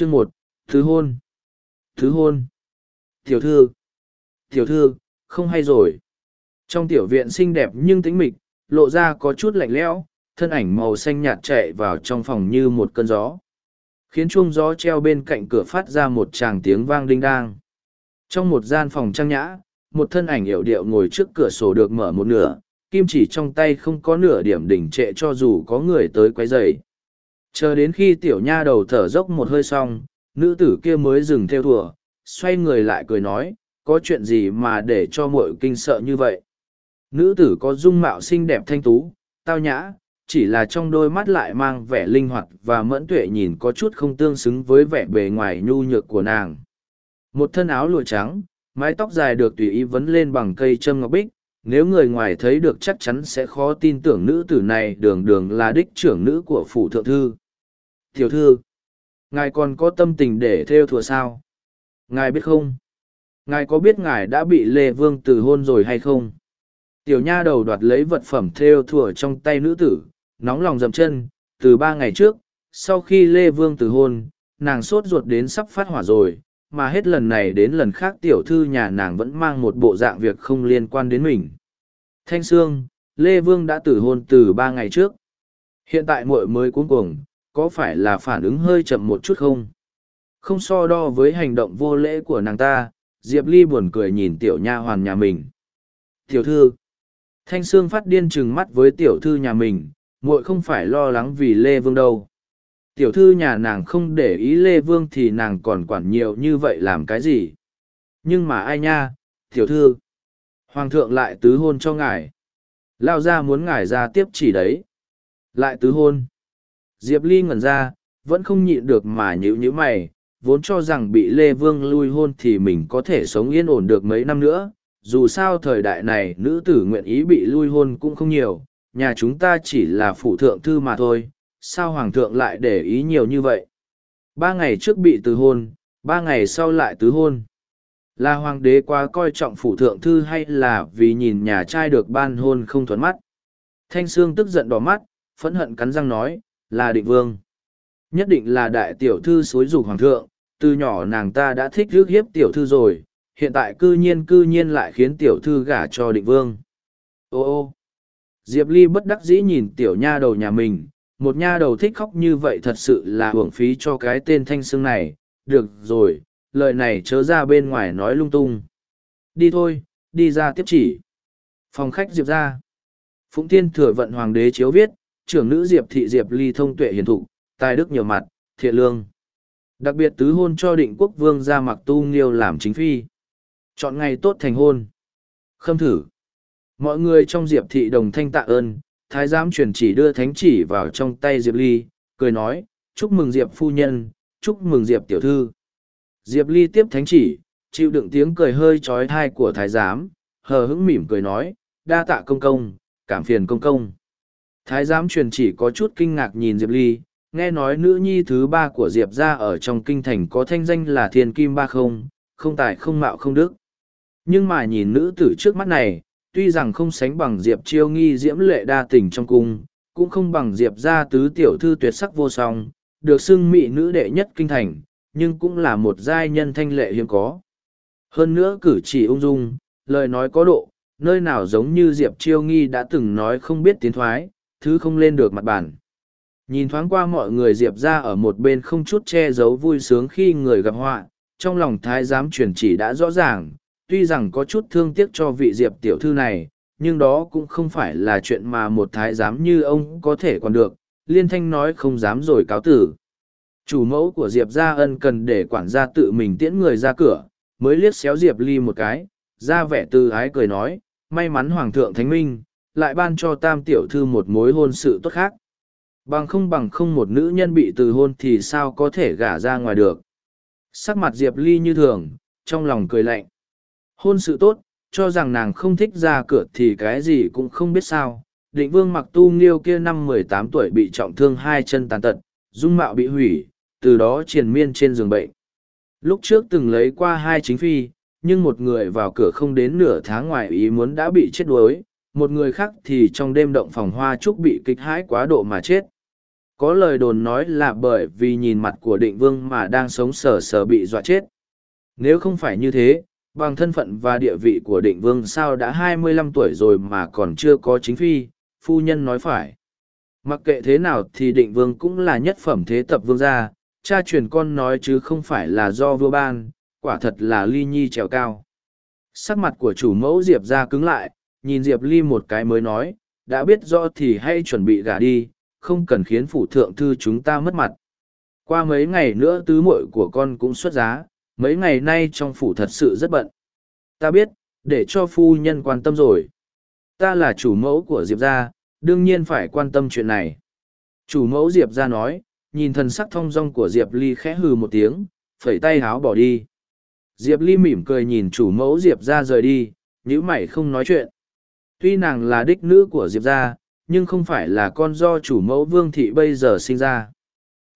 Chương một, Thứ hôn. Thứ hôn. Tiểu thư. Tiểu thư, không hay rồi. Trong tiểu viện xinh đẹp nhưng tĩnh mịch, lộ ra có chút lạnh lẽo, thân ảnh màu xanh nhạt chạy vào trong phòng như một cơn gió. Khiến chuông gió treo bên cạnh cửa phát ra một tràng tiếng vang đinh đang. Trong một gian phòng trang nhã, một thân ảnh hiệu điệu ngồi trước cửa sổ được mở một nửa, kim chỉ trong tay không có nửa điểm đỉnh trệ cho dù có người tới quấy rầy. Chờ đến khi tiểu nha đầu thở dốc một hơi xong, nữ tử kia mới dừng theo thùa, xoay người lại cười nói, có chuyện gì mà để cho muội kinh sợ như vậy. Nữ tử có dung mạo xinh đẹp thanh tú, tao nhã, chỉ là trong đôi mắt lại mang vẻ linh hoạt và mẫn tuệ nhìn có chút không tương xứng với vẻ bề ngoài nhu nhược của nàng. Một thân áo lụa trắng, mái tóc dài được tùy ý vấn lên bằng cây châm ngọc bích, nếu người ngoài thấy được chắc chắn sẽ khó tin tưởng nữ tử này đường đường là đích trưởng nữ của phủ thượng thư. Tiểu thư, ngài còn có tâm tình để theo thùa sao? Ngài biết không? Ngài có biết ngài đã bị Lê Vương từ hôn rồi hay không? Tiểu nha đầu đoạt lấy vật phẩm theo thùa trong tay nữ tử, nóng lòng dầm chân, từ ba ngày trước, sau khi Lê Vương từ hôn, nàng sốt ruột đến sắp phát hỏa rồi, mà hết lần này đến lần khác tiểu thư nhà nàng vẫn mang một bộ dạng việc không liên quan đến mình. Thanh Sương, Lê Vương đã tử hôn từ ba ngày trước. Hiện tại muội mới cuống cuồng, có phải là phản ứng hơi chậm một chút không? Không so đo với hành động vô lễ của nàng ta, Diệp Ly buồn cười nhìn tiểu nha hoàn nhà mình. Tiểu thư, Thanh Sương phát điên trừng mắt với tiểu thư nhà mình, muội không phải lo lắng vì Lê Vương đâu. Tiểu thư nhà nàng không để ý Lê Vương thì nàng còn quản nhiều như vậy làm cái gì. Nhưng mà ai nha, tiểu thư. Hoàng thượng lại tứ hôn cho ngài. Lao ra muốn ngài ra tiếp chỉ đấy. Lại tứ hôn. Diệp Ly ngẩn ra, vẫn không nhịn được mà nhữ nhữ mày, vốn cho rằng bị Lê Vương lui hôn thì mình có thể sống yên ổn được mấy năm nữa. Dù sao thời đại này nữ tử nguyện ý bị lui hôn cũng không nhiều, nhà chúng ta chỉ là phụ thượng thư mà thôi, sao hoàng thượng lại để ý nhiều như vậy? Ba ngày trước bị từ hôn, ba ngày sau lại tứ hôn. Là hoàng đế quá coi trọng phụ thượng thư hay là vì nhìn nhà trai được ban hôn không thuận mắt? Thanh Sương tức giận đỏ mắt, phẫn hận cắn răng nói, là định vương. Nhất định là đại tiểu thư xối dục hoàng thượng, từ nhỏ nàng ta đã thích rước hiếp tiểu thư rồi, hiện tại cư nhiên cư nhiên lại khiến tiểu thư gả cho định vương. Ô ô! Diệp Ly bất đắc dĩ nhìn tiểu nha đầu nhà mình, một nha đầu thích khóc như vậy thật sự là hưởng phí cho cái tên thanh xương này, được rồi, lời này chớ ra bên ngoài nói lung tung. Đi thôi, đi ra tiếp chỉ. Phòng khách Diệp ra. Phụng Thiên thừa vận hoàng đế chiếu viết, trưởng nữ Diệp thị Diệp ly thông tuệ hiền thụ, tài đức nhiều mặt, thiện lương. Đặc biệt tứ hôn cho định quốc vương ra mặc tu nghiêu làm chính phi. Chọn ngày tốt thành hôn. Khâm thử. Mọi người trong Diệp thị đồng thanh tạ ơn, thái giám truyền chỉ đưa thánh chỉ vào trong tay Diệp Ly, cười nói, chúc mừng Diệp phu nhân, chúc mừng Diệp tiểu thư. Diệp Ly tiếp thánh chỉ, chịu đựng tiếng cười hơi trói thai của thái giám, hờ hững mỉm cười nói, đa tạ công công, cảm phiền công công. Thái giám truyền chỉ có chút kinh ngạc nhìn Diệp Ly, nghe nói nữ nhi thứ ba của Diệp ra ở trong kinh thành có thanh danh là thiên kim ba không, không tài không mạo không đức. Nhưng mà nhìn nữ tử trước mắt này, tuy rằng không sánh bằng Diệp chiêu nghi diễm lệ đa tình trong cung, cũng không bằng Diệp gia tứ tiểu thư tuyệt sắc vô song, được xưng mỹ nữ đệ nhất kinh thành, nhưng cũng là một giai nhân thanh lệ hiếm có. Hơn nữa cử chỉ ung dung, lời nói có độ, nơi nào giống như Diệp chiêu nghi đã từng nói không biết tiến thoái, thứ không lên được mặt bàn. Nhìn thoáng qua mọi người Diệp ra ở một bên không chút che giấu vui sướng khi người gặp họa, trong lòng thái giám truyền chỉ đã rõ ràng, tuy rằng có chút thương tiếc cho vị diệp tiểu thư này, nhưng đó cũng không phải là chuyện mà một thái giám như ông có thể còn được, liên thanh nói không dám rồi cáo tử. Chủ mẫu của diệp gia ân cần để quản gia tự mình tiễn người ra cửa, mới liếc xéo diệp ly một cái, ra vẻ tư ái cười nói, may mắn hoàng thượng thánh minh, lại ban cho tam tiểu thư một mối hôn sự tốt khác. Bằng không bằng không một nữ nhân bị từ hôn thì sao có thể gả ra ngoài được. Sắc mặt diệp ly như thường, trong lòng cười lạnh. Hôn sự tốt, cho rằng nàng không thích ra cửa thì cái gì cũng không biết sao. Định vương mặc tu nghiêu kia năm mười tám tuổi bị trọng thương hai chân tàn tật, dung mạo bị hủy, từ đó triền miên trên giường bệnh. Lúc trước từng lấy qua hai chính phi, nhưng một người vào cửa không đến nửa tháng ngoài ý muốn đã bị chết đuối, một người khác thì trong đêm động phòng hoa trúc bị kịch hãi quá độ mà chết. có lời đồn nói là bởi vì nhìn mặt của định vương mà đang sống sờ sờ bị dọa chết nếu không phải như thế bằng thân phận và địa vị của định vương sao đã hai mươi lăm tuổi rồi mà còn chưa có chính phi, phu nhân nói phải. Mặc kệ thế nào thì định vương cũng là nhất phẩm thế tập vương gia, cha truyền con nói chứ không phải là do vua ban, quả thật là ly nhi trèo cao. Sắc mặt của chủ mẫu diệp ra cứng lại, nhìn diệp ly một cái mới nói, đã biết rõ thì hãy chuẩn bị gả đi, không cần khiến phủ thượng thư chúng ta mất mặt. Qua mấy ngày nữa tứ muội của con cũng xuất giá mấy ngày nay trong phủ thật sự rất bận. Ta biết, để cho phu nhân quan tâm rồi. Ta là chủ mẫu của diệp gia, đương nhiên phải quan tâm chuyện này. Chủ mẫu diệp gia nói, nhìn thần sắc thong dong của diệp ly khẽ hừ một tiếng, phẩy tay háo bỏ đi. Diệp ly mỉm cười nhìn chủ mẫu diệp gia rời đi nhữ mày không nói chuyện. Tuy nàng là đích nữ của diệp gia, nhưng không phải là con do chủ mẫu vương thị bây giờ sinh ra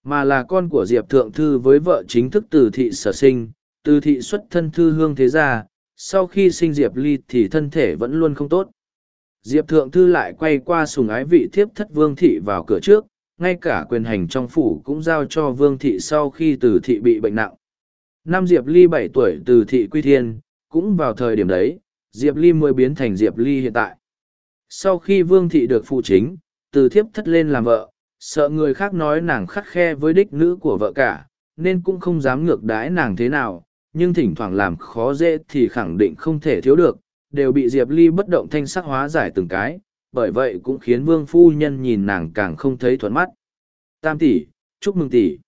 mà là con của diệp thượng thư với vợ chính thức từ thị sở sinh, từ thị xuất thân thư hương thế gia, sau khi sinh diệp ly thì thân thể vẫn luôn không tốt. Diệp thượng thư lại quay qua sùng ái vị thiếp thất vương thị vào cửa trước, ngay cả quyền hành trong phủ cũng giao cho vương thị sau khi từ thị bị bệnh nặng. Năm diệp ly bảy tuổi từ thị quy thiên, cũng vào thời điểm đấy, diệp ly mới biến thành diệp ly hiện tại. Sau khi vương thị được phụ chính, từ thiếp thất lên làm vợ sợ người khác nói nàng khắt khe với đích nữ của vợ cả, nên cũng không dám ngược đái nàng thế nào, nhưng thỉnh thoảng làm khó dễ thì khẳng định không thể thiếu được, đều bị diệp ly bất động thanh sắc hóa giải từng cái, bởi vậy cũng khiến vương phu nhân nhìn nàng càng không thấy thuận mắt. Tam tỷ, chúc mừng tỷ.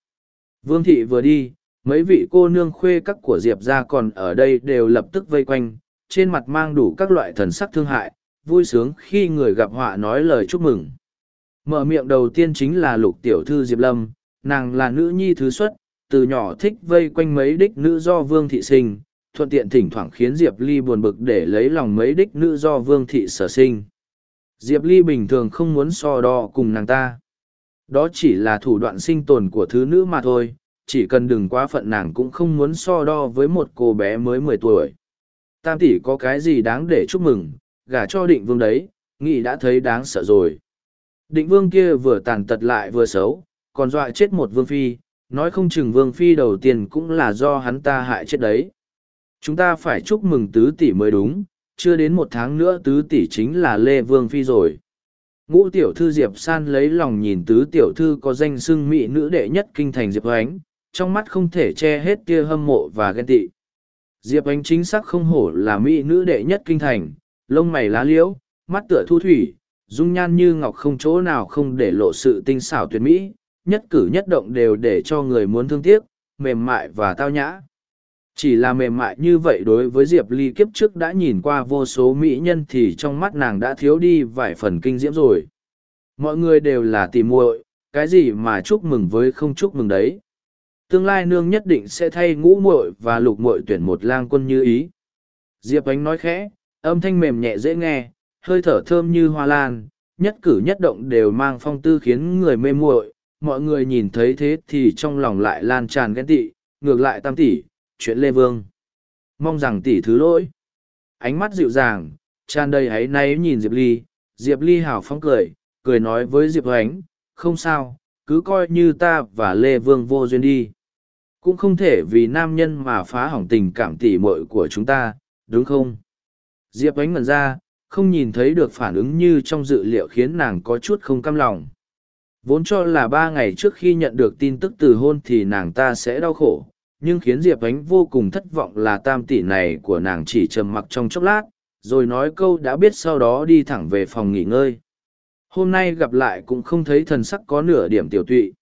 Vương thị vừa đi, mấy vị cô nương khuê các của diệp ra còn ở đây đều lập tức vây quanh, trên mặt mang đủ các loại thần sắc thương hại, vui sướng khi người gặp họa nói lời chúc mừng mở miệng đầu tiên chính là lục tiểu thư diệp lâm, nàng là nữ nhi thứ xuất, từ nhỏ thích vây quanh mấy đích nữ do vương thị sinh, thuận tiện thỉnh thoảng khiến diệp ly buồn bực để lấy lòng mấy đích nữ do vương thị sở sinh. Diệp ly bình thường không muốn so đo cùng nàng ta. Đó chỉ là thủ đoạn sinh tồn của thứ nữ mà thôi, chỉ cần đừng quá phận nàng cũng không muốn so đo với một cô bé mới mười tuổi. Tam tỷ có cái gì đáng để chúc mừng, gả cho định vương đấy, nghĩ đã thấy đáng sợ rồi định vương kia vừa tàn tật lại vừa xấu còn dọa chết một vương phi nói không chừng vương phi đầu tiên cũng là do hắn ta hại chết đấy. Chúng ta phải chúc mừng tứ tỷ mới đúng chưa đến một tháng nữa tứ tỷ chính là lê vương phi rồi. Ngũ tiểu thư diệp san lấy lòng nhìn tứ tiểu thư có danh xưng mỹ nữ đệ nhất kinh thành diệp Ánh, trong mắt không thể che hết tia hâm mộ và ghen tị. Diệp Ánh chính xác không hổ là mỹ nữ đệ nhất kinh thành lông mày lá liễu mắt tựa thu thủy dung nhan như ngọc không chỗ nào không để lộ sự tinh xảo tuyệt mỹ, nhất cử nhất động đều để cho người muốn thương tiếc, mềm mại và tao nhã. Chỉ là mềm mại như vậy đối với diệp ly kiếp trước đã nhìn qua vô số mỹ nhân thì trong mắt nàng đã thiếu đi vài phần kinh diễm rồi. Mọi người đều là tìm muội, cái gì mà chúc mừng với không chúc mừng đấy? Tương lai nương nhất định sẽ thay ngũ muội và lục muội tuyển một lang quân như ý. Diệp ánh nói khẽ, âm thanh mềm nhẹ dễ nghe hơi thở thơm như hoa lan, nhất cử nhất động đều mang phong tư khiến người mê muội, mọi người nhìn thấy thế thì trong lòng lại lan tràn ghen tị, ngược lại tam tỷ, chuyện lê vương. Mong rằng tỷ thứ lỗi. Ánh mắt dịu dàng, tràn đầy hãy náy nhìn diệp ly diệp ly hào phóng cười cười nói với diệp ánh, không sao, cứ coi như ta và lê vương vô duyên đi. Cũng không thể vì nam nhân mà phá hỏng tình cảm tỉ muội của chúng ta, đúng không? Diệp ánh ngẩn ra không nhìn thấy được phản ứng như trong dự liệu khiến nàng có chút không căm lòng. Vốn cho là ba ngày trước khi nhận được tin tức từ hôn thì nàng ta sẽ đau khổ, nhưng khiến diệp ánh vô cùng thất vọng là tam tỷ này của nàng chỉ trầm mặc trong chốc lát, rồi nói câu đã biết sau đó đi thẳng về phòng nghỉ ngơi. Hôm nay gặp lại cũng không thấy thần sắc có nửa điểm tiểu tụy.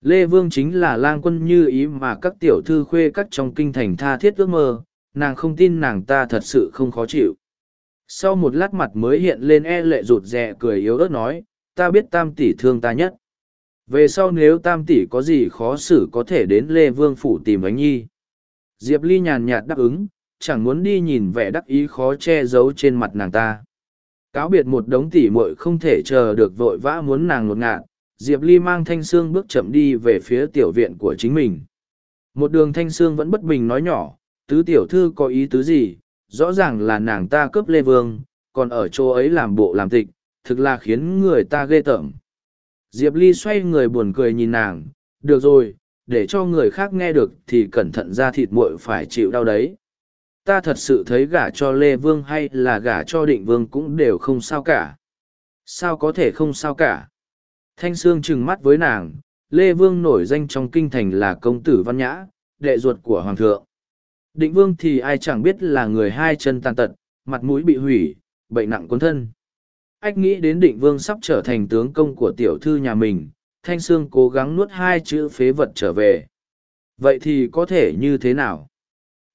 Lê vương chính là lang quân như ý mà các tiểu thư khuê các trong kinh thành tha thiết ước mơ, nàng không tin nàng ta thật sự không khó chịu sau một lát mặt mới hiện lên e lệ rụt rè cười yếu ớt nói, ta biết tam tỷ thương ta nhất. Về sau nếu tam tỷ có gì khó xử có thể đến lê vương phủ tìm ánh nhi. Diệp ly nhàn nhạt đáp ứng, chẳng muốn đi nhìn vẻ đắc ý khó che giấu trên mặt nàng ta. Cáo biệt một đống tỉ muội không thể chờ được vội vã muốn nàng ngột ngạt, diệp ly mang thanh sương bước chậm đi về phía tiểu viện của chính mình. Một đường thanh sương vẫn bất bình nói nhỏ, tứ tiểu thư có ý tứ gì? Rõ ràng là nàng ta cướp lê vương, còn ở chỗ ấy làm bộ làm tịch, thực là khiến người ta ghê tởm. Diệp ly xoay người buồn cười nhìn nàng, được rồi, để cho người khác nghe được thì cẩn thận ra thịt muội phải chịu đau đấy. Ta thật sự thấy gả cho lê vương hay là gả cho định vương cũng đều không sao cả. Sao có thể không sao cả? Thanh sương trừng mắt với nàng, lê vương nổi danh trong kinh thành là công tử văn nhã, đệ ruột của hoàng thượng định vương thì ai chẳng biết là người hai chân tàn tật, mặt mũi bị hủy, bệnh nặng cuốn thân. Ách nghĩ đến định vương sắp trở thành tướng công của tiểu thư nhà mình, thanh sương cố gắng nuốt hai chữ phế vật trở về. Vậy thì có thể như thế nào?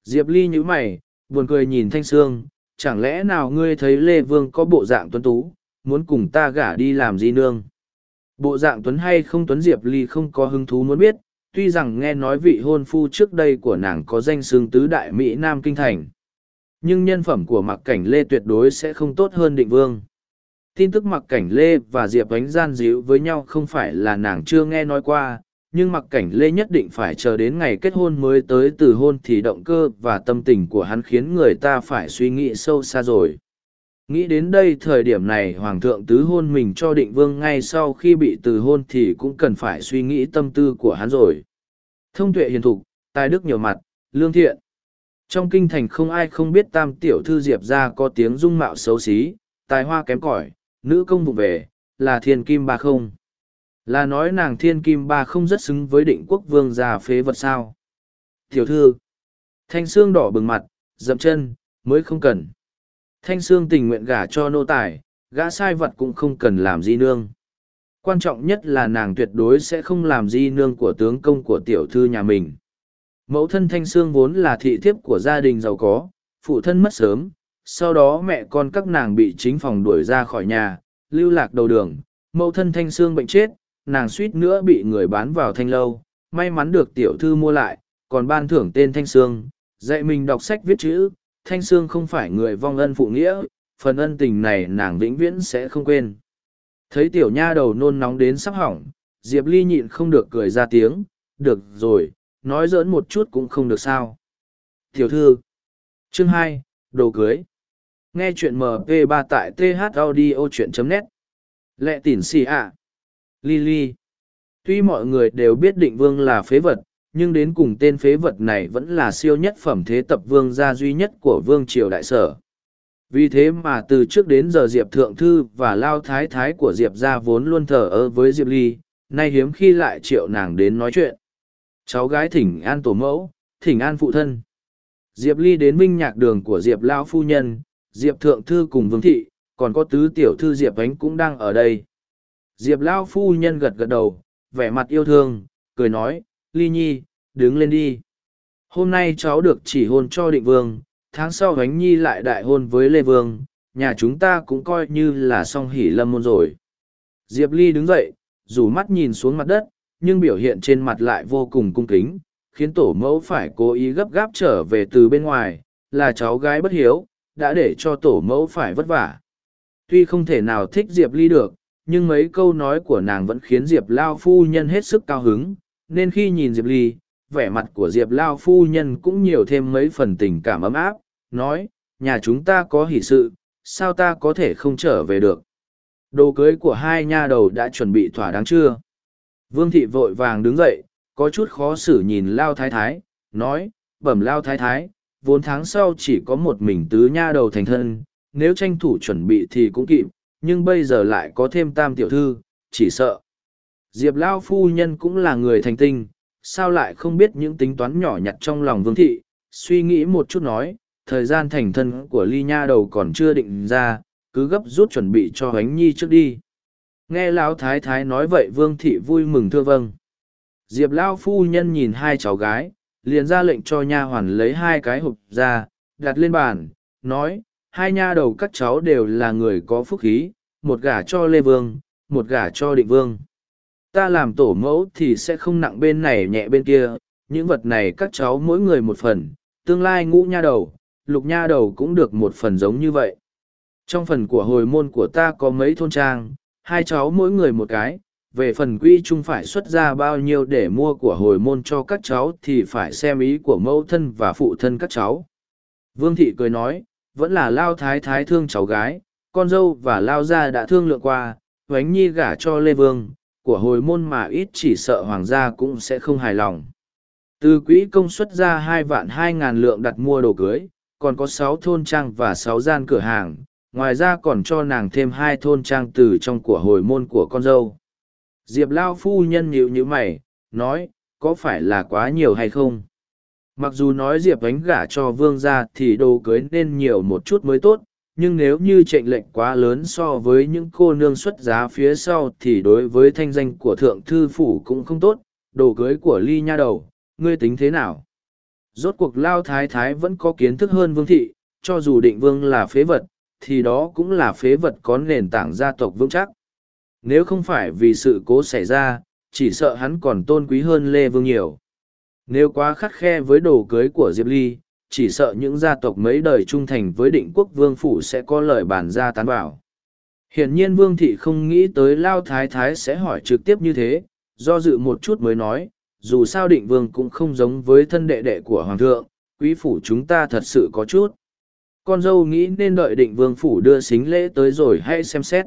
Diệp ly nhíu mày, buồn cười nhìn thanh sương, chẳng lẽ nào ngươi thấy lê vương có bộ dạng tuấn tú, muốn cùng ta gả đi làm gì nương? Bộ dạng tuấn hay không tuấn diệp ly không có hứng thú muốn biết tuy rằng nghe nói vị hôn phu trước đây của nàng có danh xương tứ đại mỹ nam kinh thành, nhưng nhân phẩm của mặc cảnh lê tuyệt đối sẽ không tốt hơn định vương. Tin tức mặc cảnh lê và diệp ánh gian díu với nhau không phải là nàng chưa nghe nói qua, nhưng mặc cảnh lê nhất định phải chờ đến ngày kết hôn mới tới từ hôn thì động cơ và tâm tình của hắn khiến người ta phải suy nghĩ sâu xa rồi nghĩ đến đây thời điểm này, hoàng thượng tứ hôn mình cho định vương ngay sau khi bị từ hôn thì cũng cần phải suy nghĩ tâm tư của hắn rồi. Thông tuệ hiền thục, tài đức nhiều mặt, lương thiện. Trong kinh thành không ai không biết tam tiểu thư diệp ra có tiếng dung mạo xấu xí, tài hoa kém cỏi, nữ công vụ về, là thiên kim ba không. Là nói nàng thiên kim ba không rất xứng với định quốc vương già phế vật sao? Tiểu thư, thanh xương đỏ bừng mặt, dậm chân, mới không cần thanh xương tình nguyện gả cho nô tài, gã sai vật cũng không cần làm di nương. Quan trọng nhất là nàng tuyệt đối sẽ không làm di nương của tướng công của tiểu thư nhà mình. Mẫu thân thanh sương vốn là thị thiếp của gia đình giàu có, phụ thân mất sớm, sau đó mẹ con các nàng bị chính phòng đuổi ra khỏi nhà, lưu lạc đầu đường. Mẫu thân thanh sương bệnh chết, nàng suýt nữa bị người bán vào thanh lâu. May mắn được tiểu thư mua lại, còn ban thưởng tên thanh sương, dạy mình đọc sách viết chữ thanh sương không phải người vong ân phụ nghĩa, phần ân tình này nàng vĩnh viễn sẽ không quên. Thấy tiểu nha đầu nôn nóng đến sắp hỏng, diệp ly nhịn không được cười ra tiếng, được rồi, nói dỡn một chút cũng không được sao. Tiểu thư. Chương hai, đồ cưới. Nghe chuyện mp 3 tại th audio chuyện net. Lệ tỉn xì ạ. Lily. Tuy mọi người đều biết định vương là phế vật nhưng đến cùng tên phế vật này vẫn là siêu nhất phẩm thế tập vương gia duy nhất của vương triều đại sở. Vì thế mà từ trước đến giờ diệp thượng thư và lao thái thái của diệp gia vốn luôn thờ ơ với diệp ly, nay hiếm khi lại triệu nàng đến nói chuyện. Cháu gái thỉnh an tổ mẫu, thỉnh an phụ thân. Diệp ly đến vinh nhạc đường của diệp lao phu nhân, diệp thượng thư cùng vương thị, còn có tứ tiểu thư diệp ánh cũng đang ở đây. Diệp lao phu nhân gật gật đầu, vẻ mặt yêu thương, cười nói ly nhi đứng lên đi hôm nay cháu được chỉ hôn cho định vương tháng sau gánh Nhi lại đại hôn với Lê Vương, nhà chúng ta cũng coi như là song hỷ lâm môn rồi. Diệp Ly đứng dậy, rủ mắt nhìn xuống mặt đất, nhưng biểu hiện trên mặt lại vô cùng cung kính, khiến tổ mẫu phải cố ý gấp gáp trở về từ bên ngoài, là cháu gái bất hiếu, đã để cho tổ mẫu phải vất vả. Tuy không thể nào thích Diệp Ly được, nhưng mấy câu nói của nàng vẫn khiến Diệp Lao Phu Nhân hết sức cao hứng, nên khi nhìn Diệp Ly, vẻ mặt của diệp lao phu nhân cũng nhiều thêm mấy phần tình cảm ấm áp nói nhà chúng ta có hỷ sự sao ta có thể không trở về được? Đồ cưới của hai nha đầu đã chuẩn bị thỏa đáng chưa? Vương thị vội vàng đứng dậy có chút khó xử nhìn lao thái thái nói bẩm lao thái thái vốn tháng sau chỉ có một mình tứ nha đầu thành thân nếu tranh thủ chuẩn bị thì cũng kịp nhưng bây giờ lại có thêm tam tiểu thư chỉ sợ diệp lao phu nhân cũng là người thành tinh sao lại không biết những tính toán nhỏ nhặt trong lòng vương thị, suy nghĩ một chút nói, thời gian thành thân của ly nha đầu còn chưa định ra, cứ gấp rút chuẩn bị cho hánh nhi trước đi. Nghe lão thái thái nói vậy vương thị vui mừng thưa vâng. Diệp lão phu nhân nhìn hai cháu gái, liền ra lệnh cho nha hoàn lấy hai cái hộp ra, đặt lên bàn, nói, hai nha đầu các cháu đều là người có phúc khí, một gả cho Lê Vương, một gả cho Định Vương ta làm tổ mẫu thì sẽ không nặng bên này nhẹ bên kia, những vật này các cháu mỗi người một phần, tương lai ngũ nha đầu, lục nha đầu cũng được một phần giống như vậy. Trong phần của hồi môn của ta có mấy thôn trang, hai cháu mỗi người một cái, về phần quy chung phải xuất ra bao nhiêu để mua của hồi môn cho các cháu thì phải xem ý của mẫu thân và phụ thân các cháu. Vương thị cười nói, vẫn là lao thái thái thương cháu gái, con dâu và lao gia đã thương lượng qua oánh nhi gả cho lê vương của hồi môn mà ít chỉ sợ hoàng gia cũng sẽ không hài lòng. Từ quỹ công suất ra hai vạn hai ngàn lượng đặt mua đồ cưới, còn có sáu thôn trang và sáu gian cửa hàng, ngoài ra còn cho nàng thêm hai thôn trang từ trong của hồi môn của con dâu. Diệp Lao phu nhân nhịu như mày, nói, có phải là quá nhiều hay không? Mặc dù nói Diệp ánh gả cho vương gia thì đồ cưới nên nhiều một chút mới tốt, nhưng nếu như trệnh lệnh quá lớn so với những cô nương xuất giá phía sau thì đối với thanh danh của thượng thư phủ cũng không tốt, đồ cưới của ly nha đầu, ngươi tính thế nào? Rốt cuộc lao thái thái vẫn có kiến thức hơn vương thị, cho dù định vương là phế vật, thì đó cũng là phế vật có nền tảng gia tộc vững chắc. Nếu không phải vì sự cố xảy ra, chỉ sợ hắn còn tôn quý hơn Lê Vương nhiều. Nếu quá khắt khe với đồ cưới của Diệp Ly, chỉ sợ những gia tộc mấy đời trung thành với định quốc vương phủ sẽ có lời bàn ra tán bảo. Hiển nhiên vương thị không nghĩ tới Lao Thái Thái sẽ hỏi trực tiếp như thế, do dự một chút mới nói, dù sao định vương cũng không giống với thân đệ đệ của Hoàng thượng, quý phủ chúng ta thật sự có chút. Con dâu nghĩ nên đợi định vương phủ đưa xính lễ tới rồi hãy xem xét.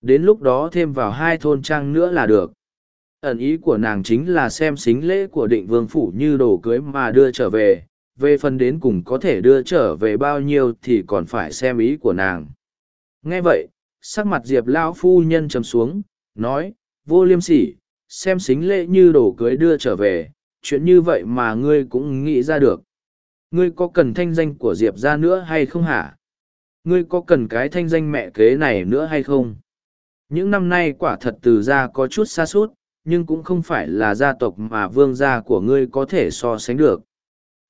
Đến lúc đó thêm vào hai thôn trang nữa là được. Ẩn ý của nàng chính là xem xính lễ của định vương phủ như đồ cưới mà đưa trở về, về phần đến cùng có thể đưa trở về bao nhiêu thì còn phải xem ý của nàng. Nghe vậy, sắc mặt Diệp Lao phu nhân trầm xuống, nói, vô liêm sỉ, xem xính lễ như đồ cưới đưa trở về, chuyện như vậy mà ngươi cũng nghĩ ra được. Ngươi có cần thanh danh của Diệp ra nữa hay không hả? Ngươi có cần cái thanh danh mẹ kế này nữa hay không? Những năm nay quả thật từ ra có chút xa suốt, nhưng cũng không phải là gia tộc mà vương gia của ngươi có thể so sánh được.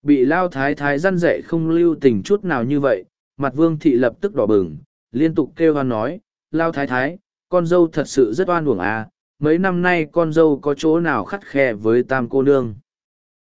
Bị lao thái thái răn dậy không lưu tình chút nào như vậy, mặt vương thị lập tức đỏ bừng, liên tục kêu hoan nói, lao thái thái, con dâu thật sự rất oan uổng à, mấy năm nay con dâu có chỗ nào khắt khe với tam cô nương.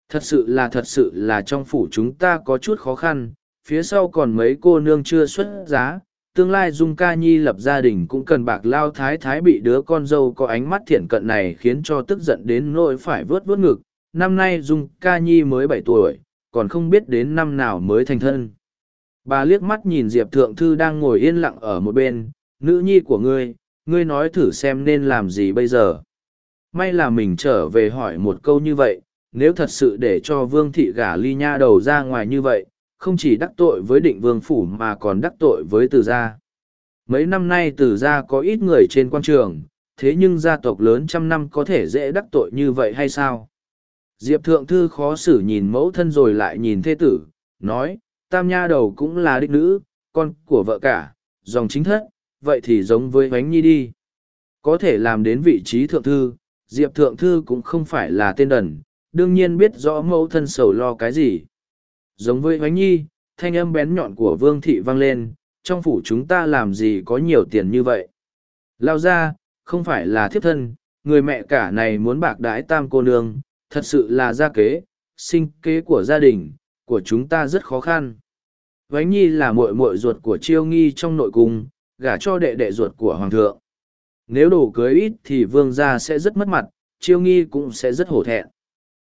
Thật sự là thật sự là trong phủ chúng ta có chút khó khăn, phía sau còn mấy cô nương chưa xuất giá, tương lai Dung Ca Nhi lập gia đình cũng cần bạc lao thái thái bị đứa con dâu có ánh mắt thiện cận này khiến cho tức giận đến nỗi phải vớt vớt ngực. Năm nay Dung Ca Nhi mới bảy tuổi, còn không biết đến năm nào mới thành thân. Bà liếc mắt nhìn Diệp Thượng Thư đang ngồi yên lặng ở một bên, nữ nhi của ngươi, ngươi nói thử xem nên làm gì bây giờ. May là mình trở về hỏi một câu như vậy, nếu thật sự để cho Vương Thị gả ly nha đầu ra ngoài như vậy, không chỉ đắc tội với định vương phủ mà còn đắc tội với từ gia. Mấy năm nay từ gia có ít người trên quan trường, thế nhưng gia tộc lớn trăm năm có thể dễ đắc tội như vậy hay sao? Diệp Thượng Thư khó xử nhìn mẫu thân rồi lại nhìn thê tử, nói, tam nha đầu cũng là đích nữ, con của vợ cả, dòng chính thất, vậy thì giống với bánh nhi đi. Có thể làm đến vị trí thượng thư, Diệp Thượng Thư cũng không phải là tên đần, đương nhiên biết rõ mẫu thân sầu lo cái gì. Giống với bánh nhi, thanh âm bén nhọn của Vương Thị vang lên, trong phủ chúng ta làm gì có nhiều tiền như vậy. Lao ra, không phải là thiếp thân, người mẹ cả này muốn bạc đái tam cô nương, thật sự là gia kế, sinh kế của gia đình, của chúng ta rất khó khăn. Vánh Nhi là muội muội ruột của Chiêu Nghi trong nội cung, gả cho đệ đệ ruột của Hoàng thượng. Nếu đổ cưới ít thì vương gia sẽ rất mất mặt, Chiêu Nghi cũng sẽ rất hổ thẹn.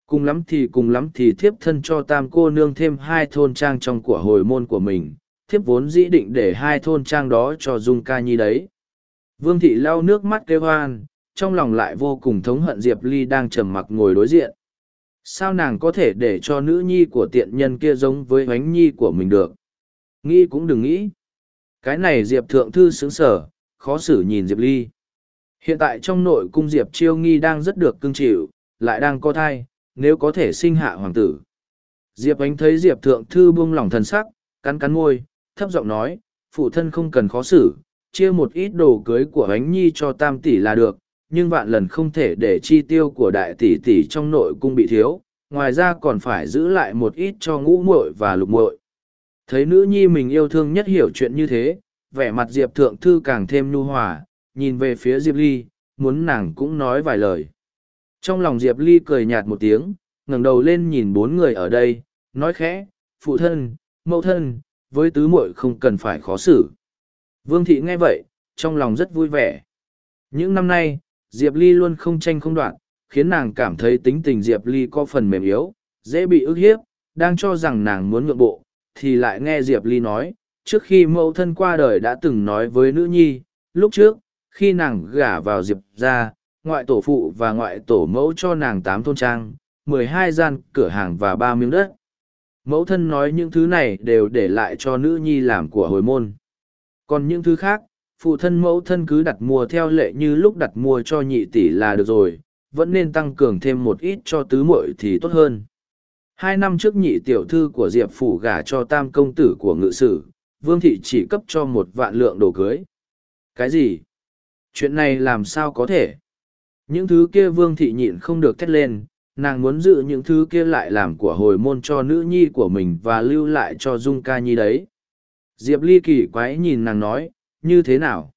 Cùng lắm thì cùng lắm thì thiếp thân cho tam cô nương thêm hai thôn trang trong của hồi môn của mình, thiếp vốn dĩ định để hai thôn trang đó cho Dung Ca Nhi đấy. Vương thị lau nước mắt kêu hoan, trong lòng lại vô cùng thống hận diệp ly đang trầm mặc ngồi đối diện. Sao nàng có thể để cho nữ nhi của tiện nhân kia giống với Ánh nhi của mình được? Nghĩ cũng đừng nghĩ. Cái này diệp thượng thư xứng sở khó xử nhìn diệp ly. Hiện tại trong nội cung diệp chiêu nghi đang rất được cưng chịu, lại đang có thai, nếu có thể sinh hạ hoàng tử. Diệp ánh thấy diệp thượng thư buông lỏng thần sắc, cắn cắn môi, thấp giọng nói, phụ thân không cần khó xử, chia một ít đồ cưới của ánh nhi cho tam tỷ là được nhưng vạn lần không thể để chi tiêu của đại tỷ tỷ trong nội cung bị thiếu, ngoài ra còn phải giữ lại một ít cho ngũ muội và lục muội. Thấy nữ nhi mình yêu thương nhất hiểu chuyện như thế, vẻ mặt Diệp Thượng Thư càng thêm nhu hòa, nhìn về phía Diệp Ly, muốn nàng cũng nói vài lời. Trong lòng Diệp Ly cười nhạt một tiếng, ngẩng đầu lên nhìn bốn người ở đây, nói khẽ, phụ thân, mẫu thân, với tứ muội không cần phải khó xử. Vương thị nghe vậy, trong lòng rất vui vẻ. Những năm nay, Diệp Ly luôn không tranh không đoạn, khiến nàng cảm thấy tính tình Diệp Ly có phần mềm yếu, dễ bị ức hiếp, đang cho rằng nàng muốn nhượng bộ, thì lại nghe Diệp Ly nói, trước khi mẫu thân qua đời đã từng nói với nữ nhi, lúc trước, khi nàng gả vào Diệp ra, ngoại tổ phụ và ngoại tổ mẫu cho nàng tám thôn trang, mười hai gian cửa hàng và ba miếng đất. Mẫu thân nói những thứ này đều để lại cho nữ nhi làm của hồi môn. Còn những thứ khác, phụ thân mẫu thân cứ đặt mua theo lệ như lúc đặt mua cho nhị tỷ là được rồi, vẫn nên tăng cường thêm một ít cho tứ muội thì tốt hơn. Hai năm trước nhị tiểu thư của Diệp Phủ gả cho tam công tử của ngự sử, Vương Thị chỉ cấp cho một vạn lượng đồ cưới. Cái gì? Chuyện này làm sao có thể? Những thứ kia Vương Thị nhịn không được thét lên, nàng muốn giữ những thứ kia lại làm của hồi môn cho nữ nhi của mình và lưu lại cho Dung ca nhi đấy. Diệp Ly kỳ quái nhìn nàng nói, như thế nào?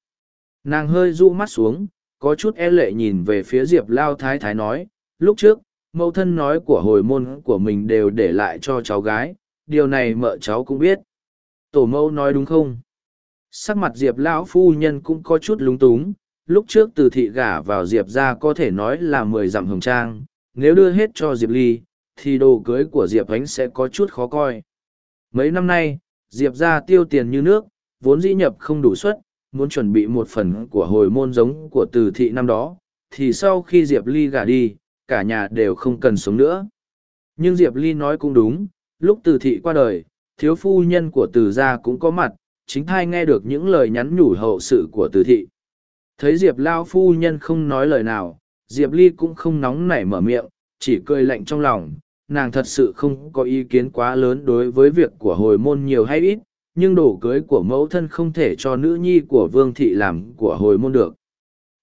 Nàng hơi ru mắt xuống, có chút e lệ nhìn về phía Diệp Lao Thái Thái nói, lúc trước, mẫu thân nói của hồi môn của mình đều để lại cho cháu gái, điều này mợ cháu cũng biết. Tổ mẫu nói đúng không? Sắc mặt Diệp Lão Phu Nhân cũng có chút lúng túng, lúc trước từ thị gả vào Diệp ra có thể nói là mười dặm hồng trang, nếu đưa hết cho Diệp Ly, thì đồ cưới của Diệp Ánh sẽ có chút khó coi. Mấy năm nay, Diệp ra tiêu tiền như nước, vốn dĩ nhập không đủ suất, muốn chuẩn bị một phần của hồi môn giống của từ thị năm đó, thì sau khi Diệp Ly gả đi, cả nhà đều không cần sống nữa. Nhưng Diệp Ly nói cũng đúng, lúc từ thị qua đời, thiếu phu nhân của từ gia cũng có mặt, chính thai nghe được những lời nhắn nhủ hậu sự của từ thị. Thấy Diệp Lao phu nhân không nói lời nào, Diệp Ly cũng không nóng nảy mở miệng, chỉ cười lạnh trong lòng, nàng thật sự không có ý kiến quá lớn đối với việc của hồi môn nhiều hay ít, nhưng đồ cưới của mẫu thân không thể cho nữ nhi của vương thị làm của hồi môn được.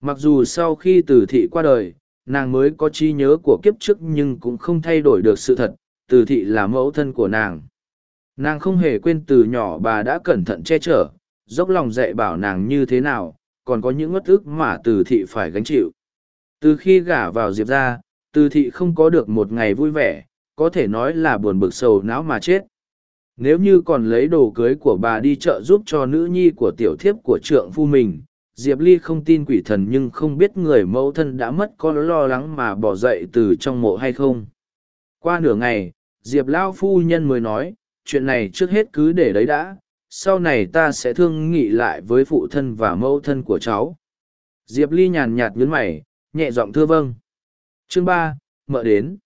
Mặc dù sau khi từ thị qua đời, nàng mới có trí nhớ của kiếp trước nhưng cũng không thay đổi được sự thật, từ thị là mẫu thân của nàng. Nàng không hề quên từ nhỏ bà đã cẩn thận che chở, dốc lòng dạy bảo nàng như thế nào, còn có những ngất ức mà từ thị phải gánh chịu. Từ khi gả vào Diệp ra, từ thị không có được một ngày vui vẻ, có thể nói là buồn bực sầu não mà chết. Nếu như còn lấy đồ cưới của bà đi chợ giúp cho nữ nhi của tiểu thiếp của trượng phu mình, Diệp Ly không tin quỷ thần nhưng không biết người mẫu thân đã mất có lo lắng mà bỏ dậy từ trong mộ hay không. Qua nửa ngày, Diệp Lao phu nhân mới nói, chuyện này trước hết cứ để đấy đã, sau này ta sẽ thương nghị lại với phụ thân và mẫu thân của cháu. Diệp Ly nhàn nhạt nhấn mày, nhẹ giọng thưa vâng. Chương ba, mợ đến.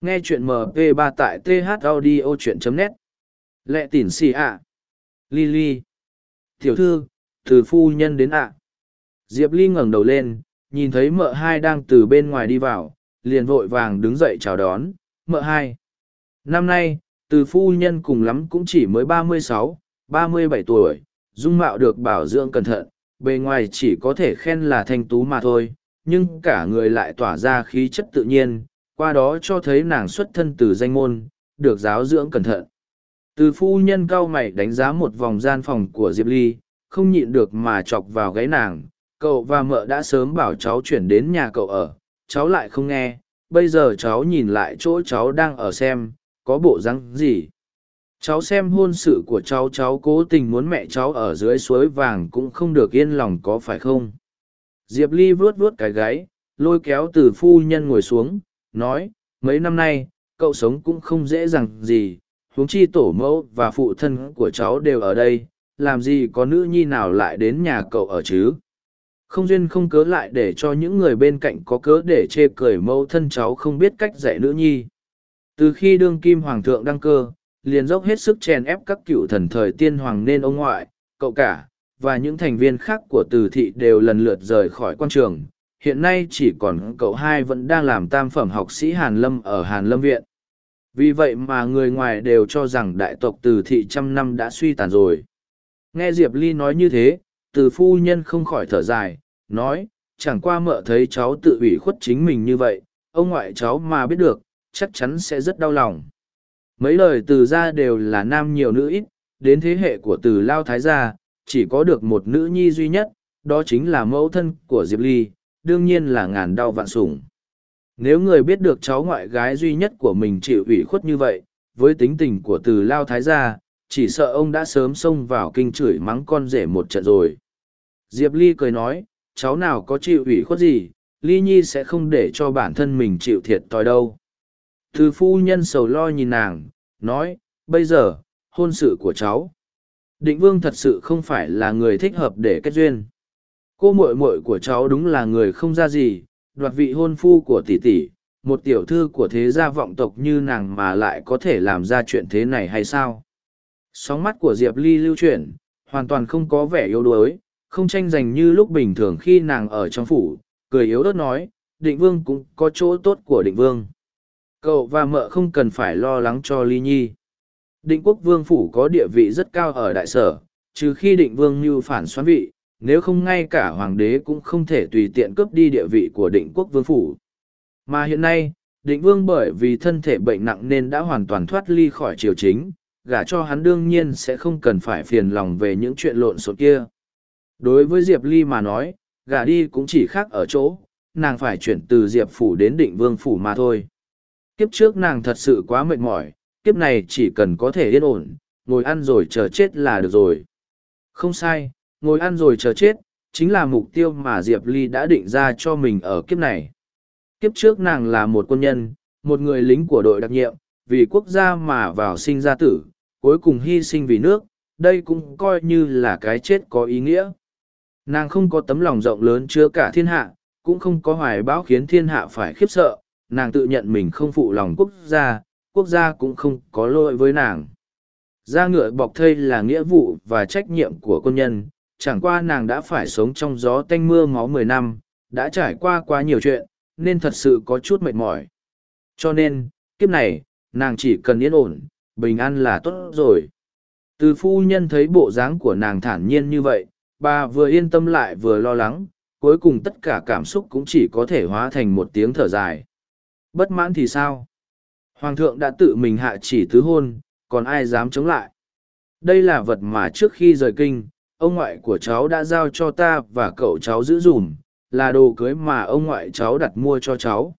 Nghe chuyện MP3 tại thaudio.net. Lệ tỉn xì ạ. Lily. Tiểu thư, từ phu nhân đến ạ. Diệp Ly ngẩng đầu lên, nhìn thấy mợ hai đang từ bên ngoài đi vào, liền vội vàng đứng dậy chào đón, mợ hai. Năm nay, từ phu nhân cùng lắm cũng chỉ mới ba mươi sáu, ba mươi bảy tuổi, dung mạo được bảo dưỡng cẩn thận, bề ngoài chỉ có thể khen là thanh tú mà thôi, nhưng cả người lại tỏa ra khí chất tự nhiên, qua đó cho thấy nàng xuất thân từ danh môn, được giáo dưỡng cẩn thận. Từ phu nhân cao mày đánh giá một vòng gian phòng của Diệp Ly, không nhịn được mà chọc vào gáy nàng. Cậu và mợ đã sớm bảo cháu chuyển đến nhà cậu ở, cháu lại không nghe. Bây giờ cháu nhìn lại chỗ cháu đang ở xem, có bộ răng gì. Cháu xem hôn sự của cháu cháu cố tình muốn mẹ cháu ở dưới suối vàng cũng không được yên lòng có phải không? Diệp Ly vuốt vuốt cái gáy, lôi kéo từ phu nhân ngồi xuống, nói, mấy năm nay, cậu sống cũng không dễ dàng gì, huống chi tổ mẫu và phụ thân của cháu đều ở đây, làm gì có nữ nhi nào lại đến nhà cậu ở chứ? Không duyên không cớ lại để cho những người bên cạnh có cớ để chê cười mẫu thân cháu không biết cách dạy nữ nhi. Từ khi đương kim hoàng thượng đăng cơ, liền dốc hết sức chèn ép các cựu thần thời tiên hoàng nên ông ngoại, cậu cả, và những thành viên khác của từ thị đều lần lượt rời khỏi quan trường. Hiện nay chỉ còn cậu hai vẫn đang làm tam phẩm học sĩ Hàn Lâm ở Hàn Lâm Viện. Vì vậy mà người ngoài đều cho rằng đại tộc từ thị trăm năm đã suy tàn rồi. Nghe Diệp Ly nói như thế, từ phu nhân không khỏi thở dài, nói, chẳng qua mợ thấy cháu tự ủy khuất chính mình như vậy, ông ngoại cháu mà biết được, chắc chắn sẽ rất đau lòng. Mấy lời từ ra đều là nam nhiều nữ ít, đến thế hệ của từ Lao Thái gia, chỉ có được một nữ nhi duy nhất, đó chính là mẫu thân của Diệp Ly, đương nhiên là ngàn đau vạn sủng. Nếu người biết được cháu ngoại gái duy nhất của mình chịu ủy khuất như vậy, với tính tình của từ Lao Thái gia, chỉ sợ ông đã sớm xông vào kinh chửi mắng con rể một trận rồi. Diệp Ly cười nói, cháu nào có chịu ủy khuất gì, Ly Nhi sẽ không để cho bản thân mình chịu thiệt tòi đâu. Từ phu nhân sầu lo nhìn nàng, nói, bây giờ, hôn sự của cháu. Định vương thật sự không phải là người thích hợp để kết duyên. Cô muội muội của cháu đúng là người không ra gì, đoạt vị hôn phu của tỷ tỷ, một tiểu thư của thế gia vọng tộc như nàng mà lại có thể làm ra chuyện thế này hay sao? Sóng mắt của Diệp Ly lưu chuyển, hoàn toàn không có vẻ yếu đuối, không tranh giành như lúc bình thường khi nàng ở trong phủ, cười yếu ớt nói, định vương cũng có chỗ tốt của định vương. Cậu và mợ không cần phải lo lắng cho Ly Nhi. Định quốc vương phủ có địa vị rất cao ở đại sở, trừ khi định vương mưu phản xoán vị, nếu không ngay cả hoàng đế cũng không thể tùy tiện cướp đi địa vị của định quốc vương phủ. Mà hiện nay, định vương bởi vì thân thể bệnh nặng nên đã hoàn toàn thoát ly khỏi triều chính, gả cho hắn đương nhiên sẽ không cần phải phiền lòng về những chuyện lộn xộn kia. Đối với Diệp Ly mà nói, gả đi cũng chỉ khác ở chỗ, nàng phải chuyển từ Diệp Phủ đến định vương phủ mà thôi. Kiếp trước nàng thật sự quá mệt mỏi, kiếp này chỉ cần có thể yên ổn, ngồi ăn rồi chờ chết là được rồi. Không sai, ngồi ăn rồi chờ chết, chính là mục tiêu mà Diệp Ly đã định ra cho mình ở kiếp này. Kiếp trước nàng là một quân nhân, một người lính của đội đặc nhiệm, vì quốc gia mà vào sinh ra tử, cuối cùng hy sinh vì nước, đây cũng coi như là cái chết có ý nghĩa. Nàng không có tấm lòng rộng lớn chứa cả thiên hạ, cũng không có hoài bão khiến thiên hạ phải khiếp sợ, nàng tự nhận mình không phụ lòng quốc gia, quốc gia cũng không có lỗi với nàng. Ra ngựa bọc thây là nghĩa vụ và trách nhiệm của quân nhân, chẳng qua nàng đã phải sống trong gió tanh mưa máu mười năm, đã trải qua quá nhiều chuyện, nên thật sự có chút mệt mỏi. Cho nên, kiếp này, nàng chỉ cần yên ổn, bình an là tốt rồi. Từ phu nhân thấy bộ dáng của nàng thản nhiên như vậy, bà vừa yên tâm lại vừa lo lắng, cuối cùng tất cả cảm xúc cũng chỉ có thể hóa thành một tiếng thở dài. Bất mãn thì sao? Hoàng thượng đã tự mình hạ chỉ tứ hôn, còn ai dám chống lại? Đây là vật mà trước khi rời kinh, ông ngoại của cháu đã giao cho ta và cậu cháu giữ dùm, là đồ cưới mà ông ngoại cháu đặt mua cho cháu.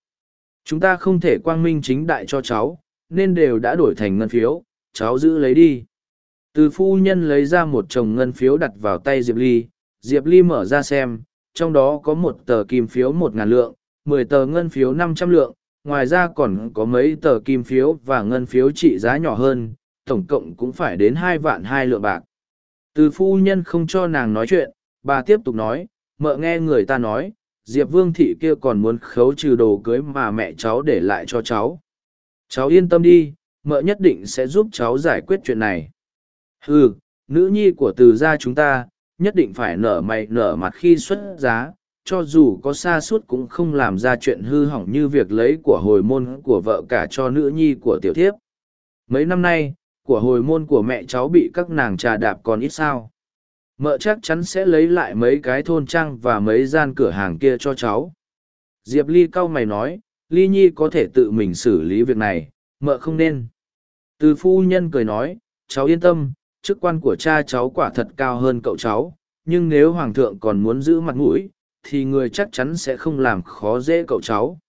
Chúng ta không thể quang minh chính đại cho cháu, nên đều đã đổi thành ngân phiếu, cháu giữ lấy đi. Từ phu nhân lấy ra một chồng ngân phiếu đặt vào tay Diệp Ly, Diệp Ly mở ra xem, trong đó có một tờ kim phiếu một ngàn lượng, mười tờ ngân phiếu năm trăm lượng, ngoài ra còn có mấy tờ kim phiếu và ngân phiếu trị giá nhỏ hơn, tổng cộng cũng phải đến hai vạn hai lượng bạc. Từ phu nhân không cho nàng nói chuyện, bà tiếp tục nói, mợ nghe người ta nói, Diệp Vương Thị kia còn muốn khấu trừ đồ cưới mà mẹ cháu để lại cho cháu. Cháu yên tâm đi, mợ nhất định sẽ giúp cháu giải quyết chuyện này. Ừ, nữ nhi của từ gia chúng ta, nhất định phải nở mày nở mặt khi xuất giá, cho dù có xa suốt cũng không làm ra chuyện hư hỏng như việc lấy của hồi môn của vợ cả cho nữ nhi của tiểu thiếp. Mấy năm nay, của hồi môn của mẹ cháu bị các nàng trà đạp còn ít sao. Mợ chắc chắn sẽ lấy lại mấy cái thôn trang và mấy gian cửa hàng kia cho cháu. Diệp Ly cau mày nói, Ly Nhi có thể tự mình xử lý việc này, mợ không nên. Từ phu nhân cười nói, cháu yên tâm, chức quan của cha cháu quả thật cao hơn cậu cháu, nhưng nếu hoàng thượng còn muốn giữ mặt mũi, thì người chắc chắn sẽ không làm khó dễ cậu cháu.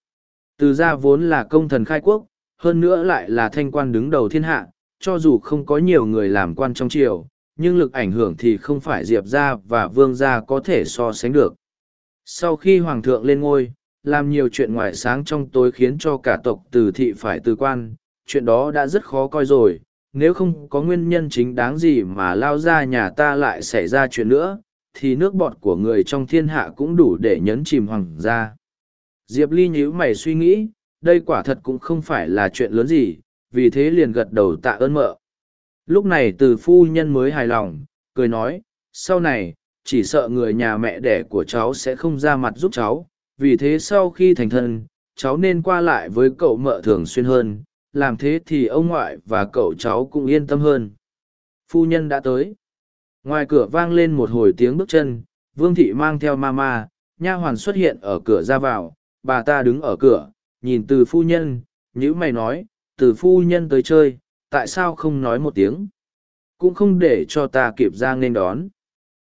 Từ gia vốn là công thần khai quốc, hơn nữa lại là thanh quan đứng đầu thiên hạ, cho dù không có nhiều người làm quan trong triều, nhưng lực ảnh hưởng thì không phải Diệp gia và Vương gia có thể so sánh được. Sau khi Hoàng thượng lên ngôi, làm nhiều chuyện ngoại sáng trong tối khiến cho cả tộc từ thị phải từ quan, chuyện đó đã rất khó coi rồi, nếu không có nguyên nhân chính đáng gì mà lao ra nhà ta lại xảy ra chuyện nữa, thì nước bọt của người trong thiên hạ cũng đủ để nhấn chìm hoàng gia. Diệp Ly nhíu mày suy nghĩ, đây quả thật cũng không phải là chuyện lớn gì, vì thế liền gật đầu tạ ơn mợ. Lúc này từ phu nhân mới hài lòng, cười nói, sau này, chỉ sợ người nhà mẹ đẻ của cháu sẽ không ra mặt giúp cháu, vì thế sau khi thành thân, cháu nên qua lại với cậu mợ thường xuyên hơn, làm thế thì ông ngoại và cậu cháu cũng yên tâm hơn. Phu nhân đã tới. Ngoài cửa vang lên một hồi tiếng bước chân, Vương Thị mang theo mama, nha hoàn xuất hiện ở cửa ra vào, bà ta đứng ở cửa, nhìn từ phu nhân, nhữ mày nói, từ phu nhân tới chơi, tại sao không nói một tiếng? Cũng không để cho ta kịp ra nên đón.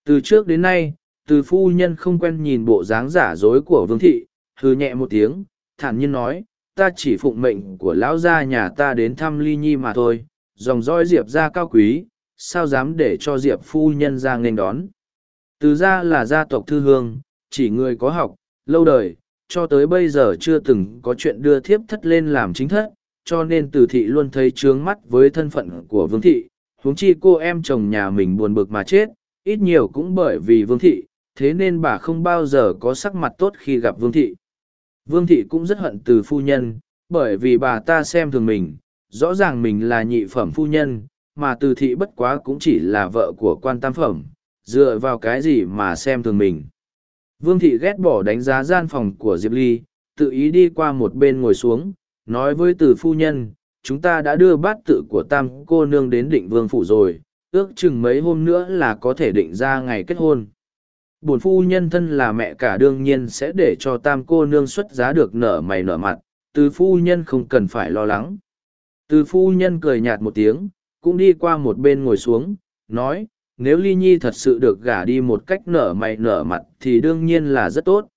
Từ trước đến nay, từ phu nhân không quen nhìn bộ dáng giả dối của Vương Thị, hư nhẹ một tiếng, thản nhiên nói, ta chỉ phụng mệnh của lão gia nhà ta đến thăm ly nhi mà thôi, dòng roi diệp ra cao quý, sao dám để cho diệp phu nhân ra nên đón. Từ ra là gia tộc thư hương, chỉ người có học, lâu đời, cho tới bây giờ chưa từng có chuyện đưa thiếp thất lên làm chính thất, cho nên từ thị luôn thấy trướng mắt với thân phận của vương thị, huống chi cô em chồng nhà mình buồn bực mà chết, ít nhiều cũng bởi vì vương thị, thế nên bà không bao giờ có sắc mặt tốt khi gặp vương thị. Vương thị cũng rất hận từ phu nhân, bởi vì bà ta xem thường mình, rõ ràng mình là nhị phẩm phu nhân, mà từ thị bất quá cũng chỉ là vợ của quan tam phẩm, dựa vào cái gì mà xem thường mình. Vương thị ghét bỏ đánh giá gian phòng của Diệp Ly, tự ý đi qua một bên ngồi xuống, nói với từ phu nhân, chúng ta đã đưa bát tự của tam cô nương đến định vương phủ rồi, ước chừng mấy hôm nữa là có thể định ra ngày kết hôn. Bổn phu nhân thân là mẹ cả đương nhiên sẽ để cho tam cô nương xuất giá được nở mày nở mặt, từ phu nhân không cần phải lo lắng. Từ phu nhân cười nhạt một tiếng, cũng đi qua một bên ngồi xuống, nói, nếu ly nhi thật sự được gả đi một cách nở mày nở mặt thì đương nhiên là rất tốt.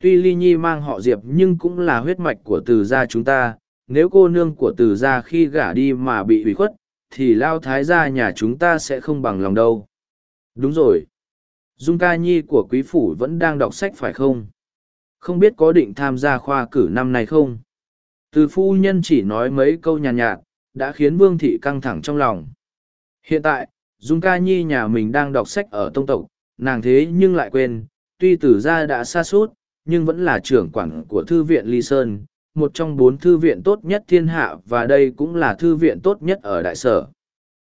Tuy ly nhi mang họ diệp nhưng cũng là huyết mạch của từ gia chúng ta, nếu cô nương của từ gia khi gả đi mà bị ủy khuất, thì lao thái gia nhà chúng ta sẽ không bằng lòng đâu. Đúng rồi. Dung ca nhi của quý phủ vẫn đang đọc sách phải không? Không biết có định tham gia khoa cử năm nay không? Từ phu nhân chỉ nói mấy câu nhàn nhạt, nhạt, đã khiến vương thị căng thẳng trong lòng. Hiện tại, Dung ca nhi nhà mình đang đọc sách ở tông tộc, nàng thế nhưng lại quên, tuy tử gia đã xa suốt, nhưng vẫn là trưởng quản của thư viện Ly Sơn, một trong bốn thư viện tốt nhất thiên hạ và đây cũng là thư viện tốt nhất ở đại sở.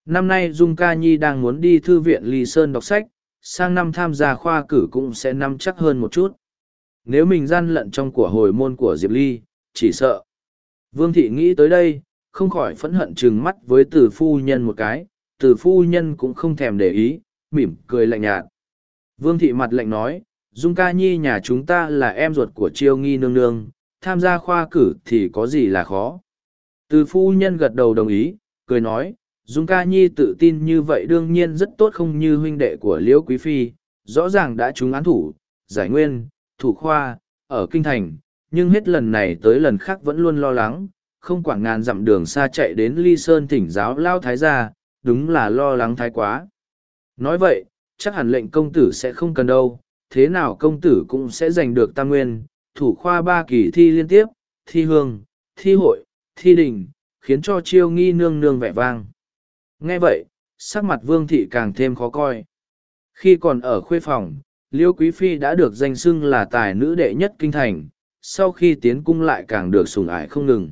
Năm nay Dung Ca Nhi đang muốn đi thư viện Ly Sơn đọc sách, sang năm tham gia khoa cử cũng sẽ nắm chắc hơn một chút. Nếu mình gian lận trong của hồi môn của Diệp Ly, chỉ sợ. Vương Thị nghĩ tới đây, không khỏi phẫn hận trừng mắt với tử phu nhân một cái, tử phu nhân cũng không thèm để ý, mỉm cười lạnh nhạt. Vương Thị mặt lạnh nói, Dung Ca Nhi nhà chúng ta là em ruột của Chiêu Nghi Nương Nương, tham gia khoa cử thì có gì là khó. Từ phu nhân gật đầu đồng ý, cười nói, Dung ca nhi tự tin như vậy đương nhiên rất tốt không như huynh đệ của Liễu Quý Phi, rõ ràng đã trúng án thủ, giải nguyên, thủ khoa, ở Kinh Thành, nhưng hết lần này tới lần khác vẫn luôn lo lắng, không quản ngàn dặm đường xa chạy đến Ly Sơn thỉnh giáo lao thái gia, đúng là lo lắng thái quá. Nói vậy, chắc hẳn lệnh công tử sẽ không cần đâu, thế nào công tử cũng sẽ giành được tam nguyên, thủ khoa ba kỳ thi liên tiếp, thi hương, thi hội, thi đình, khiến cho chiêu nghi nương nương vẻ vang. Nghe vậy, sắc mặt vương thị càng thêm khó coi. Khi còn ở khuê phòng, Liêu Quý Phi đã được danh xưng là tài nữ đệ nhất kinh thành, sau khi tiến cung lại càng được sủng ải không ngừng.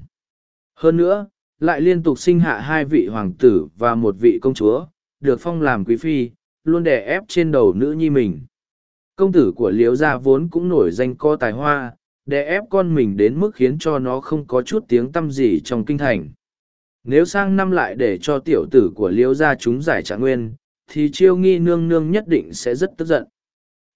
Hơn nữa, lại liên tục sinh hạ hai vị hoàng tử và một vị công chúa, được phong làm Quý Phi, luôn đè ép trên đầu nữ nhi mình công tử của liếu gia vốn cũng nổi danh co tài hoa, đè ép con mình đến mức khiến cho nó không có chút tiếng t â m gì trong kinh thành. Nếu sang năm lại để cho tiểu tử của liếu gia chúng giải trạng nguyên, thì chiêu nghi nương nương nhất định sẽ rất tức giận.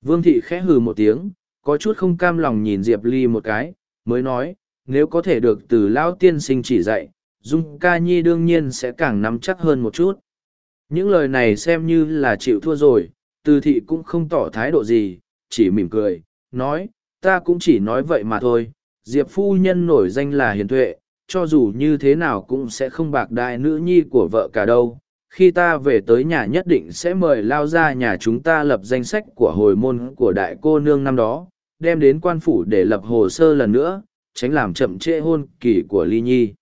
Vương thị khẽ hừ một tiếng, có chút không cam lòng nhìn diệp ly một cái, mới nói, nếu có thể được từ lão tiên sinh chỉ dạy, dung ca nhi đương nhiên sẽ càng nắm chắc hơn một chút. Những lời này xem như là chịu thua rồi từ thị cũng không tỏ thái độ gì, chỉ mỉm cười, nói, ta cũng chỉ nói vậy mà thôi, Diệp phu nhân nổi danh là hiền tuệ, cho dù như thế nào cũng sẽ không bạc đại nữ nhi của vợ cả đâu. Khi ta về tới nhà nhất định sẽ mời lao ra nhà chúng ta lập danh sách của hồi môn của đại cô nương năm đó, đem đến quan phủ để lập hồ sơ lần nữa, tránh làm chậm trễ hôn kỳ của Ly Nhi.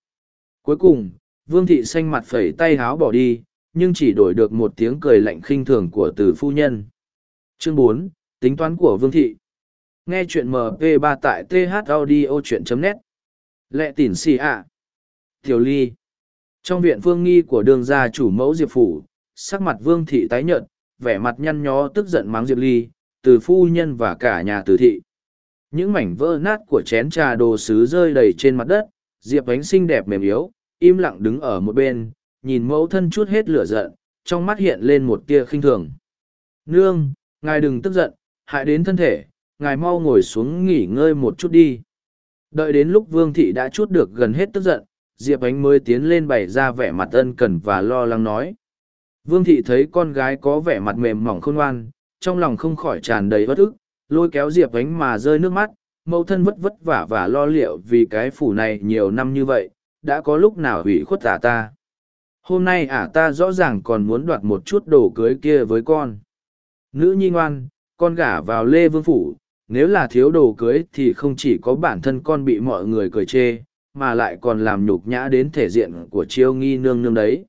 Cuối cùng, Vương Thị xanh mặt phẩy tay háo bỏ đi, nhưng chỉ đổi được một tiếng cười lạnh khinh thường của từ phu nhân. Chương bốn tính toán của Vương Thị Nghe chuyện MP3 tại thaudio.net Lệ tỉn xì ạ Tiểu Ly Trong viện Vương Nghi của đường gia chủ mẫu Diệp Phủ, sắc mặt Vương Thị tái nhợt, vẻ mặt nhăn nhó tức giận mắng Diệp Ly, từ phu nhân và cả nhà từ thị. Những mảnh vỡ nát của chén trà đồ sứ rơi đầy trên mặt đất, Diệp ánh xinh đẹp mềm yếu, im lặng đứng ở một bên, nhìn mẫu thân chút hết lửa giận, trong mắt hiện lên một tia khinh thường. Nương, ngài đừng tức giận, hại đến thân thể, ngài mau ngồi xuống nghỉ ngơi một chút đi. Đợi đến lúc Vương Thị đã chút được gần hết tức giận, Diệp Ánh mới tiến lên bày ra vẻ mặt ân cần và lo lắng nói. Vương Thị thấy con gái có vẻ mặt mềm mỏng khôn ngoan, trong lòng không khỏi tràn đầy bất ức, lôi kéo Diệp Ánh mà rơi nước mắt, mẫu thân vất vất vả và lo liệu vì cái phủ này nhiều năm như vậy, đã có lúc nào hủy khuất tả ta hôm nay ả ta rõ ràng còn muốn đoạt một chút đồ cưới kia với con. Nữ nhi ngoan con gả vào lê vương phủ nếu là thiếu đồ cưới thì không chỉ có bản thân con bị mọi người cười chê mà lại còn làm nhục nhã đến thể diện của chiêu nghi nương nương đấy.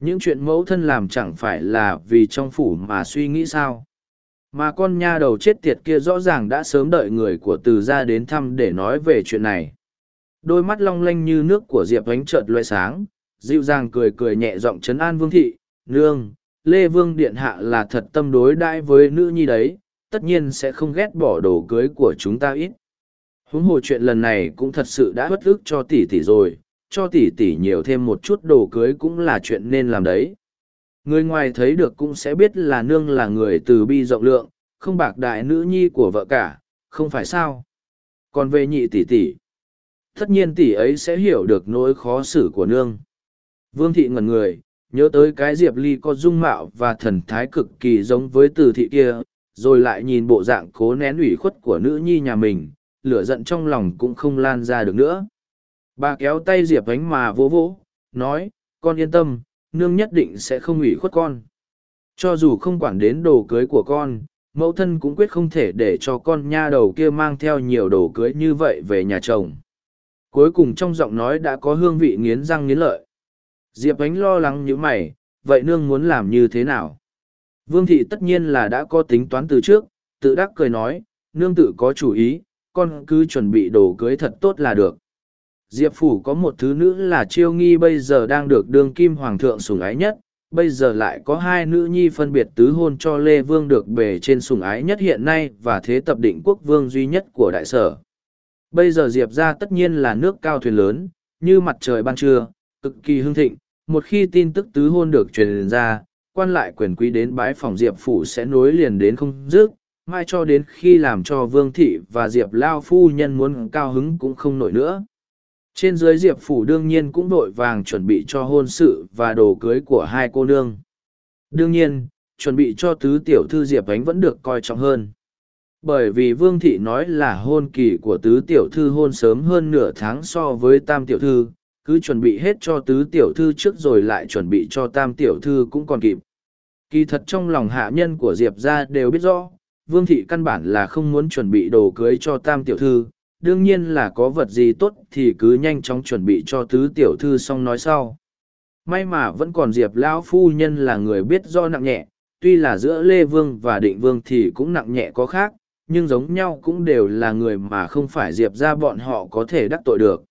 Những chuyện mẫu thân làm chẳng phải là vì trong phủ mà suy nghĩ sao? Mà con nha đầu chết tiệt kia rõ ràng đã sớm đợi người của từ ra đến thăm để nói về chuyện này. Đôi mắt long lanh như nước của Diệp ánh chợt loe sáng, dịu dàng cười cười nhẹ giọng trấn an Vương Thị, Nương, Lê Vương Điện Hạ là thật tâm đối đãi với nữ nhi đấy, tất nhiên sẽ không ghét bỏ đồ cưới của chúng ta ít. Huống hồ chuyện lần này cũng thật sự đã bất ức cho tỷ tỷ rồi, cho tỷ tỷ nhiều thêm một chút đồ cưới cũng là chuyện nên làm đấy. Người ngoài thấy được cũng sẽ biết là nương là người từ bi rộng lượng, không bạc đại nữ nhi của vợ cả, không phải sao. Còn về nhị tỷ tỷ, tất nhiên tỷ ấy sẽ hiểu được nỗi khó xử của nương. Vương thị ngẩn người, nhớ tới cái diệp ly có dung mạo và thần thái cực kỳ giống với từ thị kia, rồi lại nhìn bộ dạng cố nén ủy khuất của nữ nhi nhà mình, lửa giận trong lòng cũng không lan ra được nữa. Bà kéo tay diệp ánh mà vỗ vỗ, nói, con yên tâm, nương nhất định sẽ không ủy khuất con. Cho dù không quản đến đồ cưới của con, mẫu thân cũng quyết không thể để cho con nha đầu kia mang theo nhiều đồ cưới như vậy về nhà chồng. Cuối cùng trong giọng nói đã có hương vị nghiến răng nghiến lợi. Diệp ánh lo lắng như mày, vậy nương muốn làm như thế nào? Vương thị tất nhiên là đã có tính toán từ trước, tự đắc cười nói, nương tự có chủ ý, con cứ chuẩn bị đồ cưới thật tốt là được. Diệp Phủ có một thứ nữ là Chiêu Nghi bây giờ đang được đương kim hoàng thượng sủng ái nhất, bây giờ lại có hai nữ nhi phân biệt tứ hôn cho Lê Vương được bề trên sủng ái nhất hiện nay và thế tập định quốc vương duy nhất của đại sở. Bây giờ Diệp ra tất nhiên là nước cao thuyền lớn, như mặt trời ban trưa, cực kỳ hưng thịnh, một khi tin tức tứ hôn được truyền ra, quan lại quyền quý đến bái phòng Diệp Phủ sẽ nối liền đến không dứt, mai cho đến khi làm cho Vương Thị và Diệp Lao Phu Nhân muốn cao hứng cũng không nổi nữa. Trên dưới Diệp Phủ đương nhiên cũng đội vàng chuẩn bị cho hôn sự và đồ cưới của hai cô nương. Đương nhiên, chuẩn bị cho tứ tiểu thư Diệp Ánh vẫn được coi trọng hơn. Bởi vì Vương Thị nói là hôn kỳ của tứ tiểu thư hôn sớm hơn nửa tháng so với tam tiểu thư, cứ chuẩn bị hết cho tứ tiểu thư trước rồi lại chuẩn bị cho tam tiểu thư cũng còn kịp. Kỳ thật trong lòng hạ nhân của Diệp ra đều biết rõ, Vương Thị căn bản là không muốn chuẩn bị đồ cưới cho tam tiểu thư, đương nhiên là có vật gì tốt thì cứ nhanh chóng chuẩn bị cho tứ tiểu thư xong nói sau may mà vẫn còn diệp lão phu nhân là người biết do nặng nhẹ tuy là giữa lê vương và định vương thì cũng nặng nhẹ có khác nhưng giống nhau cũng đều là người mà không phải diệp ra bọn họ có thể đắc tội được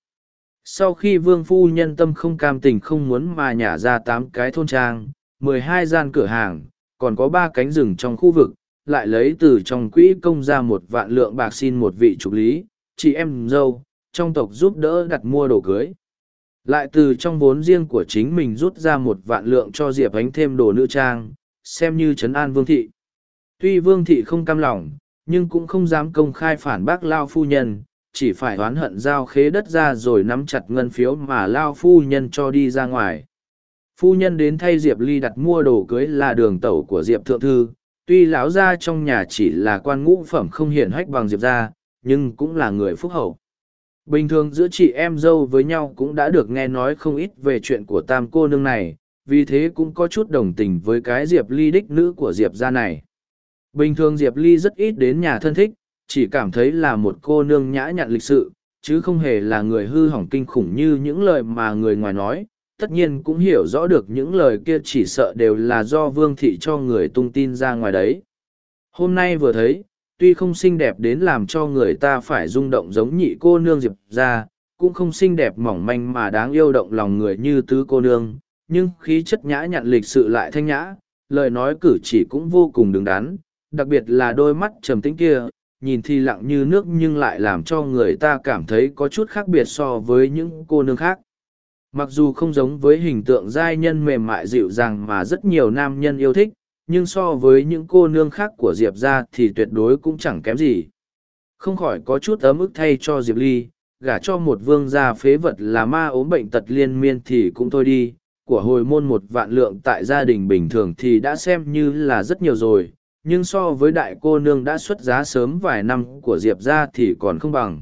sau khi vương phu nhân tâm không cam tình không muốn mà nhả ra tám cái thôn trang mười hai gian cửa hàng còn có ba cánh rừng trong khu vực lại lấy từ trong quỹ công ra một vạn lượng bạc xin một vị trục lý chị em dâu, trong tộc giúp đỡ đặt mua đồ cưới. Lại từ trong vốn riêng của chính mình rút ra một vạn lượng cho Diệp Ánh thêm đồ nữ trang, xem như trấn an Vương Thị. Tuy Vương Thị không cam lòng, nhưng cũng không dám công khai phản bác Lao Phu Nhân, chỉ phải oán hận giao khế đất ra rồi nắm chặt ngân phiếu mà Lao Phu Nhân cho đi ra ngoài. Phu Nhân đến thay Diệp Ly đặt mua đồ cưới là đường tẩu của Diệp Thượng Thư, tuy lão gia trong nhà chỉ là quan ngũ phẩm không hiển hách bằng Diệp gia, nhưng cũng là người phúc hậu. Bình thường giữa chị em dâu với nhau cũng đã được nghe nói không ít về chuyện của tam cô nương này, vì thế cũng có chút đồng tình với cái Diệp Ly đích nữ của Diệp gia này. Bình thường Diệp Ly rất ít đến nhà thân thích, chỉ cảm thấy là một cô nương nhã nhặn lịch sự, chứ không hề là người hư hỏng kinh khủng như những lời mà người ngoài nói. Tất nhiên cũng hiểu rõ được những lời kia chỉ sợ đều là do vương thị cho người tung tin ra ngoài đấy. Hôm nay vừa thấy, tuy không xinh đẹp đến làm cho người ta phải rung động giống nhị cô nương diệp ra cũng không xinh đẹp mỏng manh mà đáng yêu động lòng người như tứ cô nương nhưng khí chất nhã nhặn lịch sự lại thanh nhã lời nói cử chỉ cũng vô cùng đứng đắn đặc biệt là đôi mắt trầm tĩnh kia nhìn thì lặng như nước nhưng lại làm cho người ta cảm thấy có chút khác biệt so với những cô nương khác. Mặc dù không giống với hình tượng giai nhân mềm mại dịu dàng mà rất nhiều nam nhân yêu thích, nhưng so với những cô nương khác của diệp ra thì tuyệt đối cũng chẳng kém gì. Không khỏi có chút ấm ức thay cho diệp ly, gả cho một vương gia phế vật là ma ốm bệnh tật liên miên thì cũng thôi đi, của hồi môn một vạn lượng tại gia đình bình thường thì đã xem như là rất nhiều rồi nhưng so với đại cô nương đã xuất giá sớm vài năm của diệp ra thì còn không bằng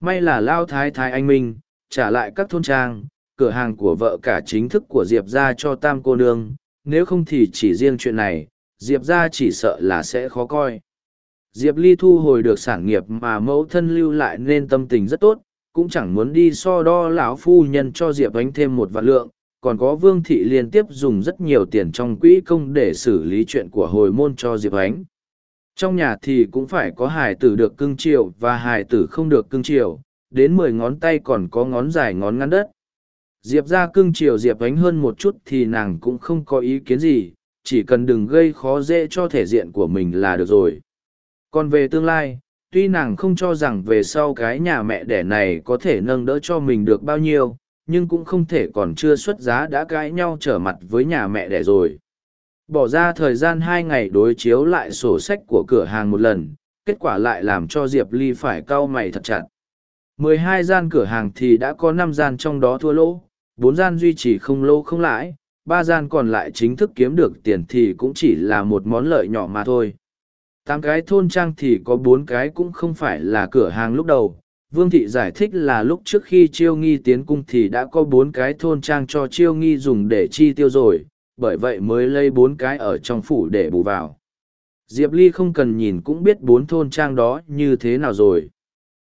may là lao thái thái anh minh trả lại các thôn trang cửa hàng của vợ cả chính thức của diệp ra cho tam cô nương nếu không thì chỉ riêng chuyện này, Diệp ra chỉ sợ là sẽ khó coi. Diệp Ly thu hồi được sản nghiệp mà mẫu thân lưu lại nên tâm tình rất tốt, cũng chẳng muốn đi so đo lão phu nhân cho Diệp Ánh thêm một vạn lượng, còn có Vương Thị liên tiếp dùng rất nhiều tiền trong quỹ công để xử lý chuyện của hồi môn cho Diệp Ánh. Trong nhà thì cũng phải có hài tử được cưng chiều và hài tử không được cưng chiều, đến mười ngón tay còn có ngón dài ngón ngắn đất. Diệp ra cưng chiều Diệp ánh hơn một chút thì nàng cũng không có ý kiến gì, chỉ cần đừng gây khó dễ cho thể diện của mình là được rồi. Còn về tương lai, tuy nàng không cho rằng về sau cái nhà mẹ đẻ này có thể nâng đỡ cho mình được bao nhiêu, nhưng cũng không thể còn chưa xuất giá đã cãi nhau trở mặt với nhà mẹ đẻ rồi. Bỏ ra thời gian hai ngày đối chiếu lại sổ sách của cửa hàng một lần, kết quả lại làm cho Diệp Ly phải cau mày thật chặt. mười hai gian cửa hàng thì đã có năm gian trong đó thua lỗ, bốn gian duy trì không lỗ không lãi, ba gian còn lại chính thức kiếm được tiền thì cũng chỉ là một món lợi nhỏ mà thôi. Tám cái thôn trang thì có bốn cái cũng không phải là cửa hàng lúc đầu. Vương Thị giải thích là lúc trước khi Chiêu Nghi tiến cung thì đã có bốn cái thôn trang cho Chiêu Nghi dùng để chi tiêu rồi, bởi vậy mới lấy bốn cái ở trong phủ để bù vào. Diệp Ly không cần nhìn cũng biết bốn thôn trang đó như thế nào rồi.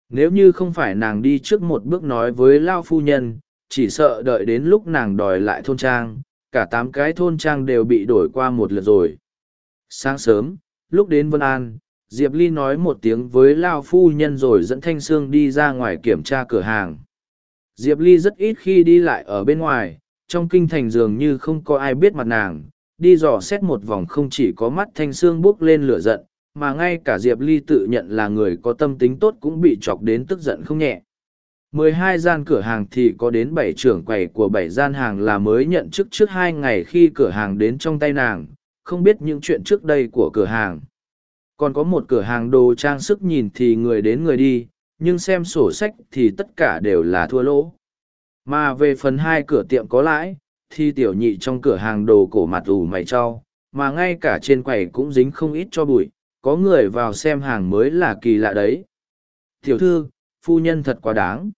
Nếu như không phải nàng đi trước một bước nói với Lao Phu Nhân, chỉ sợ đợi đến lúc nàng đòi lại thôn trang, cả tám cái thôn trang đều bị đổi qua một lượt rồi. Sáng sớm, lúc đến Vân An, Diệp Ly nói một tiếng với Lao Phu Nhân rồi dẫn Thanh Sương đi ra ngoài kiểm tra cửa hàng. Diệp Ly rất ít khi đi lại ở bên ngoài, trong kinh thành dường như không có ai biết mặt nàng, đi dò xét một vòng không chỉ có mắt Thanh Sương bước lên lửa giận, mà ngay cả Diệp Ly tự nhận là người có tâm tính tốt cũng bị chọc đến tức giận không nhẹ. mười hai gian cửa hàng thì có đến bảy trưởng quầy của bảy gian hàng là mới nhận chức trước hai ngày khi cửa hàng đến trong tay nàng, không biết những chuyện trước đây của cửa hàng. Còn có một cửa hàng đồ trang sức nhìn thì người đến người đi, nhưng xem sổ sách thì tất cả đều là thua lỗ. Mà về phần hai cửa tiệm có lãi, thì tiểu nhị trong cửa hàng đồ cổ mặt ủ mày cho, mà ngay cả trên quầy cũng dính không ít cho bụi, có người vào xem hàng mới là kỳ lạ đấy. Tiểu thư, phu nhân thật quá đáng.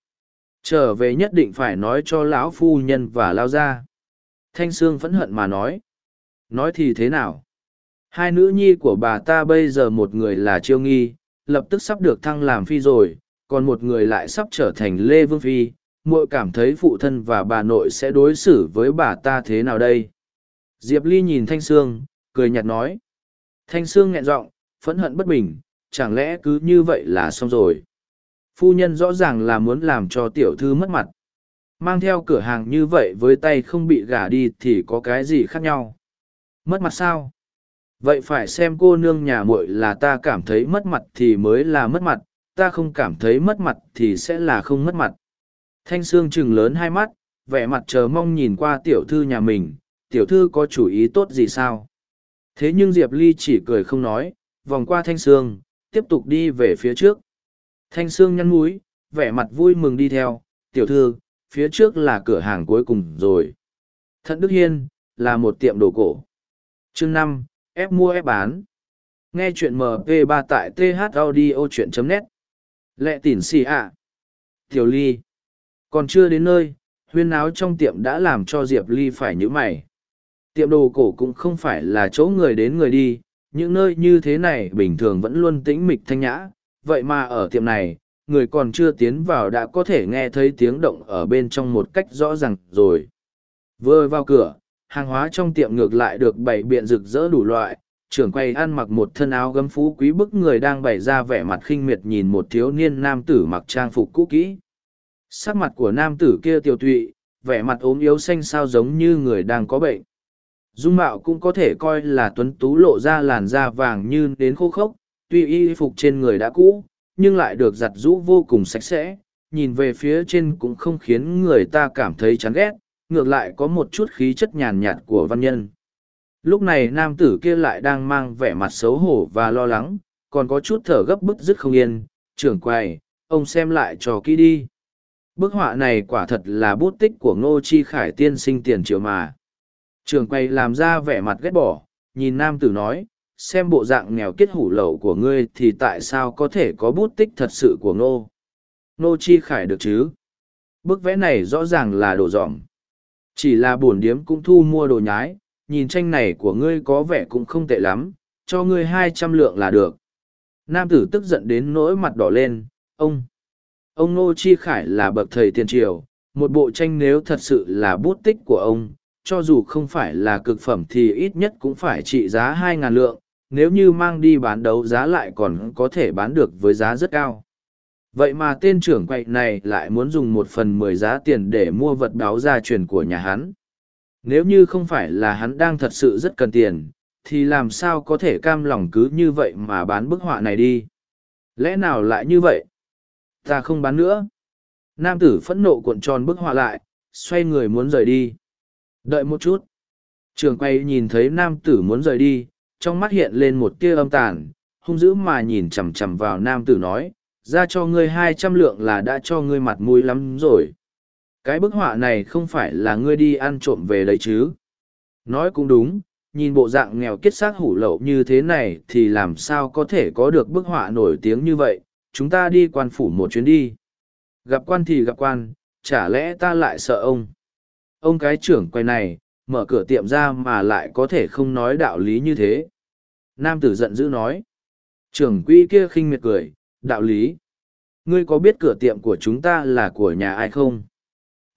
Trở về nhất định phải nói cho lão phu nhân và lao ra. Thanh Sương phẫn hận mà nói. Nói thì thế nào? Hai nữ nhi của bà ta bây giờ một người là Chiêu Nghi, lập tức sắp được thăng làm phi rồi, còn một người lại sắp trở thành Lê Vương Phi. muội cảm thấy phụ thân và bà nội sẽ đối xử với bà ta thế nào đây? Diệp Ly nhìn Thanh Sương, cười nhạt nói. Thanh Sương nghẹn giọng, phẫn hận bất bình, chẳng lẽ cứ như vậy là xong rồi? Phu nhân rõ ràng là muốn làm cho tiểu thư mất mặt. Mang theo cửa hàng như vậy với tay không bị gả đi thì có cái gì khác nhau? Mất mặt sao? Vậy phải xem cô nương nhà muội là ta cảm thấy mất mặt thì mới là mất mặt, ta không cảm thấy mất mặt thì sẽ là không mất mặt. Thanh Sương chừng lớn hai mắt, vẻ mặt chờ mong nhìn qua tiểu thư nhà mình, tiểu thư có chủ ý tốt gì sao? Thế nhưng Diệp Ly chỉ cười không nói, vòng qua Thanh Sương, tiếp tục đi về phía trước. Thanh Sương nhăn mũi, vẻ mặt vui mừng đi theo, tiểu thư, phía trước là cửa hàng cuối cùng rồi. Thận Đức Hiên, là một tiệm đồ cổ chương năm ép mua ép bán. Nghe chuyện mp 3 tại th audio chuyện net. Lệ tỉn xì ạ. Tiểu ly. Còn chưa đến nơi, huyên áo trong tiệm đã làm cho diệp ly phải nhữ mày. Tiệm đồ cổ cũng không phải là chỗ người đến người đi, những nơi như thế này bình thường vẫn luôn tĩnh mịch thanh nhã. Vậy mà ở tiệm này, người còn chưa tiến vào đã có thể nghe thấy tiếng động ở bên trong một cách rõ ràng rồi. Vừa vào cửa hàng hóa trong tiệm ngược lại được bày biện rực rỡ đủ loại. Trưởng quay ăn mặc một thân áo gấm phú quý bức người đang bày ra vẻ mặt khinh miệt nhìn một thiếu niên nam tử mặc trang phục cũ kỹ. Sắc mặt của nam tử kia tiều tụy, vẻ mặt ốm yếu xanh sao giống như người đang có bệnh. Dung mạo cũng có thể coi là tuấn tú lộ ra làn da vàng như đến khô khốc, tuy y phục trên người đã cũ, nhưng lại được giặt rũ vô cùng sạch sẽ. Nhìn về phía trên cũng không khiến người ta cảm thấy chán ghét ngược lại có một chút khí chất nhàn nhạt của văn nhân. Lúc này nam tử kia lại đang mang vẻ mặt xấu hổ và lo lắng, còn có chút thở gấp bức dứt không yên, trưởng quầy, ông xem lại cho kỹ đi. Bức họa này quả thật là bút tích của ngô chi khải tiên sinh tiền triệu mà. Trưởng quầy làm ra vẻ mặt ghét bỏ, nhìn nam tử nói, xem bộ dạng nghèo kết hủ lậu của ngươi thì tại sao có thể có bút tích thật sự của ngô. Ngô chi khải được chứ? Bức vẽ này rõ ràng là đồ dỏng. Chỉ là bổn điếm cũng thu mua đồ nhái, nhìn tranh này của ngươi có vẻ cũng không tệ lắm, cho ngươi hai trăm lượng là được. Nam tử tức giận đến nỗi mặt đỏ lên, ông. Ông Nô Chi Khải là bậc thầy tiền triều, một bộ tranh nếu thật sự là bút tích của ông, cho dù không phải là cực phẩm thì ít nhất cũng phải trị giá hai ngàn lượng, nếu như mang đi bán đấu giá lại còn có thể bán được với giá rất cao. Vậy mà tên trưởng quậy này lại muốn dùng một phần mười giá tiền để mua vật báo gia truyền của nhà hắn. Nếu như không phải là hắn đang thật sự rất cần tiền, thì làm sao có thể cam lòng cứ như vậy mà bán bức họa này đi? Lẽ nào lại như vậy? Ta không bán nữa. Nam tử phẫn nộ cuộn tròn bức họa lại, xoay người muốn rời đi. Đợi một chút. Trường quay nhìn thấy nam tử muốn rời đi, trong mắt hiện lên một tia âm tàn, hung dữ mà nhìn chằm chằm vào nam tử nói, ra cho ngươi hai trăm lượng là đã cho ngươi mặt mũi lắm rồi. Cái bức họa này không phải là ngươi đi ăn trộm về đấy chứ. Nói cũng đúng, nhìn bộ dạng nghèo kết xác hủ lậu như thế này thì làm sao có thể có được bức họa nổi tiếng như vậy, chúng ta đi quan phủ một chuyến đi. Gặp quan thì gặp quan, chả lẽ ta lại sợ ông. Ông cái trưởng quay này, mở cửa tiệm ra mà lại có thể không nói đạo lý như thế. Nam tử giận dữ nói. Trưởng quỹ kia khinh miệt cười, đạo lý. Ngươi có biết cửa tiệm của chúng ta là của nhà ai không?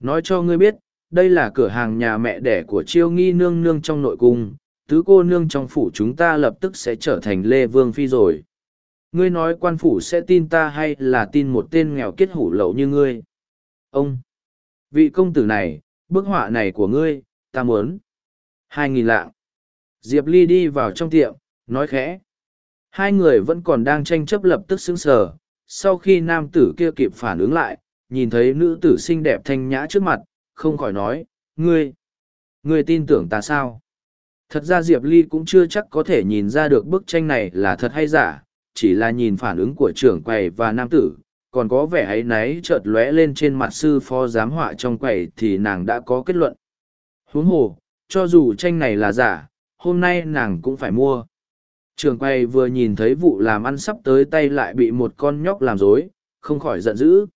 Nói cho ngươi biết, đây là cửa hàng nhà mẹ đẻ của chiêu nghi nương nương trong nội cung, tứ cô nương trong phủ chúng ta lập tức sẽ trở thành Lê Vương Phi rồi. Ngươi nói quan phủ sẽ tin ta hay là tin một tên nghèo kết hủ lậu như ngươi? Ông! Vị công tử này, bức họa này của ngươi, ta muốn. Hai nghìn lạng. Diệp Ly đi vào trong tiệm, nói khẽ. Hai người vẫn còn đang tranh chấp lập tức sững sờ. Sau khi nam tử kia kịp phản ứng lại, nhìn thấy nữ tử xinh đẹp thanh nhã trước mặt, không khỏi nói, ngươi, ngươi tin tưởng ta sao? Thật ra Diệp Ly cũng chưa chắc có thể nhìn ra được bức tranh này là thật hay giả, chỉ là nhìn phản ứng của trưởng quầy và nam tử, còn có vẻ ấy náy chợt lóe lên trên mặt sư phó giám họa trong quầy thì nàng đã có kết luận. Huống hồ, cho dù tranh này là giả, hôm nay nàng cũng phải mua. Trường quay vừa nhìn thấy vụ làm ăn sắp tới tay lại bị một con nhóc làm dối, không khỏi giận dữ.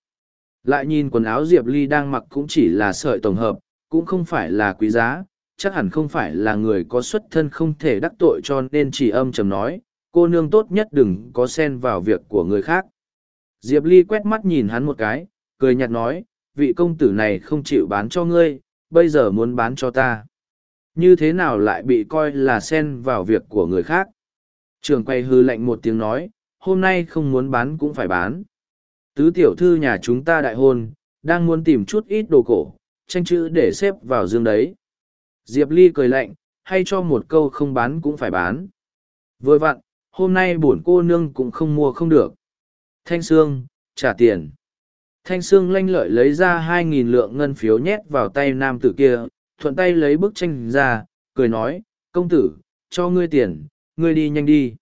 Lại nhìn quần áo Diệp Ly đang mặc cũng chỉ là sợi tổng hợp, cũng không phải là quý giá, chắc hẳn không phải là người có xuất thân không thể đắc tội cho nên chỉ âm trầm nói, cô nương tốt nhất đừng có xen vào việc của người khác. Diệp Ly quét mắt nhìn hắn một cái, cười nhạt nói, vị công tử này không chịu bán cho ngươi, bây giờ muốn bán cho ta. Như thế nào lại bị coi là xen vào việc của người khác? Trường quay hư lạnh một tiếng nói, hôm nay không muốn bán cũng phải bán. Tứ tiểu thư nhà chúng ta đại hôn, đang muốn tìm chút ít đồ cổ, tranh chữ để xếp vào dương đấy. Diệp Ly cười lạnh, hay cho một câu không bán cũng phải bán. Vừa vặn, hôm nay bổn cô nương cũng không mua không được. Thanh Sương, trả tiền. Thanh Sương lanh lợi lấy ra hai nghìn lượng ngân phiếu nhét vào tay nam tử kia, thuận tay lấy bức tranh ra, cười nói, công tử, cho ngươi tiền, ngươi đi nhanh đi.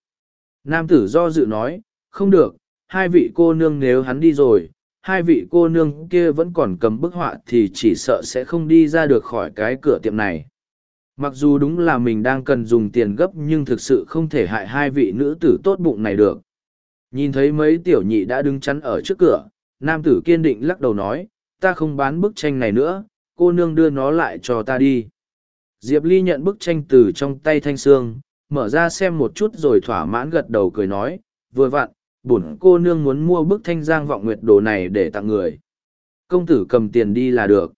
Nam tử do dự nói, không được, hai vị cô nương nếu hắn đi rồi, hai vị cô nương kia vẫn còn cầm bức họa thì chỉ sợ sẽ không đi ra được khỏi cái cửa tiệm này. Mặc dù đúng là mình đang cần dùng tiền gấp nhưng thực sự không thể hại hai vị nữ tử tốt bụng này được. Nhìn thấy mấy tiểu nhị đã đứng chắn ở trước cửa, nam tử kiên định lắc đầu nói, ta không bán bức tranh này nữa, cô nương đưa nó lại cho ta đi. Diệp Ly nhận bức tranh từ trong tay Thanh Sương, mở ra xem một chút rồi thỏa mãn gật đầu cười nói, vừa vặn, bổn cô nương muốn mua bức thanh giang vọng nguyệt đồ này để tặng người. Công tử cầm tiền đi là được.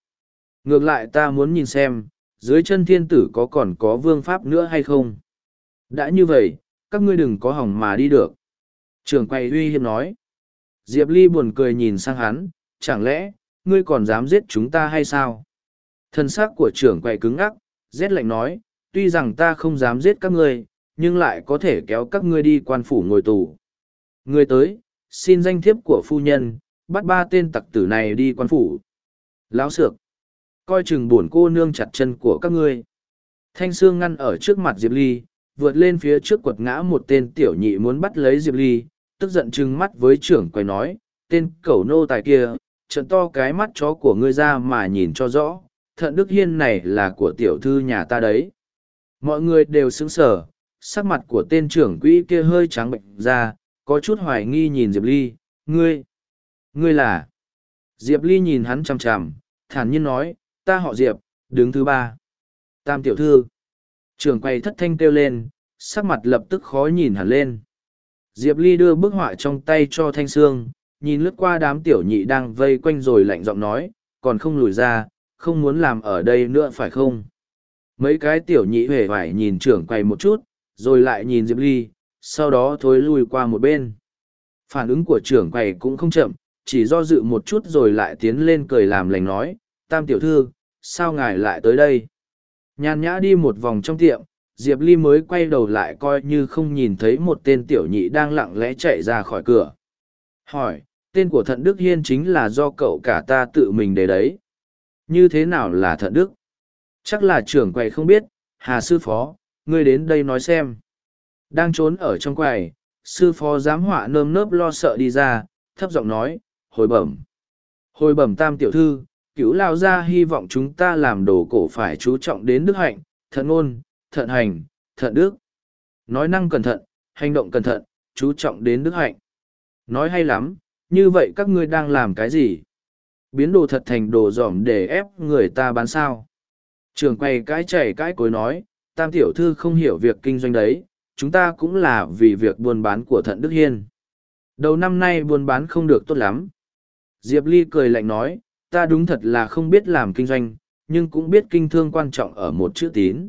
Ngược lại ta muốn nhìn xem, dưới chân thiên tử có còn có vương pháp nữa hay không. Đã như vậy, các ngươi đừng có hỏng mà đi được. Trường quay uy hiếp nói. Diệp Ly buồn cười nhìn sang hắn, chẳng lẽ, ngươi còn dám giết chúng ta hay sao? Thân xác của trưởng quay cứng ngắc, rét lạnh nói, tuy rằng ta không dám giết các ngươi, nhưng lại có thể kéo các ngươi đi quan phủ ngồi tù. người tới, xin danh thiếp của phu nhân, bắt ba tên tặc tử này đi quan phủ. Lão sược, coi chừng buồn cô nương chặt chân của các ngươi. Thanh Sương ngăn ở trước mặt Diệp Ly, vượt lên phía trước quật ngã một tên tiểu nhị muốn bắt lấy Diệp Ly, tức giận trừng mắt với trưởng quầy nói, tên cẩu nô tài kia, trận to cái mắt chó của ngươi ra mà nhìn cho rõ, thận đức hiên này là của tiểu thư nhà ta đấy. Mọi người đều sững sờ, sắc mặt của tên trưởng quỹ kia hơi trắng bệnh ra, có chút hoài nghi nhìn Diệp Ly, ngươi, ngươi là. Diệp Ly nhìn hắn chằm chằm, thản nhiên nói, ta họ Diệp, đứng thứ ba. Tam tiểu thư. Trưởng quầy thất thanh kêu lên, sắc mặt lập tức khó nhìn hẳn lên. Diệp Ly đưa bức họa trong tay cho Thanh Sương, nhìn lướt qua đám tiểu nhị đang vây quanh rồi lạnh giọng nói, còn không lùi ra, không muốn làm ở đây nữa phải không? Mấy cái tiểu nhị hề phải nhìn trưởng quầy một chút, rồi lại nhìn Diệp Ly, sau đó thối lui qua một bên. Phản ứng của trưởng quầy cũng không chậm, chỉ do dự một chút rồi lại tiến lên cười làm lành nói, tam tiểu thư, sao ngài lại tới đây? Nhàn nhã đi một vòng trong tiệm, Diệp Ly mới quay đầu lại coi như không nhìn thấy một tên tiểu nhị đang lặng lẽ chạy ra khỏi cửa. Hỏi, tên của thận Đức Hiên chính là do cậu cả ta tự mình để đấy. Như thế nào là thận Đức? Chắc là trưởng quầy không biết, Hà Sư Phó, ngươi đến đây nói xem. Đang trốn ở trong quầy, sư phó giám họa nơm nớp lo sợ đi ra, thấp giọng nói, hồi bẩm. Hồi bẩm tam tiểu thư, cứu lao ra hy vọng chúng ta làm đồ cổ phải chú trọng đến đức hạnh, thận ngôn, thận hành, thận đức. Nói năng cẩn thận, hành động cẩn thận, chú trọng đến đức hạnh. Nói hay lắm, như vậy các ngươi đang làm cái gì? Biến đồ thật thành đồ giỏm để ép người ta bán sao? Trường quay cái chảy cái cối nói, tam tiểu thư không hiểu việc kinh doanh đấy, chúng ta cũng là vì việc buôn bán của thận Đức Hiên. Đầu năm nay buôn bán không được tốt lắm. Diệp Ly cười lạnh nói, ta đúng thật là không biết làm kinh doanh, nhưng cũng biết kinh thương quan trọng ở một chữ tín.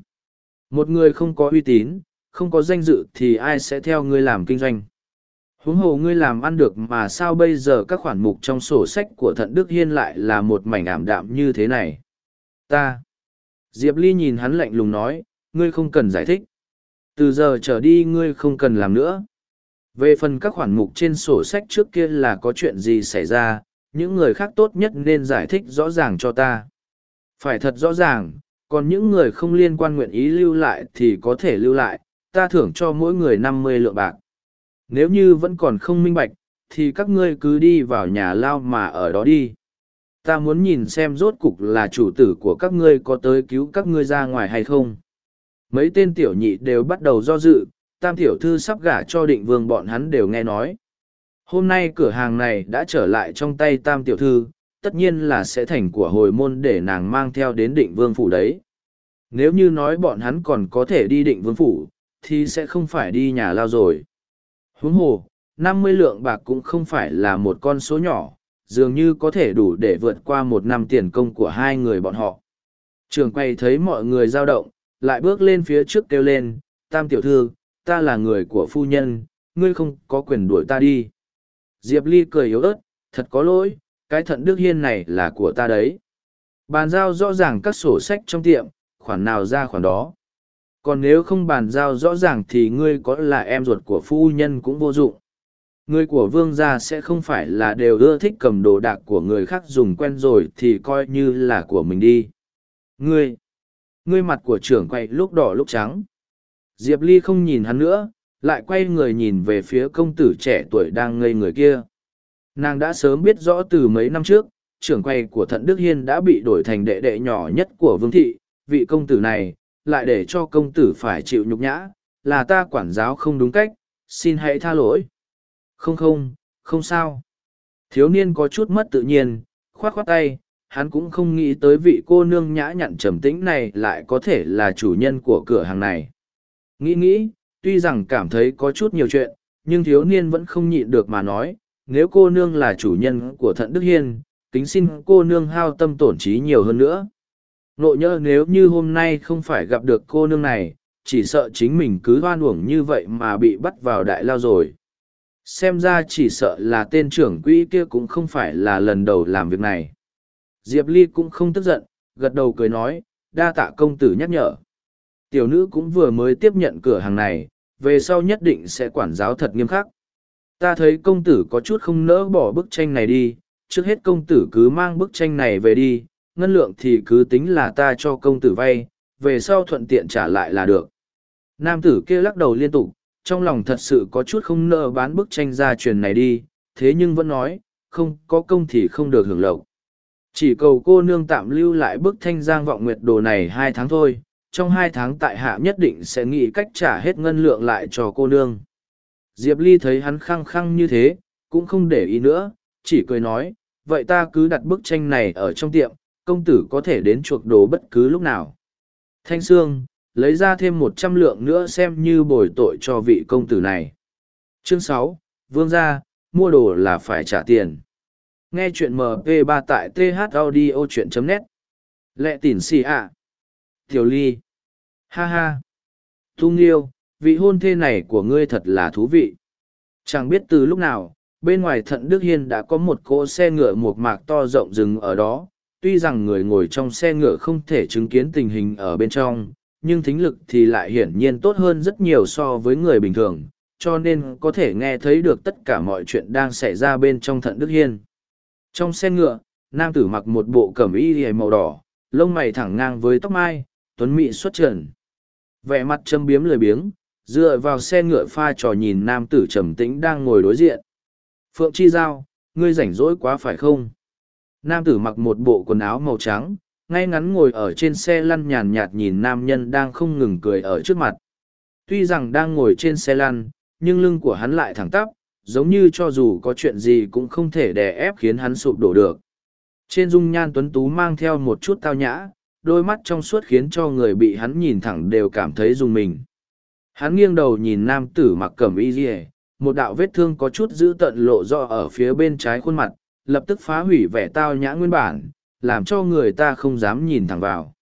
Một người không có uy tín, không có danh dự thì ai sẽ theo ngươi làm kinh doanh. Huống hồ ngươi làm ăn được mà sao bây giờ các khoản mục trong sổ sách của thận Đức Hiên lại là một mảnh ảm đạm như thế này. Ta. Diệp Ly nhìn hắn lạnh lùng nói, ngươi không cần giải thích. Từ giờ trở đi ngươi không cần làm nữa. Về phần các khoản mục trên sổ sách trước kia là có chuyện gì xảy ra, những người khác tốt nhất nên giải thích rõ ràng cho ta. Phải thật rõ ràng, còn những người không liên quan nguyện ý lưu lại thì có thể lưu lại, ta thưởng cho mỗi người năm mươi lượng bạc. Nếu như vẫn còn không minh bạch, thì các ngươi cứ đi vào nhà lao mà ở đó đi. Ta muốn nhìn xem rốt cục là chủ tử của các ngươi có tới cứu các ngươi ra ngoài hay không. Mấy tên tiểu nhị đều bắt đầu do dự, tam tiểu thư sắp gả cho định vương bọn hắn đều nghe nói. Hôm nay cửa hàng này đã trở lại trong tay tam tiểu thư, tất nhiên là sẽ thành của hồi môn để nàng mang theo đến định vương phủ đấy. Nếu như nói bọn hắn còn có thể đi định vương phủ, thì sẽ không phải đi nhà lao rồi. Huống hồ, năm mươi lượng bạc cũng không phải là một con số nhỏ, dường như có thể đủ để vượt qua một năm tiền công của hai người bọn họ. Trường quay thấy mọi người dao động, lại bước lên phía trước kêu lên, tam tiểu thư, ta là người của phu nhân, ngươi không có quyền đuổi ta đi. Diệp Ly cười yếu ớt, thật có lỗi, cái thận đức hiên này là của ta đấy. Bàn giao rõ ràng các sổ sách trong tiệm, khoản nào ra khoản đó. Còn nếu không bàn giao rõ ràng thì ngươi có là em ruột của phu nhân cũng vô dụng. Người của vương gia sẽ không phải là đều ưa thích cầm đồ đạc của người khác dùng quen rồi thì coi như là của mình đi. Ngươi, ngươi mặt của trưởng quay lúc đỏ lúc trắng. Diệp Ly không nhìn hắn nữa, lại quay người nhìn về phía công tử trẻ tuổi đang ngây người kia. Nàng đã sớm biết rõ từ mấy năm trước, trưởng quay của Thận Đức Hiên đã bị đổi thành đệ đệ nhỏ nhất của Vương Thị, vị công tử này, lại để cho công tử phải chịu nhục nhã, là ta quản giáo không đúng cách, xin hãy tha lỗi. Không không, không sao. Thiếu niên có chút mất tự nhiên, khoát khoát tay, hắn cũng không nghĩ tới vị cô nương nhã nhặn trầm tĩnh này lại có thể là chủ nhân của cửa hàng này. Nghĩ nghĩ, tuy rằng cảm thấy có chút nhiều chuyện, nhưng thiếu niên vẫn không nhịn được mà nói, nếu cô nương là chủ nhân của thận Đức Hiên, kính xin cô nương hao tâm tổn trí nhiều hơn nữa. Nội nhớ nếu như hôm nay không phải gặp được cô nương này, chỉ sợ chính mình cứ hoan uổng như vậy mà bị bắt vào đại lao rồi. Xem ra chỉ sợ là tên trưởng quỹ kia cũng không phải là lần đầu làm việc này. Diệp Ly cũng không tức giận, gật đầu cười nói, đa tạ công tử nhắc nhở. Tiểu nữ cũng vừa mới tiếp nhận cửa hàng này, về sau nhất định sẽ quản giáo thật nghiêm khắc. Ta thấy công tử có chút không nỡ bỏ bức tranh này đi, trước hết công tử cứ mang bức tranh này về đi, ngân lượng thì cứ tính là ta cho công tử vay, về sau thuận tiện trả lại là được. Nam tử kia lắc đầu liên tục, trong lòng thật sự có chút không nỡ bán bức tranh gia truyền này đi, thế nhưng vẫn nói, không có công thì không được hưởng lộc. Chỉ cầu cô nương tạm lưu lại bức thanh giang vọng nguyệt đồ này hai tháng thôi, trong hai tháng tại hạ nhất định sẽ nghĩ cách trả hết ngân lượng lại cho cô nương. Diệp Ly thấy hắn khăng khăng như thế, cũng không để ý nữa, chỉ cười nói, vậy ta cứ đặt bức tranh này ở trong tiệm, công tử có thể đến chuộc đồ bất cứ lúc nào. Thanh Sương, lấy ra thêm một trăm lượng nữa xem như bồi tội cho vị công tử này. Chương sáu, Vương gia, mua đồ là phải trả tiền. Nghe chuyện MP3 tại thaudio.net. Lẹ tỉn xì ạ. Tiểu ly. Ha ha. Tu nghiêu, vị hôn thê này của ngươi thật là thú vị. Chẳng biết từ lúc nào, bên ngoài thận Đức Hiên đã có một cỗ xe ngựa một mạc to rộng dừng ở đó. Tuy rằng người ngồi trong xe ngựa không thể chứng kiến tình hình ở bên trong, nhưng thính lực thì lại hiển nhiên tốt hơn rất nhiều so với người bình thường, cho nên có thể nghe thấy được tất cả mọi chuyện đang xảy ra bên trong thận Đức Hiên. Trong xe ngựa, nam tử mặc một bộ cẩm y hề màu đỏ, lông mày thẳng ngang với tóc mai, tuấn mị xuất trần. Vẻ mặt châm biếm lười biếng, dựa vào xe ngựa pha trò nhìn nam tử trầm tĩnh đang ngồi đối diện. Phượng Chi Giao, ngươi rảnh rỗi quá phải không? Nam tử mặc một bộ quần áo màu trắng, ngay ngắn ngồi ở trên xe lăn nhàn nhạt nhìn nam nhân đang không ngừng cười ở trước mặt. Tuy rằng đang ngồi trên xe lăn, nhưng lưng của hắn lại thẳng tắp, giống như cho dù có chuyện gì cũng không thể đè ép khiến hắn sụp đổ được. Trên dung nhan tuấn tú mang theo một chút tao nhã, đôi mắt trong suốt khiến cho người bị hắn nhìn thẳng đều cảm thấy dùng mình. Hắn nghiêng đầu nhìn nam tử mặc cẩm y dì một đạo vết thương có chút giữ tận lộ rõ ở phía bên trái khuôn mặt, lập tức phá hủy vẻ tao nhã nguyên bản, làm cho người ta không dám nhìn thẳng vào.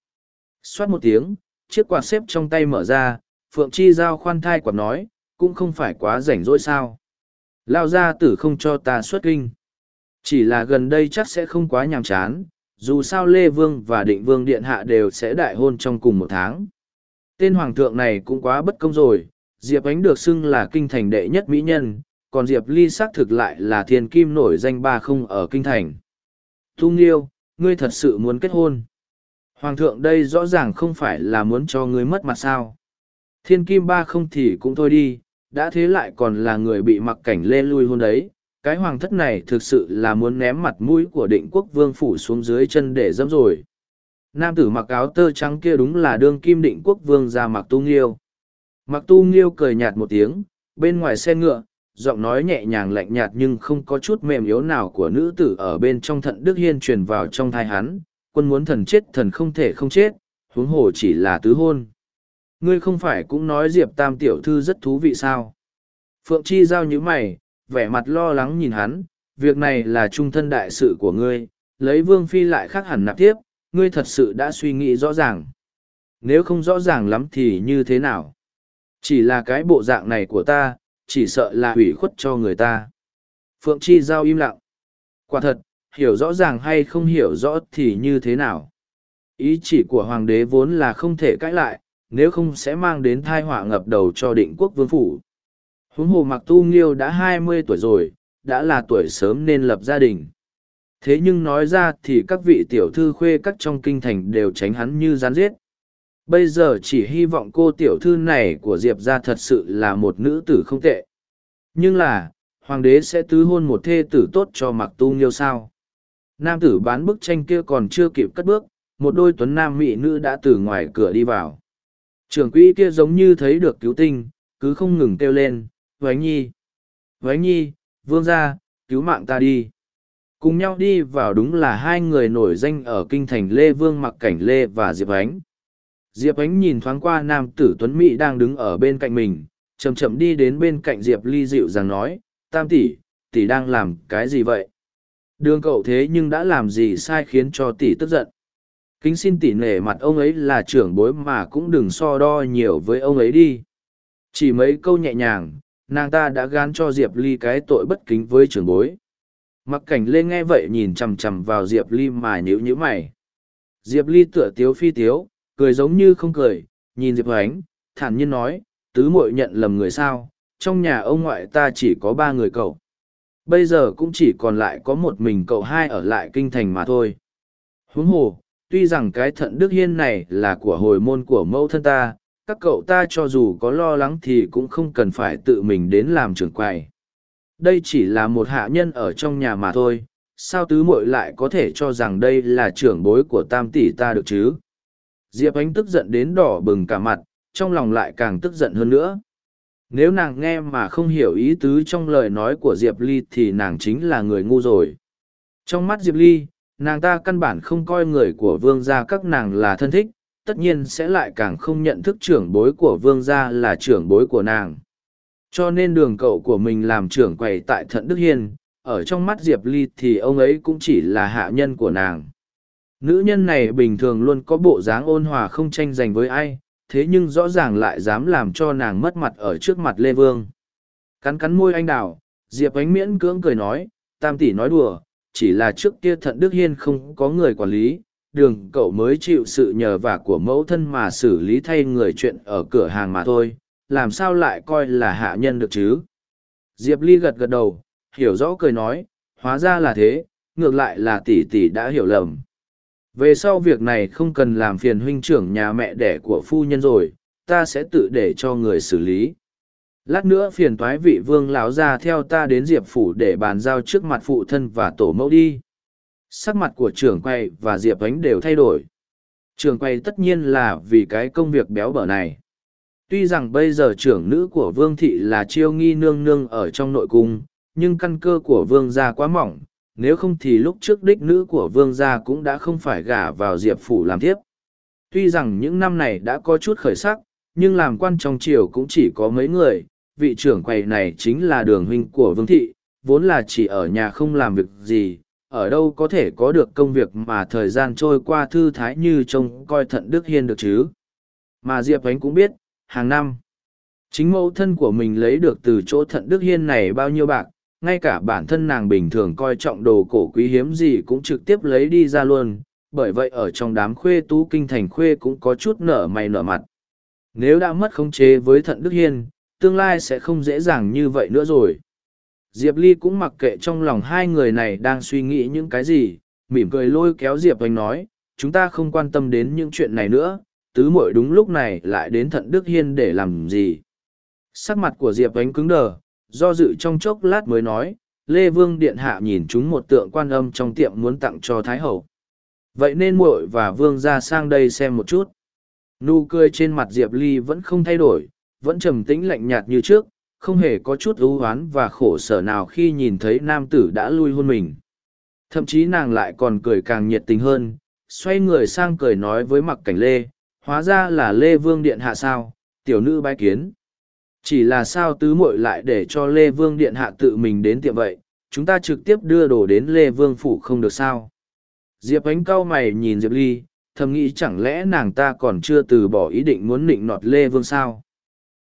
Xoát một tiếng, chiếc quạt xếp trong tay mở ra, Phượng Chi Giao khoan thai quạt nói, cũng không phải quá rảnh rỗi sao. Lao ra tử không cho ta xuất kinh. Chỉ là gần đây chắc sẽ không quá nhàm chán, dù sao Lê Vương và Định Vương Điện Hạ đều sẽ đại hôn trong cùng một tháng. Tên hoàng thượng này cũng quá bất công rồi, Diệp Ánh được xưng là kinh thành đệ nhất mỹ nhân, còn Diệp Ly xác thực lại là thiên kim nổi danh ba không ở kinh thành. Thu Nghiêu, ngươi thật sự muốn kết hôn. Hoàng thượng đây rõ ràng không phải là muốn cho ngươi mất mặt sao. Thiên kim ba không thì cũng thôi đi, đã thế lại còn là người bị mặc cảnh lê lui hôn đấy. Cái hoàng thất này thực sự là muốn ném mặt mũi của định quốc vương phủ xuống dưới chân để dẫm rồi. Nam tử mặc áo tơ trắng kia đúng là đương kim định quốc vương ra mặc tu nghiêu. Mặc tu nghiêu cười nhạt một tiếng, bên ngoài xe ngựa, giọng nói nhẹ nhàng lạnh nhạt nhưng không có chút mềm yếu nào của nữ tử ở bên trong thận đức hiên truyền vào trong thai hắn. Quân muốn thần chết, thần không thể không chết, huống hồ chỉ là tứ hôn. Ngươi không phải cũng nói diệp tam tiểu thư rất thú vị sao? Phượng chi giao nhíu mày, vẻ mặt lo lắng nhìn hắn. Việc này là trung thân đại sự của ngươi, lấy vương phi lại khác hẳn nạp tiếp, ngươi thật sự đã suy nghĩ rõ ràng. Nếu không rõ ràng lắm thì như thế nào? Chỉ là cái bộ dạng này của ta chỉ sợ là hủy khuất cho người ta. Phượng Chi Giao im lặng. Quả thật, hiểu rõ ràng hay không hiểu rõ thì như thế nào. Ý chỉ của hoàng đế vốn là không thể cãi lại, nếu không sẽ mang đến thai họa ngập đầu cho định quốc vương phủ. Huống hồ mặc tu nghiêu đã hai mươi tuổi rồi, đã là tuổi sớm nên lập gia đình. Thế nhưng nói ra thì các vị tiểu thư khuê các trong kinh thành đều tránh hắn như gián giết bây giờ chỉ hy vọng cô tiểu thư này của diệp ra thật sự là một nữ tử không tệ. Nhưng là, hoàng đế sẽ tứ hôn một thê tử tốt cho mặc tu nghiêu sao? Nam tử bán bức tranh kia còn chưa kịp cất bước, một đôi tuấn nam mỹ nữ đã từ ngoài cửa đi vào. Trưởng quỹ kia giống như thấy được cứu tinh, cứ không ngừng kêu lên, vánh nhi! Vánh nhi! Vương ra cứu mạng ta đi! Cùng nhau đi vào đúng là hai người nổi danh ở kinh thành lê vương mặc cảnh lê và diệp ánh. Diệp Ánh nhìn thoáng qua nam tử Tuấn Mỹ đang đứng ở bên cạnh mình, chậm chậm đi đến bên cạnh Diệp Ly dịu dàng nói, Tam tỷ, tỷ đang làm cái gì vậy? Đường cậu thế nhưng đã làm gì sai khiến cho tỷ tức giận? Kính xin tỷ nể mặt ông ấy là trưởng bối mà cũng đừng so đo nhiều với ông ấy đi. Chỉ mấy câu nhẹ nhàng, nàng ta đã gán cho Diệp Ly cái tội bất kính với trưởng bối. Mặc cảnh lên nghe vậy nhìn chằm chằm vào Diệp Ly mà nhíu nhíu mày. Diệp Ly tựa tiếu phi tiếu, cười giống như không cười, nhìn Diệp Hoánh, thản nhiên nói, tứ muội nhận lầm người sao, trong nhà ông ngoại ta chỉ có ba người cậu. Bây giờ cũng chỉ còn lại có một mình cậu hai ở lại kinh thành mà thôi. Huống hồ, tuy rằng cái thận đức hiên này là của hồi môn của mẫu thân ta, các cậu ta cho dù có lo lắng thì cũng không cần phải tự mình đến làm trưởng quầy. Đây chỉ là một hạ nhân ở trong nhà mà thôi, sao tứ muội lại có thể cho rằng đây là trưởng bối của tam tỷ ta được chứ? Diệp Ánh tức giận đến đỏ bừng cả mặt, trong lòng lại càng tức giận hơn nữa. Nếu nàng nghe mà không hiểu ý tứ trong lời nói của Diệp Ly thì nàng chính là người ngu rồi. Trong mắt Diệp Ly, nàng ta căn bản không coi người của vương gia các nàng là thân thích, tất nhiên sẽ lại càng không nhận thức trưởng bối của vương gia là trưởng bối của nàng. Cho nên đường cậu của mình làm trưởng quầy tại Thận Đức Hiên, ở trong mắt Diệp Ly thì ông ấy cũng chỉ là hạ nhân của nàng. Nữ nhân này bình thường luôn có bộ dáng ôn hòa không tranh giành với ai, thế nhưng rõ ràng lại dám làm cho nàng mất mặt ở trước mặt Lê Vương. Cắn cắn môi anh đào, Diệp ánh miễn cưỡng cười nói, tam tỷ nói đùa, chỉ là trước kia thận Đức Hiên không có người quản lý, đường cậu mới chịu sự nhờ vả của mẫu thân mà xử lý thay người chuyện ở cửa hàng mà thôi, làm sao lại coi là hạ nhân được chứ? Diệp Ly gật gật đầu, hiểu rõ cười nói, hóa ra là thế, ngược lại là tỷ tỷ đã hiểu lầm. Về sau việc này không cần làm phiền huynh trưởng nhà mẹ đẻ của phu nhân rồi, ta sẽ tự để cho người xử lý. Lát nữa phiền thoái vị vương lão ra theo ta đến Diệp Phủ để bàn giao trước mặt phụ thân và tổ mẫu đi. Sắc mặt của trưởng quay và Diệp Ánh đều thay đổi. Trưởng quay tất nhiên là vì cái công việc béo bở này. Tuy rằng bây giờ trưởng nữ của Vương Thị là chiêu nghi nương nương ở trong nội cung, nhưng căn cơ của Vương gia quá mỏng, nếu không thì lúc trước đích nữ của Vương gia cũng đã không phải gả vào Diệp Phủ làm thiếp. Tuy rằng những năm này đã có chút khởi sắc, nhưng làm quan trong triều cũng chỉ có mấy người, vị trưởng quầy này chính là đường huynh của Vương Thị, vốn là chỉ ở nhà không làm việc gì, ở đâu có thể có được công việc mà thời gian trôi qua thư thái như trông coi thận Đức Hiên được chứ. Mà Diệp Ánh cũng biết, hàng năm, chính mẫu thân của mình lấy được từ chỗ thận Đức Hiên này bao nhiêu bạc, ngay cả bản thân nàng bình thường coi trọng đồ cổ quý hiếm gì cũng trực tiếp lấy đi ra luôn, bởi vậy ở trong đám khuê tú kinh thành khuê cũng có chút nở mày nở mặt. Nếu đã mất khống chế với thận Đức Hiên, tương lai sẽ không dễ dàng như vậy nữa rồi. Diệp Ly cũng mặc kệ trong lòng hai người này đang suy nghĩ những cái gì, mỉm cười lôi kéo Diệp Oanh nói, chúng ta không quan tâm đến những chuyện này nữa, tứ muội đúng lúc này lại đến thận Đức Hiên để làm gì. Sắc mặt của Diệp Oanh cứng đờ, do dự trong chốc lát mới nói, Lê Vương Điện Hạ nhìn chúng một tượng quan âm trong tiệm muốn tặng cho Thái Hậu. Vậy nên muội và Vương ra sang đây xem một chút. Nụ cười trên mặt Diệp Ly vẫn không thay đổi, vẫn trầm tĩnh lạnh nhạt như trước, không hề có chút ưu hoán và khổ sở nào khi nhìn thấy nam tử đã lui hôn mình. Thậm chí nàng lại còn cười càng nhiệt tình hơn, xoay người sang cười nói với mặc cảnh lê, hóa ra là lê vương điện hạ sao, tiểu nữ bái kiến. Chỉ là sao tứ muội lại để cho lê vương điện hạ tự mình đến tiệm vậy, chúng ta trực tiếp đưa đồ đến lê vương phủ không được sao. Diệp ánh cau mày nhìn Diệp ly, thầm nghĩ chẳng lẽ nàng ta còn chưa từ bỏ ý định muốn nịnh nọt lê vương sao.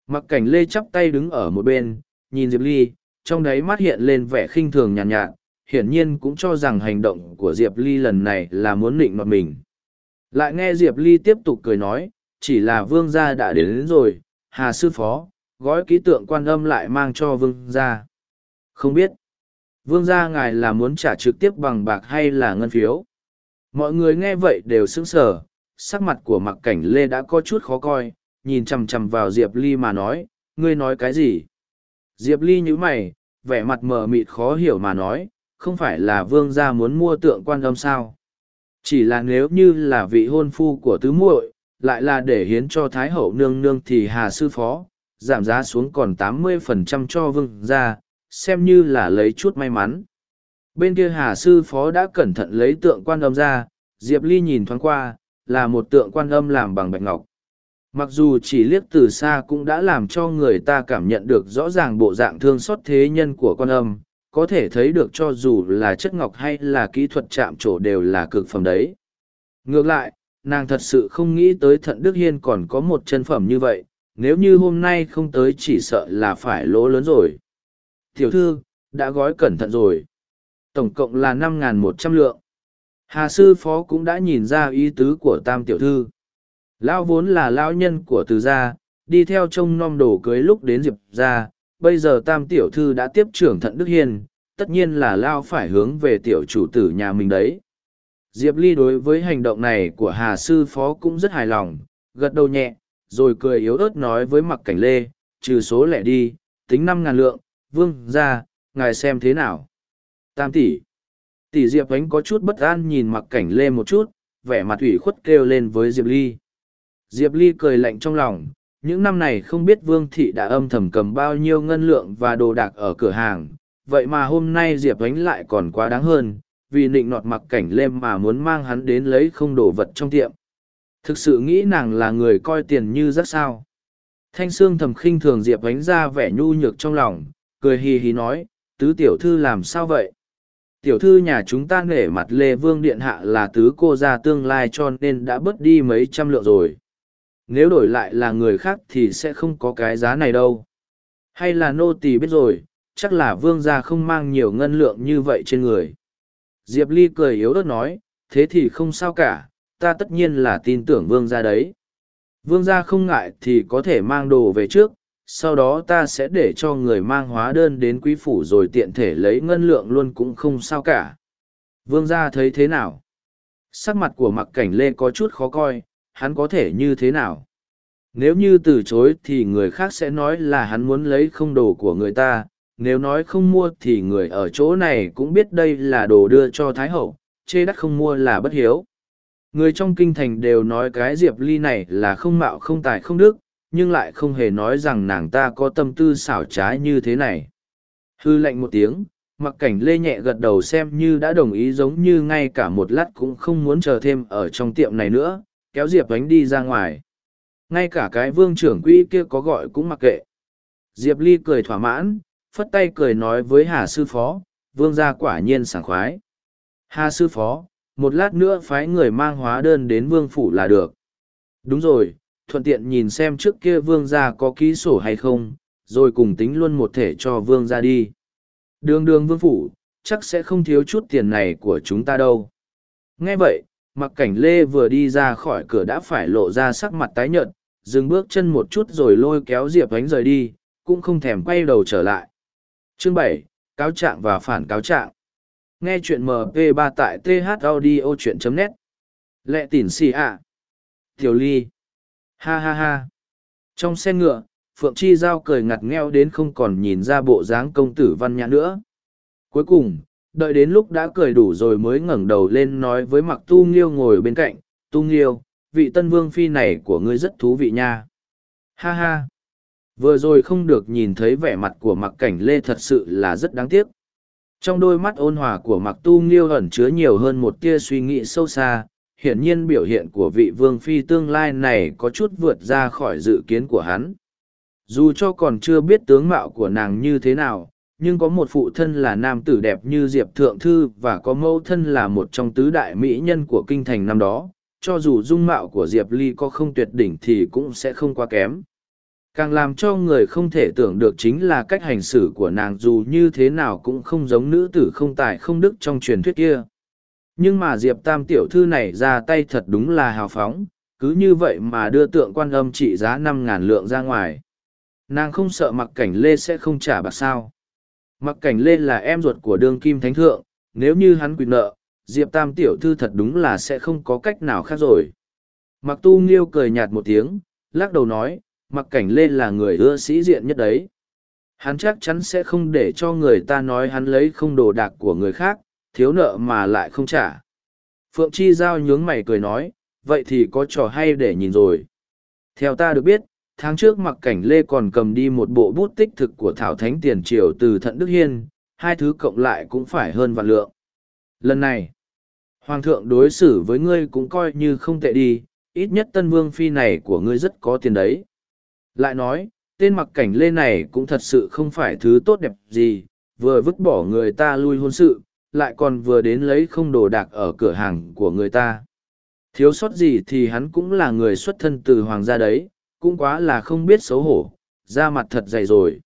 Mặc cảnh lê chắp tay đứng ở một bên, nhìn Diệp Ly, trong đấy mắt hiện lên vẻ khinh thường nhàn nhạt, nhạt, hiển nhiên cũng cho rằng hành động của Diệp Ly lần này là muốn nịnh nọt mình. Lại nghe Diệp Ly tiếp tục cười nói, chỉ là vương gia đã đến, đến rồi, hà sư phó, gói ký tượng quan âm lại mang cho vương gia. Không biết, vương gia ngài là muốn trả trực tiếp bằng bạc hay là ngân phiếu. Mọi người nghe vậy đều sững sờ, sắc mặt của mặc cảnh lê đã có chút khó coi, nhìn chằm chằm vào diệp ly mà nói ngươi nói cái gì diệp ly nhíu mày vẻ mặt mờ mịt khó hiểu mà nói không phải là vương gia muốn mua tượng quan âm sao chỉ là nếu như là vị hôn phu của tứ muội lại là để hiến cho thái hậu nương nương thì hà sư phó giảm giá xuống còn tám mươi phần trăm cho vương gia, xem như là lấy chút may mắn. Bên kia hà sư phó đã cẩn thận lấy tượng quan âm ra, diệp ly nhìn thoáng qua, là một tượng quan âm làm bằng bạch ngọc. Mặc dù chỉ liếc từ xa cũng đã làm cho người ta cảm nhận được rõ ràng bộ dạng thương xót thế nhân của quan âm, có thể thấy được cho dù là chất ngọc hay là kỹ thuật chạm trổ đều là cực phẩm đấy. Ngược lại, nàng thật sự không nghĩ tới thận đức hiên còn có một chân phẩm như vậy nếu như hôm nay không tới chỉ sợ là phải lỗ lớn rồi. Tiểu thư đã gói cẩn thận rồi. Tổng cộng là năm n một trăm lượng. Hà sư phó cũng đã nhìn ra ý tứ của tam tiểu thư. Lão vốn là lão nhân của từ gia, đi theo trông nom đồ cưới lúc đến Diệp gia, bây giờ tam tiểu thư đã tiếp trưởng thận Đức Hiên, tất nhiên là Lao phải hướng về tiểu chủ tử nhà mình đấy. Diệp Ly đối với hành động này của Hà Sư Phó cũng rất hài lòng, gật đầu nhẹ, rồi cười yếu ớt nói với mặc cảnh lê, trừ số lẻ đi, tính năm ngàn lượng, vương ra, ngài xem thế nào. Tam tỷ. Tỷ Diệp Ánh có chút bất an nhìn mặc cảnh lê một chút, vẻ mặt ủy khuất kêu lên với Diệp Ly. Diệp Ly cười lạnh trong lòng, những năm này không biết Vương Thị đã âm thầm cầm bao nhiêu ngân lượng và đồ đạc ở cửa hàng, vậy mà hôm nay Diệp Ánh lại còn quá đáng hơn, vì nịnh nọt mặc cảnh lêm mà muốn mang hắn đến lấy không đồ vật trong tiệm. Thực sự nghĩ nàng là người coi tiền như rất sao. Thanh Sương thầm khinh thường Diệp Ánh ra vẻ nhu nhược trong lòng, cười hì hì nói, tứ tiểu thư làm sao vậy? Tiểu thư nhà chúng ta nể mặt Lê Vương Điện Hạ là tứ cô gia tương lai cho nên đã bớt đi mấy trăm lượng rồi nếu đổi lại là người khác thì sẽ không có cái giá này đâu. Hay là nô tỳ biết rồi, chắc là vương gia không mang nhiều ngân lượng như vậy trên người. Diệp Ly cười yếu ớt nói, thế thì không sao cả, ta tất nhiên là tin tưởng vương gia đấy. Vương gia không ngại thì có thể mang đồ về trước, sau đó ta sẽ để cho người mang hóa đơn đến quý phủ rồi tiện thể lấy ngân lượng luôn cũng không sao cả. Vương gia thấy thế nào? Sắc mặt của mặc cảnh lê có chút khó coi, hắn có thể như thế nào? Nếu như từ chối thì người khác sẽ nói là hắn muốn lấy không đồ của người ta, nếu nói không mua thì người ở chỗ này cũng biết đây là đồ đưa cho Thái Hậu, chê đắt không mua là bất hiếu. Người trong kinh thành đều nói cái Diệp Ly này là không mạo không tài không đức, nhưng lại không hề nói rằng nàng ta có tâm tư xảo trái như thế này. Hư lệnh một tiếng, mặc cảnh lê nhẹ gật đầu xem như đã đồng ý giống như ngay cả một lát cũng không muốn chờ thêm ở trong tiệm này nữa, kéo Diệp Ánh đi ra ngoài. Ngay cả cái vương trưởng quỹ kia có gọi cũng mặc kệ. Diệp Ly cười thỏa mãn, phất tay cười nói với Hà Sư Phó, vương gia quả nhiên sảng khoái. Hà Sư Phó, một lát nữa phái người mang hóa đơn đến vương phủ là được. Đúng rồi, thuận tiện nhìn xem trước kia vương gia có ký sổ hay không, rồi cùng tính luôn một thể cho vương gia đi. Đường đường vương phủ, chắc sẽ không thiếu chút tiền này của chúng ta đâu. Nghe vậy, mặc cảnh lê vừa đi ra khỏi cửa đã phải lộ ra sắc mặt tái nhợt, dừng bước chân một chút rồi lôi kéo Diệp Ánh rời đi, cũng không thèm quay đầu trở lại. Chương bảy cáo trạng và phản cáo trạng. Nghe chuyện MP3 tại thaudio.net. Lệ tỉn xì ạ. Tiểu ly. Ha ha ha. Trong xe ngựa, Phượng Chi Giao cười ngặt ngheo đến không còn nhìn ra bộ dáng công tử văn nhã nữa. Cuối cùng, đợi đến lúc đã cười đủ rồi mới ngẩng đầu lên nói với mặc tu nghiêu ngồi bên cạnh, tu nghiêu, vị tân vương phi này của ngươi rất thú vị nha. Ha ha. Vừa rồi không được nhìn thấy vẻ mặt của mặc cảnh lê thật sự là rất đáng tiếc. Trong đôi mắt ôn hòa của mặc tu nghiêu ẩn chứa nhiều hơn một tia suy nghĩ sâu xa, hiển nhiên biểu hiện của vị vương phi tương lai này có chút vượt ra khỏi dự kiến của hắn. Dù cho còn chưa biết tướng mạo của nàng như thế nào, nhưng có một phụ thân là nam tử đẹp như Diệp Thượng Thư và có mẫu thân là một trong tứ đại mỹ nhân của kinh thành năm đó, cho dù dung mạo của Diệp Ly có không tuyệt đỉnh thì cũng sẽ không quá kém. Càng làm cho người không thể tưởng được chính là cách hành xử của nàng dù như thế nào cũng không giống nữ tử không tài không đức trong truyền thuyết kia. Nhưng mà Diệp Tam tiểu thư này ra tay thật đúng là hào phóng, cứ như vậy mà đưa tượng quan âm trị giá năm ngàn lượng ra ngoài. Nàng không sợ mặc cảnh lê sẽ không trả bạc sao. Mặc cảnh lê là em ruột của đương kim thánh thượng, nếu như hắn quyền nợ, Diệp Tam tiểu thư thật đúng là sẽ không có cách nào khác rồi. Mặc tu nghiêu cười nhạt một tiếng, lắc đầu nói, mặc cảnh lê là người ưa sĩ diện nhất đấy. Hắn chắc chắn sẽ không để cho người ta nói hắn lấy không đồ đạc của người khác, thiếu nợ mà lại không trả. Phượng Chi Giao nhướng mày cười nói, vậy thì có trò hay để nhìn rồi. Theo ta được biết, tháng trước mặc cảnh lê còn cầm đi một bộ bút tích thực của Thảo Thánh Tiền Triều từ Thận Đức Hiên, hai thứ cộng lại cũng phải hơn vạn lượng. Lần này, Hoàng thượng đối xử với ngươi cũng coi như không tệ đi, ít nhất tân vương phi này của ngươi rất có tiền đấy. Lại nói, tên mặc cảnh lê này cũng thật sự không phải thứ tốt đẹp gì, vừa vứt bỏ người ta lui hôn sự, lại còn vừa đến lấy không đồ đạc ở cửa hàng của người ta. Thiếu sót gì thì hắn cũng là người xuất thân từ hoàng gia đấy, cũng quá là không biết xấu hổ, da mặt thật dày rồi.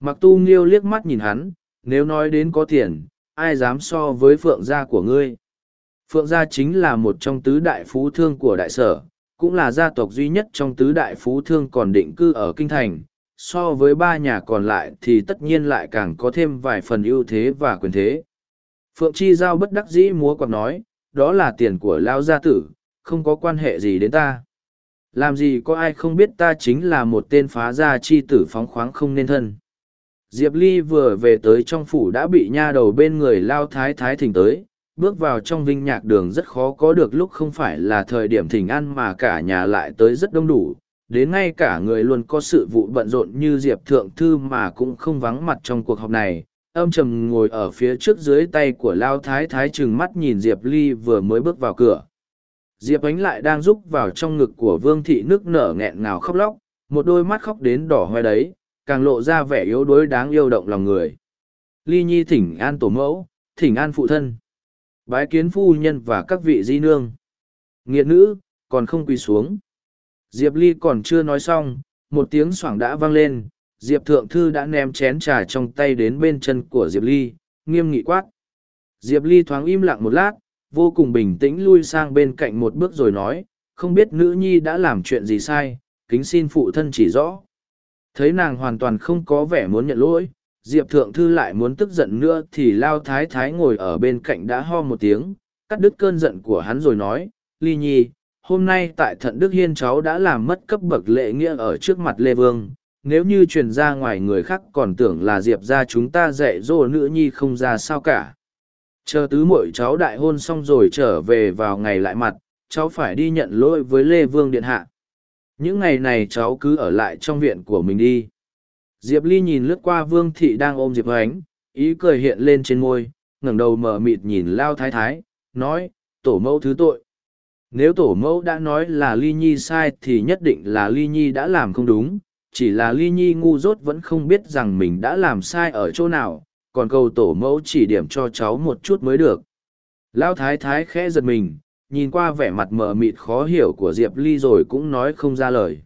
Mặc tu nghiêu liếc mắt nhìn hắn, nếu nói đến có tiền, ai dám so với phượng gia của ngươi. Phượng gia chính là một trong tứ đại phú thương của đại sở, cũng là gia tộc duy nhất trong tứ đại phú thương còn định cư ở kinh thành. So với ba nhà còn lại thì tất nhiên lại càng có thêm vài phần ưu thế và quyền thế. Phượng Chi Giao bất đắc dĩ múa quạt nói, đó là tiền của Lao Gia Tử, không có quan hệ gì đến ta. Làm gì có ai không biết ta chính là một tên phá gia chi tử phóng khoáng không nên thân. Diệp Ly vừa về tới trong phủ đã bị nha đầu bên người Lao Thái Thái thỉnh tới, bước vào trong vinh nhạc đường rất khó có được lúc không phải là thời điểm thỉnh ăn mà cả nhà lại tới rất đông đủ. Đến ngay cả người luôn có sự vụ bận rộn như Diệp Thượng Thư mà cũng không vắng mặt trong cuộc họp này, âm trầm ngồi ở phía trước dưới tay của lao thái thái chừng mắt nhìn diệp ly vừa mới bước vào cửa. Diệp ánh lại đang rúc vào trong ngực của vương thị nước nở nghẹn ngào khóc lóc một đôi mắt khóc đến đỏ hoe đấy càng lộ ra vẻ yếu đuối đáng yêu động lòng người. Ly nhi thỉnh an tổ mẫu thỉnh an phụ thân bái kiến phu nhân và các vị di nương nghiệt nữ còn không quỳ xuống Diệp Ly còn chưa nói xong, một tiếng xoảng đã vang lên, Diệp Thượng Thư đã ném chén trà trong tay đến bên chân của Diệp Ly, nghiêm nghị quát. Diệp Ly thoáng im lặng một lát, vô cùng bình tĩnh lui sang bên cạnh một bước rồi nói, không biết nữ nhi đã làm chuyện gì sai, kính xin phụ thân chỉ rõ. Thấy nàng hoàn toàn không có vẻ muốn nhận lỗi, Diệp Thượng Thư lại muốn tức giận nữa thì Lao Thái Thái ngồi ở bên cạnh đã ho một tiếng, cắt đứt cơn giận của hắn rồi nói, Ly Nhi, hôm nay tại Thận Đức Hiên cháu đã làm mất cấp bậc lệ nghĩa ở trước mặt Lê Vương, nếu như truyền ra ngoài người khác còn tưởng là Diệp ra chúng ta dạy dỗ nữ nhi không ra sao cả. Chờ tứ muội cháu đại hôn xong rồi trở về vào ngày lại mặt, cháu phải đi nhận lỗi với Lê Vương Điện Hạ. Những ngày này cháu cứ ở lại trong viện của mình đi. Diệp Ly nhìn lướt qua Vương Thị đang ôm Diệp Ánh, ý cười hiện lên trên môi, ngẩng đầu mở mịt nhìn Lao Thái Thái, nói, tổ mẫu thứ tội. Nếu tổ mẫu đã nói là Ly Nhi sai thì nhất định là Ly Nhi đã làm không đúng, chỉ là Ly Nhi ngu dốt vẫn không biết rằng mình đã làm sai ở chỗ nào, còn cầu tổ mẫu chỉ điểm cho cháu một chút mới được. Lão Thái Thái khẽ giật mình, nhìn qua vẻ mặt mờ mịt khó hiểu của Diệp Ly rồi cũng nói không ra lời.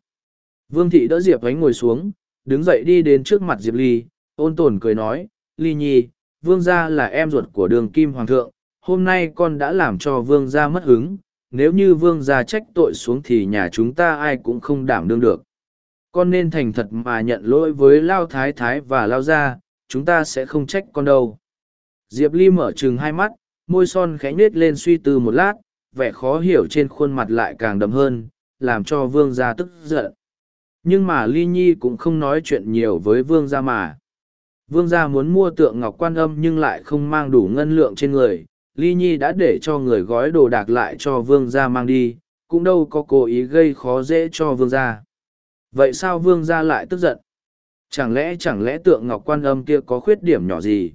Vương Thị đỡ Diệp Ánh ngồi xuống, đứng dậy đi đến trước mặt Diệp Ly, ôn tồn cười nói, Ly Nhi, Vương gia là em ruột của đường Kim Hoàng thượng, hôm nay con đã làm cho Vương gia mất hứng, nếu như Vương gia trách tội xuống thì nhà chúng ta ai cũng không đảm đương được. Con nên thành thật mà nhận lỗi với Lao Thái Thái và Lao Gia, chúng ta sẽ không trách con đâu. Diệp Ly mở trừng hai mắt, môi son khẽ nết lên suy tư một lát, vẻ khó hiểu trên khuôn mặt lại càng đậm hơn, làm cho Vương gia tức giận nhưng mà ly nhi cũng không nói chuyện nhiều với vương gia mà. Vương gia muốn mua tượng ngọc quan âm nhưng lại không mang đủ ngân lượng trên người. Ly nhi đã để cho người gói đồ đạc lại cho vương gia mang đi, cũng đâu có cố ý gây khó dễ cho vương gia. Vậy sao vương gia lại tức giận? Chẳng lẽ chẳng lẽ tượng ngọc quan âm kia có khuyết điểm nhỏ gì?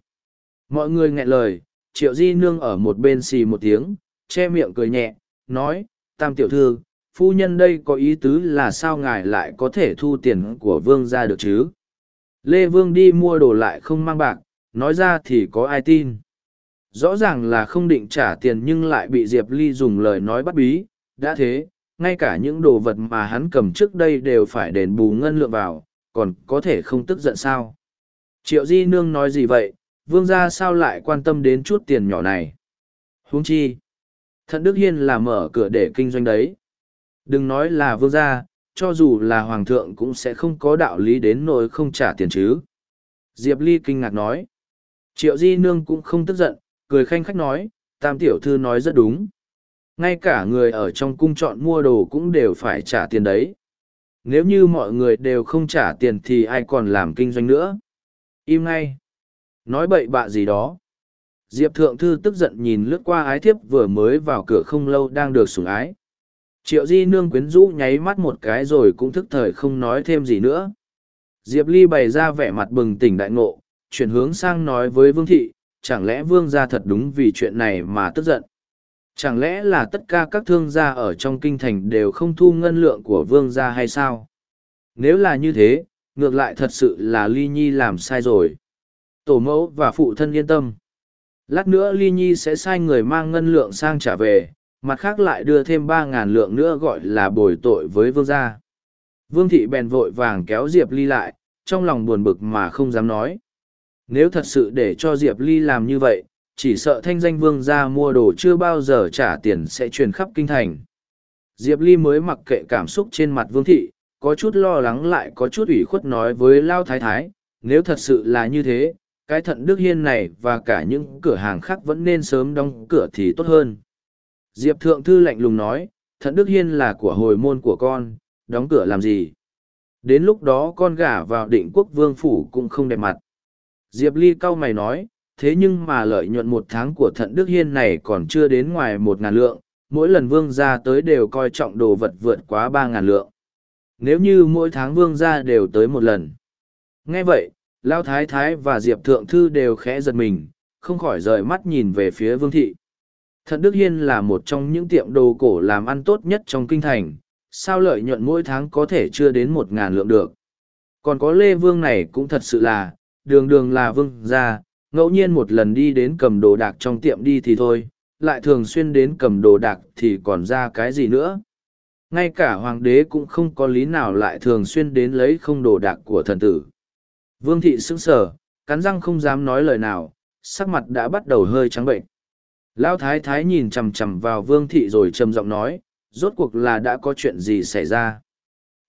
Mọi người nghẹn lời, triệu di nương ở một bên xì một tiếng, che miệng cười nhẹ, nói, tam tiểu thư phu nhân đây có ý tứ là sao ngài lại có thể thu tiền của vương ra được chứ? Lê vương đi mua đồ lại không mang bạc, nói ra thì có ai tin. Rõ ràng là không định trả tiền nhưng lại bị diệp ly dùng lời nói bắt bí. Đã thế, ngay cả những đồ vật mà hắn cầm trước đây đều phải đền bù ngân lượng vào, còn có thể không tức giận sao? Triệu di nương nói gì vậy? Vương gia sao lại quan tâm đến chút tiền nhỏ này? Huống chi, thận đức hiên là mở cửa để kinh doanh đấy. Đừng nói là vương gia, cho dù là hoàng thượng cũng sẽ không có đạo lý đến nỗi không trả tiền chứ. Diệp Ly kinh ngạc nói. Triệu Di Nương cũng không tức giận, cười khanh khách nói, tam tiểu thư nói rất đúng. Ngay cả người ở trong cung chọn mua đồ cũng đều phải trả tiền đấy. Nếu như mọi người đều không trả tiền thì ai còn làm kinh doanh nữa. Im ngay. Nói bậy bạ gì đó. Diệp Thượng Thư tức giận nhìn lướt qua ái thiếp vừa mới vào cửa không lâu đang được sủng ái. Triệu di nương quyến rũ nháy mắt một cái rồi cũng thức thời không nói thêm gì nữa. Diệp Ly bày ra vẻ mặt bừng tỉnh đại ngộ, chuyển hướng sang nói với Vương Thị, chẳng lẽ Vương gia thật đúng vì chuyện này mà tức giận. Chẳng lẽ là tất cả các thương gia ở trong kinh thành đều không thu ngân lượng của Vương gia hay sao? Nếu là như thế, ngược lại thật sự là Ly Nhi làm sai rồi. Tổ mẫu và phụ thân yên tâm. Lát nữa Ly Nhi sẽ sai người mang ngân lượng sang trả về, mặt khác lại đưa thêm ba ngàn lượng nữa gọi là bồi tội với vương gia. Vương thị bèn vội vàng kéo Diệp Ly lại, trong lòng buồn bực mà không dám nói. Nếu thật sự để cho Diệp Ly làm như vậy, chỉ sợ thanh danh vương gia mua đồ chưa bao giờ trả tiền sẽ truyền khắp kinh thành. Diệp Ly mới mặc kệ cảm xúc trên mặt vương thị, có chút lo lắng lại có chút ủy khuất nói với Lao Thái Thái, nếu thật sự là như thế, cái thận Đức Hiên này và cả những cửa hàng khác vẫn nên sớm đóng cửa thì tốt hơn. Diệp Thượng Thư lạnh lùng nói, thận Đức Hiên là của hồi môn của con, đóng cửa làm gì? Đến lúc đó con gả vào định quốc vương phủ cũng không đẹp mặt. Diệp Ly cau mày nói, thế nhưng mà lợi nhuận một tháng của thận Đức Hiên này còn chưa đến ngoài một ngàn lượng, mỗi lần vương gia tới đều coi trọng đồ vật vượt quá ba ngàn lượng. Nếu như mỗi tháng vương gia đều tới một lần. Nghe vậy, Lao Thái Thái và Diệp Thượng Thư đều khẽ giật mình, không khỏi rời mắt nhìn về phía vương thị. Thận Đức Hiên là một trong những tiệm đồ cổ làm ăn tốt nhất trong kinh thành, sao lợi nhuận mỗi tháng có thể chưa đến một ngàn lượng được. Còn có Lê Vương này cũng thật sự là, đường đường là vương gia, ngẫu nhiên một lần đi đến cầm đồ đạc trong tiệm đi thì thôi, lại thường xuyên đến cầm đồ đạc thì còn ra cái gì nữa. ngay cả hoàng đế cũng không có lý nào lại thường xuyên đến lấy không đồ đạc của thần tử vương thị sững sờ cắn răng không dám nói lời nào sắc mặt đã bắt đầu hơi trắng bệnh lão thái thái nhìn chằm chằm vào vương thị rồi trầm giọng nói, rốt cuộc là đã có chuyện gì xảy ra?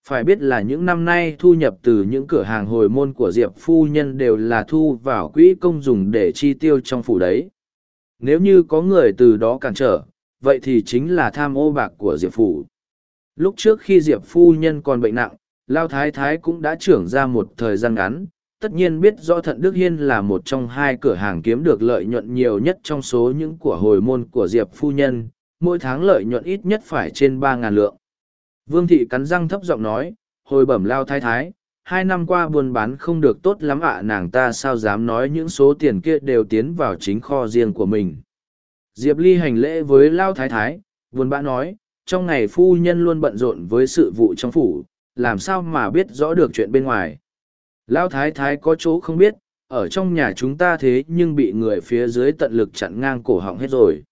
Phải biết là những năm nay thu nhập từ những cửa hàng hồi môn của diệp phu nhân đều là thu vào quỹ công dùng để chi tiêu trong phủ đấy. Nếu như có người từ đó cản trở, vậy thì chính là tham ô bạc của diệp phủ. Lúc trước khi diệp phu nhân còn bệnh nặng lao thái thái cũng đã trưởng ra một thời gian ngắn tất nhiên biết rõ thận đức hiên là một trong hai cửa hàng kiếm được lợi nhuận nhiều nhất trong số những của hồi môn của diệp phu nhân, mỗi tháng lợi nhuận ít nhất phải trên ba ngàn lượng. Vương thị cắn răng thấp giọng nói, hồi bẩm lao thái thái, hai năm qua buôn bán không được tốt lắm ạ, nàng ta sao dám nói những số tiền kia đều tiến vào chính kho riêng của mình? Diệp ly hành lễ với lao thái thái buôn bã nói, trong ngày phu nhân luôn bận rộn với sự vụ trong phủ, làm sao mà biết rõ được chuyện bên ngoài? Lão thái thái có chỗ không biết ở trong nhà chúng ta thế nhưng bị người phía dưới tận lực chặn ngang cổ họng hết rồi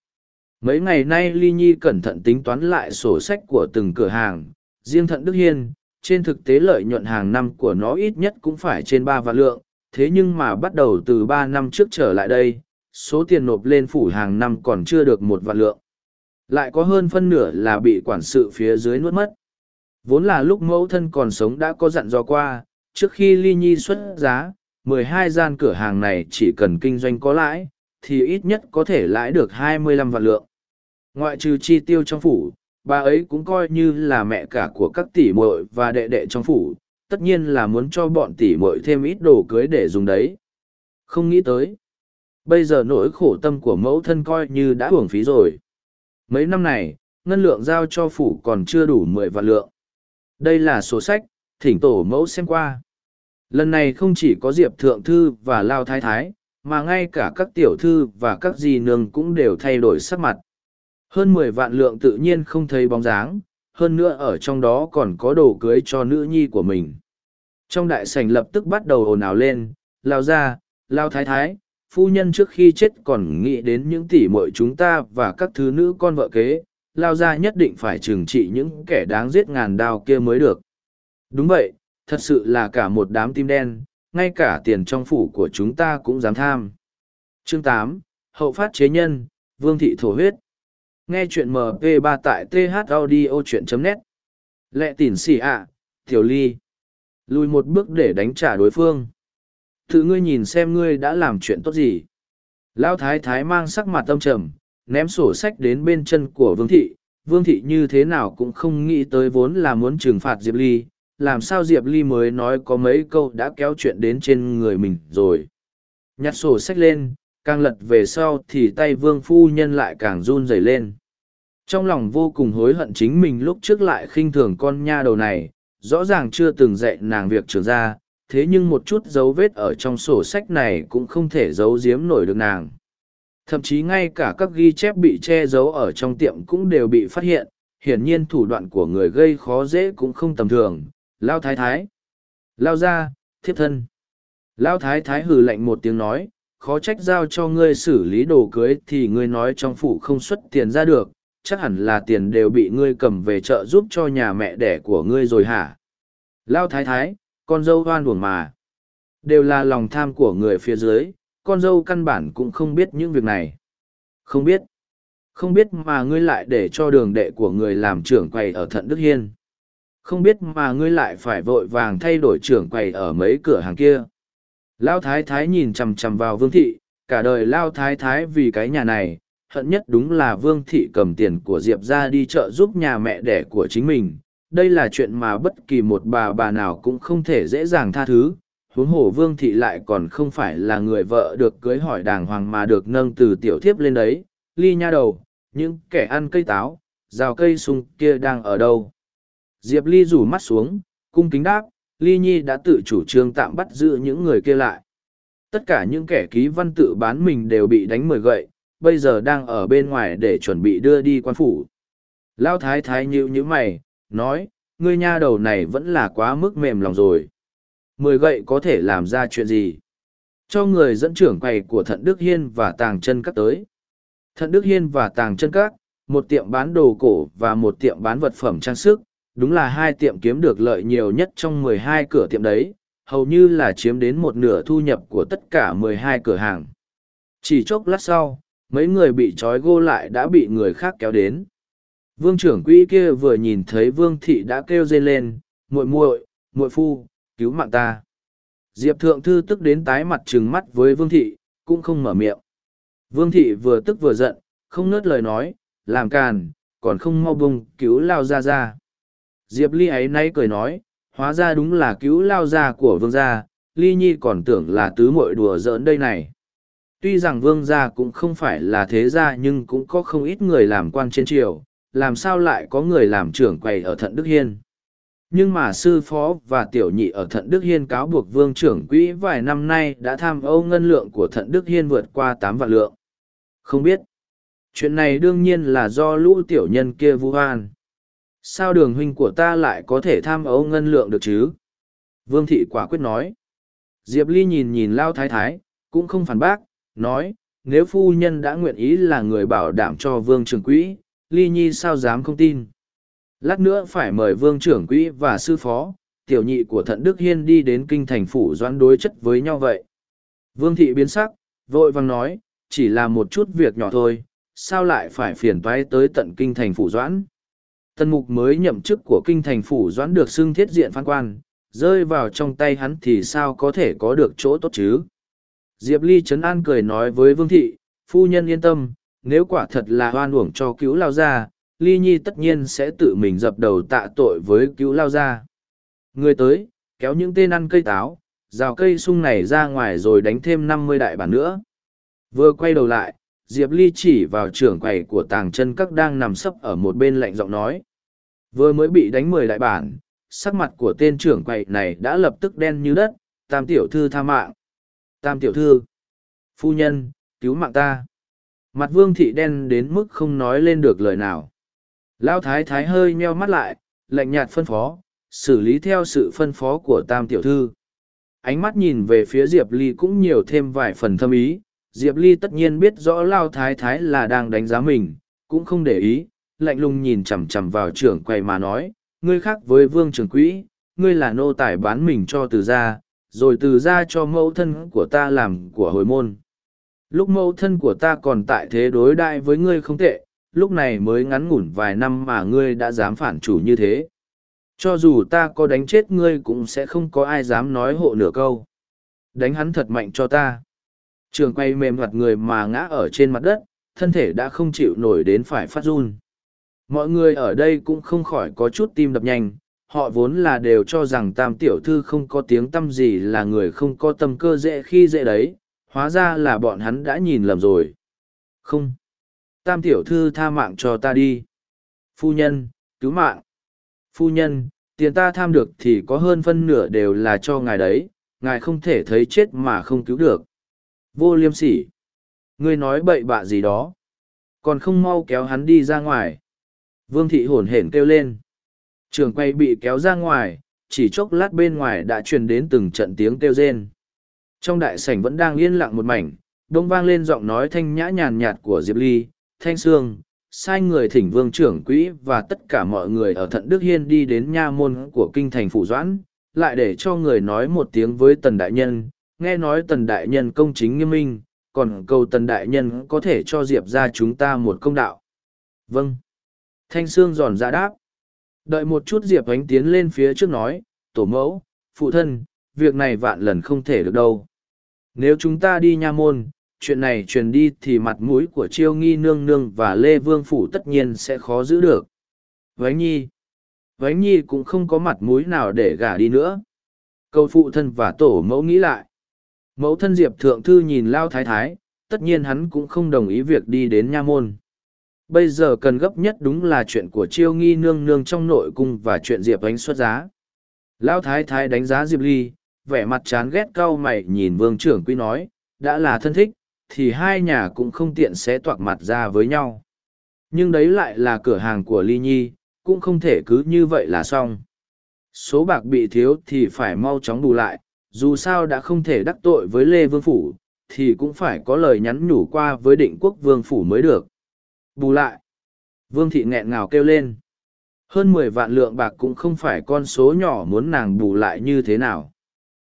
mấy ngày nay ly nhi cẩn thận tính toán lại sổ sách của từng cửa hàng riêng thận đức hiên trên thực tế lợi nhuận hàng năm của nó ít nhất cũng phải trên ba vạn lượng, thế nhưng mà bắt đầu từ ba năm trước trở lại đây, số tiền nộp lên phủ hàng năm còn chưa được một vạn lượng. Lại có hơn phân nửa là bị quản sự phía dưới nuốt mất. Vốn là lúc mẫu thân còn sống đã có dặn dò qua, trước khi ly nhi xuất giá, mười hai gian cửa hàng này chỉ cần kinh doanh có lãi, thì ít nhất có thể lãi được hai mươi lăm vạn lượng. Ngoại trừ chi tiêu trong phủ, bà ấy cũng coi như là mẹ cả của các tỷ muội và đệ đệ trong phủ tất nhiên là muốn cho bọn tỷ muội thêm ít đồ cưới để dùng đấy. Không nghĩ tới bây giờ nỗi khổ tâm của mẫu thân coi như đã hưởng phí rồi. Mấy năm này ngân lượng giao cho phủ còn chưa đủ mười vạn lượng. Đây là số sách thỉnh tổ mẫu xem qua lần này không chỉ có diệp thượng thư và lao thái thái mà ngay cả các tiểu thư và các dì nương cũng đều thay đổi sắc mặt hơn mười vạn lượng tự nhiên không thấy bóng dáng, hơn nữa ở trong đó còn có đồ cưới cho nữ nhi của mình. Trong đại sảnh lập tức bắt đầu ồn ào lên, lao ra, lao thái thái, phu nhân trước khi chết còn nghĩ đến những tỷ muội chúng ta và các thứ nữ con vợ kế, lao ra nhất định phải trừng trị những kẻ đáng giết ngàn đao kia mới được. Đúng vậy, thật sự là cả một đám tim đen, ngay cả tiền trong phủ của chúng ta cũng dám tham. Chương tám Hậu phát chế nhân, Vương thị thổ huyết. Nghe chuyện MP3 tại thaudio.net. Lệ tỉn xì ạ, tiểu ly. Lùi một bước để đánh trả đối phương. Tự ngươi nhìn xem ngươi đã làm chuyện tốt gì. Lão thái thái mang sắc mặt tâm trầm, ném sổ sách đến bên chân của vương thị. Vương thị như thế nào cũng không nghĩ tới vốn là muốn trừng phạt Diệp Ly. Làm sao Diệp Ly mới nói có mấy câu đã kéo chuyện đến trên người mình rồi. Nhặt sổ sách lên, càng lật về sau thì tay vương phu nhân lại càng run rẩy lên trong lòng vô cùng hối hận chính mình lúc trước lại khinh thường con nha đầu này rõ ràng chưa từng dạy nàng việc trường ra thế nhưng một chút dấu vết ở trong sổ sách này cũng không thể giấu giếm nổi được nàng thậm chí ngay cả các ghi chép bị che giấu ở trong tiệm cũng đều bị phát hiện hiển nhiên thủ đoạn của người gây khó dễ cũng không tầm thường lao thái thái lao ra thiếp thân lao thái thái hừ lạnh một tiếng nói khó trách giao cho ngươi xử lý đồ cưới thì ngươi nói trong phủ không xuất tiền ra được, chắc hẳn là tiền đều bị ngươi cầm về chợ giúp cho nhà mẹ đẻ của ngươi rồi hả? Lao thái thái, con dâu hoan buồn mà. Đều là lòng tham của người phía dưới, con dâu căn bản cũng không biết những việc này. Không biết. Không biết mà ngươi lại để cho đường đệ của người làm trưởng quầy ở Thận Đức Hiên. Không biết mà ngươi lại phải vội vàng thay đổi trưởng quầy ở mấy cửa hàng kia. Lao thái thái nhìn chằm chằm vào vương thị, cả đời lao thái thái vì cái nhà này, hận nhất đúng là vương thị cầm tiền của diệp ra đi chợ giúp nhà mẹ đẻ của chính mình. Đây là chuyện mà bất kỳ một bà bà nào cũng không thể dễ dàng tha thứ. Huống hồ vương thị lại còn không phải là người vợ được cưới hỏi đàng hoàng mà được nâng từ tiểu thiếp lên đấy. Ly nha đầu, những kẻ ăn cây táo, rào cây sung kia đang ở đâu? Diệp Ly rủ mắt xuống, cung kính đáp, Ly Nhi đã tự chủ trương tạm bắt giữ những người kia lại. Tất cả những kẻ ký văn tự bán mình đều bị đánh mười gậy, bây giờ đang ở bên ngoài để chuẩn bị đưa đi quan phủ. Lao thái thái nhíu như mày, nói, ngươi nha đầu này vẫn là quá mức mềm lòng rồi. Mười gậy có thể làm ra chuyện gì? Cho người dẫn trưởng quầy của Thận Đức Hiên và Tàng chân Các tới. Thận Đức Hiên và Tàng chân Các, một tiệm bán đồ cổ và một tiệm bán vật phẩm trang sức, đúng là hai tiệm kiếm được lợi nhiều nhất trong mười hai cửa tiệm đấy, hầu như là chiếm đến một nửa thu nhập của tất cả mười hai cửa hàng. Chỉ chốc lát sau, mấy người bị trói gô lại đã bị người khác kéo đến. Vương trưởng quỹ kia vừa nhìn thấy Vương thị đã kêu dây lên, muội muội, muội phu, cứu mạng ta. Diệp thượng thư tức đến tái mặt trừng mắt với Vương thị, cũng không mở miệng. Vương thị vừa tức vừa giận, không nớt lời nói, làm càn, còn không mau bùng cứu lao ra ra. Diệp Ly ấy nay cười nói, hóa ra đúng là cứu lao gia của vương gia, Ly Nhi còn tưởng là tứ muội đùa giỡn đây này. Tuy rằng vương gia cũng không phải là thế gia nhưng cũng có không ít người làm quan trên triều, làm sao lại có người làm trưởng quầy ở Thận Đức Hiên. Nhưng mà sư phó và tiểu nhị ở Thận Đức Hiên cáo buộc vương trưởng quỹ vài năm nay đã tham ô ngân lượng của Thận Đức Hiên vượt qua tám vạn lượng. Không biết. Chuyện này đương nhiên là do lũ tiểu nhân kia vu hoan. Sao đường huynh của ta lại có thể tham ấu ngân lượng được chứ? Vương thị quả quyết nói. Diệp Ly nhìn nhìn Lao Thái Thái, cũng không phản bác, nói, nếu phu nhân đã nguyện ý là người bảo đảm cho vương trưởng quỹ, Ly Nhi sao dám không tin. Lát nữa phải mời vương trưởng quỹ và sư phó, tiểu nhị của thận Đức Hiên đi đến kinh thành phủ doãn đối chất với nhau vậy. Vương thị biến sắc, vội vàng nói, chỉ là một chút việc nhỏ thôi, sao lại phải phiền toái tới tận kinh thành phủ doãn. Tần mục mới nhậm chức của kinh thành phủ doãn được xưng thiết diện phán quan, rơi vào trong tay hắn thì sao có thể có được chỗ tốt chứ. Diệp Ly Trấn An cười nói với Vương Thị, phu nhân yên tâm, nếu quả thật là hoan uổng cho cứu lao gia, Ly Nhi tất nhiên sẽ tự mình dập đầu tạ tội với cứu lao gia. Người tới, kéo những tên ăn cây táo, rào cây sung này ra ngoài rồi đánh thêm năm mươi đại bản nữa. Vừa quay đầu lại, Diệp Ly chỉ vào trưởng quầy của tàng chân các đang nằm sấp ở một bên lạnh giọng nói. Vừa mới bị đánh mười đại bản, sắc mặt của tên trưởng quầy này đã lập tức đen như đất, tam tiểu thư tha mạng. Tam tiểu thư, phu nhân, cứu mạng ta. Mặt vương thị đen đến mức không nói lên được lời nào. Lao thái thái hơi nheo mắt lại, lạnh nhạt phân phó, xử lý theo sự phân phó của tam tiểu thư. Ánh mắt nhìn về phía Diệp Ly cũng nhiều thêm vài phần thâm ý, Diệp Ly tất nhiên biết rõ Lao Thái Thái là đang đánh giá mình, cũng không để ý, lạnh lùng nhìn chằm chằm vào trưởng quầy mà nói, ngươi khác với vương trưởng quỹ, ngươi là nô tài bán mình cho từ gia, rồi từ gia cho mẫu thân của ta làm của hồi môn. Lúc mẫu thân của ta còn tại thế đối đại với ngươi không tệ, lúc này mới ngắn ngủn vài năm mà ngươi đã dám phản chủ như thế. Cho dù ta có đánh chết ngươi cũng sẽ không có ai dám nói hộ nửa câu. Đánh hắn thật mạnh cho ta. Trường quay mềm mặt người mà ngã ở trên mặt đất, thân thể đã không chịu nổi đến phải phát run. Mọi người ở đây cũng không khỏi có chút tim đập nhanh, họ vốn là đều cho rằng tam tiểu thư không có tiếng tâm gì là người không có tâm cơ dễ khi dễ đấy, hóa ra là bọn hắn đã nhìn lầm rồi. Không. Tam tiểu thư tha mạng cho ta đi. Phu nhân, cứu mạng. Phu nhân, tiền ta tham được thì có hơn phân nửa đều là cho ngài đấy, ngài không thể thấy chết mà không cứu được. Vô liêm sỉ. Ngươi nói bậy bạ gì đó. Còn không mau kéo hắn đi ra ngoài. Vương thị hổn hển kêu lên. Trường quay bị kéo ra ngoài, chỉ chốc lát bên ngoài đã truyền đến từng trận tiếng kêu rên. Trong đại sảnh vẫn đang yên lặng một mảnh, đông vang lên giọng nói thanh nhã nhàn nhạt của Diệp Ly, Thanh Sương, sai người thỉnh vương trưởng quỹ và tất cả mọi người ở Thận Đức Hiên đi đến nha môn của kinh thành Phủ Doãn, lại để cho người nói một tiếng với tần đại nhân, nghe nói tần đại nhân công chính nghiêm minh, còn cầu tần đại nhân có thể cho Diệp ra chúng ta một công đạo. Vâng. Thanh Sương giòn ra đáp. Đợi một chút Diệp ánh tiến lên phía trước nói, tổ mẫu, phụ thân, việc này vạn lần không thể được đâu. Nếu chúng ta đi nha môn, chuyện này truyền đi thì mặt mũi của chiêu nghi nương nương và lê vương phủ tất nhiên sẽ khó giữ được vánh nhi vánh nhi cũng không có mặt mũi nào để gả đi nữa câu phụ thân và tổ mẫu nghĩ lại mẫu thân diệp thượng thư nhìn lao thái thái tất nhiên hắn cũng không đồng ý việc đi đến nha môn bây giờ cần gấp nhất đúng là chuyện của chiêu nghi nương nương trong nội cung và chuyện diệp ánh xuất giá lao thái thái đánh giá diệp ly vẻ mặt chán ghét cau mày nhìn vương trưởng quý nói đã là thân thích thì hai nhà cũng không tiện sẽ toạc mặt ra với nhau. Nhưng đấy lại là cửa hàng của Ly Nhi, cũng không thể cứ như vậy là xong. Số bạc bị thiếu thì phải mau chóng bù lại, dù sao đã không thể đắc tội với Lê Vương Phủ, thì cũng phải có lời nhắn nhủ qua với định quốc Vương Phủ mới được. Bù lại. Vương thị nghẹn ngào kêu lên. Hơn mười vạn lượng bạc cũng không phải con số nhỏ muốn nàng bù lại như thế nào.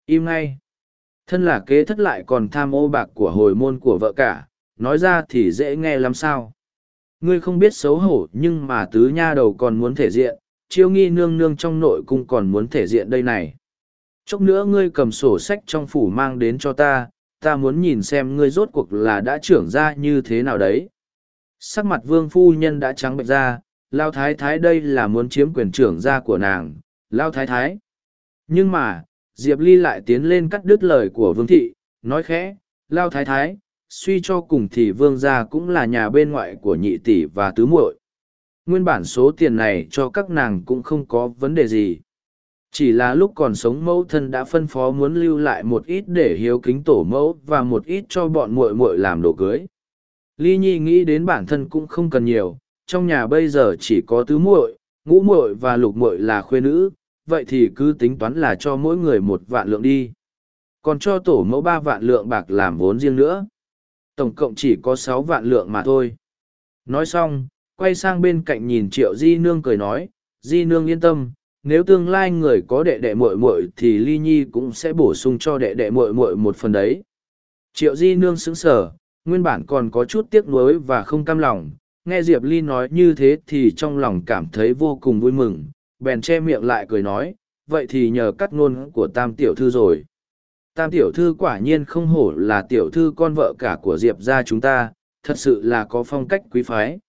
Im ngay. Thân là kế thất lại còn tham ô bạc của hồi môn của vợ cả, nói ra thì dễ nghe lắm sao. Ngươi không biết xấu hổ nhưng mà tứ nha đầu còn muốn thể diện, chiêu nghi nương nương trong nội cung còn muốn thể diện đây này. Chốc nữa ngươi cầm sổ sách trong phủ mang đến cho ta, ta muốn nhìn xem ngươi rốt cuộc là đã trưởng ra như thế nào đấy. Sắc mặt vương phu nhân đã trắng bệnh ra, Lao Thái Thái đây là muốn chiếm quyền trưởng gia của nàng, Lao Thái Thái. Nhưng mà, Diệp Ly lại tiến lên cắt đứt lời của Vương Thị, nói khẽ, Lao Thái Thái, suy cho cùng thì Vương gia cũng là nhà bên ngoại của nhị tỷ và tứ muội. Nguyên bản số tiền này cho các nàng cũng không có vấn đề gì. Chỉ là lúc còn sống mẫu thân đã phân phó muốn lưu lại một ít để hiếu kính tổ mẫu và một ít cho bọn muội muội làm đồ cưới. Ly Nhi nghĩ đến bản thân cũng không cần nhiều, trong nhà bây giờ chỉ có tứ muội, ngũ muội và lục muội là khuê nữ, vậy thì cứ tính toán là cho mỗi người một vạn lượng đi. Còn cho tổ mẫu ba vạn lượng bạc làm vốn riêng nữa. Tổng cộng chỉ có sáu vạn lượng mà thôi. Nói xong, quay sang bên cạnh nhìn triệu di nương cười nói, di nương yên tâm, nếu tương lai người có đệ đệ muội muội thì ly nhi cũng sẽ bổ sung cho đệ đệ muội muội một phần đấy. Triệu di nương sững sờ, nguyên bản còn có chút tiếc nuối và không cam lòng, nghe Diệp Ly nói như thế thì trong lòng cảm thấy vô cùng vui mừng, bèn che miệng lại cười nói, vậy thì nhờ cắt ngôn của tam tiểu thư rồi. Tam tiểu thư quả nhiên không hổ là tiểu thư con vợ cả của Diệp gia chúng ta, thật sự là có phong cách quý phái.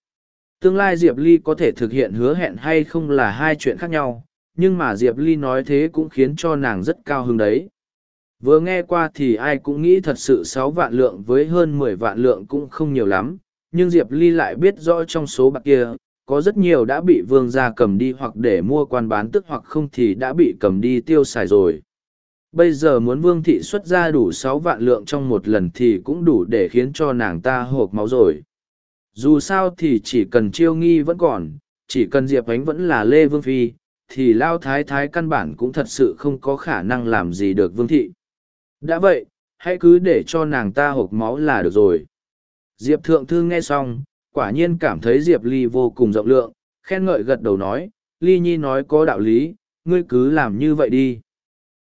Tương lai Diệp Ly có thể thực hiện hứa hẹn hay không là hai chuyện khác nhau, nhưng mà Diệp Ly nói thế cũng khiến cho nàng rất cao hứng đấy. Vừa nghe qua thì ai cũng nghĩ thật sự sáu vạn lượng với hơn mười vạn lượng cũng không nhiều lắm, nhưng Diệp Ly lại biết rõ trong số bạc kia, có rất nhiều đã bị vương gia cầm đi hoặc để mua quan bán tức hoặc không thì đã bị cầm đi tiêu xài rồi. Bây giờ muốn vương thị xuất ra đủ sáu vạn lượng trong một lần thì cũng đủ để khiến cho nàng ta hộp máu rồi. Dù sao thì chỉ cần chiêu nghi vẫn còn, chỉ cần Diệp Ánh vẫn là Lê Vương Phi, thì Lao Thái Thái căn bản cũng thật sự không có khả năng làm gì được vương thị. Đã vậy, hãy cứ để cho nàng ta hộp máu là được rồi. Diệp Thượng Thư nghe xong, quả nhiên cảm thấy Diệp Ly vô cùng rộng lượng, khen ngợi gật đầu nói, Ly Nhi nói có đạo lý, ngươi cứ làm như vậy đi.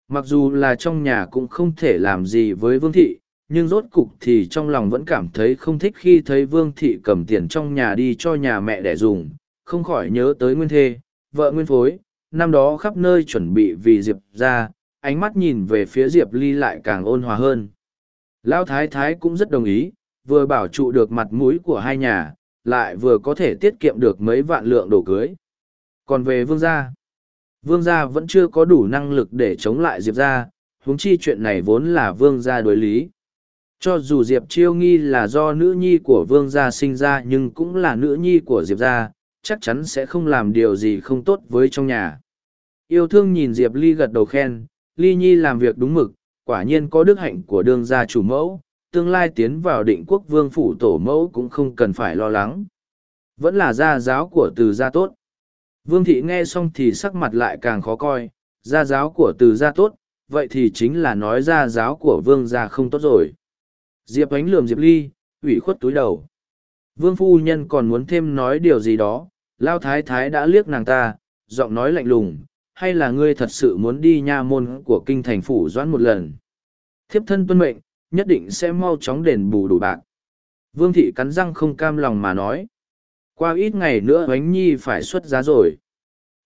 Mặc dù là trong nhà cũng không thể làm gì với Vương Thị, nhưng rốt cục thì trong lòng vẫn cảm thấy không thích khi thấy Vương Thị cầm tiền trong nhà đi cho nhà mẹ để dùng, không khỏi nhớ tới Nguyên Thê, vợ Nguyên Phối, năm đó khắp nơi chuẩn bị vì Diệp ra, ánh mắt nhìn về phía Diệp Ly lại càng ôn hòa hơn. Lão Thái Thái cũng rất đồng ý, vừa bảo trụ được mặt mũi của hai nhà, lại vừa có thể tiết kiệm được mấy vạn lượng đồ cưới. Còn về vương gia, vương gia vẫn chưa có đủ năng lực để chống lại Diệp gia, huống chi chuyện này vốn là vương gia đối lý. Cho dù Diệp Chiêu Nghi là do nữ nhi của vương gia sinh ra nhưng cũng là nữ nhi của Diệp gia, chắc chắn sẽ không làm điều gì không tốt với trong nhà. Yêu thương nhìn Diệp Ly gật đầu khen, Ly Nhi làm việc đúng mực, quả nhiên có đức hạnh của đương gia chủ mẫu, tương lai tiến vào định quốc vương phủ tổ mẫu cũng không cần phải lo lắng. Vẫn là gia giáo của từ gia tốt. Vương thị nghe xong thì sắc mặt lại càng khó coi, gia giáo của từ gia tốt, vậy thì chính là nói gia giáo của vương gia không tốt rồi. Diệp ánh lườm Diệp ly, ủy khuất túi đầu. Vương phu nhân còn muốn thêm nói điều gì đó, lao thái thái đã liếc nàng ta, giọng nói lạnh lùng, hay là ngươi thật sự muốn đi nha môn của kinh thành phủ doãn một lần. Thiếp thân tuân mệnh, nhất định sẽ mau chóng đền bù đủ bạc. Vương thị cắn răng không cam lòng mà nói. Qua ít ngày nữa Huánh Nhi phải xuất giá rồi.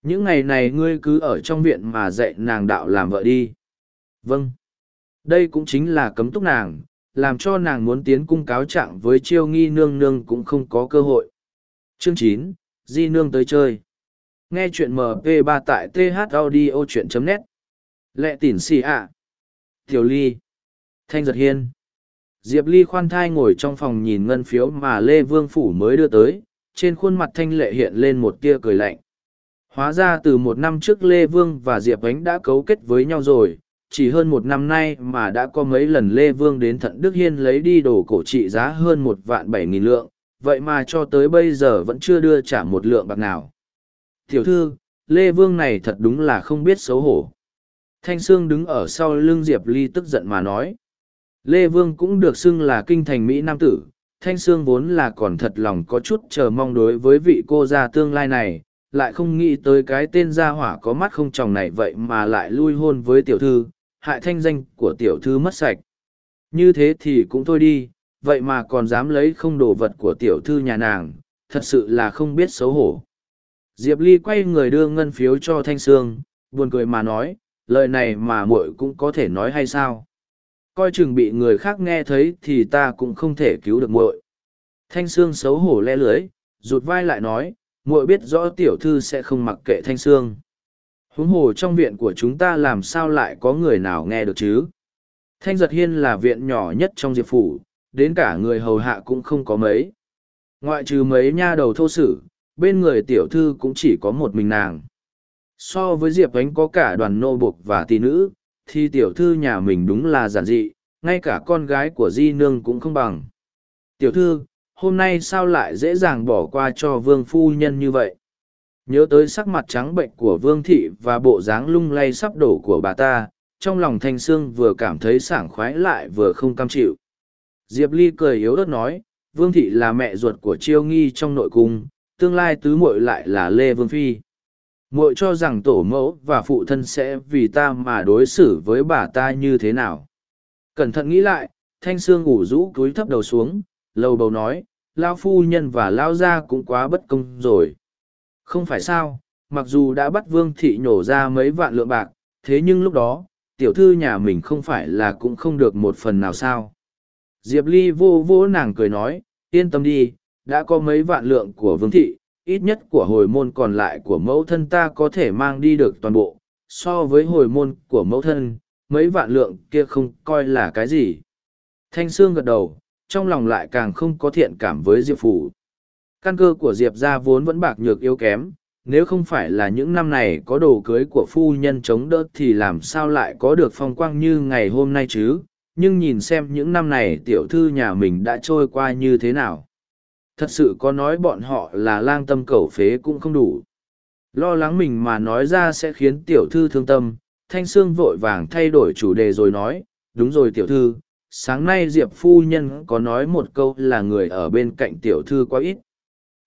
Những ngày này ngươi cứ ở trong viện mà dạy nàng đạo làm vợ đi. Vâng. Đây cũng chính là cấm túc nàng, làm cho nàng muốn tiến cung cáo trạng với chiêu nghi nương nương cũng không có cơ hội. Chương chín Di nương tới chơi. Nghe chuyện MP3 tại th audio thaudio.net. Lệ tỉn xì ạ. Tiểu ly. Thanh giật hiên. Diệp Ly khoan thai ngồi trong phòng nhìn ngân phiếu mà Lê Vương Phủ mới đưa tới, trên khuôn mặt thanh lệ hiện lên một tia cười lạnh. Hóa ra từ một năm trước Lê Vương và Diệp Ánh đã cấu kết với nhau rồi, chỉ hơn một năm nay mà đã có mấy lần Lê Vương đến Thận Đức Hiên lấy đi đồ cổ trị giá hơn một vạn bảy nghìn lượng, vậy mà cho tới bây giờ vẫn chưa đưa trả một lượng bạc nào. Tiểu thư, Lê Vương này thật đúng là không biết xấu hổ. Thanh Sương đứng ở sau lưng Diệp Ly tức giận mà nói. Lê Vương cũng được xưng là kinh thành Mỹ Nam Tử, thanh sương vốn là còn thật lòng có chút chờ mong đối với vị cô gia tương lai này lại không nghĩ tới cái tên gia hỏa có mắt không tròng này vậy mà lại lui hôn với tiểu thư hại thanh danh của tiểu thư mất sạch như thế thì cũng thôi đi vậy mà còn dám lấy không đồ vật của tiểu thư nhà nàng, thật sự là không biết xấu hổ. Diệp ly quay người đưa ngân phiếu cho thanh sương, buồn cười mà nói, lời này mà muội cũng có thể nói hay sao? Coi chừng bị người khác nghe thấy thì ta cũng không thể cứu được muội. Thanh sương xấu hổ le lưới, rụt vai lại nói, muội biết rõ tiểu thư sẽ không mặc kệ thanh sương. Huống hồ trong viện của chúng ta làm sao lại có người nào nghe được chứ? Thanh giật hiên là viện nhỏ nhất trong diệp phủ đến cả người hầu hạ cũng không có mấy. Ngoại trừ mấy nha đầu thô sử, bên người tiểu thư cũng chỉ có một mình nàng. So với diệp ánh có cả đoàn nô buộc và tỷ nữ, thì tiểu thư nhà mình đúng là giản dị, ngay cả con gái của di nương cũng không bằng. Tiểu thư, hôm nay sao lại dễ dàng bỏ qua cho vương phu nhân như vậy? Nhớ tới sắc mặt trắng bệnh của vương thị và bộ dáng lung lay sắp đổ của bà ta, trong lòng thanh sương vừa cảm thấy sảng khoái lại vừa không cam chịu diệp ly cười yếu ớt nói, vương thị là mẹ ruột của chiêu nghi trong nội cung, tương lai tứ muội lại là lê vương phi. Muội cho rằng tổ mẫu và phụ thân sẽ vì ta mà đối xử với bà ta như thế nào. Cẩn thận nghĩ lại, thanh sương ngủ rũ cúi thấp đầu xuống, lầu bầu nói lao phu nhân và lao gia cũng quá bất công rồi. Không phải sao, mặc dù đã bắt vương thị nhổ ra mấy vạn lượng bạc, thế nhưng lúc đó, tiểu thư nhà mình không phải là cũng không được một phần nào sao? Diệp ly vô vô nàng cười nói, yên tâm đi, đã có mấy vạn lượng của vương thị, ít nhất của hồi môn còn lại của mẫu thân ta có thể mang đi được toàn bộ. So với hồi môn của mẫu thân, mấy vạn lượng kia không coi là cái gì. Thanh sương gật đầu, trong lòng lại càng không có thiện cảm với diệp phủ. Căn cơ của diệp ra vốn vẫn bạc nhược yếu kém, nếu không phải là những năm này có đồ cưới của phu nhân chống đỡ thì làm sao lại có được phong quang như ngày hôm nay chứ? Nhưng nhìn xem những năm này tiểu thư nhà mình đã trôi qua như thế nào. Thật sự có nói bọn họ là lang tâm cầu phế cũng không đủ. Lo lắng mình mà nói ra sẽ khiến tiểu thư thương tâm, thanh sương vội vàng thay đổi chủ đề rồi nói, đúng rồi tiểu thư, sáng nay diệp phu nhân có nói một câu là người ở bên cạnh tiểu thư quá ít.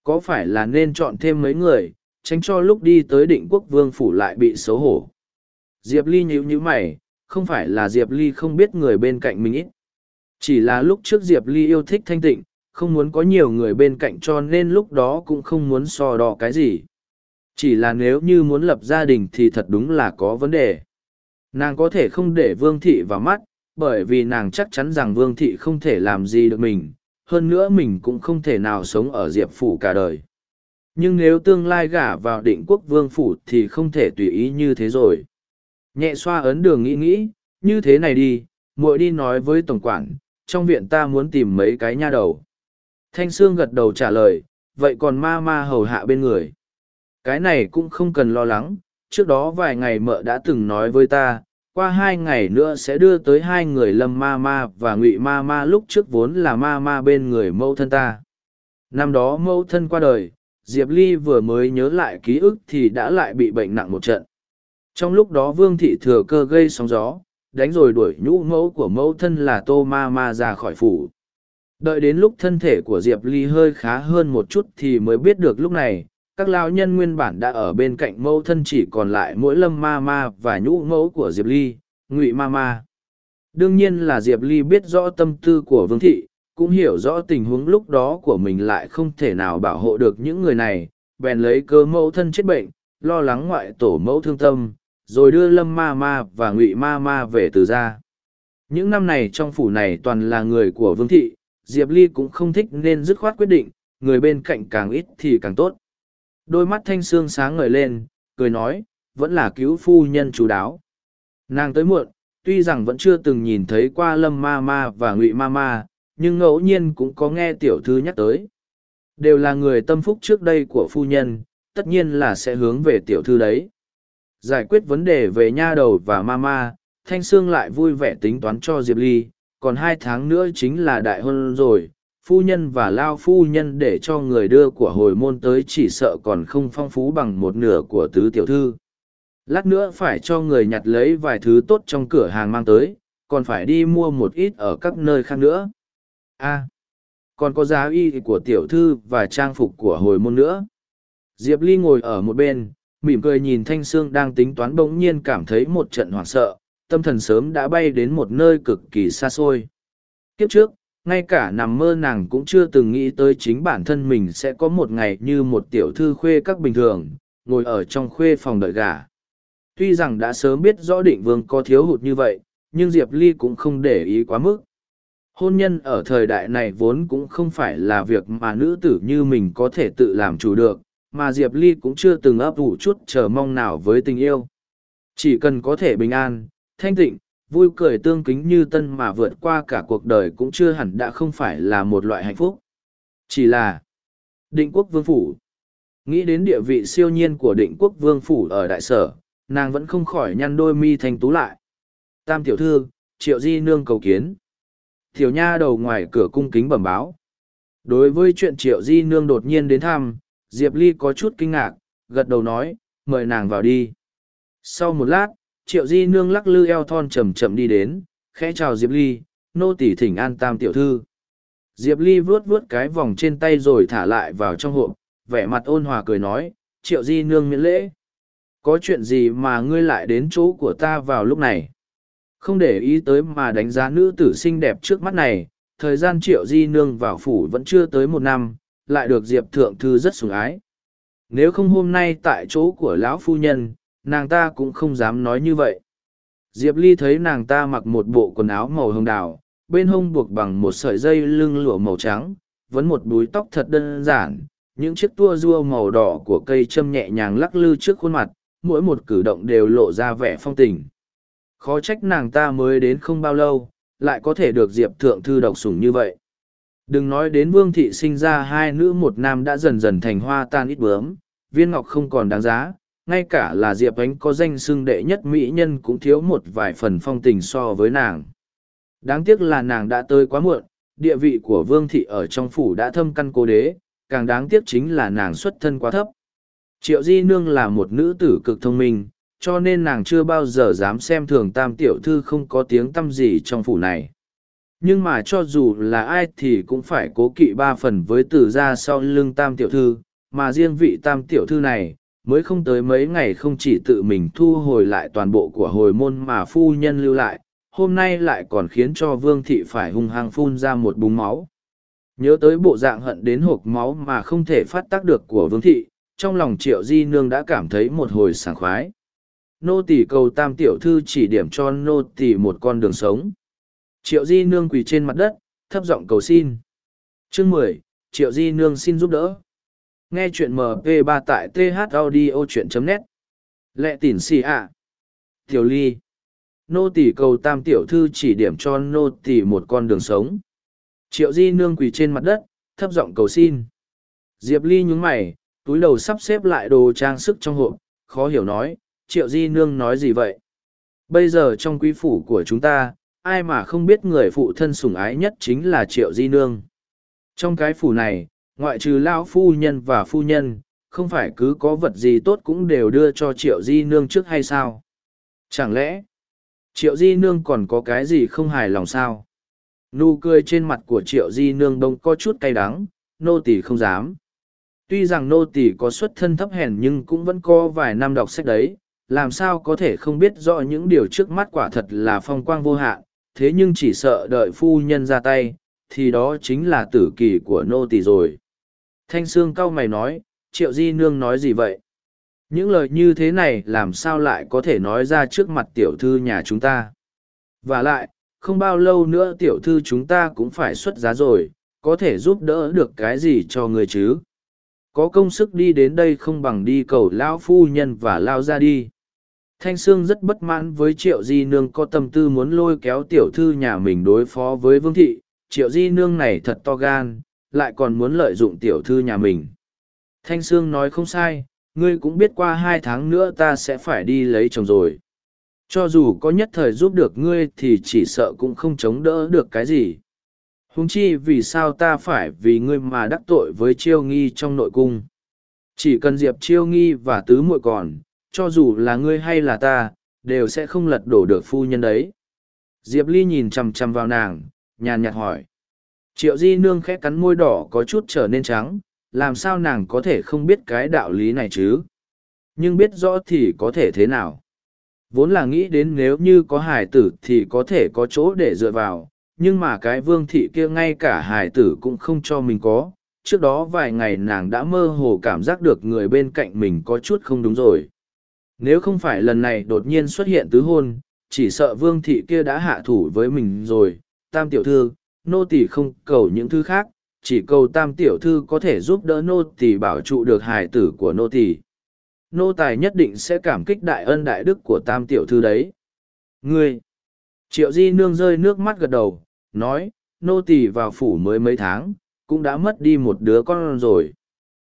Có phải là nên chọn thêm mấy người, tránh cho lúc đi tới định quốc vương phủ lại bị xấu hổ? Diệp ly nhíu nhíu mày không phải là diệp ly không biết người bên cạnh mình ít. Chỉ là lúc trước diệp ly yêu thích thanh tịnh, không muốn có nhiều người bên cạnh cho nên lúc đó cũng không muốn so đo cái gì. Chỉ là nếu như muốn lập gia đình thì thật đúng là có vấn đề. Nàng có thể không để vương thị vào mắt, bởi vì nàng chắc chắn rằng vương thị không thể làm gì được mình, hơn nữa mình cũng không thể nào sống ở diệp phủ cả đời. Nhưng nếu tương lai gả vào định quốc vương phủ thì không thể tùy ý như thế rồi nhẹ xoa ấn đường nghĩ nghĩ, như thế này đi, muội đi nói với tổng quản, trong viện ta muốn tìm mấy cái nha đầu. Thanh sương gật đầu trả lời, vậy còn ma ma hầu hạ bên người. Cái này cũng không cần lo lắng, trước đó vài ngày mợ đã từng nói với ta, qua hai ngày nữa sẽ đưa tới hai người lâm ma ma và ngụy ma ma lúc trước vốn là ma ma bên người mẫu thân ta. Năm đó mẫu thân qua đời, diệp ly vừa mới nhớ lại ký ức thì đã lại bị bệnh nặng một trận trong lúc đó vương thị thừa cơ gây sóng gió, đánh rồi đuổi nhũ mẫu của mẫu thân là tô ma ma ra khỏi phủ. Đợi đến lúc thân thể của diệp ly hơi khá hơn một chút thì mới biết được lúc này, các lao nhân nguyên bản đã ở bên cạnh mẫu thân chỉ còn lại mỗi lâm ma ma và nhũ mẫu của diệp ly, ngụy ma ma. Đương nhiên là diệp ly biết rõ tâm tư của vương thị, cũng hiểu rõ tình huống lúc đó của mình lại không thể nào bảo hộ được những người này, bèn lấy cơ mẫu thân chết bệnh, lo lắng ngoại tổ mẫu thương tâm rồi đưa lâm ma ma và ngụy ma ma về từ ra những năm này trong phủ này toàn là người của vương thị, diệp ly cũng không thích nên dứt khoát quyết định, người bên cạnh càng ít thì càng tốt. Đôi mắt thanh sương sáng ngời lên, cười nói, vẫn là cứu phu nhân chú đáo. Nàng tới muộn, tuy rằng vẫn chưa từng nhìn thấy qua lâm ma ma và ngụy ma ma, nhưng ngẫu nhiên cũng có nghe tiểu thư nhắc tới. Đều là người tâm phúc trước đây của phu nhân, tất nhiên là sẽ hướng về tiểu thư đấy giải quyết vấn đề về nha đầu và ma ma thanh sương lại vui vẻ tính toán cho diệp ly còn hai tháng nữa chính là đại hôn rồi phu nhân và lao phu nhân để cho người đưa của hồi môn tới chỉ sợ còn không phong phú bằng một nửa của tứ tiểu thư lát nữa phải cho người nhặt lấy vài thứ tốt trong cửa hàng mang tới còn phải đi mua một ít ở các nơi khác nữa a còn có giá y của tiểu thư và trang phục của hồi môn nữa. Diệp Ly ngồi ở một bên, mỉm cười nhìn Thanh Sương đang tính toán bỗng nhiên cảm thấy một trận hoảng sợ, tâm thần sớm đã bay đến một nơi cực kỳ xa xôi. Kiếp trước, ngay cả nằm mơ nàng cũng chưa từng nghĩ tới chính bản thân mình sẽ có một ngày như một tiểu thư khuê các bình thường, ngồi ở trong khuê phòng đợi gà. Tuy rằng đã sớm biết rõ định vương có thiếu hụt như vậy, nhưng Diệp Ly cũng không để ý quá mức. Hôn nhân ở thời đại này vốn cũng không phải là việc mà nữ tử như mình có thể tự làm chủ được, mà Diệp Ly cũng chưa từng ấp ủ chút chờ mong nào với tình yêu. Chỉ cần có thể bình an, thanh tịnh, vui cười tương kính như tân mà vượt qua cả cuộc đời cũng chưa hẳn đã không phải là một loại hạnh phúc. Chỉ là định quốc vương phủ. Nghĩ đến địa vị siêu nhiên của định quốc vương phủ ở đại sở, nàng vẫn không khỏi nhăn đôi mi thanh tú lại. Tam tiểu thư, triệu di nương cầu kiến. Tiểu nha đầu ngoài cửa cung kính bẩm báo. Đối với chuyện triệu di nương đột nhiên đến thăm, Diệp Ly có chút kinh ngạc, gật đầu nói, mời nàng vào đi. Sau một lát, triệu di nương lắc lư eo thon chậm chậm đi đến, khẽ chào Diệp Ly, nô tỳ thỉnh an tam tiểu thư. Diệp Ly vuốt vuốt cái vòng trên tay rồi thả lại vào trong hộp, vẻ mặt ôn hòa cười nói, triệu di nương miễn lễ. Có chuyện gì mà ngươi lại đến chỗ của ta vào lúc này? Không để ý tới mà đánh giá nữ tử xinh đẹp trước mắt này, thời gian triệu di nương vào phủ vẫn chưa tới một năm, lại được Diệp Thượng Thư rất sủng ái. Nếu không hôm nay tại chỗ của lão phu nhân, nàng ta cũng không dám nói như vậy. Diệp Ly thấy nàng ta mặc một bộ quần áo màu hồng đào, bên hông buộc bằng một sợi dây lưng lụa màu trắng, vẫn một búi tóc thật đơn giản, những chiếc tua rua màu đỏ của cây châm nhẹ nhàng lắc lư trước khuôn mặt, mỗi một cử động đều lộ ra vẻ phong tình. Khó trách nàng ta mới đến không bao lâu, lại có thể được Diệp Thượng Thư độc sủng như vậy. Đừng nói đến Vương Thị sinh ra hai nữ một nam đã dần dần thành hoa tan ít bướm, viên ngọc không còn đáng giá, ngay cả là Diệp Ánh có danh xưng đệ nhất mỹ nhân cũng thiếu một vài phần phong tình so với nàng. Đáng tiếc là nàng đã tới quá muộn, địa vị của Vương Thị ở trong phủ đã thâm căn cố đế, càng đáng tiếc chính là nàng xuất thân quá thấp. Triệu Di Nương là một nữ tử cực thông minh, cho nên nàng chưa bao giờ dám xem thường tam tiểu thư không có tiếng tâm gì trong phủ này. Nhưng mà cho dù là ai thì cũng phải cố kỵ ba phần với từ ra sau lưng tam tiểu thư, mà riêng vị tam tiểu thư này, mới không tới mấy ngày không chỉ tự mình thu hồi lại toàn bộ của hồi môn mà phu nhân lưu lại, hôm nay lại còn khiến cho vương thị phải hung hăng phun ra một búng máu. Nhớ tới bộ dạng hận đến hộp máu mà không thể phát tác được của vương thị, trong lòng triệu di nương đã cảm thấy một hồi sảng khoái. Nô tỷ cầu tam tiểu thư chỉ điểm cho nô tỷ một con đường sống. Triệu di nương quỳ trên mặt đất, thấp giọng cầu xin. Chương mười, Triệu di nương xin giúp đỡ. Nghe chuyện mp ba tại thaudio.net. Lệ tỉn xì ạ. Tiểu ly. Nô tỷ cầu tam tiểu thư chỉ điểm cho nô tỷ một con đường sống. Triệu di nương quỳ trên mặt đất, thấp giọng cầu xin. Diệp ly nhúng mày, túi đầu sắp xếp lại đồ trang sức trong hộp, khó hiểu nói, triệu di nương nói gì vậy? Bây giờ trong quý phủ của chúng ta, ai mà không biết người phụ thân sủng ái nhất chính là triệu di nương. Trong cái phủ này, ngoại trừ lão phu nhân và phu nhân, không phải cứ có vật gì tốt cũng đều đưa cho triệu di nương trước hay sao? Chẳng lẽ, triệu di nương còn có cái gì không hài lòng sao? Nụ cười trên mặt của triệu di nương đông có chút cay đắng, nô tỳ không dám. Tuy rằng nô tỳ có xuất thân thấp hèn nhưng cũng vẫn có vài năm đọc sách đấy, làm sao có thể không biết rõ những điều trước mắt quả thật là phong quang vô hạn, thế nhưng chỉ sợ đợi phu nhân ra tay, thì đó chính là tử kỳ của nô tỳ rồi. Thanh Sương cau mày nói, triệu di nương nói gì vậy? Những lời như thế này làm sao lại có thể nói ra trước mặt tiểu thư nhà chúng ta? Và lại, không bao lâu nữa tiểu thư chúng ta cũng phải xuất giá rồi, có thể giúp đỡ được cái gì cho người chứ? Có công sức đi đến đây không bằng đi cầu lão phu nhân và lao ra đi. Thanh Sương rất bất mãn với Triệu Di Nương có tâm tư muốn lôi kéo tiểu thư nhà mình đối phó với Vương Thị. Triệu Di Nương này thật to gan, lại còn muốn lợi dụng tiểu thư nhà mình. Thanh Sương nói không sai, ngươi cũng biết qua hai tháng nữa ta sẽ phải đi lấy chồng rồi. Cho dù có nhất thời giúp được ngươi thì chỉ sợ cũng không chống đỡ được cái gì. Húng chi vì sao ta phải vì ngươi mà đắc tội với chiêu nghi trong nội cung. Chỉ cần diệp chiêu nghi và tứ muội còn, cho dù là ngươi hay là ta, đều sẽ không lật đổ được phu nhân đấy. Diệp Ly nhìn chằm chằm vào nàng, nhàn nhạt hỏi. Triệu di nương khẽ cắn môi đỏ có chút trở nên trắng, làm sao nàng có thể không biết cái đạo lý này chứ? Nhưng biết rõ thì có thể thế nào? Vốn là nghĩ đến nếu như có hài tử thì có thể có chỗ để dựa vào, nhưng mà cái vương thị kia ngay cả hài tử cũng không cho mình có. Trước đó vài ngày nàng đã mơ hồ cảm giác được người bên cạnh mình có chút không đúng rồi. Nếu không phải lần này đột nhiên xuất hiện tứ hôn, chỉ sợ vương thị kia đã hạ thủ với mình rồi. Tam tiểu thư, nô tỳ không cầu những thứ khác, chỉ cầu tam tiểu thư có thể giúp đỡ nô tỳ bảo trụ được hài tử của nô tỳ. Nô tài nhất định sẽ cảm kích đại ân đại đức của tam tiểu thư đấy. Ngươi! Triệu di nương rơi nước mắt gật đầu, nói, nô tỳ vào phủ mới mấy tháng, cũng đã mất đi một đứa con rồi.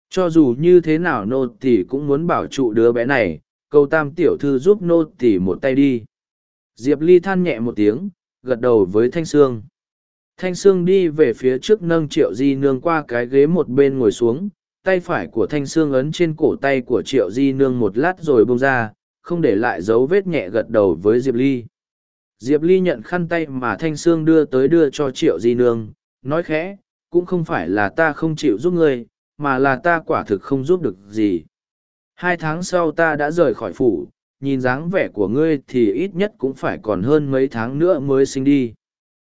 Cho dù như thế nào nô tỳ cũng muốn bảo trụ đứa bé này, cầu tam tiểu thư giúp nô tỉ một tay đi. Diệp Ly than nhẹ một tiếng, gật đầu với Thanh Sương. Thanh Sương đi về phía trước nâng Triệu Di Nương qua cái ghế một bên ngồi xuống, tay phải của Thanh Sương ấn trên cổ tay của Triệu Di Nương một lát rồi bông ra, không để lại dấu vết nhẹ gật đầu với Diệp Ly. Diệp Ly nhận khăn tay mà Thanh Sương đưa tới đưa cho Triệu Di Nương, nói khẽ, cũng không phải là ta không chịu giúp ngươi, mà là ta quả thực không giúp được gì. Hai tháng sau ta đã rời khỏi phủ, nhìn dáng vẻ của ngươi thì ít nhất cũng phải còn hơn mấy tháng nữa mới sinh đi.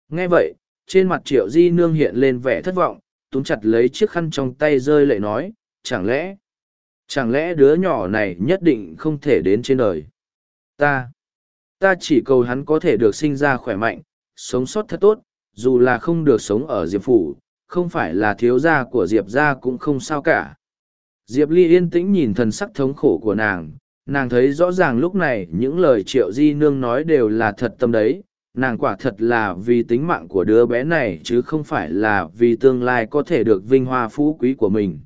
Nghe vậy, trên mặt Triệu Di Nương hiện lên vẻ thất vọng, túm chặt lấy chiếc khăn trong tay rơi lệ nói, chẳng lẽ, chẳng lẽ đứa nhỏ này nhất định không thể đến trên đời. Ta, ta chỉ cầu hắn có thể được sinh ra khỏe mạnh, sống sót thật tốt, dù là không được sống ở Diệp Phủ, không phải là thiếu gia của Diệp gia cũng không sao cả. Diệp Ly yên tĩnh nhìn thần sắc thống khổ của nàng, nàng thấy rõ ràng lúc này những lời triệu di nương nói đều là thật tâm đấy, nàng quả thật là vì tính mạng của đứa bé này chứ không phải là vì tương lai có thể được vinh hoa phú quý của mình.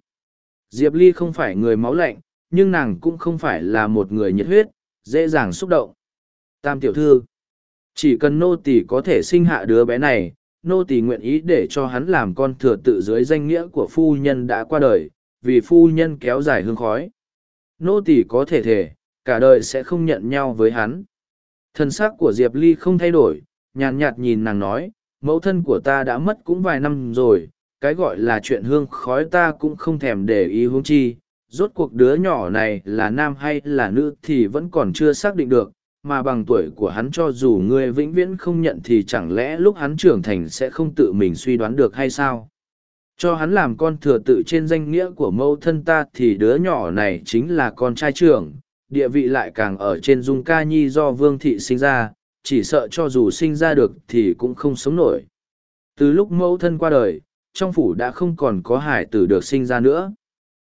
Diệp Ly không phải người máu lạnh, nhưng nàng cũng không phải là một người nhiệt huyết, dễ dàng xúc động. Tam tiểu thư, chỉ cần nô tỳ có thể sinh hạ đứa bé này, nô tỳ nguyện ý để cho hắn làm con thừa tự dưới danh nghĩa của phu nhân đã qua đời, vì phu nhân kéo dài hương khói. Nô tỳ có thể thể, cả đời sẽ không nhận nhau với hắn. Thân xác của Diệp Ly không thay đổi, nhàn nhạt nhìn nàng nói, mẫu thân của ta đã mất cũng vài năm rồi, cái gọi là chuyện hương khói ta cũng không thèm để ý hướng chi. Rốt cuộc đứa nhỏ này là nam hay là nữ thì vẫn còn chưa xác định được, mà bằng tuổi của hắn cho dù ngươi vĩnh viễn không nhận thì chẳng lẽ lúc hắn trưởng thành sẽ không tự mình suy đoán được hay sao? Cho hắn làm con thừa tự trên danh nghĩa của mẫu thân ta thì đứa nhỏ này chính là con trai trưởng, địa vị lại càng ở trên dung ca nhi do vương thị sinh ra, chỉ sợ cho dù sinh ra được thì cũng không sống nổi. Từ lúc mẫu thân qua đời, trong phủ đã không còn có hải tử được sinh ra nữa.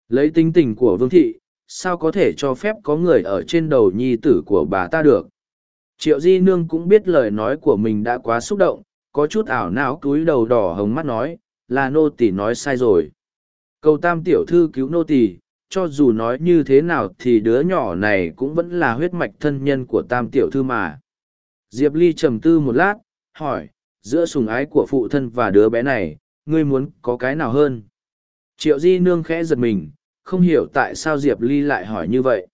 Lấy tính tình của vương thị, sao có thể cho phép có người ở trên đầu nhi tử của bà ta được. Triệu Di Nương cũng biết lời nói của mình đã quá xúc động, có chút ảo não túi đầu đỏ hồng mắt nói, là nô tỳ nói sai rồi. Cầu tam tiểu thư cứu nô tỳ, cho dù nói như thế nào thì đứa nhỏ này cũng vẫn là huyết mạch thân nhân của tam tiểu thư mà. Diệp Ly trầm tư một lát, hỏi, giữa sùng ái của phụ thân và đứa bé này, ngươi muốn có cái nào hơn? Triệu Di nương khẽ giật mình, không hiểu tại sao Diệp Ly lại hỏi như vậy.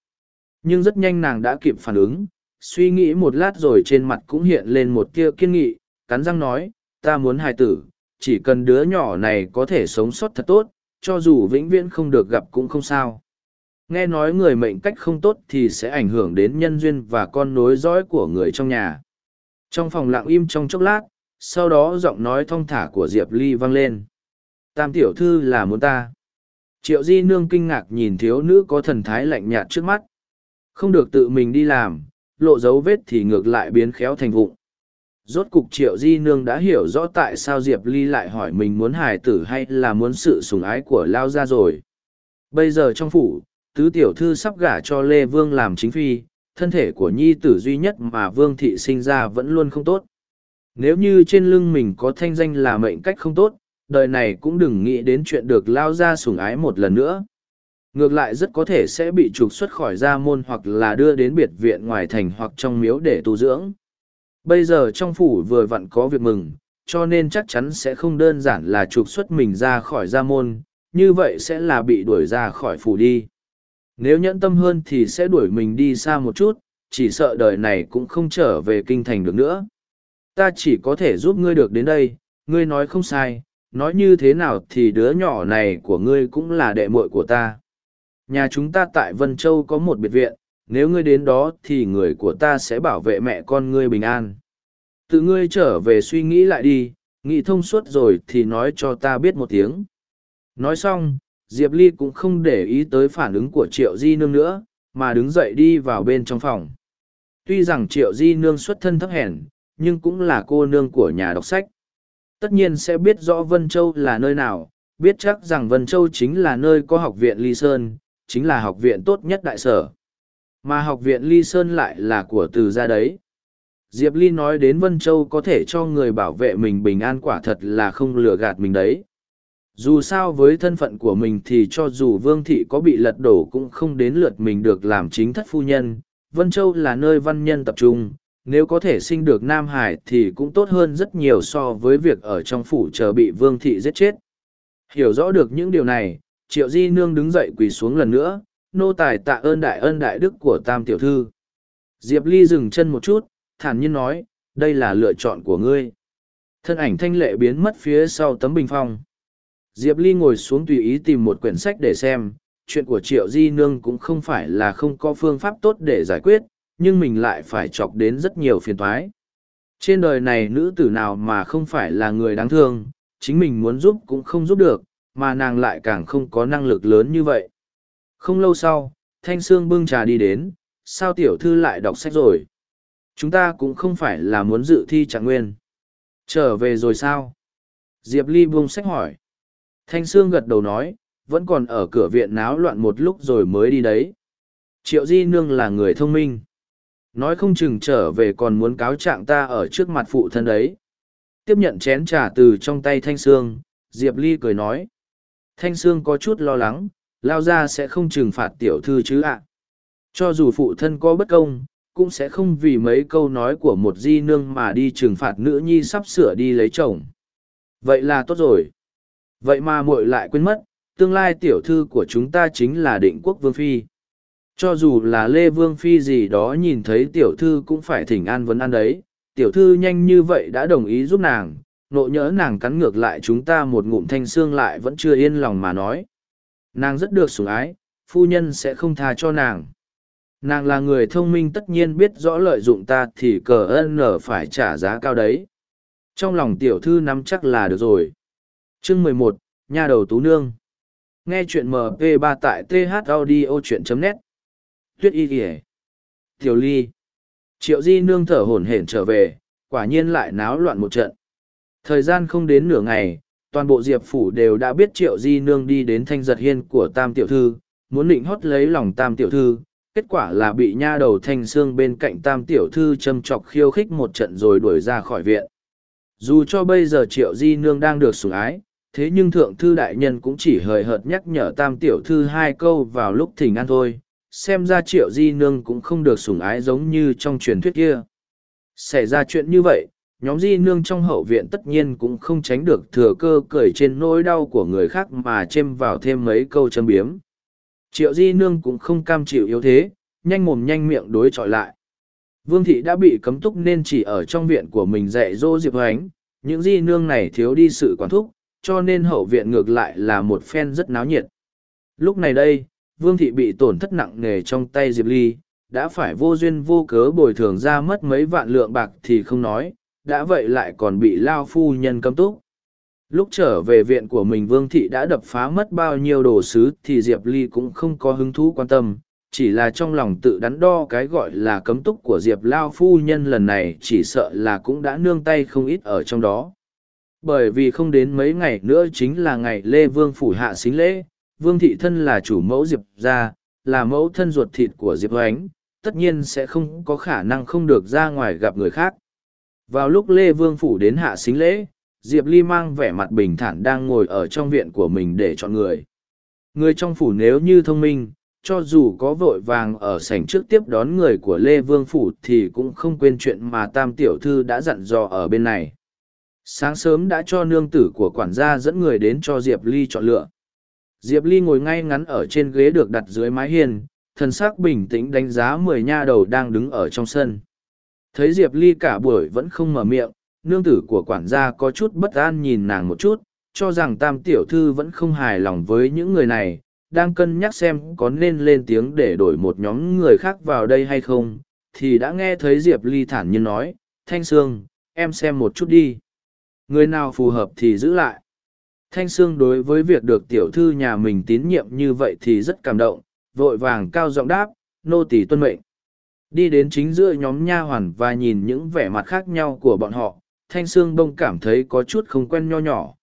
Nhưng rất nhanh nàng đã kịp phản ứng, suy nghĩ một lát rồi trên mặt cũng hiện lên một tia kiên nghị, cắn răng nói, ta muốn hài tử, chỉ cần đứa nhỏ này có thể sống sót thật tốt, cho dù vĩnh viễn không được gặp cũng không sao. Nghe nói người mệnh cách không tốt thì sẽ ảnh hưởng đến nhân duyên và con nối dõi của người trong nhà. Trong phòng lặng im trong chốc lát, sau đó giọng nói thong thả của Diệp Ly vang lên. Tam tiểu thư là muốn ta. Triệu Di Nương kinh ngạc nhìn thiếu nữ có thần thái lạnh nhạt trước mắt. Không được tự mình đi làm, lộ dấu vết thì ngược lại biến khéo thành vụng. Rốt cục Triệu Di Nương đã hiểu rõ tại sao Diệp Ly lại hỏi mình muốn hài tử hay là muốn sự sủng ái của Lao Gia rồi. Bây giờ trong phủ, tứ tiểu thư sắp gả cho Lê Vương làm chính phi, thân thể của nhi tử duy nhất mà Vương Thị sinh ra vẫn luôn không tốt. Nếu như trên lưng mình có thanh danh là mệnh cách không tốt, đời này cũng đừng nghĩ đến chuyện được lao ra sủng ái một lần nữa. Ngược lại rất có thể sẽ bị trục xuất khỏi gia môn hoặc là đưa đến biệt viện ngoài thành hoặc trong miếu để tu dưỡng. Bây giờ trong phủ vừa vặn có việc mừng, cho nên chắc chắn sẽ không đơn giản là trục xuất mình ra khỏi gia môn, như vậy sẽ là bị đuổi ra khỏi phủ đi. Nếu nhẫn tâm hơn thì sẽ đuổi mình đi xa một chút, chỉ sợ đời này cũng không trở về kinh thành được nữa. Ta chỉ có thể giúp ngươi được đến đây, ngươi nói không sai, nói như thế nào thì đứa nhỏ này của ngươi cũng là đệ muội của ta. Nhà chúng ta tại Vân Châu có một biệt viện, nếu ngươi đến đó thì người của ta sẽ bảo vệ mẹ con ngươi bình an. Tự ngươi trở về suy nghĩ lại đi, nghĩ thông suốt rồi thì nói cho ta biết một tiếng. Nói xong, Diệp Ly cũng không để ý tới phản ứng của Triệu Di Nương nữa, mà đứng dậy đi vào bên trong phòng. Tuy rằng Triệu Di Nương xuất thân thấp hèn, nhưng cũng là cô nương của nhà đọc sách. Tất nhiên sẽ biết rõ Vân Châu là nơi nào, biết chắc rằng Vân Châu chính là nơi có học viện Ly Sơn, chính là học viện tốt nhất đại sở. Mà học viện Ly Sơn lại là của từ gia đấy. Diệp Ly nói đến Vân Châu có thể cho người bảo vệ mình bình an quả thật là không lừa gạt mình đấy. Dù sao với thân phận của mình thì cho dù Vương Thị có bị lật đổ cũng không đến lượt mình được làm chính thất phu nhân. Vân Châu là nơi văn nhân tập trung, nếu có thể sinh được Nam Hải thì cũng tốt hơn rất nhiều so với việc ở trong phủ chờ bị Vương Thị giết chết. Hiểu rõ được những điều này, Triệu Di Nương đứng dậy quỳ xuống lần nữa, nô tài tạ ơn đại ân đại đức của Tam Tiểu Thư. Diệp Ly dừng chân một chút, thản nhiên nói, đây là lựa chọn của ngươi. Thân ảnh thanh lệ biến mất phía sau tấm bình phong. Diệp Ly ngồi xuống tùy ý tìm một quyển sách để xem, chuyện của Triệu Di Nương cũng không phải là không có phương pháp tốt để giải quyết, nhưng mình lại phải chọc đến rất nhiều phiền toái. Trên đời này nữ tử nào mà không phải là người đáng thương, chính mình muốn giúp cũng không giúp được, mà nàng lại càng không có năng lực lớn như vậy. Không lâu sau, Thanh Sương bưng trà đi đến, sao tiểu thư lại đọc sách rồi? Chúng ta cũng không phải là muốn dự thi trạng nguyên. Trở về rồi sao? Diệp Ly buông sách hỏi. Thanh Sương gật đầu nói, vẫn còn ở cửa viện náo loạn một lúc rồi mới đi đấy. Triệu Di Nương là người thông minh. Nói không chừng trở về còn muốn cáo trạng ta ở trước mặt phụ thân đấy. Tiếp nhận chén trà từ trong tay Thanh Sương, Diệp Ly cười nói. Thanh Sương có chút lo lắng, lao ra sẽ không trừng phạt tiểu thư chứ ạ. Cho dù phụ thân có bất công, cũng sẽ không vì mấy câu nói của một di nương mà đi trừng phạt nữ nhi sắp sửa đi lấy chồng. Vậy là tốt rồi. Vậy mà muội lại quên mất, tương lai tiểu thư của chúng ta chính là định quốc vương phi. Cho dù là Lê Vương Phi gì đó nhìn thấy tiểu thư cũng phải thỉnh an vấn an đấy, tiểu thư nhanh như vậy đã đồng ý giúp nàng, nộ nhỡ nàng cắn ngược lại chúng ta một ngụm thanh xương lại vẫn chưa yên lòng mà nói. Nàng rất được sủng ái, phu nhân sẽ không tha cho nàng. Nàng là người thông minh tất nhiên biết rõ lợi dụng ta thì cờ ân nở phải trả giá cao đấy. Trong lòng tiểu thư nắm chắc là được rồi. Chương mười một, Nhà đầu tú nương. Nghe chuyện MP3 tại thaudio.net. Tuyết y kìa. Tiểu ly. Triệu di nương thở hổn hển trở về, quả nhiên lại náo loạn một trận. Thời gian không đến nửa ngày, toàn bộ diệp phủ đều đã biết triệu di nương đi đến thanh giật hiên của tam tiểu thư, muốn định hót lấy lòng tam tiểu thư, kết quả là bị nha đầu thanh xương bên cạnh tam tiểu thư châm chọc khiêu khích một trận rồi đuổi ra khỏi viện. Dù cho bây giờ triệu di nương đang được sủng ái, thế nhưng thượng thư đại nhân cũng chỉ hời hợt nhắc nhở tam tiểu thư hai câu vào lúc thỉnh an thôi, xem ra triệu di nương cũng không được sủng ái giống như trong truyền thuyết kia. Xảy ra chuyện như vậy, nhóm di nương trong hậu viện tất nhiên cũng không tránh được thừa cơ cười trên nỗi đau của người khác mà chêm vào thêm mấy câu châm biếm. Triệu di nương cũng không cam chịu yếu thế, nhanh mồm nhanh miệng đối chọi lại. Vương thị đã bị cấm túc nên chỉ ở trong viện của mình dạy dỗ Diệp Hoánh, những di nương này thiếu đi sự quản thúc, cho nên hậu viện ngược lại là một phen rất náo nhiệt. Lúc này đây, Vương thị bị tổn thất nặng nề trong tay Diệp Ly, đã phải vô duyên vô cớ bồi thường ra mất mấy vạn lượng bạc thì không nói, đã vậy lại còn bị lao phu nhân cấm túc. Lúc trở về viện của mình Vương Thị đã đập phá mất bao nhiêu đồ sứ thì Diệp Ly cũng không có hứng thú quan tâm, chỉ là trong lòng tự đắn đo cái gọi là cấm túc của Diệp Lao phu nhân lần này chỉ sợ là cũng đã nương tay không ít ở trong đó. Bởi vì không đến mấy ngày nữa chính là ngày Lê Vương phủ hạ xính lễ, Vương Thị thân là chủ mẫu Diệp gia, là mẫu thân ruột thịt của Diệp oánh tất nhiên sẽ không có khả năng không được ra ngoài gặp người khác. Vào lúc Lê Vương phủ đến hạ xính lễ, Diệp Ly mang vẻ mặt bình thản đang ngồi ở trong viện của mình để chọn người. Người trong phủ nếu như thông minh, cho dù có vội vàng ở sảnh trước tiếp đón người của Lê Vương Phủ thì cũng không quên chuyện mà Tam Tiểu Thư đã dặn dò ở bên này. Sáng sớm đã cho nương tử của quản gia dẫn người đến cho Diệp Ly chọn lựa. Diệp Ly ngồi ngay ngắn ở trên ghế được đặt dưới mái hiên, thần sắc bình tĩnh đánh giá mười nha đầu đang đứng ở trong sân. Thấy Diệp Ly cả buổi vẫn không mở miệng, nương tử của quản gia có chút bất an nhìn nàng một chút, cho rằng tam tiểu thư vẫn không hài lòng với những người này, đang cân nhắc xem có nên lên tiếng để đổi một nhóm người khác vào đây hay không, thì đã nghe thấy Diệp Ly thản nhiên nói, Thanh Sương, em xem một chút đi. Người nào phù hợp thì giữ lại. Thanh Sương đối với việc được tiểu thư nhà mình tín nhiệm như vậy thì rất cảm động, vội vàng cao giọng đáp, nô tỳ tuân mệnh. Đi đến chính giữa nhóm nha hoàn và nhìn những vẻ mặt khác nhau của bọn họ, Thanh Sương bông cảm thấy có chút không quen nho nhỏ.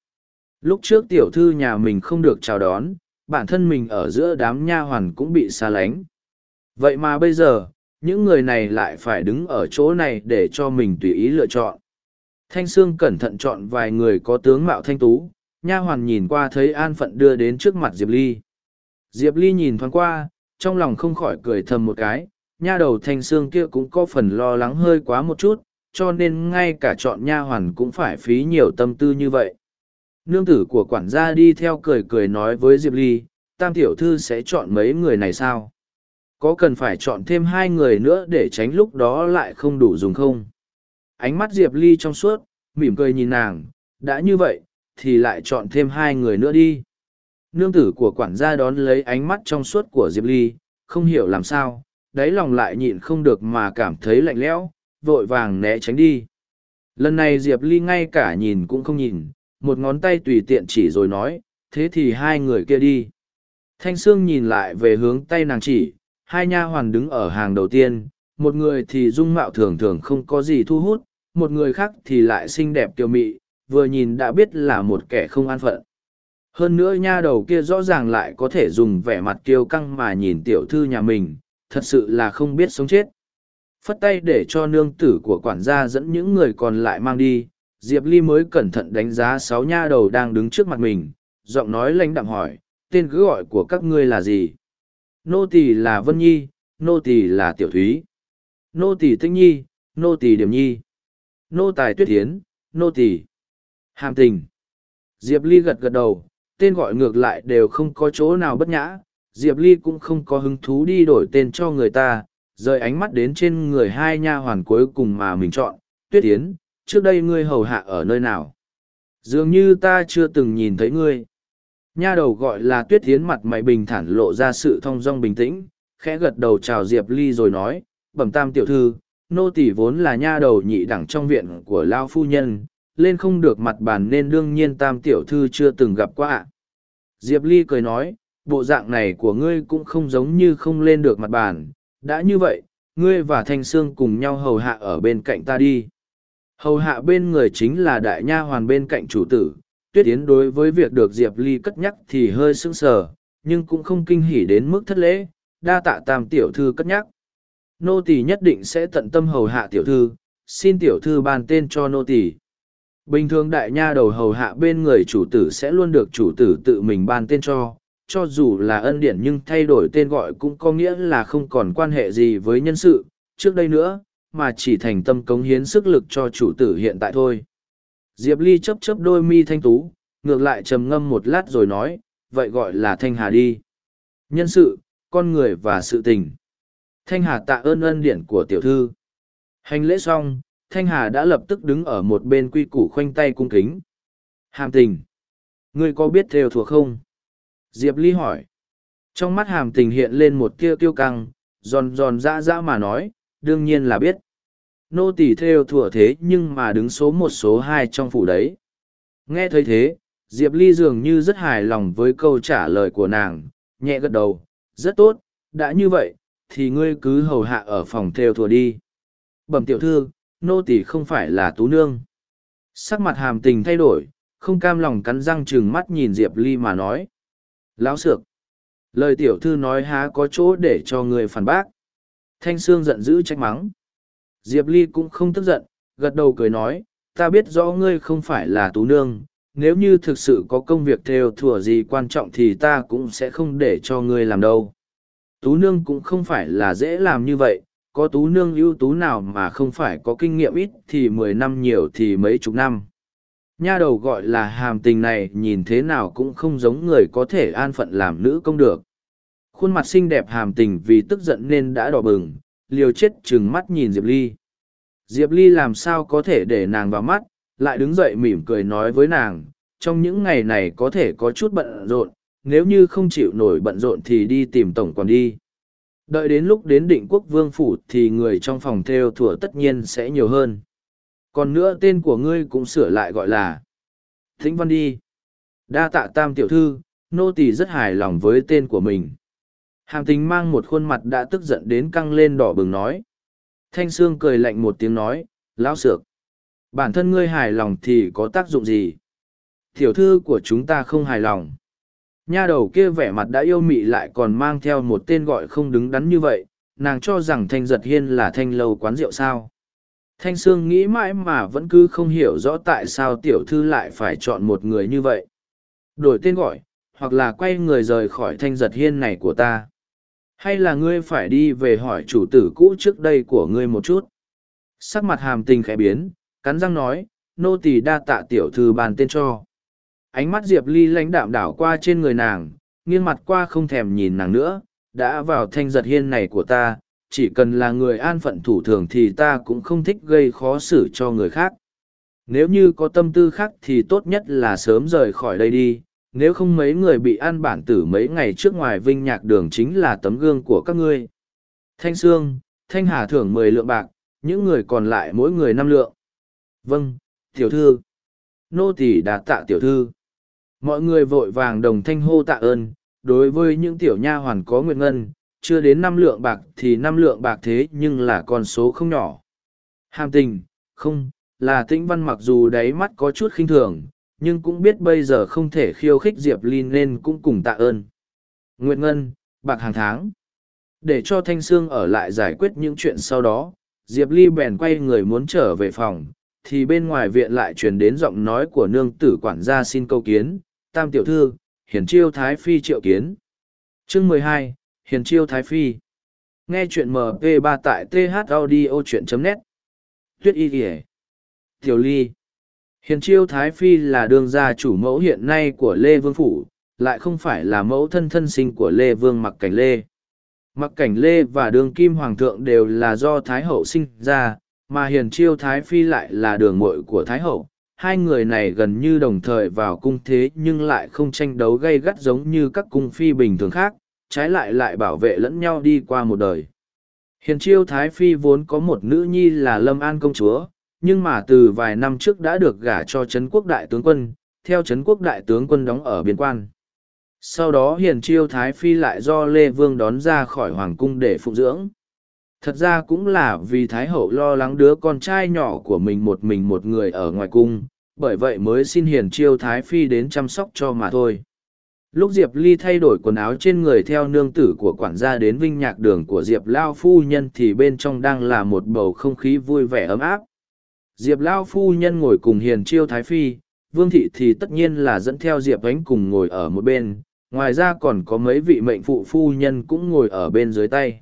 Lúc trước tiểu thư nhà mình không được chào đón, bản thân mình ở giữa đám nha hoàn cũng bị xa lánh. Vậy mà bây giờ, những người này lại phải đứng ở chỗ này để cho mình tùy ý lựa chọn. Thanh Sương cẩn thận chọn vài người có tướng mạo thanh tú, nha hoàn nhìn qua thấy an phận đưa đến trước mặt Diệp Ly. Diệp Ly nhìn thoáng qua, trong lòng không khỏi cười thầm một cái, nha đầu Thanh xương kia cũng có phần lo lắng hơi quá một chút, cho nên ngay cả chọn nha hoàn cũng phải phí nhiều tâm tư như vậy. Nương tử của quản gia đi theo cười cười nói với Diệp Ly, tam tiểu thư sẽ chọn mấy người này sao? Có cần phải chọn thêm hai người nữa để tránh lúc đó lại không đủ dùng không? Ánh mắt Diệp Ly trong suốt, mỉm cười nhìn nàng, đã như vậy, thì lại chọn thêm hai người nữa đi. Nương tử của quản gia đón lấy ánh mắt trong suốt của Diệp Ly, không hiểu làm sao, đáy lòng lại nhịn không được mà cảm thấy lạnh lẽo, vội vàng né tránh đi. Lần này Diệp Ly ngay cả nhìn cũng không nhìn, một ngón tay tùy tiện chỉ rồi nói, thế thì hai người kia đi. Thanh Sương nhìn lại về hướng tay nàng chỉ, hai nha hoàn đứng ở hàng đầu tiên, một người thì dung mạo thường thường không có gì thu hút, một người khác thì lại xinh đẹp kiều mị, vừa nhìn đã biết là một kẻ không an phận. Hơn nữa nha đầu kia rõ ràng lại có thể dùng vẻ mặt kiêu căng mà nhìn tiểu thư nhà mình, thật sự là không biết sống chết. Phất tay để cho nương tử của quản gia dẫn những người còn lại mang đi, Diệp Ly mới cẩn thận đánh giá sáu nha đầu đang đứng trước mặt mình, giọng nói lãnh đạm hỏi, tên cứ gọi của các ngươi là gì? Nô tỳ là Vân Nhi, nô tỳ là Tiểu Thúy, nô tỳ Tinh Nhi, nô tỳ Điểm Nhi, nô tài Tuyết Thiến, nô tỳ Hàm Tình. Diệp Ly gật gật đầu, tên gọi ngược lại đều không có chỗ nào bất nhã, Diệp Ly cũng không có hứng thú đi đổi tên cho người ta, rời ánh mắt đến trên người hai nha hoàn cuối cùng mà mình chọn, Tuyết Yến. trước đây ngươi hầu hạ ở nơi nào? Dường như ta chưa từng nhìn thấy ngươi. Nha đầu gọi là tuyết Yến mặt mày bình thản lộ ra sự thong dong bình tĩnh, khẽ gật đầu chào Diệp Ly rồi nói, bẩm tam tiểu thư, nô tỷ vốn là nha đầu nhị đẳng trong viện của Lao Phu Nhân, lên không được mặt bàn nên đương nhiên tam tiểu thư chưa từng gặp qua. Diệp Ly cười nói, bộ dạng này của ngươi cũng không giống như không lên được mặt bàn, đã như vậy, ngươi và Thanh Sương cùng nhau hầu hạ ở bên cạnh ta đi. Hầu hạ bên người chính là đại nha hoàn bên cạnh chủ tử, tuyết yến đối với việc được diệp ly cất nhắc thì hơi sững sờ nhưng cũng không kinh hỉ đến mức thất lễ. Đa tạ tam tiểu thư cất nhắc. Nô tỳ nhất định sẽ tận tâm hầu hạ tiểu thư. Xin tiểu thư ban tên cho nô tỳ. Bình thường đại nha đầu hầu hạ bên người chủ tử sẽ luôn được chủ tử tự mình ban tên cho cho dù là ân điển nhưng thay đổi tên gọi cũng có nghĩa là không còn quan hệ gì với nhân sự trước đây nữa mà chỉ thành tâm cống hiến sức lực cho chủ tử hiện tại thôi Diệp Ly chấp chấp đôi mi thanh tú, ngược lại trầm ngâm một lát rồi nói, vậy gọi là Thanh Hà đi. Nhân sự, con người và sự tình. Thanh Hà tạ ơn ân điển của tiểu thư. Hành lễ xong, Thanh Hà đã lập tức đứng ở một bên quy củ khoanh tay cung kính. Hàm tình. Ngươi có biết theo thuộc không? Diệp Ly hỏi. Trong mắt hàm tình hiện lên một tia tiêu căng, giòn giòn dã dã mà nói, đương nhiên là biết. Nô tỳ theo thủa thế nhưng mà đứng số một số hai trong phủ đấy. Nghe thấy thế diệp ly dường như rất hài lòng với câu trả lời của nàng nhẹ gật đầu rất tốt đã như vậy thì ngươi cứ hầu hạ ở phòng theo thùa đi. Bẩm tiểu thư nô tỳ không phải là tú nương. Sắc mặt hàm tình thay đổi không cam lòng cắn răng chừng mắt nhìn diệp ly mà nói lão xược lời tiểu thư nói há có chỗ để cho người phản bác thanh sương giận dữ trách mắng Diệp Ly cũng không tức giận, gật đầu cười nói, ta biết rõ ngươi không phải là tú nương, nếu như thực sự có công việc theo thủa gì quan trọng thì ta cũng sẽ không để cho ngươi làm đâu. Tú nương cũng không phải là dễ làm như vậy, có tú nương ưu tú nào mà không phải có kinh nghiệm ít thì mười năm nhiều thì mấy chục năm. Nha đầu gọi là hàm tình này nhìn thế nào cũng không giống người có thể an phận làm nữ công được. Khuôn mặt xinh đẹp hàm tình vì tức giận nên đã đỏ bừng, liều chết chừng mắt nhìn Diệp Ly. Diệp Ly làm sao có thể để nàng vào mắt, lại đứng dậy mỉm cười nói với nàng, trong những ngày này có thể có chút bận rộn, nếu như không chịu nổi bận rộn thì đi tìm tổng quản đi. Đợi đến lúc đến định quốc vương phủ thì người trong phòng theo thủa tất nhiên sẽ nhiều hơn. Còn nữa tên của ngươi cũng sửa lại gọi là Thính Văn đi. Đa tạ tam tiểu thư, nô tỳ rất hài lòng với tên của mình. Hàm tính mang một khuôn mặt đã tức giận đến căng lên đỏ bừng nói. Thanh Sương cười lạnh một tiếng nói, lão sược. Bản thân ngươi hài lòng thì có tác dụng gì? Tiểu thư của chúng ta không hài lòng. Nha đầu kia vẻ mặt đã yêu mị lại còn mang theo một tên gọi không đứng đắn như vậy, nàng cho rằng thanh giật hiên là thanh lâu quán rượu sao. Thanh Sương nghĩ mãi mà vẫn cứ không hiểu rõ tại sao tiểu thư lại phải chọn một người như vậy. Đổi tên gọi, hoặc là quay người rời khỏi thanh giật hiên này của ta. Hay là ngươi phải đi về hỏi chủ tử cũ trước đây của ngươi một chút. Sắc mặt hàm tình khẽ biến, cắn răng nói, nô tỳ đa tạ tiểu thư bàn tên cho. Ánh mắt Diệp Ly lãnh đạm đảo qua trên người nàng, nghiêng mặt qua không thèm nhìn nàng nữa, đã vào thanh giật hiên này của ta, chỉ cần là người an phận thủ thường thì ta cũng không thích gây khó xử cho người khác. Nếu như có tâm tư khác thì tốt nhất là sớm rời khỏi đây đi, nếu không mấy người bị ăn bản tử mấy ngày trước ngoài vinh nhạc đường chính là tấm gương của các ngươi. Thanh Sương, Thanh Hà thưởng mười lượng bạc, những người còn lại mỗi người năm lượng. Vâng, tiểu thư. Nô tỳ đã tạ tiểu thư. Mọi người vội vàng đồng thanh hô tạ ơn, đối với những tiểu nha hoàn có nguyện ngân, chưa đến năm lượng bạc thì năm lượng bạc thế nhưng là con số không nhỏ. Hàm tình, không, là tĩnh văn mặc dù đáy mắt có chút khinh thường, nhưng cũng biết bây giờ không thể khiêu khích Diệp Ly nên cũng cùng tạ ơn. Nguyệt Ngân, bạc hàng tháng. Để cho Thanh Sương ở lại giải quyết những chuyện sau đó, Diệp Ly bèn quay người muốn trở về phòng, thì bên ngoài viện lại truyền đến giọng nói của nương tử quản gia xin câu kiến, tam tiểu thư, hiển chiêu thái phi triệu kiến. Chương mười hai hiền chiêu thái phi. Nghe chuyện mp 3 tại th audio chuyện net. Tuyết y ỉa tiểu ly. Hiền chiêu thái phi là đương gia chủ mẫu hiện nay của lê vương phủ, lại không phải là mẫu thân thân sinh của lê vương mặc cảnh lê. Mặc cảnh lê và đường kim hoàng thượng đều là do thái hậu sinh ra, mà hiền chiêu thái phi lại là đường muội của thái hậu. Hai người này gần như đồng thời vào cung thế nhưng lại không tranh đấu gay gắt giống như các cung phi bình thường khác trái lại lại bảo vệ lẫn nhau đi qua một đời. Hiền chiêu Thái Phi vốn có một nữ nhi là Lâm An công chúa, nhưng mà từ vài năm trước đã được gả cho Trấn quốc đại tướng quân, theo Trấn quốc đại tướng quân đóng ở biên quan. Sau đó hiền chiêu Thái Phi lại do Lê Vương đón ra khỏi Hoàng cung để phụ dưỡng. Thật ra cũng là vì Thái Hậu lo lắng đứa con trai nhỏ của mình một mình một người ở ngoài cung, bởi vậy mới xin hiền chiêu Thái Phi đến chăm sóc cho mà thôi lúc diệp ly thay đổi quần áo trên người theo nương tử của quản gia đến vinh nhạc đường của diệp lao phu nhân thì bên trong đang là một bầu không khí vui vẻ ấm áp. Diệp lao phu nhân ngồi cùng hiền chiêu thái phi, vương thị thì tất nhiên là dẫn theo diệp ánh cùng ngồi ở một bên, ngoài ra còn có mấy vị mệnh phụ phu nhân cũng ngồi ở bên dưới tay.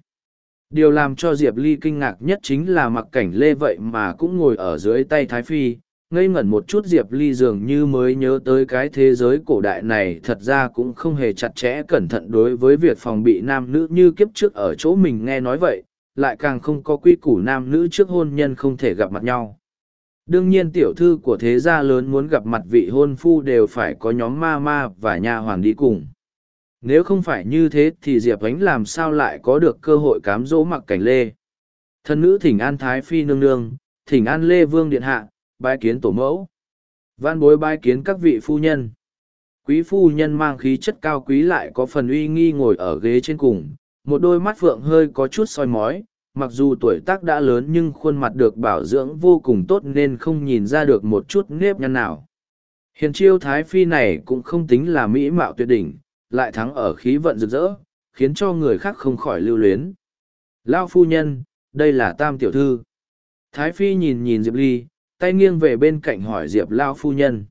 Điều làm cho diệp ly kinh ngạc nhất chính là mặc cảnh lê vậy mà cũng ngồi ở dưới tay thái phi ngây ngẩn một chút diệp ly dường như mới nhớ tới cái thế giới cổ đại này thật ra cũng không hề chặt chẽ cẩn thận đối với việc phòng bị nam nữ như kiếp trước ở chỗ mình nghe nói vậy, lại càng không có quy củ nam nữ trước hôn nhân không thể gặp mặt nhau. Đương nhiên tiểu thư của thế gia lớn muốn gặp mặt vị hôn phu đều phải có nhóm ma ma và nha hoàn đi cùng. Nếu không phải như thế thì diệp ánh làm sao lại có được cơ hội cám dỗ mặc cảnh lê? Thân nữ thỉnh an thái phi nương nương, thỉnh an lê vương điện hạ bái kiến tổ mẫu. Văn bối bái kiến các vị phu nhân. Quý phu nhân mang khí chất cao quý lại có phần uy nghi ngồi ở ghế trên cùng, một đôi mắt phượng hơi có chút soi mói, mặc dù tuổi tác đã lớn nhưng khuôn mặt được bảo dưỡng vô cùng tốt nên không nhìn ra được một chút nếp nhăn nào. Hiền chiêu thái phi này cũng không tính là mỹ mạo tuyệt đỉnh, lại thắng ở khí vận rực rỡ, khiến cho người khác không khỏi lưu luyến. Lao phu nhân, đây là tam tiểu thư. Thái phi nhìn nhìn Diệp Ly, tay nghiêng về bên cạnh hỏi diệp lao phu nhân.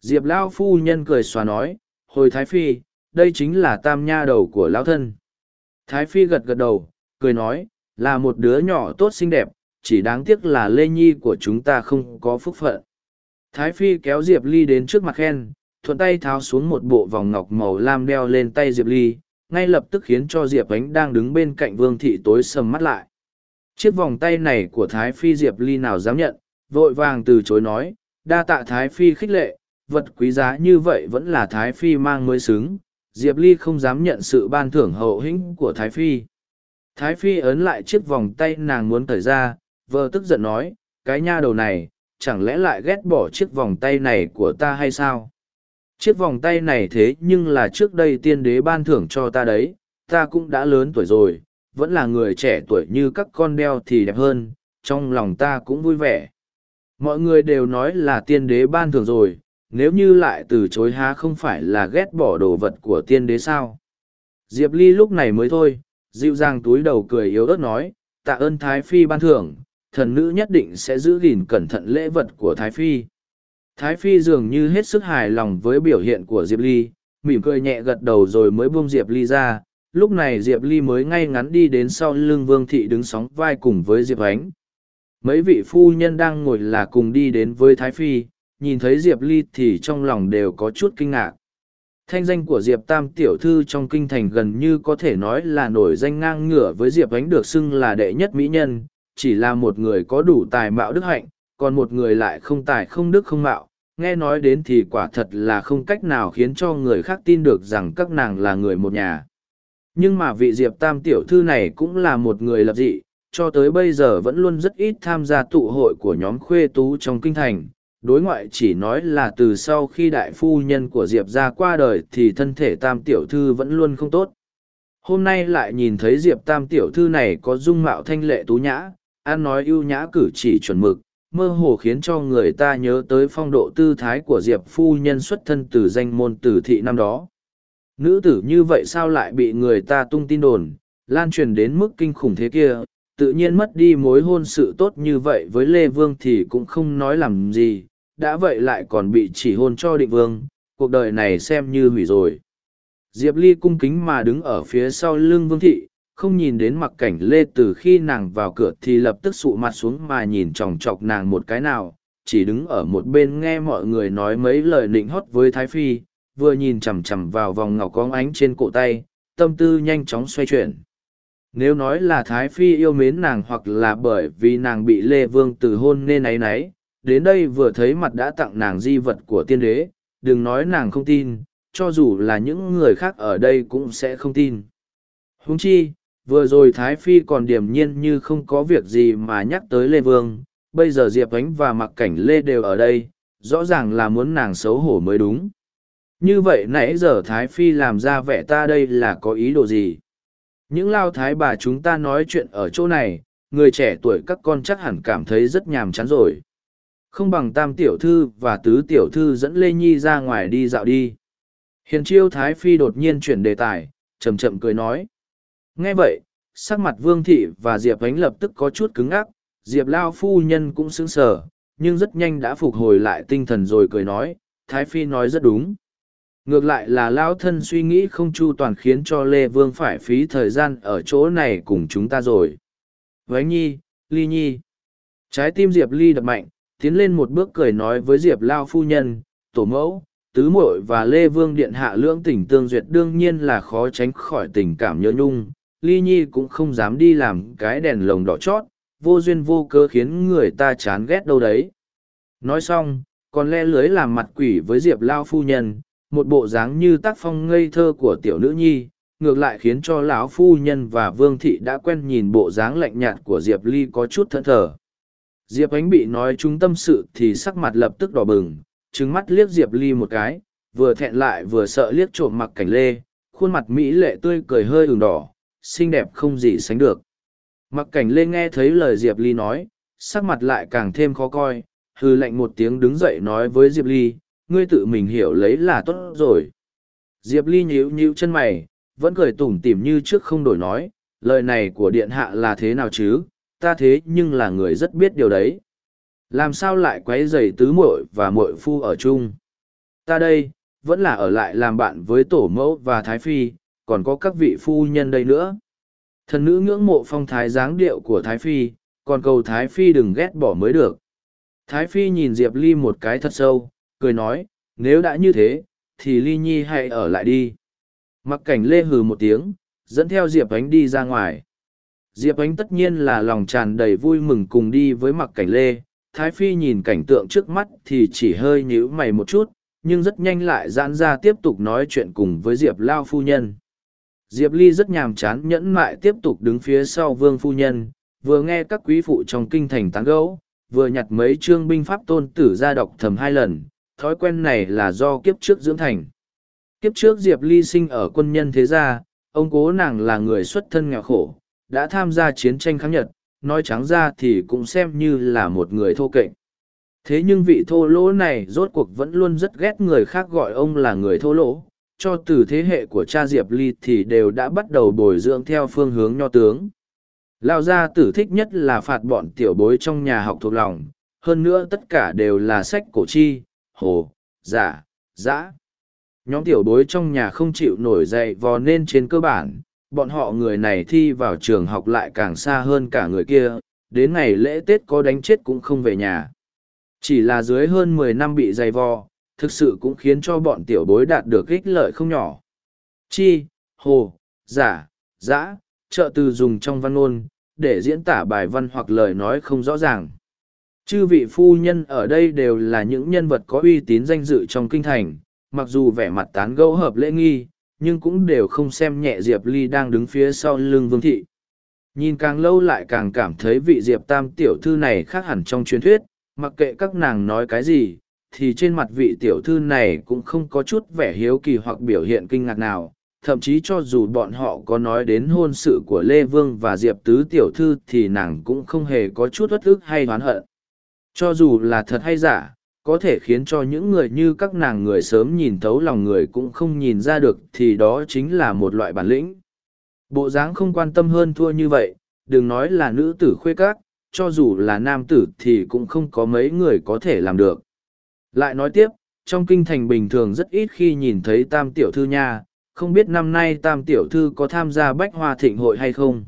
Diệp lao phu nhân cười xòa nói, hồi thái phi, đây chính là tam nha đầu của lão thân. Thái phi gật gật đầu, cười nói, là một đứa nhỏ tốt xinh đẹp, chỉ đáng tiếc là lê nhi của chúng ta không có phúc phận. Thái phi kéo diệp ly đến trước mặt khen, thuận tay tháo xuống một bộ vòng ngọc màu lam đeo lên tay diệp ly, ngay lập tức khiến cho diệp ánh đang đứng bên cạnh vương thị tối sầm mắt lại. Chiếc vòng tay này của thái phi diệp ly nào dám nhận? Vội vàng từ chối nói, đa tạ Thái Phi khích lệ, vật quý giá như vậy vẫn là Thái Phi mang mới xứng, Diệp Ly không dám nhận sự ban thưởng hậu hĩnh của Thái Phi. Thái Phi ấn lại chiếc vòng tay nàng muốn thời ra, vợ tức giận nói, cái nha đầu này, chẳng lẽ lại ghét bỏ chiếc vòng tay này của ta hay sao? Chiếc vòng tay này thế nhưng là trước đây tiên đế ban thưởng cho ta đấy, ta cũng đã lớn tuổi rồi, vẫn là người trẻ tuổi như các con đeo thì đẹp hơn, trong lòng ta cũng vui vẻ. Mọi người đều nói là tiên đế ban thưởng rồi, nếu như lại từ chối há không phải là ghét bỏ đồ vật của tiên đế sao. Diệp Ly lúc này mới thôi, dịu dàng túi đầu cười yếu ớt nói, tạ ơn Thái Phi ban thưởng, thần nữ nhất định sẽ giữ gìn cẩn thận lễ vật của Thái Phi. Thái Phi dường như hết sức hài lòng với biểu hiện của Diệp Ly, mỉm cười nhẹ gật đầu rồi mới buông Diệp Ly ra. Lúc này Diệp Ly mới ngay ngắn đi đến sau lưng Vương Thị đứng sóng vai cùng với Diệp Ánh. Mấy vị phu nhân đang ngồi là cùng đi đến với Thái Phi, nhìn thấy Diệp Ly thì trong lòng đều có chút kinh ngạc. Thanh danh của Diệp Tam Tiểu Thư trong kinh thành gần như có thể nói là nổi danh ngang ngửa với Diệp Ánh được xưng là đệ nhất mỹ nhân, chỉ là một người có đủ tài mạo đức hạnh, còn một người lại không tài không đức không mạo. Nghe nói đến thì quả thật là không cách nào khiến cho người khác tin được rằng các nàng là người một nhà. Nhưng mà vị Diệp Tam Tiểu Thư này cũng là một người lập dị, cho tới bây giờ vẫn luôn rất ít tham gia tụ hội của nhóm khuê tú trong kinh thành. Đối ngoại chỉ nói là từ sau khi đại phu nhân của diệp ra qua đời thì thân thể tam tiểu thư vẫn luôn không tốt. Hôm nay lại nhìn thấy diệp tam tiểu thư này có dung mạo thanh lệ tú nhã, ăn nói ưu nhã cử chỉ chuẩn mực, mơ hồ khiến cho người ta nhớ tới phong độ tư thái của diệp phu nhân xuất thân từ danh môn tử thị năm đó. Nữ tử như vậy sao lại bị người ta tung tin đồn, lan truyền đến mức kinh khủng thế kia tự nhiên mất đi mối hôn sự tốt như vậy với lê vương thì cũng không nói làm gì đã vậy lại còn bị chỉ hôn cho định vương, cuộc đời này xem như hủy rồi. Diệp Ly cung kính mà đứng ở phía sau lưng vương thị, không nhìn đến mặc cảnh lê từ khi nàng vào cửa thì lập tức sụ mặt xuống mà nhìn chòng chọc nàng một cái nào, chỉ đứng ở một bên nghe mọi người nói mấy lời nịnh hót với Thái Phi, vừa nhìn chằm chằm vào vòng ngọc có ánh trên cổ tay, tâm tư nhanh chóng xoay chuyển. Nếu nói là Thái Phi yêu mến nàng hoặc là bởi vì nàng bị Lê Vương từ hôn nên ấy nấy, đến đây vừa thấy mặt đã tặng nàng di vật của tiên đế, đừng nói nàng không tin, cho dù là những người khác ở đây cũng sẽ không tin. Huống chi, vừa rồi Thái Phi còn điềm nhiên như không có việc gì mà nhắc tới Lê Vương, bây giờ Diệp Ánh và Mặc Cảnh Lê đều ở đây, rõ ràng là muốn nàng xấu hổ mới đúng. Như vậy nãy giờ Thái Phi làm ra vẻ ta đây là có ý đồ gì? Những lao thái bà chúng ta nói chuyện ở chỗ này, người trẻ tuổi các con chắc hẳn cảm thấy rất nhàm chán rồi. Không bằng tam tiểu thư và tứ tiểu thư dẫn Lê Nhi ra ngoài đi dạo đi. Hiền chiêu Thái Phi đột nhiên chuyển đề tài, chậm chậm cười nói. Nghe vậy, sắc mặt Vương Thị và Diệp Ánh lập tức có chút cứng ắc, Diệp Lao phu nhân cũng sững sờ, nhưng rất nhanh đã phục hồi lại tinh thần rồi cười nói, Thái Phi nói rất đúng. Ngược lại là Lao thân suy nghĩ không chu toàn khiến cho Lê Vương phải phí thời gian ở chỗ này cùng chúng ta rồi. Vánh Nhi, Ly Nhi. Trái tim Diệp Ly đập mạnh, tiến lên một bước cười nói với diệp lao phu nhân tổ mẫu tứ muội và lê vương điện hạ lưỡng tình tương duyệt đương nhiên là khó tránh khỏi tình cảm nhớ nhung ly nhi cũng không dám đi làm cái đèn lồng đỏ chót vô duyên vô cơ khiến người ta chán ghét đâu đấy nói xong còn le lưới làm mặt quỷ với diệp lao phu nhân một bộ dáng như tác phong ngây thơ của tiểu nữ nhi ngược lại khiến cho lão phu nhân và vương thị đã quen nhìn bộ dáng lạnh nhạt của diệp ly có chút thẫn thờ Diệp Ánh bị nói chúng tâm sự thì sắc mặt lập tức đỏ bừng, trứng mắt liếc Diệp Ly một cái, vừa thẹn lại vừa sợ liếc trộm mặc cảnh lê, khuôn mặt Mỹ lệ tươi cười hơi ửng đỏ, xinh đẹp không gì sánh được. Mặc cảnh lê nghe thấy lời Diệp Ly nói, sắc mặt lại càng thêm khó coi, hư lạnh một tiếng đứng dậy nói với Diệp Ly, ngươi tự mình hiểu lấy là tốt rồi. Diệp Ly nhíu nhíu chân mày, vẫn cười tủm tỉm như trước không đổi nói, lời này của điện hạ là thế nào chứ, ta thế nhưng là người rất biết điều đấy. Làm sao lại quấy rầy tứ muội và muội phu ở chung? Ta đây vẫn là ở lại làm bạn với tổ mẫu và thái phi còn có các vị phu nhân đây nữa. Thần nữ ngưỡng mộ phong thái dáng điệu của thái phi còn cầu thái phi đừng ghét bỏ mới được. Thái phi nhìn diệp ly một cái thật sâu cười nói nếu đã như thế thì ly nhi hãy ở lại đi. Mặc cảnh lê hừ một tiếng dẫn theo diệp ánh đi ra ngoài. Diệp Ánh tất nhiên là lòng tràn đầy vui mừng cùng đi với mặc cảnh lê. Thái Phi nhìn cảnh tượng trước mắt thì chỉ hơi nhíu mày một chút, nhưng rất nhanh lại giãn ra tiếp tục nói chuyện cùng với diệp lao phu nhân. Diệp ly rất nhàm chán nhẫn mại tiếp tục đứng phía sau vương phu nhân vừa nghe các quý phụ trong kinh thành tán gấu vừa nhặt mấy chương binh pháp tôn tử ra đọc thầm hai lần thói quen này là do kiếp trước dưỡng thành. Kiếp trước diệp ly sinh ở quân nhân thế gia, ông cố nàng là người xuất thân nghèo khổ, đã tham gia chiến tranh kháng nhật, nói trắng ra thì cũng xem như là một người thô kệch. Thế nhưng vị thô lỗ này rốt cuộc vẫn luôn rất ghét người khác gọi ông là người thô lỗ, cho từ thế hệ của cha diệp ly thì đều đã bắt đầu bồi dưỡng theo phương hướng nho tướng. Lao gia tử thích nhất là phạt bọn tiểu bối trong nhà học thuộc lòng, hơn nữa tất cả đều là sách cổ chi hồ, giả, giã. Nhóm tiểu bối trong nhà không chịu nổi dậy vò nên trên cơ bản, bọn họ người này thi vào trường học lại càng xa hơn cả người kia, đến ngày lễ tết có đánh chết cũng không về nhà. Chỉ là dưới hơn mười năm bị dày vò, thực sự cũng khiến cho bọn tiểu bối đạt được ích lợi không nhỏ. Chi, hồ, giả, giã, trợ từ dùng trong văn ngôn, để diễn tả bài văn hoặc lời nói không rõ ràng chư vị phu nhân ở đây đều là những nhân vật có uy tín danh dự trong kinh thành, mặc dù vẻ mặt tán gẫu hợp lễ nghi, nhưng cũng đều không xem nhẹ diệp ly đang đứng phía sau lưng vương thị. Nhìn càng lâu lại càng cảm thấy vị diệp tam tiểu thư này khác hẳn trong truyền thuyết, mặc kệ các nàng nói cái gì, thì trên mặt vị tiểu thư này cũng không có chút vẻ hiếu kỳ hoặc biểu hiện kinh ngạc nào. Thậm chí cho dù bọn họ có nói đến hôn sự của lê vương và diệp tứ tiểu thư thì nàng cũng không hề có chút uất ức hay oán hận cho dù là thật hay giả, có thể khiến cho những người như các nàng người sớm nhìn thấu lòng người cũng không nhìn ra được thì đó chính là một loại bản lĩnh. Bộ dáng không quan tâm hơn thua như vậy, đừng nói là nữ tử khuê các, cho dù là nam tử thì cũng không có mấy người có thể làm được. Lại nói tiếp, trong kinh thành bình thường rất ít khi nhìn thấy tam tiểu thư nha, không biết năm nay tam tiểu thư có tham gia bách hoa thịnh hội hay không.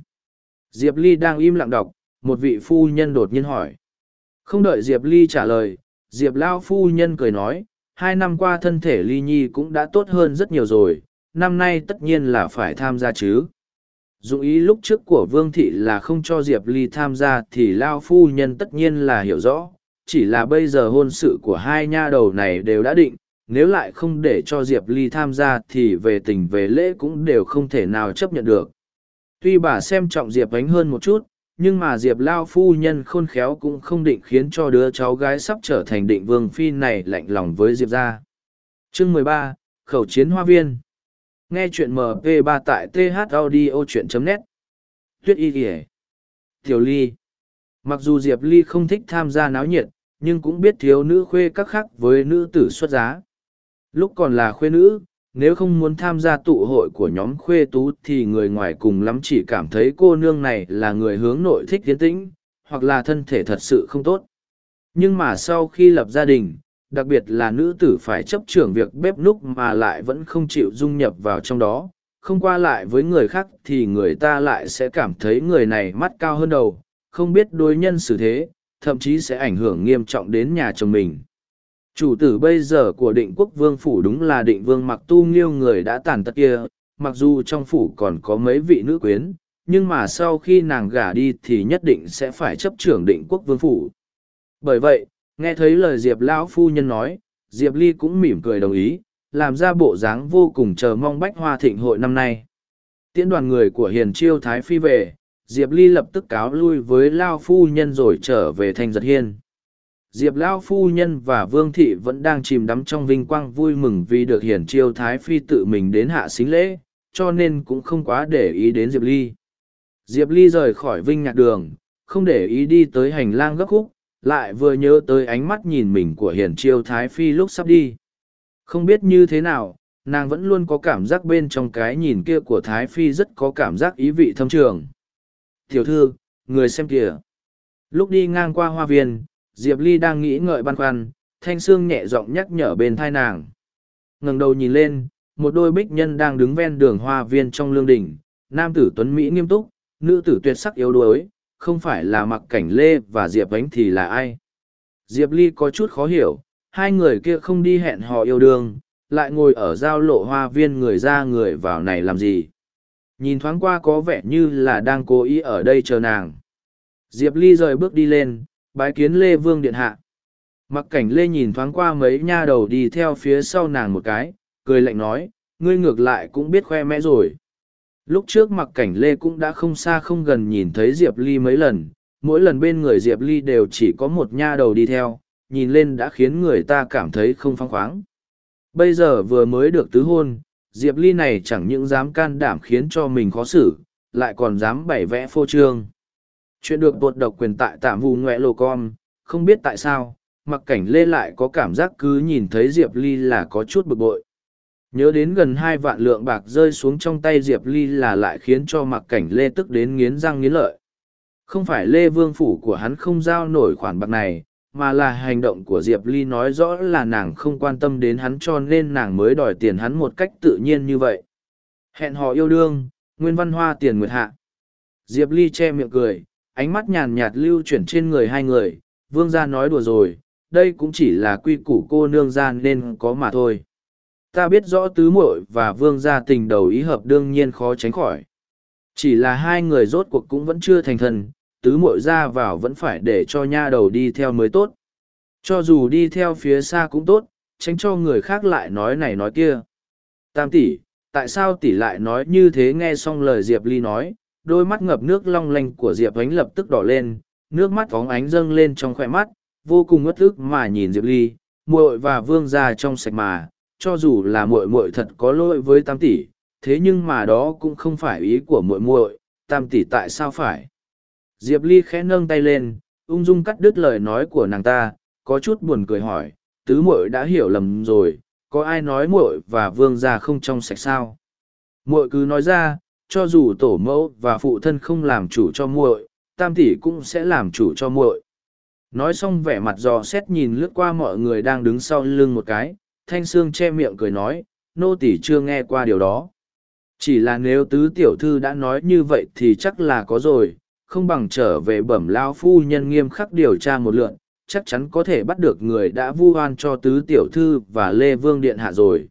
Diệp ly đang im lặng đọc, một vị phu nhân đột nhiên hỏi không đợi diệp ly trả lời, diệp lao phu nhân cười nói, hai năm qua thân thể ly nhi cũng đã tốt hơn rất nhiều rồi, năm nay tất nhiên là phải tham gia chứ. Dụng ý lúc trước của vương thị là không cho diệp ly tham gia thì lao phu nhân tất nhiên là hiểu rõ, chỉ là bây giờ hôn sự của hai nha đầu này đều đã định, nếu lại không để cho diệp ly tham gia thì về tình về lễ cũng đều không thể nào chấp nhận được. Tuy bà xem trọng diệp ánh hơn một chút nhưng mà diệp lao phu nhân khôn khéo cũng không định khiến cho đứa cháu gái sắp trở thành định vương phi này lạnh lòng với diệp ra chương mười ba, khẩu chiến hoa viên. Nghe chuyện mp 3 tại th audio chuyện net. Tuyết y ỉa tiểu ly. Mặc dù diệp ly không thích tham gia náo nhiệt, nhưng cũng biết thiếu nữ khuê các khác với nữ tử xuất giá. Lúc còn là khuê nữ nếu không muốn tham gia tụ hội của nhóm khuê tú thì người ngoài cùng lắm chỉ cảm thấy cô nương này là người hướng nội thích tiến tĩnh, hoặc là thân thể thật sự không tốt. Nhưng mà sau khi lập gia đình, đặc biệt là nữ tử phải chấp trưởng việc bếp núc mà lại vẫn không chịu dung nhập vào trong đó, không qua lại với người khác thì người ta lại sẽ cảm thấy người này mắt cao hơn đầu, không biết đối nhân xử thế, thậm chí sẽ ảnh hưởng nghiêm trọng đến nhà chồng mình chủ tử bây giờ của định quốc vương phủ đúng là định vương mặc tu nghiêu người đã tàn tật kia, mặc dù trong phủ còn có mấy vị nữ quyến, nhưng mà sau khi nàng gả đi thì nhất định sẽ phải chấp trưởng định quốc vương phủ. Bởi vậy, nghe thấy lời diệp lão phu nhân nói, diệp ly cũng mỉm cười đồng ý, làm ra bộ dáng vô cùng chờ mong bách hoa thịnh hội năm nay. Tiễn đoàn người của hiền chiêu thái phi về, diệp ly lập tức cáo lui với lao phu nhân rồi trở về thanh giật hiên diệp lao phu nhân và vương thị vẫn đang chìm đắm trong vinh quang vui mừng vì được hiển chiêu thái phi tự mình đến hạ xính lễ, cho nên cũng không quá để ý đến diệp ly. Diệp ly rời khỏi vinh nhạc đường, không để ý đi tới hành lang gấp khúc, lại vừa nhớ tới ánh mắt nhìn mình của hiển chiêu thái phi lúc sắp đi. Không biết như thế nào, nàng vẫn luôn có cảm giác bên trong cái nhìn kia của thái phi rất có cảm giác ý vị thâm trường. Tiểu thư, người xem kìa. Lúc đi ngang qua hoa viên diệp ly đang nghĩ ngợi băn khoăn, thanh sương nhẹ giọng nhắc nhở bên thai nàng. Ngẩng đầu nhìn lên, một đôi bích nhân đang đứng ven đường hoa viên trong lương đình nam tử tuấn mỹ nghiêm túc, nữ tử tuyệt sắc yếu đuối, không phải là mặc cảnh lê và diệp ánh thì là ai? Diệp ly có chút khó hiểu, hai người kia không đi hẹn hò yêu đương, lại ngồi ở giao lộ hoa viên người ra người vào này làm gì? Nhìn thoáng qua có vẻ như là đang cố ý ở đây chờ nàng. Diệp ly rời bước đi lên bái kiến lê vương điện hạ. Mặc cảnh lê nhìn thoáng qua mấy nha đầu đi theo phía sau nàng một cái, cười lạnh nói, ngươi ngược lại cũng biết khoe mẽ rồi. Lúc trước mặc cảnh lê cũng đã không xa không gần nhìn thấy diệp ly mấy lần, mỗi lần bên người diệp ly đều chỉ có một nha đầu đi theo, nhìn lên đã khiến người ta cảm thấy không phăng khoáng. Bây giờ vừa mới được tứ hôn, diệp ly này chẳng những dám can đảm khiến cho mình khó xử, lại còn dám bày vẽ phô trương chuyện được bột độc quyền tại tạm vù ngoẹ lồ con không biết tại sao, mặc cảnh lê lại có cảm giác cứ nhìn thấy diệp ly là có chút bực bội. Nhớ đến gần hai vạn lượng bạc rơi xuống trong tay diệp ly là lại khiến cho mặc cảnh lê tức đến nghiến răng nghiến lợi. Không phải lê vương phủ của hắn không giao nổi khoản bạc này, mà là hành động của diệp ly nói rõ là nàng không quan tâm đến hắn cho nên nàng mới đòi tiền hắn một cách tự nhiên như vậy. Hẹn hò yêu đương, nguyên văn hoa tiền nguyệt hạ. Diệp ly che miệng cười ánh mắt nhàn nhạt lưu chuyển trên người hai người, vương gia nói đùa rồi, đây cũng chỉ là quy củ cô nương Gia nên có mà thôi. Ta biết rõ tứ muội và vương gia tình đầu ý hợp đương nhiên khó tránh khỏi. Chỉ là hai người rốt cuộc cũng vẫn chưa thành thân, tứ muội ra vào vẫn phải để cho nha đầu đi theo mới tốt. Cho dù đi theo phía xa cũng tốt, tránh cho người khác lại nói này nói kia. Tam tỷ, tại sao tỷ lại nói như thế nghe xong lời diệp ly nói đôi mắt ngập nước long lanh của diệp ánh lập tức đỏ lên, nước mắt phóng ánh dâng lên trong khoe mắt, vô cùng ngất ức mà nhìn diệp ly, muội và vương ra trong sạch mà, cho dù là muội muội thật có lỗi với tam tỷ, thế nhưng mà đó cũng không phải ý của muội muội, tam tỷ tại sao phải? Diệp ly khẽ nâng tay lên, ung dung cắt đứt lời nói của nàng ta, có chút buồn cười hỏi, tứ muội đã hiểu lầm rồi, có ai nói muội và vương gia không trong sạch sao? Muội cứ nói ra cho dù tổ mẫu và phụ thân không làm chủ cho muội, tam tỷ cũng sẽ làm chủ cho muội. Nói xong vẻ mặt dò xét nhìn lướt qua mọi người đang đứng sau lưng một cái, thanh sương che miệng cười nói, nô tỷ chưa nghe qua điều đó. Chỉ là nếu tứ tiểu thư đã nói như vậy thì chắc là có rồi, không bằng trở về bẩm lao phu nhân nghiêm khắc điều tra một lượn, chắc chắn có thể bắt được người đã vu oan cho tứ tiểu thư và lê vương điện hạ rồi.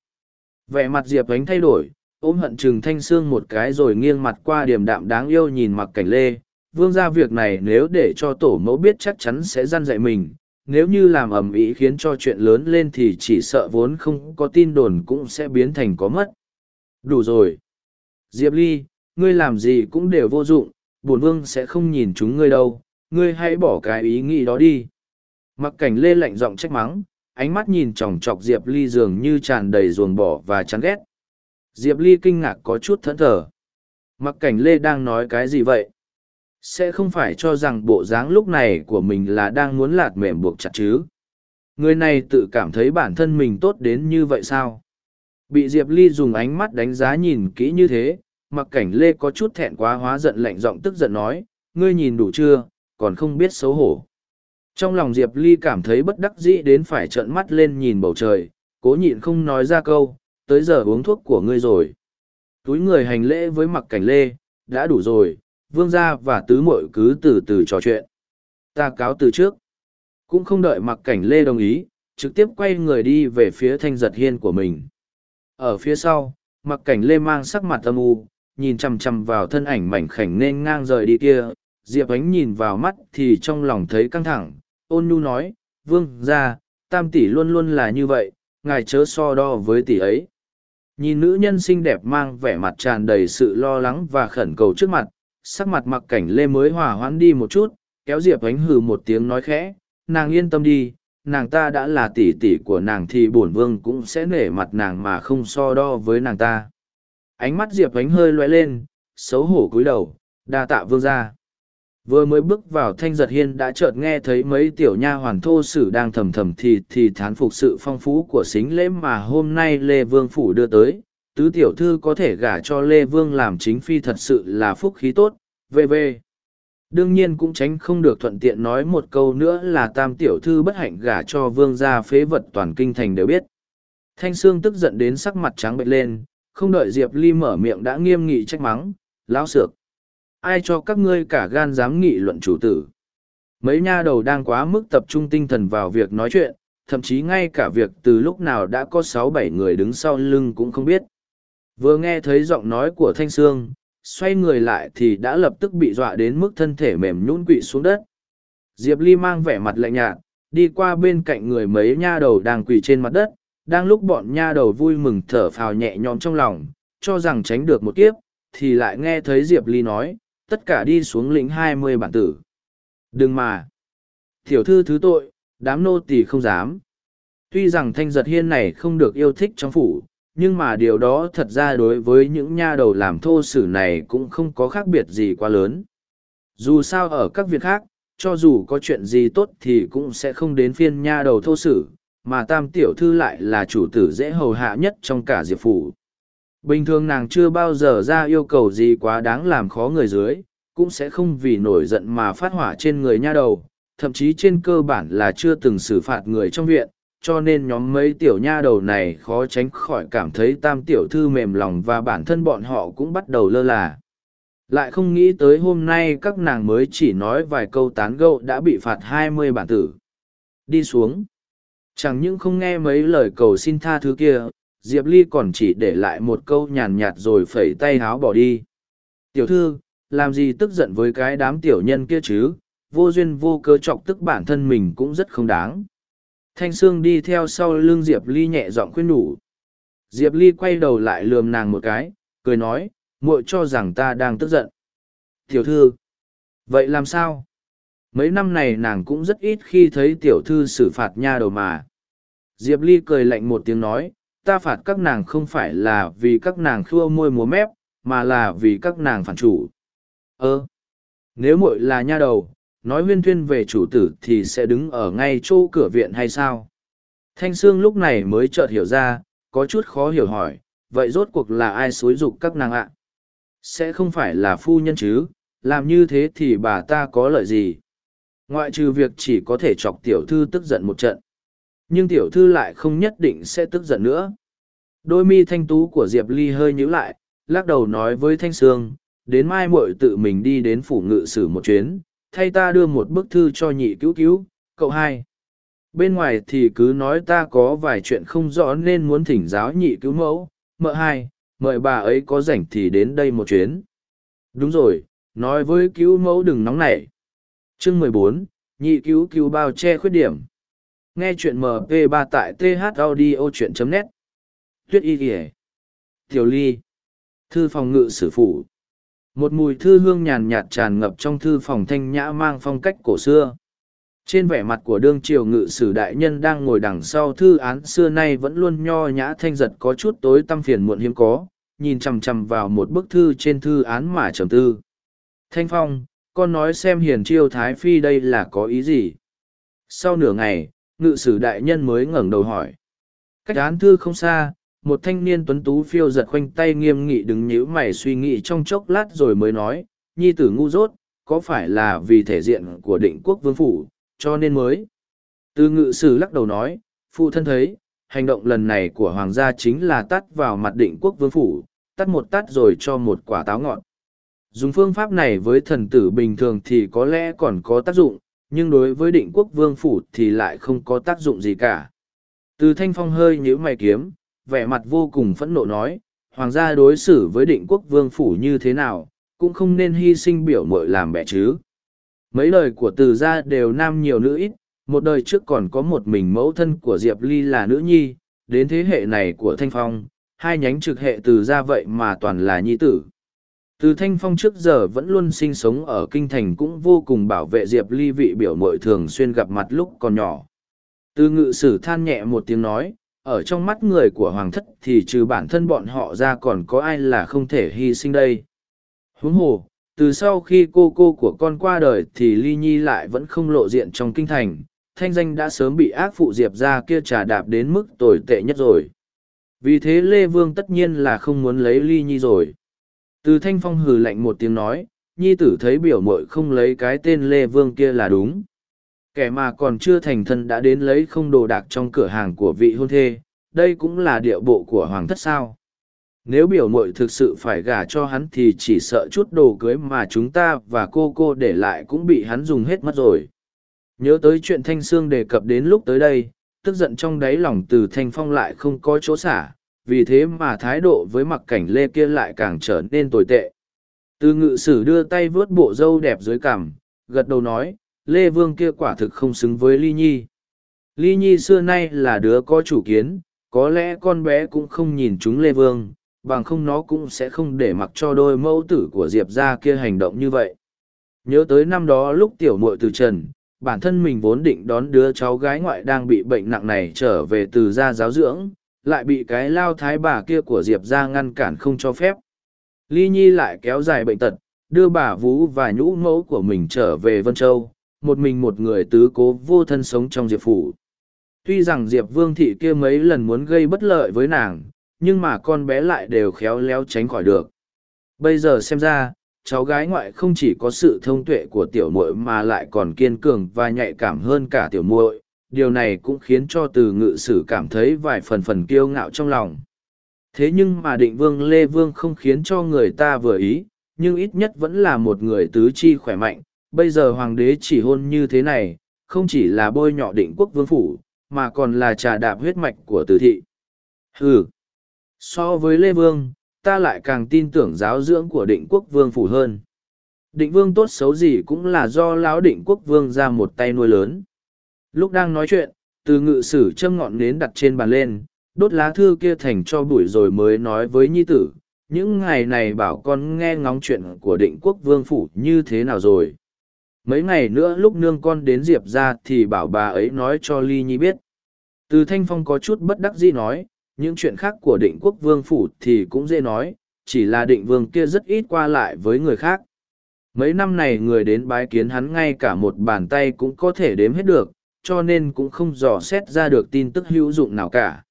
Vẻ mặt diệp ánh thay đổi ôm hận chừng thanh sương một cái rồi nghiêng mặt qua điểm đạm đáng yêu nhìn mặc cảnh lê. Vương ra việc này nếu để cho tổ mẫu biết chắc chắn sẽ g i a n dạy mình. Nếu như làm ầm ĩ khiến cho chuyện lớn lên thì chỉ sợ vốn không có tin đồn cũng sẽ biến thành có mất. Đủ rồi. Diệp ly, ngươi làm gì cũng đều vô dụng. Bổn vương sẽ không nhìn chúng ngươi đâu. Ngươi hãy bỏ cái ý nghĩ đó đi. Mặc cảnh lê lạnh giọng trách mắng, ánh mắt nhìn chòng chọc diệp ly dường như tràn đầy ruồng bỏ và chán ghét diệp ly kinh ngạc có chút thẫn thờ. Mặc cảnh lê đang nói cái gì vậy? Sẽ không phải cho rằng bộ dáng lúc này của mình là đang muốn lạt mềm buộc chặt chứ? Người này tự cảm thấy bản thân mình tốt đến như vậy sao? Bị diệp ly dùng ánh mắt đánh giá nhìn kỹ như thế, mặc cảnh lê có chút thẹn quá hóa giận lạnh giọng tức giận nói, ngươi nhìn đủ chưa? Còn không biết xấu hổ. Trong lòng diệp ly cảm thấy bất đắc dĩ đến phải trợn mắt lên nhìn bầu trời, cố nhịn không nói ra câu tới giờ uống thuốc của ngươi rồi túi người hành lễ với mặc cảnh lê đã đủ rồi vương gia và tứ muội cứ từ từ trò chuyện. Ta cáo từ trước. Cũng không đợi mặc cảnh lê đồng ý, trực tiếp quay người đi về phía thanh giật hiên của mình. Ở phía sau, mặc cảnh lê mang sắc mặt âm u, nhìn chằm chằm vào thân ảnh mảnh khảnh nên ngang rời đi kia. Diệp ánh nhìn vào mắt thì trong lòng thấy căng thẳng, ôn nhu nói, vương gia, tam tỷ luôn luôn là như vậy, ngài chớ so đo với tỷ ấy. Nhìn nữ nhân xinh đẹp mang vẻ mặt tràn đầy sự lo lắng và khẩn cầu trước mặt, sắc mặt mặc cảnh lê mới hòa hoãn đi một chút kéo diệp ánh hừ một tiếng nói khẽ nàng yên tâm đi nàng ta đã là tỷ tỷ của nàng thì bổn vương cũng sẽ nể mặt nàng mà không so đo với nàng ta. Ánh mắt diệp ánh hơi loay lên xấu hổ cúi đầu đa tạ vương ra vừa mới bước vào thanh giật hiên đã chợt nghe thấy mấy tiểu nha hoàn thô sử đang thầm thầm thì thì thán phục sự phong phú của xính lễ mà hôm nay lê vương phủ đưa tới tứ tiểu thư có thể gả cho Lê Vương làm chính phi thật sự là phúc khí tốt, v.v. Đương nhiên cũng tránh không được thuận tiện nói một câu nữa là tam tiểu thư bất hạnh gả cho vương gia phế vật toàn kinh thành đều biết. Thanh Sương tức giận đến sắc mặt trắng bệnh lên, không đợi Diệp Ly mở miệng đã nghiêm nghị trách mắng, lão sược. Ai cho các ngươi cả gan dám nghị luận chủ tử. Mấy nha đầu đang quá mức tập trung tinh thần vào việc nói chuyện, thậm chí ngay cả việc từ lúc nào đã có sáu bảy người đứng sau lưng cũng không biết. Vừa nghe thấy giọng nói của Thanh Sương, xoay người lại thì đã lập tức bị dọa đến mức thân thể mềm nhũn quỵ xuống đất. Diệp Ly mang vẻ mặt lạnh nhạt, đi qua bên cạnh người mấy nha đầu đang quỳ trên mặt đất, đang lúc bọn nha đầu vui mừng thở phào nhẹ nhõm trong lòng, cho rằng tránh được một kiếp, thì lại nghe thấy Diệp Ly nói, tất cả đi xuống lĩnh hai mươi bản tử. Đừng mà! Tiểu thư thứ tội, đám nô tỳ không dám. Tuy rằng thanh giật hiên này không được yêu thích trong phủ, nhưng mà điều đó thật ra đối với những nha đầu làm thô sử này cũng không có khác biệt gì quá lớn. Dù sao ở các việc khác, cho dù có chuyện gì tốt thì cũng sẽ không đến phiên nha đầu thô sử, mà tam tiểu thư lại là chủ tử dễ hầu hạ nhất trong cả diệp phủ. Bình thường nàng chưa bao giờ ra yêu cầu gì quá đáng làm khó người dưới, cũng sẽ không vì nổi giận mà phát hỏa trên người nha đầu, thậm chí trên cơ bản là chưa từng xử phạt người trong viện, cho nên nhóm mấy tiểu nha đầu này khó tránh khỏi cảm thấy tam tiểu thư mềm lòng và bản thân bọn họ cũng bắt đầu lơ là. Lại không nghĩ tới hôm nay các nàng mới chỉ nói vài câu tán gẫu đã bị phạt hai mươi bản tử. Đi xuống. Chẳng những không nghe mấy lời cầu xin tha thứ kia, Diệp Ly còn chỉ để lại một câu nhàn nhạt rồi phẩy tay háo bỏ đi. Tiểu thư, làm gì tức giận với cái đám tiểu nhân kia chứ, vô duyên vô cớ chọc tức bản thân mình cũng rất không đáng. Thanh Sương đi theo sau lưng Diệp Ly nhẹ giọng khuyên nhủ. Diệp Ly quay đầu lại lườm nàng một cái, cười nói, muội cho rằng ta đang tức giận. Tiểu thư, vậy làm sao? Mấy năm này nàng cũng rất ít khi thấy tiểu thư xử phạt nha đầu mà. Diệp Ly cười lạnh một tiếng nói, ta phạt các nàng không phải là vì các nàng khua môi múa mép, mà là vì các nàng phản chủ. Ơ, nếu muội là nha đầu, nói huyên thuyên về chủ tử thì sẽ đứng ở ngay chỗ cửa viện hay sao? Thanh Sương lúc này mới chợt hiểu ra, có chút khó hiểu hỏi, vậy rốt cuộc là ai xối dục các nàng ạ? Sẽ không phải là phu nhân chứ, làm như thế thì bà ta có lợi gì? Ngoại trừ việc chỉ có thể chọc tiểu thư tức giận một trận. Nhưng tiểu thư lại không nhất định sẽ tức giận nữa. Đôi mi thanh tú của Diệp Ly hơi nhíu lại, lắc đầu nói với Thanh Sương, đến mai muội tự mình đi đến phủ ngự sử một chuyến, thay ta đưa một bức thư cho nhị cứu cứu, cậu hai. Bên ngoài thì cứ nói ta có vài chuyện không rõ nên muốn thỉnh giáo nhị cứu mẫu, mợ hai, mời bà ấy có rảnh thì đến đây một chuyến. Đúng rồi, nói với cứu mẫu đừng nóng nảy. Chương mười bốn, nhị cứu cứu bao che khuyết điểm. Nghe chuyện MP3 tại thaudio.net. Tuyết y kìa. Tiểu ly. Thư phòng ngự sử phủ. Một mùi thư hương nhàn nhạt tràn ngập trong thư phòng thanh nhã mang phong cách cổ xưa. Trên vẻ mặt của đương triều ngự sử đại nhân đang ngồi đằng sau thư án xưa nay vẫn luôn nho nhã thanh giật có chút tối tăm phiền muộn hiếm có, nhìn chằm chằm vào một bức thư trên thư án mà trầm tư. Thanh phong, con nói xem hiền chiêu thái phi đây là có ý gì? Sau nửa ngày, ngự sử đại nhân mới ngẩng đầu hỏi. Cách án thư không xa, một thanh niên tuấn tú phiêu giật khoanh tay nghiêm nghị đứng nhíu mày suy nghĩ trong chốc lát rồi mới nói, nhi tử ngu dốt, có phải là vì thể diện của định quốc vương phủ, cho nên mới. Từ ngự sử lắc đầu nói, phụ thân thấy, hành động lần này của hoàng gia chính là tắt vào mặt định quốc vương phủ, tắt một tắt rồi cho một quả táo ngọn. Dùng phương pháp này với thần tử bình thường thì có lẽ còn có tác dụng, nhưng đối với định quốc vương phủ thì lại không có tác dụng gì cả. Từ thanh phong hơi nhíu mày kiếm, vẻ mặt vô cùng phẫn nộ nói, hoàng gia đối xử với định quốc vương phủ như thế nào, cũng không nên hy sinh biểu mội làm mẹ chứ. Mấy lời của từ gia đều nam nhiều nữ ít, một đời trước còn có một mình mẫu thân của Diệp Ly là nữ nhi, đến thế hệ này của Thanh Phong, hai nhánh trực hệ từ gia vậy mà toàn là nhi tử. Từ Thanh Phong trước giờ vẫn luôn sinh sống ở Kinh Thành cũng vô cùng bảo vệ Diệp Ly vị biểu mội thường xuyên gặp mặt lúc còn nhỏ. Từ ngự sử than nhẹ một tiếng nói, ở trong mắt người của Hoàng thất thì trừ bản thân bọn họ ra còn có ai là không thể hy sinh đây. Huống hồ, từ sau khi cô cô của con qua đời thì Ly Nhi lại vẫn không lộ diện trong Kinh Thành, thanh danh đã sớm bị ác phụ Diệp ra kia trà đạp đến mức tồi tệ nhất rồi. Vì thế Lê Vương tất nhiên là không muốn lấy Ly Nhi rồi. Từ thanh phong hừ lạnh một tiếng nói, nhi tử thấy biểu mội không lấy cái tên Lê Vương kia là đúng. Kẻ mà còn chưa thành thân đã đến lấy không đồ đạc trong cửa hàng của vị hôn thê, đây cũng là điệu bộ của hoàng thất sao. Nếu biểu mội thực sự phải gả cho hắn thì chỉ sợ chút đồ cưới mà chúng ta và cô cô để lại cũng bị hắn dùng hết mất rồi. Nhớ tới chuyện Thanh Sương đề cập đến lúc tới đây, tức giận trong đáy lòng từ Thanh Phong lại không có chỗ xả, vì thế mà thái độ với mặc cảnh lê kia lại càng trở nên tồi tệ từ ngự sử đưa tay vớt bộ râu đẹp dưới cằm gật đầu nói lê vương kia quả thực không xứng với ly nhi Ly Nhi xưa nay là đứa có chủ kiến, có lẽ con bé cũng không nhìn chúng Lê Vương, bằng không nó cũng sẽ không để mặc cho đôi mẫu tử của Diệp ra kia hành động như vậy. Nhớ tới năm đó lúc tiểu muội từ trần, bản thân mình vốn định đón đứa cháu gái ngoại đang bị bệnh nặng này trở về từ gia giáo dưỡng, lại bị cái lao thái bà kia của Diệp ra ngăn cản không cho phép. Ly Nhi lại kéo dài bệnh tật, đưa bà Vũ và nhũ mẫu của mình trở về Vân Châu, một mình một người tứ cố vô thân sống trong Diệp Phủ. Tuy rằng Diệp Vương Thị kia mấy lần muốn gây bất lợi với nàng, nhưng mà con bé lại đều khéo léo tránh khỏi được. Bây giờ xem ra, cháu gái ngoại không chỉ có sự thông tuệ của tiểu muội mà lại còn kiên cường và nhạy cảm hơn cả tiểu muội điều này cũng khiến cho từ ngự sử cảm thấy vài phần phần kiêu ngạo trong lòng thế nhưng mà định vương lê vương không khiến cho người ta vừa ý, nhưng ít nhất vẫn là một người tứ chi khỏe mạnh bây giờ hoàng đế chỉ hôn như thế này, không chỉ là bôi nhọ định quốc vương phủ, mà còn là trà đạp huyết mạch của tử thị ừ so với lê vương, ta lại càng tin tưởng giáo dưỡng của định quốc vương phủ hơn. Định vương tốt xấu gì cũng là do lão định quốc vương ra một tay nuôi lớn. Lúc đang nói chuyện, từ ngự sử châm ngọn nến đặt trên bàn lên, đốt lá thư kia thành cho bụi rồi mới nói với nhi tử. Những ngày này bảo con nghe ngóng chuyện của định quốc vương phủ như thế nào rồi. Mấy ngày nữa lúc nương con đến Diệp ra thì bảo bà ấy nói cho Ly Nhi biết. Từ Thanh Phong có chút bất đắc dĩ nói, những chuyện khác của định quốc vương phủ thì cũng dễ nói, chỉ là định vương kia rất ít qua lại với người khác. Mấy năm này người đến bái kiến hắn ngay cả một bàn tay cũng có thể đếm hết được, cho nên cũng không dò xét ra được tin tức hữu dụng nào cả.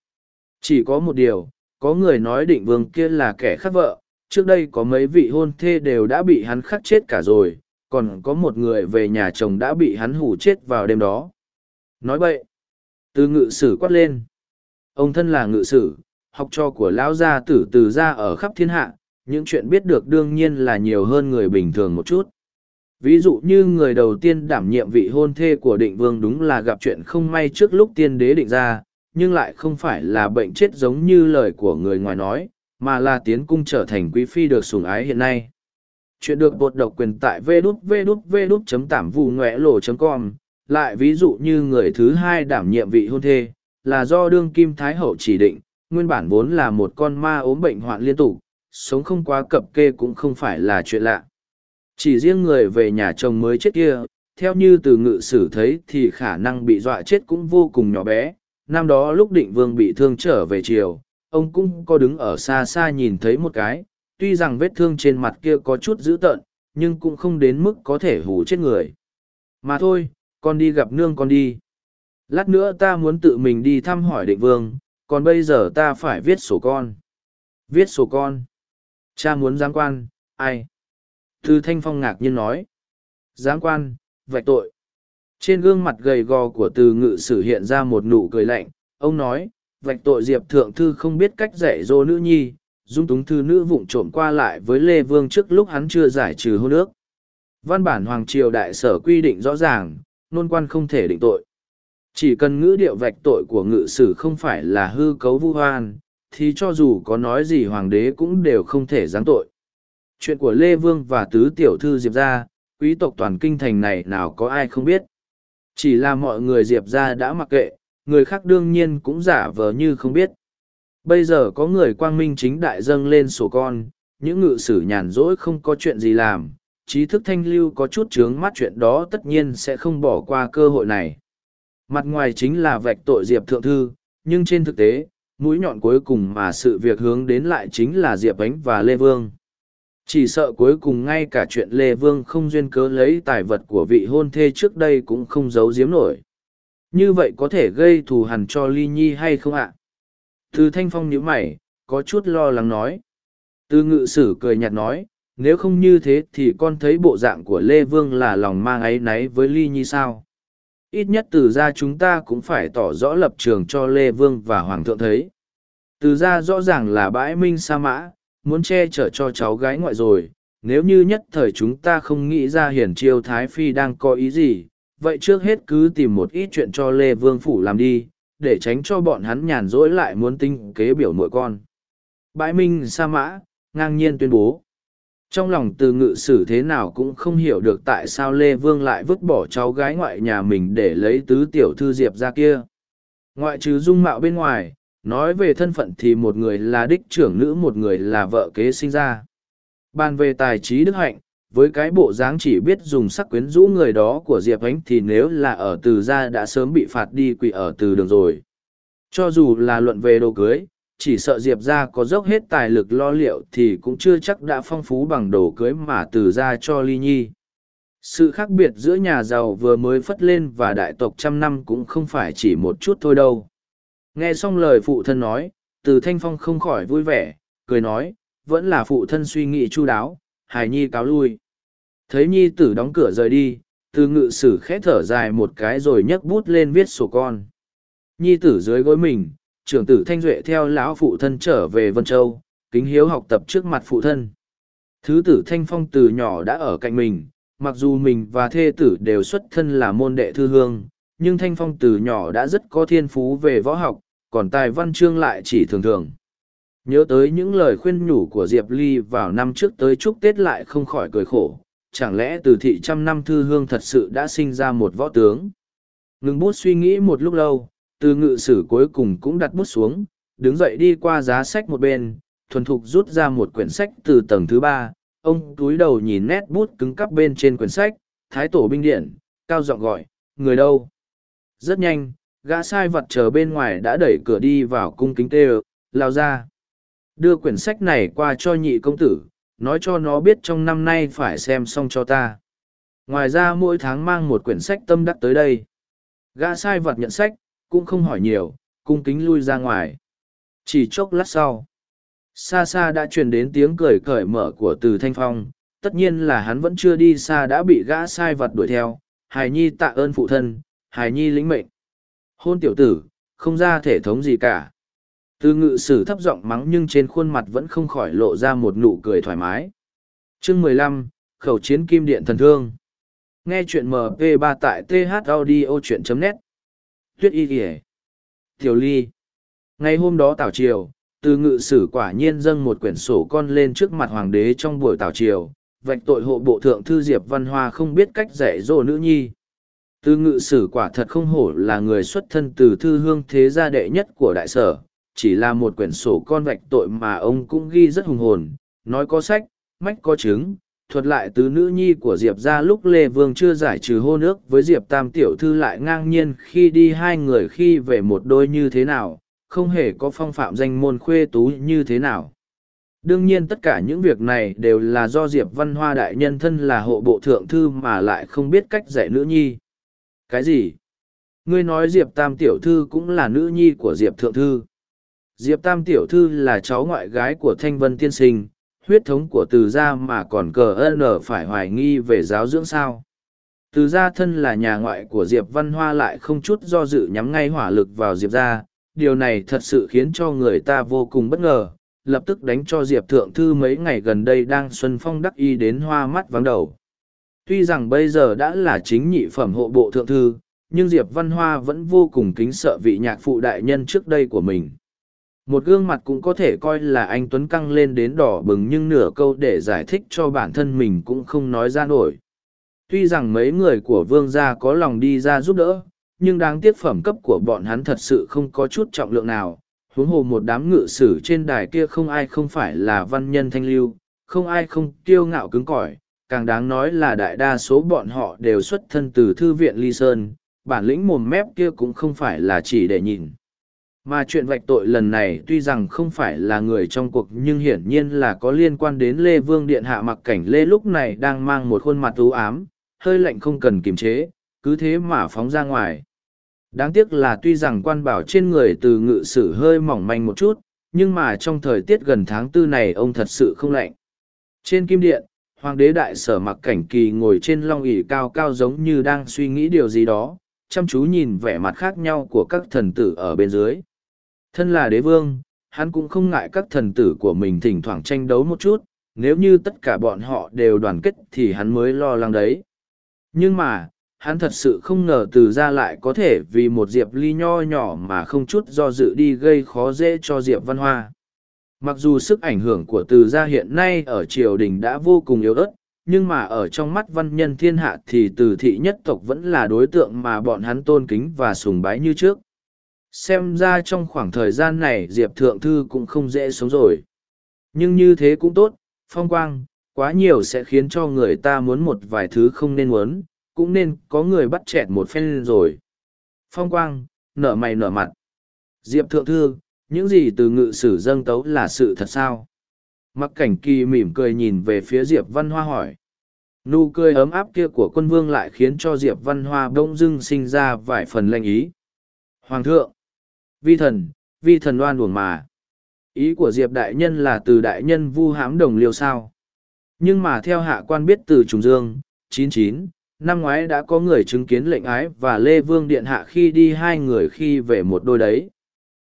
Chỉ có một điều, có người nói định vương kia là kẻ khắc vợ, trước đây có mấy vị hôn thê đều đã bị hắn khắc chết cả rồi, còn có một người về nhà chồng đã bị hắn hủ chết vào đêm đó. Nói vậy, từ ngự sử quát lên ông thân là ngự sử học trò của lão gia tử từ ra ở khắp thiên hạ những chuyện biết được đương nhiên là nhiều hơn người bình thường một chút ví dụ như người đầu tiên đảm nhiệm vị hôn thê của định vương đúng là gặp chuyện không may trước lúc tiên đế định ra nhưng lại không phải là bệnh chết giống như lời của người ngoài nói mà là tiến cung trở thành quý phi được sủng ái hiện nay chuyện được bột độc quyền tại www.tảm.vù.ngoe.lộ.com lại ví dụ như người thứ hai đảm nhiệm vị hôn thê là do đương kim thái hậu chỉ định, nguyên bản vốn là một con ma ốm bệnh hoạn liên tục, sống không quá cập kê cũng không phải là chuyện lạ. Chỉ riêng người về nhà chồng mới chết kia, theo như từ ngự sử thấy thì khả năng bị dọa chết cũng vô cùng nhỏ bé. Năm đó lúc định vương bị thương trở về chiều, ông cũng có đứng ở xa xa nhìn thấy một cái, tuy rằng vết thương trên mặt kia có chút dữ tợn, nhưng cũng không đến mức có thể hù chết người. Mà thôi, con đi gặp nương con đi. Lát nữa ta muốn tự mình đi thăm hỏi định vương, còn bây giờ ta phải viết sổ con. Viết sổ con. Cha muốn giáng quan, ai? Thư Thanh Phong ngạc nhiên nói. Giáng quan, vạch tội. Trên gương mặt gầy gò của từ ngự sử hiện ra một nụ cười lạnh, ông nói, vạch tội Diệp Thượng Thư không biết cách dạy dỗ nữ nhi, dung túng thư nữ vụng trộm qua lại với Lê Vương trước lúc hắn chưa giải trừ hôn ước. Văn bản Hoàng Triều Đại Sở quy định rõ ràng, nôn quan không thể định tội. Chỉ cần ngữ điệu vạch tội của ngự sử không phải là hư cấu vu hoan, thì cho dù có nói gì hoàng đế cũng đều không thể giáng tội. Chuyện của Lê Vương và Tứ Tiểu Thư Diệp gia, quý tộc toàn kinh thành này nào có ai không biết. Chỉ là mọi người Diệp gia đã mặc kệ, người khác đương nhiên cũng giả vờ như không biết. Bây giờ có người quang minh chính đại dâng lên sổ con, những ngự sử nhàn rỗi không có chuyện gì làm, trí thức thanh lưu có chút chướng mắt chuyện đó tất nhiên sẽ không bỏ qua cơ hội này. Mặt ngoài chính là vạch tội Diệp Thượng Thư, nhưng trên thực tế, mũi nhọn cuối cùng mà sự việc hướng đến lại chính là Diệp Ánh và Lê Vương. Chỉ sợ cuối cùng ngay cả chuyện Lê Vương không duyên cớ lấy tài vật của vị hôn thê trước đây cũng không giấu giếm nổi. Như vậy có thể gây thù hằn cho Ly Nhi hay không ạ? Từ Thanh Phong nhíu mày, có chút lo lắng nói. Từ ngự sử cười nhạt nói, nếu không như thế thì con thấy bộ dạng của Lê Vương là lòng mang áy náy với Ly Nhi sao? ít nhất từ ra chúng ta cũng phải tỏ rõ lập trường cho lê vương và hoàng thượng thấy từ ra rõ ràng là bãi minh sa mã muốn che chở cho cháu gái ngoại rồi nếu như nhất thời chúng ta không nghĩ ra hiển chiêu thái phi đang có ý gì vậy trước hết cứ tìm một ít chuyện cho lê vương phủ làm đi để tránh cho bọn hắn nhàn rỗi lại muốn tinh kế biểu mỗi con. Bãi minh sa mã ngang nhiên tuyên bố. Trong lòng từ ngự sử thế nào cũng không hiểu được tại sao lê vương lại vứt bỏ cháu gái ngoại nhà mình để lấy tứ tiểu thư diệp ra kia. Ngoại trừ dung mạo bên ngoài, nói về thân phận thì một người là đích trưởng nữ một người là vợ kế sinh ra. Bàn về tài trí đức hạnh, với cái bộ dáng chỉ biết dùng sắc quyến rũ người đó của Diệp Ánh thì nếu là ở từ gia đã sớm bị phạt đi quỷ ở từ đường rồi. Cho dù là luận về đồ cưới, chỉ sợ Diệp gia có dốc hết tài lực lo liệu thì cũng chưa chắc đã phong phú bằng đồ cưới mà từ gia cho Ly Nhi. Sự khác biệt giữa nhà giàu vừa mới phất lên và đại tộc trăm năm cũng không phải chỉ một chút thôi đâu. Nghe xong lời phụ thân nói, từ thanh phong không khỏi vui vẻ, cười nói, vẫn là phụ thân suy nghĩ chu đáo, hài nhi cáo lui. Thấy nhi tử đóng cửa rời đi, từ ngự sử khẽ thở dài một cái rồi nhấc bút lên viết sổ con. Nhi tử dưới gối mình, trưởng tử thanh duệ theo lão phụ thân trở về Vân Châu, kính hiếu học tập trước mặt phụ thân. Thứ tử thanh phong từ nhỏ đã ở cạnh mình, mặc dù mình và thê tử đều xuất thân là môn đệ thư hương, nhưng thanh phong từ nhỏ đã rất có thiên phú về võ học, còn tài văn chương lại chỉ thường thường. Nhớ tới những lời khuyên nhủ của Diệp Ly vào năm trước tới chúc Tết lại không khỏi cười khổ, chẳng lẽ từ thị trăm năm thư hương thật sự đã sinh ra một võ tướng. Ngừng bút suy nghĩ một lúc lâu, từ ngự sử cuối cùng cũng đặt bút xuống, đứng dậy đi qua giá sách một bên, thuần thục rút ra một quyển sách từ tầng thứ ba, ông túi đầu nhìn nét bút cứng cắp bên trên quyển sách, thái tổ binh điện, cao giọng gọi, người đâu? Rất nhanh, gã sai vật chờ bên ngoài đã đẩy cửa đi vào cung kính tê lao ra. Đưa quyển sách này qua cho nhị công tử, nói cho nó biết trong năm nay phải xem xong cho ta. Ngoài ra mỗi tháng mang một quyển sách tâm đắc tới đây. Gã sai vật nhận sách, cũng không hỏi nhiều, cung kính lui ra ngoài. Chỉ chốc lát sau, xa xa đã truyền đến tiếng cười cởi mở của từ thanh phong, tất nhiên là hắn vẫn chưa đi xa đã bị gã sai vật đuổi theo, hài nhi tạ ơn phụ thân, hài nhi lĩnh mệnh. Hôn tiểu tử, không ra thể thống gì cả. Từ ngự sử thấp giọng mắng nhưng trên khuôn mặt vẫn không khỏi lộ ra một nụ cười thoải mái. Chương mười lăm Khẩu chiến kim điện thần thương. Nghe chuyện MP3 tại thaudio.net. Tuyết y kìa. Tiểu ly. Ngày hôm đó tảo triều, từ ngự sử quả nhiên dâng một quyển sổ con lên trước mặt hoàng đế trong buổi tảo triều, vạch tội hộ bộ thượng thư Diệp Văn Hoa không biết cách dạy dỗ nữ nhi. Từ ngự sử quả thật không hổ là người xuất thân từ thư hương thế gia đệ nhất của đại sở, chỉ là một quyển sổ con vạch tội mà ông cũng ghi rất hùng hồn, nói có sách, mách có chứng, thuật lại tứ nữ nhi của Diệp ra lúc Lê Vương chưa giải trừ hô nước với Diệp Tam Tiểu Thư lại ngang nhiên khi đi hai người khi về một đôi như thế nào, không hề có phong phạm danh môn khuê tú như thế nào. Đương nhiên tất cả những việc này đều là do Diệp Văn Hoa đại nhân thân là hộ bộ thượng thư mà lại không biết cách dạy nữ nhi. Cái gì? Ngươi nói Diệp Tam Tiểu Thư cũng là nữ nhi của Diệp Thượng Thư. Diệp Tam Tiểu Thư là cháu ngoại gái của Thanh Vân Tiên Sinh, huyết thống của từ gia mà còn cờ ân ở phải hoài nghi về giáo dưỡng sao. Từ gia thân là nhà ngoại của Diệp Văn Hoa lại không chút do dự nhắm ngay hỏa lực vào Diệp gia, điều này thật sự khiến cho người ta vô cùng bất ngờ, lập tức đánh cho Diệp Thượng Thư mấy ngày gần đây đang xuân phong đắc y đến hoa mắt vắng đầu. Tuy rằng bây giờ đã là chính nhị phẩm hộ bộ Thượng Thư, nhưng Diệp Văn Hoa vẫn vô cùng kính sợ vị nhạc phụ đại nhân trước đây của mình. Một gương mặt cũng có thể coi là anh tuấn căng lên đến đỏ bừng nhưng nửa câu để giải thích cho bản thân mình cũng không nói ra nổi. Tuy rằng mấy người của vương gia có lòng đi ra giúp đỡ nhưng đáng tiếc phẩm cấp của bọn hắn thật sự không có chút trọng lượng nào. Huống hồ một đám ngự sử trên đài kia không ai không phải là văn nhân thanh lưu không ai không kiêu ngạo cứng cỏi càng đáng nói là đại đa số bọn họ đều xuất thân từ thư viện ly sơn bản lĩnh mồm mép kia cũng không phải là chỉ để nhìn mà chuyện vạch tội lần này tuy rằng không phải là người trong cuộc nhưng hiển nhiên là có liên quan đến Lê Vương Điện Hạ mặc cảnh Lê lúc này đang mang một khuôn mặt ưu ám, hơi lạnh không cần kiềm chế, cứ thế mà phóng ra ngoài. Đáng tiếc là tuy rằng quan bảo trên người từ ngự sử hơi mỏng manh một chút, nhưng mà trong thời tiết gần tháng tư này ông thật sự không lạnh. Trên kim điện, hoàng đế đại sở mặc cảnh kỳ ngồi trên long ỉ cao cao giống như đang suy nghĩ điều gì đó, chăm chú nhìn vẻ mặt khác nhau của các thần tử ở bên dưới. Thân là đế vương, hắn cũng không ngại các thần tử của mình thỉnh thoảng tranh đấu một chút, nếu như tất cả bọn họ đều đoàn kết thì hắn mới lo lắng đấy. Nhưng mà, hắn thật sự không ngờ từ ra lại có thể vì một diệp ly nho nhỏ mà không chút do dự đi gây khó dễ cho diệp văn hoa. Mặc dù sức ảnh hưởng của từ gia hiện nay ở triều đình đã vô cùng yếu ớt, nhưng mà ở trong mắt văn nhân thiên hạ thì từ thị nhất tộc vẫn là đối tượng mà bọn hắn tôn kính và sùng bái như trước. xem ra trong khoảng thời gian này diệp thượng thư cũng không dễ sống rồi. Nhưng như thế cũng tốt phong quang quá nhiều sẽ khiến cho người ta muốn một vài thứ không nên muốn cũng nên có người bắt chẹt một phen rồi. Phong quang nở mày nở mặt. Diệp thượng thư những gì từ ngự sử dâng tấu là sự thật sao? Mặc cảnh kỳ mỉm cười nhìn về phía diệp văn hoa hỏi. Nụ cười ấm áp kia của quân vương lại khiến cho diệp văn hoa bỗng dưng sinh ra vài phần lanh ý. Hoàng thượng, vi thần vi thần oan uổng mà. Ý của diệp đại nhân là từ đại nhân vu hãm đồng liêu sao? Nhưng mà theo hạ quan biết từ trùng dương, chín chín, năm ngoái đã có người chứng kiến lệnh ái và lê vương điện hạ khi đi hai người khi về một đôi đấy.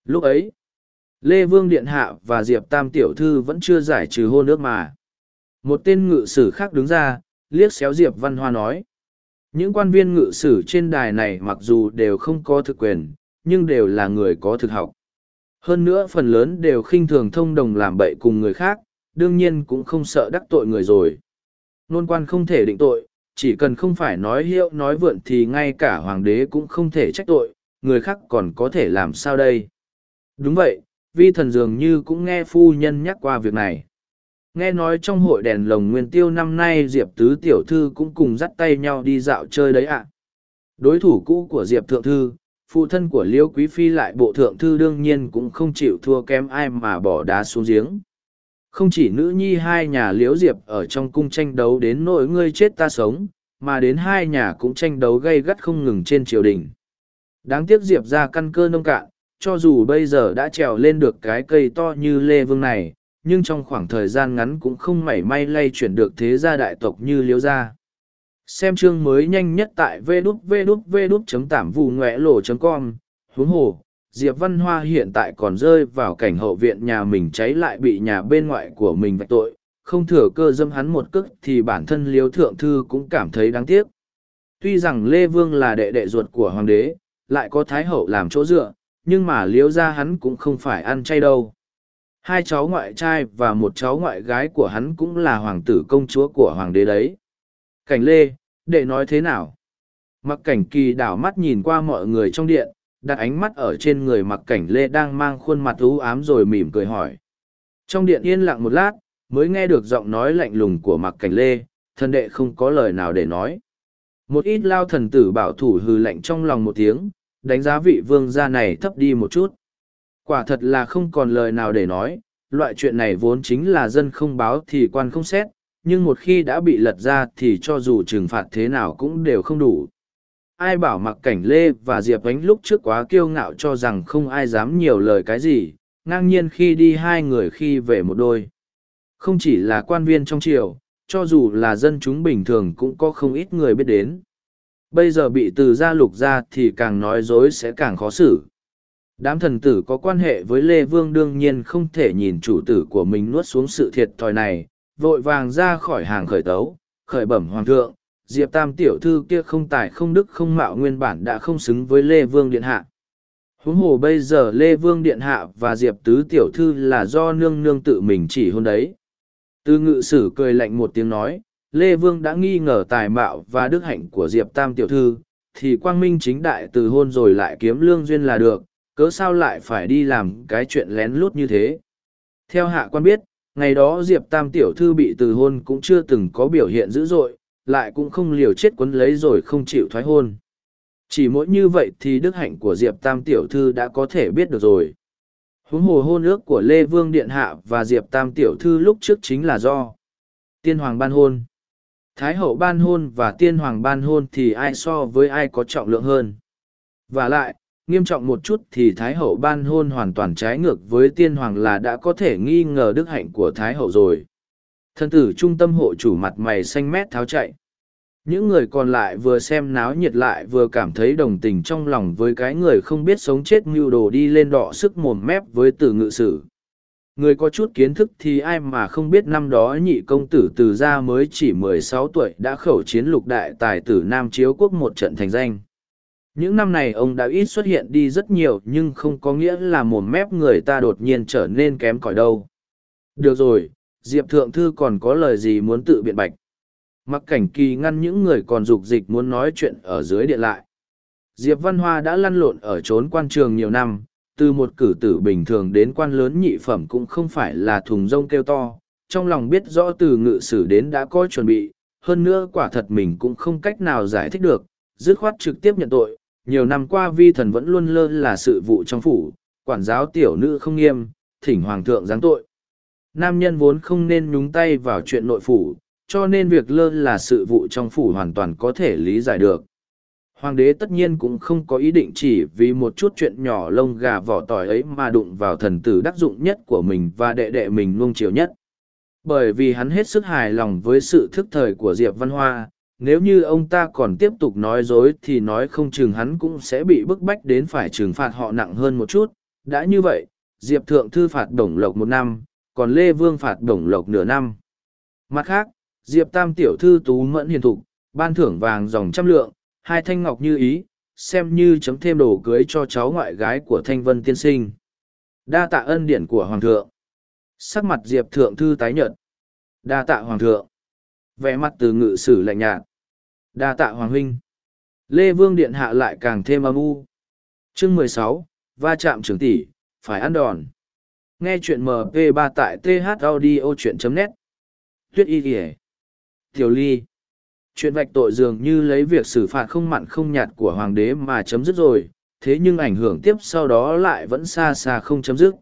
Lúc ấy lê vương điện hạ và diệp tam tiểu thư vẫn chưa giải trừ hôn ước mà. Một tên ngự sử khác đứng ra, liếc xéo diệp văn hoa nói. Những quan viên ngự sử trên đài này mặc dù đều không có thực quyền, nhưng đều là người có thực học. Hơn nữa phần lớn đều khinh thường thông đồng làm bậy cùng người khác, đương nhiên cũng không sợ đắc tội người rồi. Nôn quan không thể định tội, chỉ cần không phải nói hiệu nói vượn thì ngay cả hoàng đế cũng không thể trách tội, người khác còn có thể làm sao đây? Đúng vậy vi thần dường như cũng nghe phu nhân nhắc qua việc này. Nghe nói trong hội đèn lồng nguyên tiêu năm nay diệp tứ tiểu thư cũng cùng dắt tay nhau đi dạo chơi đấy ạ. Đối thủ cũ của diệp thượng thư, phụ thân của liễu quý phi lại bộ thượng thư đương nhiên cũng không chịu thua kém ai mà bỏ đá xuống giếng. Không chỉ nữ nhi hai nhà liễu diệp ở trong cung tranh đấu đến nỗi ngươi chết ta sống, mà đến hai nhà cũng tranh đấu gay gắt không ngừng trên triều đình. Đáng tiếc diệp ra căn cơ nông cạn cho dù bây giờ đã trèo lên được cái cây to như lê vương này, nhưng trong khoảng thời gian ngắn cũng không mảy may lay chuyển được thế gia đại tộc như liễu gia. Xem chương mới nhanh nhất tại vê đút vê đút vê đút chấm tảm vù ngoẹ lộ chấm com. Huống hồ, diệp văn hoa hiện tại còn rơi vào cảnh hậu viện nhà mình cháy lại bị nhà bên ngoại của mình vạch tội. Không thừa cơ dâm hắn một cước thì bản thân liếu thượng thư cũng cảm thấy đáng tiếc. Tuy rằng lê vương là đệ đệ ruột của hoàng đế, lại có thái hậu làm chỗ dựa nhưng mà liếu ra hắn cũng không phải ăn chay đâu. Hai cháu ngoại trai và một cháu ngoại gái của hắn cũng là hoàng tử công chúa của hoàng đế đấy. Cảnh lê, đệ nói thế nào? Mặc cảnh kỳ đảo mắt nhìn qua mọi người trong điện, đặt ánh mắt ở trên người mặc cảnh lê đang mang khuôn mặt u ám rồi mỉm cười hỏi. Trong điện yên lặng một lát, mới nghe được giọng nói lạnh lùng của mặc cảnh lê, thần đệ không có lời nào để nói. Một ít lao thần tử bảo thủ hừ lạnh trong lòng một tiếng đánh giá vị vương gia này thấp đi một chút. Quả thật là không còn lời nào để nói, loại chuyện này vốn chính là dân không báo thì quan không xét, nhưng một khi đã bị lật ra thì cho dù trừng phạt thế nào cũng đều không đủ. Ai bảo mặc cảnh lê và diệp ánh lúc trước quá kiêu ngạo cho rằng không ai dám nhiều lời cái gì, ngang nhiên khi đi hai người khi về một đôi. Không chỉ là quan viên trong triều, cho dù là dân chúng bình thường cũng có không ít người biết đến bây giờ bị từ gia lục ra thì càng nói dối sẽ càng khó xử. Đám thần tử có quan hệ với lê vương đương nhiên không thể nhìn chủ tử của mình nuốt xuống sự thiệt thòi này, vội vàng ra khỏi hàng khởi tấu, khởi bẩm hoàng thượng, diệp tam tiểu thư kia không tài không đức không mạo nguyên bản đã không xứng với lê vương điện hạ. Huống hồ bây giờ lê vương điện hạ và diệp tứ tiểu thư là do nương nương tự mình chỉ hôn đấy. Tư ngự sử cười lạnh một tiếng nói lê vương đã nghi ngờ tài mạo và đức hạnh của diệp tam tiểu thư, thì quang minh chính đại từ hôn rồi lại kiếm lương duyên là được, cớ sao lại phải đi làm cái chuyện lén lút như thế? Theo hạ quan biết, ngày đó diệp tam tiểu thư bị từ hôn cũng chưa từng có biểu hiện dữ dội, lại cũng không liều chết quấn lấy rồi không chịu thoái hôn. Chỉ mỗi như vậy thì đức hạnh của diệp tam tiểu thư đã có thể biết được rồi. Huống hồ hôn ước của lê vương điện hạ và diệp tam tiểu thư lúc trước chính là do tiên hoàng ban hôn thái hậu ban hôn và tiên hoàng ban hôn thì ai so với ai có trọng lượng hơn? Và lại, nghiêm trọng một chút thì thái hậu ban hôn hoàn toàn trái ngược với tiên hoàng là đã có thể nghi ngờ đức hạnh của thái hậu rồi. Thân tử trung tâm hộ chủ mặt mày xanh mét tháo chạy. Những người còn lại vừa xem náo nhiệt lại vừa cảm thấy đồng tình trong lòng với cái người không biết sống chết mưu đồ đi lên đọ sức mồm mép với từ ngự sử người có chút kiến thức thì ai mà không biết năm đó nhị công tử từ gia mới chỉ mười sáu tuổi đã khẩu chiến lục đại tài tử nam chiếu quốc một trận thành danh. Những năm này ông đã ít xuất hiện đi rất nhiều nhưng không có nghĩa là mồm mép người ta đột nhiên trở nên kém cỏi đâu. Được rồi diệp thượng thư còn có lời gì muốn tự biện bạch? Mặc cảnh kỳ ngăn những người còn dục dịch muốn nói chuyện ở dưới điện lại. Diệp Văn Hoa đã lăn lộn ở trốn quan trường nhiều năm, từ một cử tử bình thường đến quan lớn nhị phẩm cũng không phải là thùng rông kêu to, trong lòng biết rõ từ ngự sử đến đã có chuẩn bị, hơn nữa quả thật mình cũng không cách nào giải thích được, dứt khoát trực tiếp nhận tội, nhiều năm qua vi thần vẫn luôn lơ là sự vụ trong phủ, quản giáo tiểu nữ không nghiêm, thỉnh hoàng thượng giáng tội. Nam nhân vốn không nên nhúng tay vào chuyện nội phủ, cho nên việc lơ là sự vụ trong phủ hoàn toàn có thể lý giải được. Hoàng đế tất nhiên cũng không có ý định chỉ vì một chút chuyện nhỏ lông gà vỏ tỏi ấy mà đụng vào thần tử đắc dụng nhất của mình và đệ đệ mình nuông chiều nhất. Bởi vì hắn hết sức hài lòng với sự thức thời của Diệp Văn Hoa, nếu như ông ta còn tiếp tục nói dối thì nói không chừng hắn cũng sẽ bị bức bách đến phải trừng phạt họ nặng hơn một chút. Đã như vậy, Diệp Thượng Thư phạt Đồng Lộc một năm, còn Lê Vương phạt Đồng Lộc nửa năm. Mặt khác, Diệp Tam Tiểu Thư Tú Mẫn Hiền Thục, ban thưởng vàng dòng trăm lượng, hai thanh ngọc như ý, xem như chấm thêm đồ cưới cho cháu ngoại gái của Thanh Vân Tiên Sinh. Đa tạ ân điển của Hoàng thượng. Sắc mặt Diệp Thượng Thư tái nhợt. Đa tạ Hoàng thượng. Vẻ mặt từ ngự sử lạnh nhạt. Đa tạ Hoàng huynh. Lê Vương Điện hạ lại càng thêm âm u. Chương mười sáu va chạm trưởng tỷ, phải ăn đòn. Nghe chuyện MP3 tại thaudio.net. Tuyết y kìa. Tiểu ly chuyện vạch tội dường như lấy việc xử phạt không mặn không nhạt của hoàng đế mà chấm dứt rồi, thế nhưng ảnh hưởng tiếp sau đó lại vẫn xa xa không chấm dứt.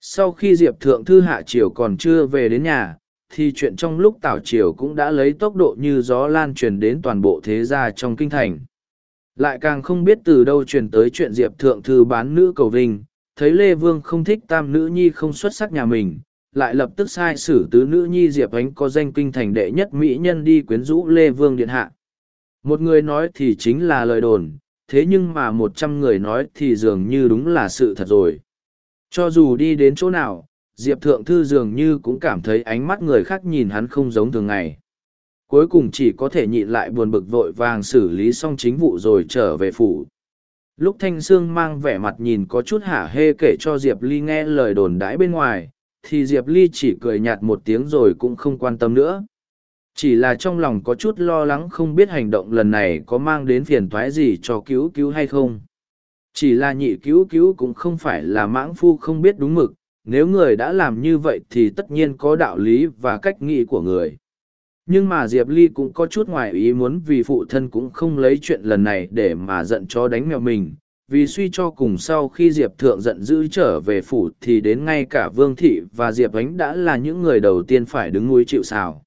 Sau khi diệp thượng thư hạ triều còn chưa về đến nhà, thì chuyện trong lúc tảo triều cũng đã lấy tốc độ như gió lan truyền đến toàn bộ thế gia trong kinh thành. Lại càng không biết từ đâu truyền tới chuyện diệp thượng thư bán nữ cầu vinh, thấy lê vương không thích tam nữ nhi không xuất sắc nhà mình lại lập tức sai sử tứ nữ nhi diệp ánh có danh kinh thành đệ nhất mỹ nhân đi quyến rũ lê vương điện hạ. Một người nói thì chính là lời đồn, thế nhưng mà một trăm người nói thì dường như đúng là sự thật rồi. Cho dù đi đến chỗ nào, diệp thượng thư dường như cũng cảm thấy ánh mắt người khác nhìn hắn không giống thường ngày. Cuối cùng chỉ có thể nhịn lại buồn bực vội vàng xử lý xong chính vụ rồi trở về phủ. Lúc thanh sương mang vẻ mặt nhìn có chút hả hê kể cho diệp ly nghe lời đồn đãi bên ngoài thì diệp ly chỉ cười nhạt một tiếng rồi cũng không quan tâm nữa. Chỉ là trong lòng có chút lo lắng không biết hành động lần này có mang đến phiền thoái gì cho cứu cứu hay không. Chỉ là nhị cứu cứu cũng không phải là mãng phu không biết đúng mực, nếu người đã làm như vậy thì tất nhiên có đạo lý và cách nghĩ của người. Nhưng mà diệp ly cũng có chút ngoài ý muốn vì phụ thân cũng không lấy chuyện lần này để mà giận cho đánh mèo mình vì suy cho cùng sau khi diệp thượng giận dữ trở về phủ thì đến ngay cả vương thị và diệp ánh đã là những người đầu tiên phải đứng núi chịu xào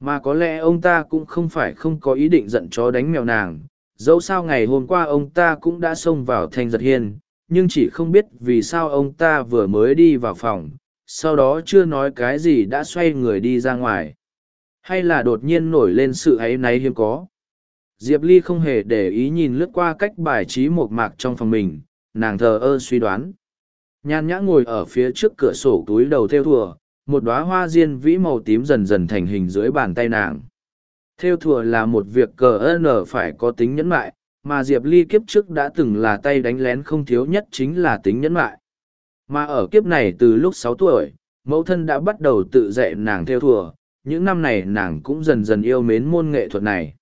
mà có lẽ ông ta cũng không phải không có ý định giận chó đánh mèo nàng. Dẫu sao ngày hôm qua ông ta cũng đã xông vào thanh giật hiên, nhưng chỉ không biết vì sao ông ta vừa mới đi vào phòng, sau đó chưa nói cái gì đã xoay người đi ra ngoài. Hay là đột nhiên nổi lên sự áy náy hiếm có? Diệp Ly không hề để ý nhìn lướt qua cách bài trí một mạc trong phòng mình, nàng thờ ơ suy đoán. Nhan nhã ngồi ở phía trước cửa sổ túi đầu theo thùa, một đóa hoa diên vĩ màu tím dần dần thành hình dưới bàn tay nàng. Theo thùa là một việc cờ ơn phải có tính nhẫn mại, mà Diệp Ly kiếp trước đã từng là tay đánh lén không thiếu nhất chính là tính nhẫn mại. Mà ở kiếp này từ lúc sáu tuổi, mẫu thân đã bắt đầu tự dạy nàng theo thùa, những năm này nàng cũng dần dần yêu mến môn nghệ thuật này.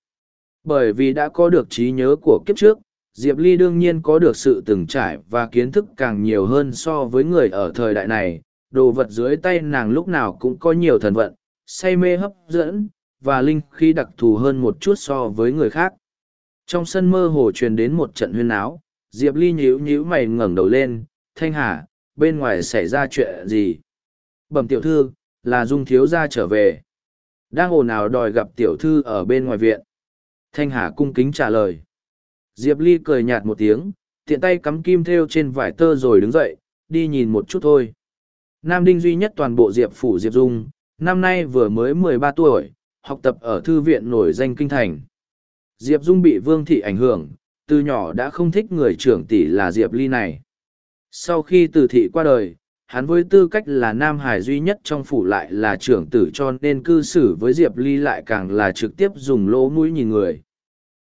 Bởi vì đã có được trí nhớ của kiếp trước, Diệp Ly đương nhiên có được sự từng trải và kiến thức càng nhiều hơn so với người ở thời đại này. Đồ vật dưới tay nàng lúc nào cũng có nhiều thần vận, say mê hấp dẫn, và linh khí đặc thù hơn một chút so với người khác. Trong sân mơ hồ truyền đến một trận huyên áo, Diệp Ly nhíu nhíu mày ngẩng đầu lên, thanh hà, bên ngoài xảy ra chuyện gì? Bẩm tiểu thư, là Dung thiếu gia trở về. Đang ồn ào đòi gặp tiểu thư ở bên ngoài viện. Thanh Hà cung kính trả lời. Diệp Ly cười nhạt một tiếng, tiện tay cắm kim thêu trên vải tơ rồi đứng dậy, đi nhìn một chút thôi. Nam Đinh duy nhất toàn bộ Diệp Phủ Diệp Dung, năm nay vừa mới mười ba tuổi, học tập ở thư viện nổi danh kinh thành. Diệp Dung bị Vương Thị ảnh hưởng, từ nhỏ đã không thích người trưởng tỷ là Diệp Ly này. Sau khi từ thị qua đời, hắn với tư cách là nam hải duy nhất trong phủ lại là trưởng tử cho nên cư xử với diệp ly lại càng là trực tiếp dùng lỗ mũi nhìn người.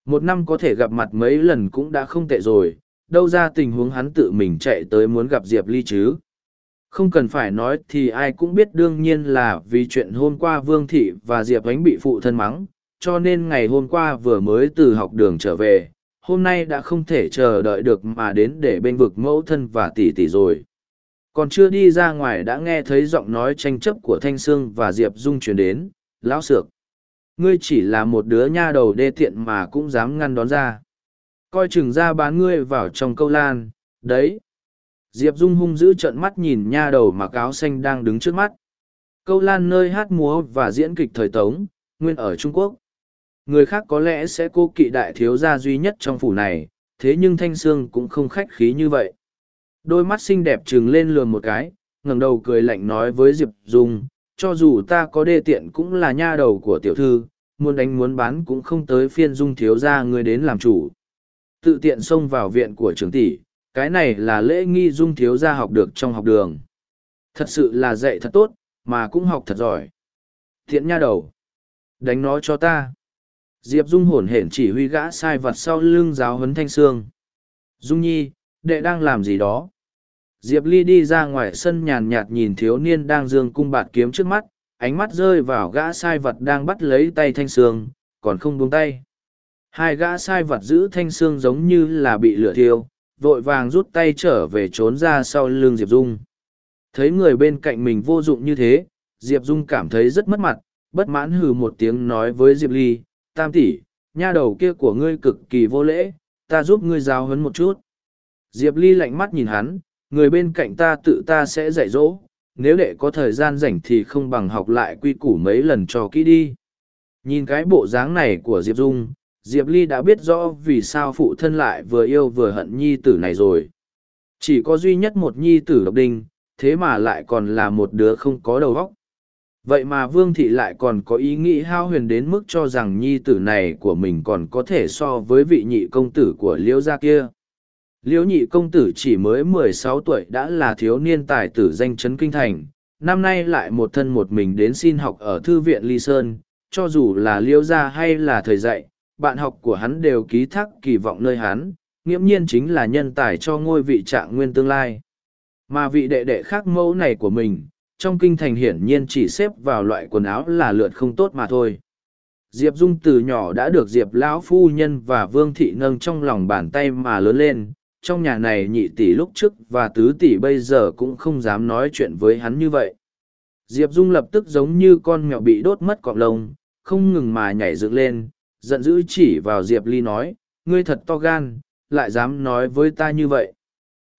Một năm có thể gặp mặt mấy lần cũng đã không tệ rồi, đâu ra tình huống hắn tự mình chạy tới muốn gặp diệp ly chứ? Không cần phải nói thì ai cũng biết đương nhiên là vì chuyện hôm qua vương thị và diệp ánh bị phụ thân mắng, cho nên ngày hôm qua vừa mới từ học đường trở về, hôm nay đã không thể chờ đợi được mà đến để bên vực mẫu thân và tỷ tỷ rồi còn chưa đi ra ngoài đã nghe thấy giọng nói tranh chấp của thanh sương và diệp dung truyền đến, lão sược, ngươi chỉ là một đứa nha đầu đê tiện mà cũng dám ngăn đón ra. Coi chừng ra bán ngươi vào trong câu lan. Đấy. Diệp dung hung dữ trợn mắt nhìn nha đầu mặc áo xanh đang đứng trước mắt. Câu lan nơi hát múa và diễn kịch thời tống, nguyên ở trung quốc. Người khác có lẽ sẽ cô kỵ đại thiếu gia duy nhất trong phủ này, thế nhưng thanh sương cũng không khách khí như vậy đôi mắt xinh đẹp trừng lên lườm một cái, ngẩng đầu cười lạnh nói với diệp dung, cho dù ta có đê tiện cũng là nha đầu của tiểu thư, muốn đánh muốn bán cũng không tới phiên dung thiếu gia người đến làm chủ. Tự tiện xông vào viện của trưởng tỷ, cái này là lễ nghi dung thiếu gia học được trong học đường. Thật sự là dạy thật tốt, mà cũng học thật giỏi. Thiện nha đầu, đánh nó cho ta. Diệp dung hổn hển chỉ huy gã sai vặt sau lưng giáo huấn thanh sương. Dung nhi đệ đang làm gì đó. Diệp ly đi ra ngoài sân nhàn nhạt nhìn thiếu niên đang dương cung bạt kiếm trước mắt, ánh mắt rơi vào gã sai vật đang bắt lấy tay thanh sương, còn không buông tay. Hai gã sai vật giữ thanh sương giống như là bị lửa thiêu, vội vàng rút tay trở về trốn ra sau lưng diệp dung. Thấy người bên cạnh mình vô dụng như thế, diệp dung cảm thấy rất mất mặt, bất mãn hừ một tiếng nói với diệp ly, tam tỷ, nha đầu kia của ngươi cực kỳ vô lễ, ta giúp ngươi giáo huấn một chút diệp ly lạnh mắt nhìn hắn, người bên cạnh ta tự ta sẽ dạy dỗ, nếu đệ có thời gian rảnh thì không bằng học lại quy củ mấy lần cho kỹ đi. Nhìn cái bộ dáng này của diệp dung, diệp ly đã biết rõ vì sao phụ thân lại vừa yêu vừa hận nhi tử này rồi. Chỉ có duy nhất một nhi tử độc đinh, thế mà lại còn là một đứa không có đầu óc. Vậy mà vương thị lại còn có ý nghĩ hao huyền đến mức cho rằng nhi tử này của mình còn có thể so với vị nhị công tử của liễu gia kia liễu nhị công tử chỉ mới mười sáu tuổi đã là thiếu niên tài tử danh chấn kinh thành, năm nay lại một thân một mình đến xin học ở thư viện ly sơn, cho dù là liễu gia hay là thời dạy, bạn học của hắn đều ký thác kỳ vọng nơi hắn, nghiễm nhiên chính là nhân tài cho ngôi vị trạng nguyên tương lai. Mà vị đệ đệ khác mẫu này của mình, trong kinh thành hiển nhiên chỉ xếp vào loại quần áo là lượt không tốt mà thôi. Diệp dung từ nhỏ đã được diệp lão phu nhân và vương thị nâng trong lòng bàn tay mà lớn lên trong nhà này nhị tỷ lúc trước và tứ tỷ bây giờ cũng không dám nói chuyện với hắn như vậy. Diệp dung lập tức giống như con mèo bị đốt mất cọng lông, không ngừng mà nhảy dựng lên, giận dữ chỉ vào diệp ly nói, ngươi thật to gan, lại dám nói với ta như vậy.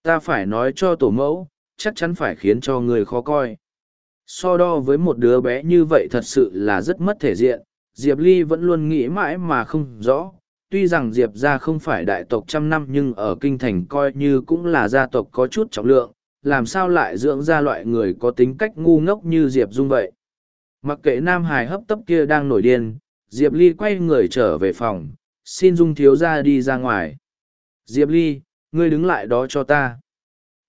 Ta phải nói cho tổ mẫu, chắc chắn phải khiến cho người khó coi. So đo với một đứa bé như vậy thật sự là rất mất thể diện, diệp ly vẫn luôn nghĩ mãi mà không rõ tuy rằng diệp gia không phải đại tộc trăm năm nhưng ở kinh thành coi như cũng là gia tộc có chút trọng lượng, làm sao lại dưỡng ra loại người có tính cách ngu ngốc như diệp dung vậy? Mặc kệ nam hải hấp tấp kia đang nổi điên, diệp ly quay người trở về phòng, xin dung thiếu gia đi ra ngoài. Diệp ly, ngươi đứng lại đó cho ta.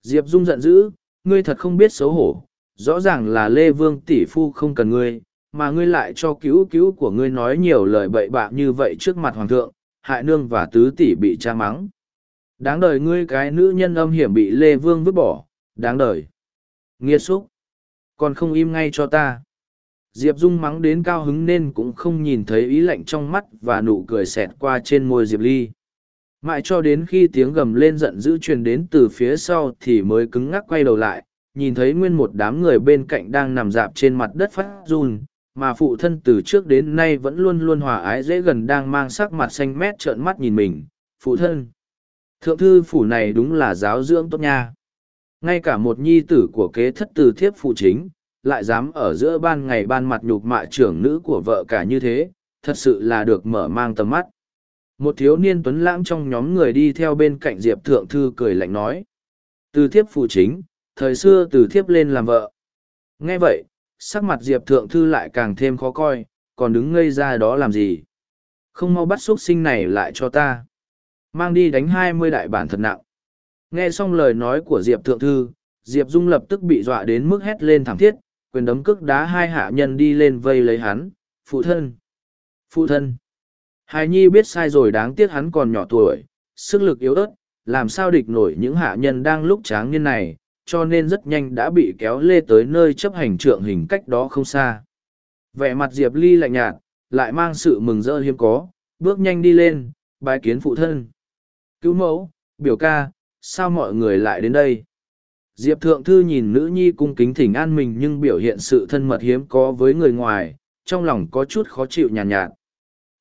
Diệp dung giận dữ, ngươi thật không biết xấu hổ, rõ ràng là lê vương tỷ phu không cần ngươi, mà ngươi lại cho cứu cứu của ngươi nói nhiều lời bậy bạ như vậy trước mặt hoàng thượng hại nương và tứ tỷ bị cha mắng. Đáng đời ngươi cái nữ nhân âm hiểm bị lê vương vứt bỏ, đáng đời. Nghiệt xúc. Còn không im ngay cho ta. Diệp dung mắng đến cao hứng nên cũng không nhìn thấy ý lạnh trong mắt và nụ cười xẹt qua trên môi diệp ly. Mãi cho đến khi tiếng gầm lên giận dữ truyền đến từ phía sau thì mới cứng ngắc quay đầu lại, nhìn thấy nguyên một đám người bên cạnh đang nằm dạp trên mặt đất phát run mà phụ thân từ trước đến nay vẫn luôn luôn hòa ái dễ gần đang mang sắc mặt xanh mét trợn mắt nhìn mình. Phụ thân, thượng thư phủ này đúng là giáo dưỡng tốt nha. Ngay cả một nhi tử của kế thất từ thiếp phụ chính, lại dám ở giữa ban ngày ban mặt nhục mạ trưởng nữ của vợ cả như thế, thật sự là được mở mang tầm mắt. Một thiếu niên tuấn lãng trong nhóm người đi theo bên cạnh diệp thượng thư cười lạnh nói, từ thiếp phụ chính, thời xưa từ thiếp lên làm vợ. Nghe vậy sắc mặt diệp thượng thư lại càng thêm khó coi, còn đứng ngây ra đó làm gì? Không mau bắt x u ấ t sinh này lại cho ta. Mang đi đánh hai mươi đại bản thật nặng. Nghe xong lời nói của diệp thượng thư, diệp dung lập tức bị dọa đến mức hét lên thảm thiết, quyền đấm cước đá hai hạ nhân đi lên vây lấy hắn. Phụ thân! Phụ thân! Hài nhi biết sai rồi đáng tiếc hắn còn nhỏ tuổi, sức lực yếu ớt, làm sao địch nổi những hạ nhân đang lúc tráng niên này cho nên rất nhanh đã bị kéo lê tới nơi chấp hành trượng hình cách đó không xa. Vẻ mặt Diệp Ly lạnh nhạt, lại mang sự mừng rỡ hiếm có, bước nhanh đi lên, bái kiến phụ thân. Cứu mẫu, biểu ca, sao mọi người lại đến đây? Diệp Thượng Thư nhìn nữ nhi cung kính thỉnh an mình nhưng biểu hiện sự thân mật hiếm có với người ngoài, trong lòng có chút khó chịu nhàn nhạt, nhạt.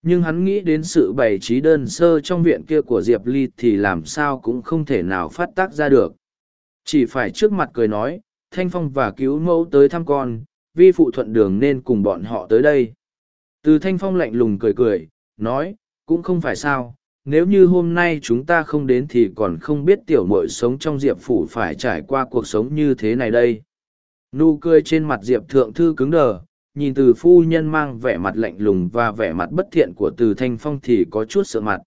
Nhưng hắn nghĩ đến sự bày trí đơn sơ trong viện kia của Diệp Ly thì làm sao cũng không thể nào phát tác ra được. Chỉ phải trước mặt cười nói, Thanh Phong và cứu mẫu tới thăm con, vi phụ thuận đường nên cùng bọn họ tới đây. Từ Thanh Phong lạnh lùng cười cười, nói, cũng không phải sao, nếu như hôm nay chúng ta không đến thì còn không biết tiểu mội sống trong diệp phủ phải trải qua cuộc sống như thế này đây nụ cười trên mặt diệp thượng thư cứng đờ nhìn từ phu nhân mang vẻ mặt lạnh lùng và vẻ mặt bất thiện của từ thanh phong thì có chút sợ mặt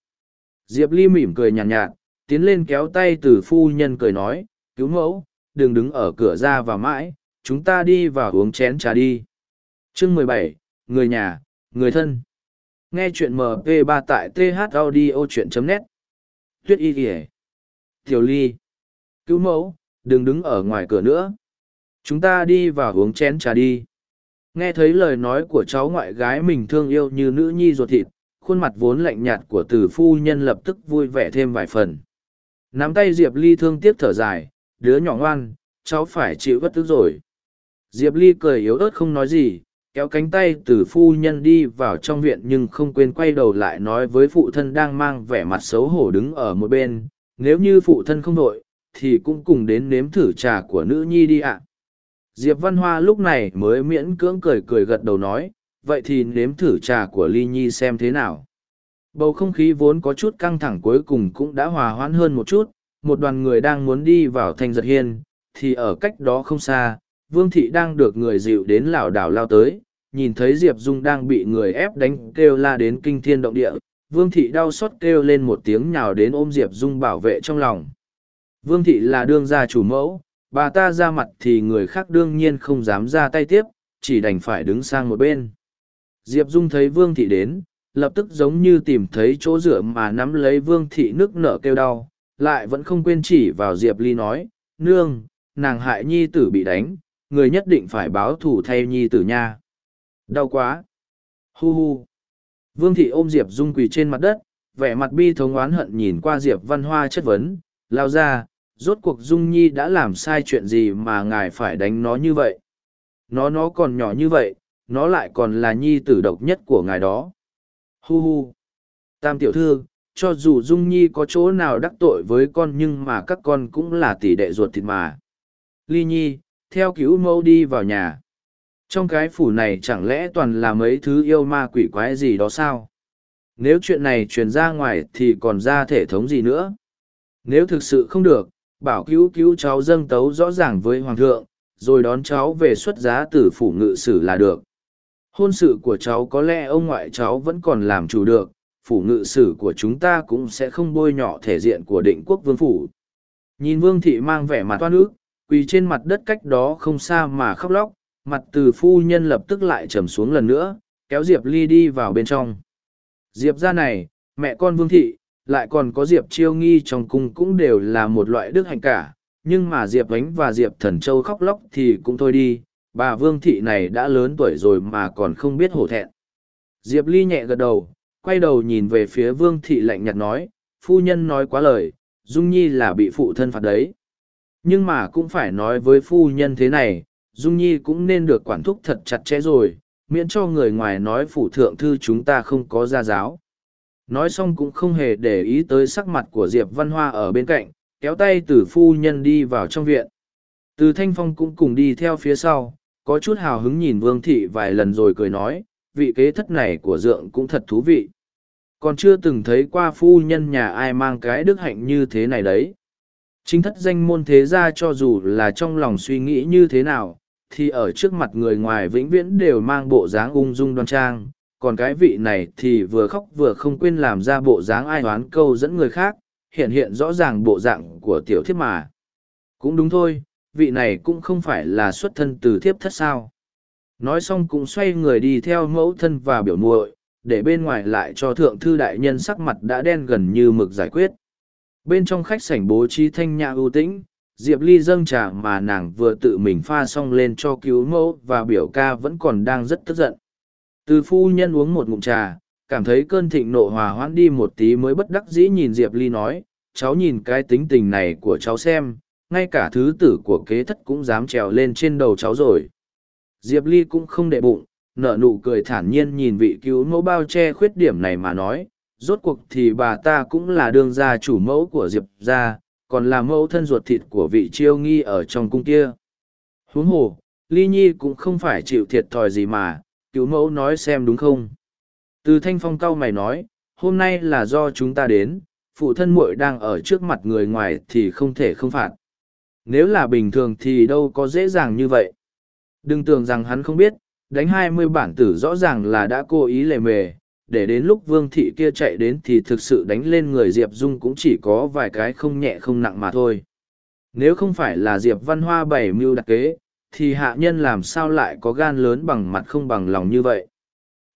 diệp ly mỉm cười nhàn nhạt, nhạt tiến lên kéo tay từ phu nhân cười nói cứu mẫu, đừng đứng ở cửa ra và mãi, chúng ta đi vào uống chén trà đi. Chương mười bảy, người nhà, người thân. Nghe chuyện mp 3 tại th audio chuyện net. Tuyết y kỉa tiểu ly. Cứu mẫu, đừng đứng ở ngoài cửa nữa. Chúng ta đi vào uống chén trà đi. Nghe thấy lời nói của cháu ngoại gái mình thương yêu như nữ nhi ruột thịt, khuôn mặt vốn lạnh nhạt của từ phu nhân lập tức vui vẻ thêm vài phần. Nắm tay diệp ly thương tiếc thở dài đứa nhỏ ngoan, cháu phải chịu bất tức rồi. Diệp ly cười yếu ớt không nói gì, kéo cánh tay từ phu nhân đi vào trong viện nhưng không quên quay đầu lại nói với phụ thân đang mang vẻ mặt xấu hổ đứng ở một bên, nếu như phụ thân không đội thì cũng cùng đến nếm thử trà của nữ nhi đi ạ. Diệp văn hoa lúc này mới miễn cưỡng cười cười gật đầu nói, vậy thì nếm thử trà của ly nhi xem thế nào. Bầu không khí vốn có chút căng thẳng cuối cùng cũng đã hòa hoãn hơn một chút một đoàn người đang muốn đi vào thanh giật hiên thì ở cách đó không xa vương thị đang được người dịu đến lảo đảo lao tới nhìn thấy Diệp Dung đang bị người ép đánh kêu la đến kinh thiên động địa, Vương Thị đau xót kêu lên một tiếng nhào đến ôm Diệp Dung bảo vệ trong lòng. Vương Thị là đương gia chủ mẫu, bà ta ra mặt thì người khác đương nhiên không dám ra tay tiếp, chỉ đành phải đứng sang một bên. Diệp Dung thấy Vương Thị đến, lập tức giống như tìm thấy chỗ dựa mà nắm lấy Vương Thị nước nở kêu đau, lại vẫn không quên chỉ vào Diệp Ly nói, Nương, nàng hại nhi tử bị đánh, người nhất định phải báo thù thay nhi tử nha. Đau quá. Hu hu. Vương thị ôm Diệp Dung quỳ trên mặt đất, vẻ mặt bi thống oán hận nhìn qua Diệp Văn Hoa chất vấn, lao ra, rốt cuộc Dung Nhi đã làm sai chuyện gì mà ngài phải đánh nó như vậy. Nó nó còn nhỏ như vậy, nó lại còn là nhi tử độc nhất của ngài đó. Hu hu. Tam tiểu thư, cho dù Dung Nhi có chỗ nào đắc tội với con nhưng mà các con cũng là tỷ đệ ruột thịt mà. Ly Nhi, theo cứu mẫu đi vào nhà. Trong cái phủ này chẳng lẽ toàn là mấy thứ yêu ma quỷ quái gì đó sao? Nếu chuyện này truyền ra ngoài thì còn ra thể thống gì nữa? Nếu thực sự không được bảo cứu cứu cháu dâng tấu rõ ràng với hoàng thượng rồi đón cháu về xuất giá từ phủ ngự sử là được. Hôn sự của cháu có lẽ ông ngoại cháu vẫn còn làm chủ được phủ ngự sử của chúng ta cũng sẽ không bôi nhọ thể diện của định quốc vương phủ. Nhìn vương thị mang vẻ mặt toan ức, quỳ trên mặt đất cách đó không xa mà khóc lóc, mặt từ phu nhân lập tức lại trầm xuống lần nữa, kéo diệp ly đi vào bên trong. Diệp ra này, mẹ con vương thị, lại còn có diệp chiêu nghi trong cung cũng đều là một loại đức hạnh cả, nhưng mà diệp ánh và diệp thần châu khóc lóc thì cũng thôi đi, bà vương thị này đã lớn tuổi rồi mà còn không biết hổ thẹn. Diệp ly nhẹ gật đầu quay đầu nhìn về phía vương thị lạnh nhạt nói phu nhân nói quá lời dung nhi là bị phụ thân phạt đấy nhưng mà cũng phải nói với phu nhân thế này Dung Nhi cũng nên được quản thúc thật chặt chẽ rồi, miễn cho người ngoài nói phủ thượng thư chúng ta không có gia giáo. Nói xong cũng không hề để ý tới sắc mặt của Diệp Văn Hoa ở bên cạnh, kéo tay từ phu nhân đi vào trong viện. Từ Thanh Phong cũng cùng đi theo phía sau, có chút hào hứng nhìn Vương Thị vài lần rồi cười nói, vị kế thất này của dượng cũng thật thú vị. Còn chưa từng thấy qua phu nhân nhà ai mang cái đức hạnh như thế này đấy. Chính thất danh môn thế gia cho dù là trong lòng suy nghĩ như thế nào, thì ở trước mặt người ngoài vĩnh viễn đều mang bộ dáng ung dung đoan trang, còn cái vị này thì vừa khóc vừa không quên làm ra bộ dáng ai oán câu dẫn người khác, hiện hiện rõ ràng bộ dạng của tiểu thiếp mà. Cũng đúng thôi, vị này cũng không phải là xuất thân từ thiếp thất sao. Nói xong cũng xoay người đi theo mẫu thân và biểu muội, để bên ngoài lại cho thượng thư đại nhân sắc mặt đã đen gần như mực giải quyết. Bên trong khách sảnh bố trí thanh nhã ưu tĩnh, diệp ly dâng trà mà nàng vừa tự mình pha xong lên cho cứu mẫu và biểu ca vẫn còn đang rất tức giận từ phu nhân uống một ngụm trà cảm thấy cơn thịnh nộ hòa hoãn đi một tí mới bất đắc dĩ nhìn diệp ly nói cháu nhìn cái tính tình này của cháu xem, ngay cả thứ tử của kế thất cũng dám trèo lên trên đầu cháu rồi. Diệp Ly cũng không đệ bụng, nở nụ cười thản nhiên nhìn vị cứu mẫu bao che khuyết điểm này mà nói, rốt cuộc thì bà ta cũng là đương gia chủ mẫu của Diệp gia, còn là mẫu thân ruột thịt của vị chiêu nghi ở trong cung kia. Huống hồ, Ly Nhi cũng không phải chịu thiệt thòi gì mà, cứu mẫu nói xem đúng không. Từ thanh phong cao mày nói, hôm nay là do chúng ta đến, phụ thân muội đang ở trước mặt người ngoài thì không thể không phạt. Nếu là bình thường thì đâu có dễ dàng như vậy. Đừng tưởng rằng hắn không biết, đánh hai mươi bản tử rõ ràng là đã cố ý lề mề, để đến lúc vương thị kia chạy đến thì thực sự đánh lên người Diệp Dung cũng chỉ có vài cái không nhẹ không nặng mà thôi. Nếu không phải là Diệp Văn Hoa bảy mưu đặc kế, thì hạ nhân làm sao lại có gan lớn bằng mặt không bằng lòng như vậy.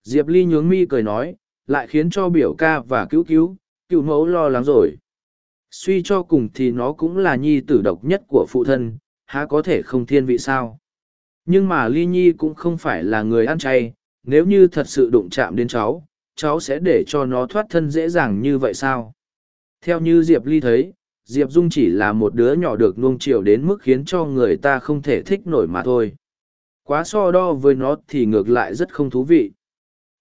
Diệp Ly nhướng mi cười nói, lại khiến cho biểu ca và cứu cứu, cựu mẫu lo lắng rồi. Suy cho cùng thì nó cũng là nhi tử độc nhất của phụ thân, há có thể không thiên vị sao. Nhưng mà Ly Nhi cũng không phải là người ăn chay, nếu như thật sự đụng chạm đến cháu, cháu sẽ để cho nó thoát thân dễ dàng như vậy sao? Theo như Diệp Ly thấy, Diệp Dung chỉ là một đứa nhỏ được nuông chiều đến mức khiến cho người ta không thể thích nổi mà thôi. Quá so đo với nó thì ngược lại rất không thú vị.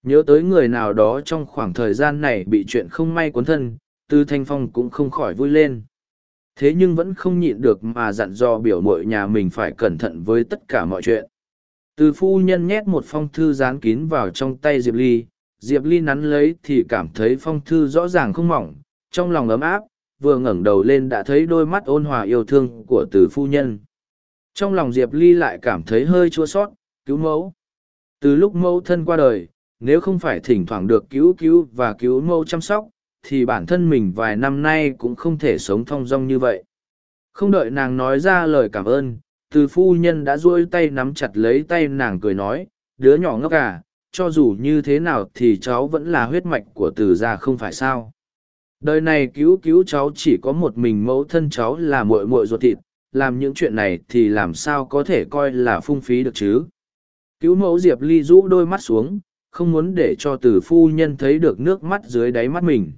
Nhớ tới người nào đó trong khoảng thời gian này bị chuyện không may cuốn thân, Tư Thanh Phong cũng không khỏi vui lên. Thế nhưng vẫn không nhịn được mà dặn dò biểu mội nhà mình phải cẩn thận với tất cả mọi chuyện. Từ phu nhân nhét một phong thư dán kín vào trong tay Diệp Ly, Diệp Ly nắn lấy thì cảm thấy phong thư rõ ràng không mỏng, trong lòng ấm áp, vừa ngẩng đầu lên đã thấy đôi mắt ôn hòa yêu thương của từ phu nhân. Trong lòng Diệp Ly lại cảm thấy hơi chua sót, cứu mẫu. Từ lúc mẫu thân qua đời, nếu không phải thỉnh thoảng được cứu cứu và cứu mẫu chăm sóc, thì bản thân mình vài năm nay cũng không thể sống thong dong như vậy. Không đợi nàng nói ra lời cảm ơn, từ phu nhân đã duỗi tay nắm chặt lấy tay nàng cười nói, đứa nhỏ ngốc à, cho dù như thế nào thì cháu vẫn là huyết mạch của từ gia không phải sao. Đời này cứu cứu cháu chỉ có một mình mẫu thân cháu là muội muội ruột thịt, làm những chuyện này thì làm sao có thể coi là phung phí được chứ. Cứu mẫu Diệp Ly rũ đôi mắt xuống, không muốn để cho từ phu nhân thấy được nước mắt dưới đáy mắt mình.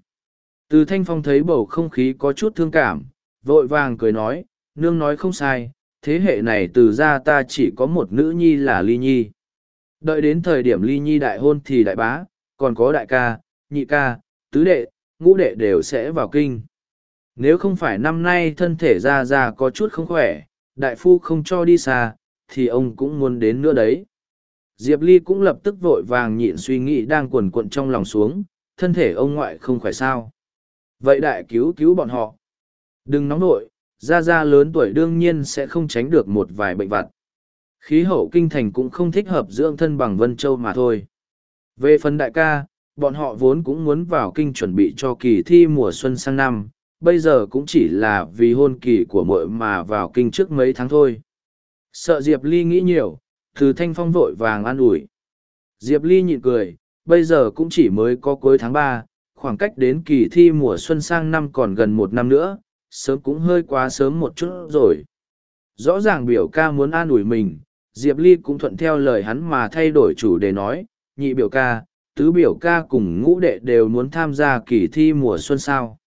Từ thanh phong thấy bầu không khí có chút thương cảm, vội vàng cười nói, nương nói không sai, thế hệ này từ ra ta chỉ có một nữ nhi là ly nhi. Đợi đến thời điểm ly nhi đại hôn thì đại bá, còn có đại ca, nhị ca, tứ đệ, ngũ đệ đều sẽ vào kinh. Nếu không phải năm nay thân thể ra ra có chút không khỏe, đại phu không cho đi xa, thì ông cũng muốn đến nữa đấy. Diệp Ly cũng lập tức vội vàng nhịn suy nghĩ đang quần quận trong lòng xuống, thân thể ông ngoại không khỏe sao. Vậy đại cứu cứu bọn họ. Đừng nóng nội, gia gia lớn tuổi đương nhiên sẽ không tránh được một vài bệnh vặt. Khí hậu kinh thành cũng không thích hợp dưỡng thân bằng Vân Châu mà thôi. Về phần đại ca, bọn họ vốn cũng muốn vào kinh chuẩn bị cho kỳ thi mùa xuân sang năm, bây giờ cũng chỉ là vì hôn kỳ của muội mà vào kinh trước mấy tháng thôi. Sợ Diệp Ly nghĩ nhiều, từ thanh phong vội vàng an ủi. Diệp Ly nhịn cười, bây giờ cũng chỉ mới có cuối tháng ba, khoảng cách đến kỳ thi mùa xuân sang năm còn gần một năm nữa, sớm cũng hơi quá sớm một chút rồi. Rõ ràng biểu ca muốn an ủi mình, Diệp Ly cũng thuận theo lời hắn mà thay đổi chủ đề nói, nhị biểu ca, tứ biểu ca cùng ngũ đệ đều muốn tham gia kỳ thi mùa xuân sao.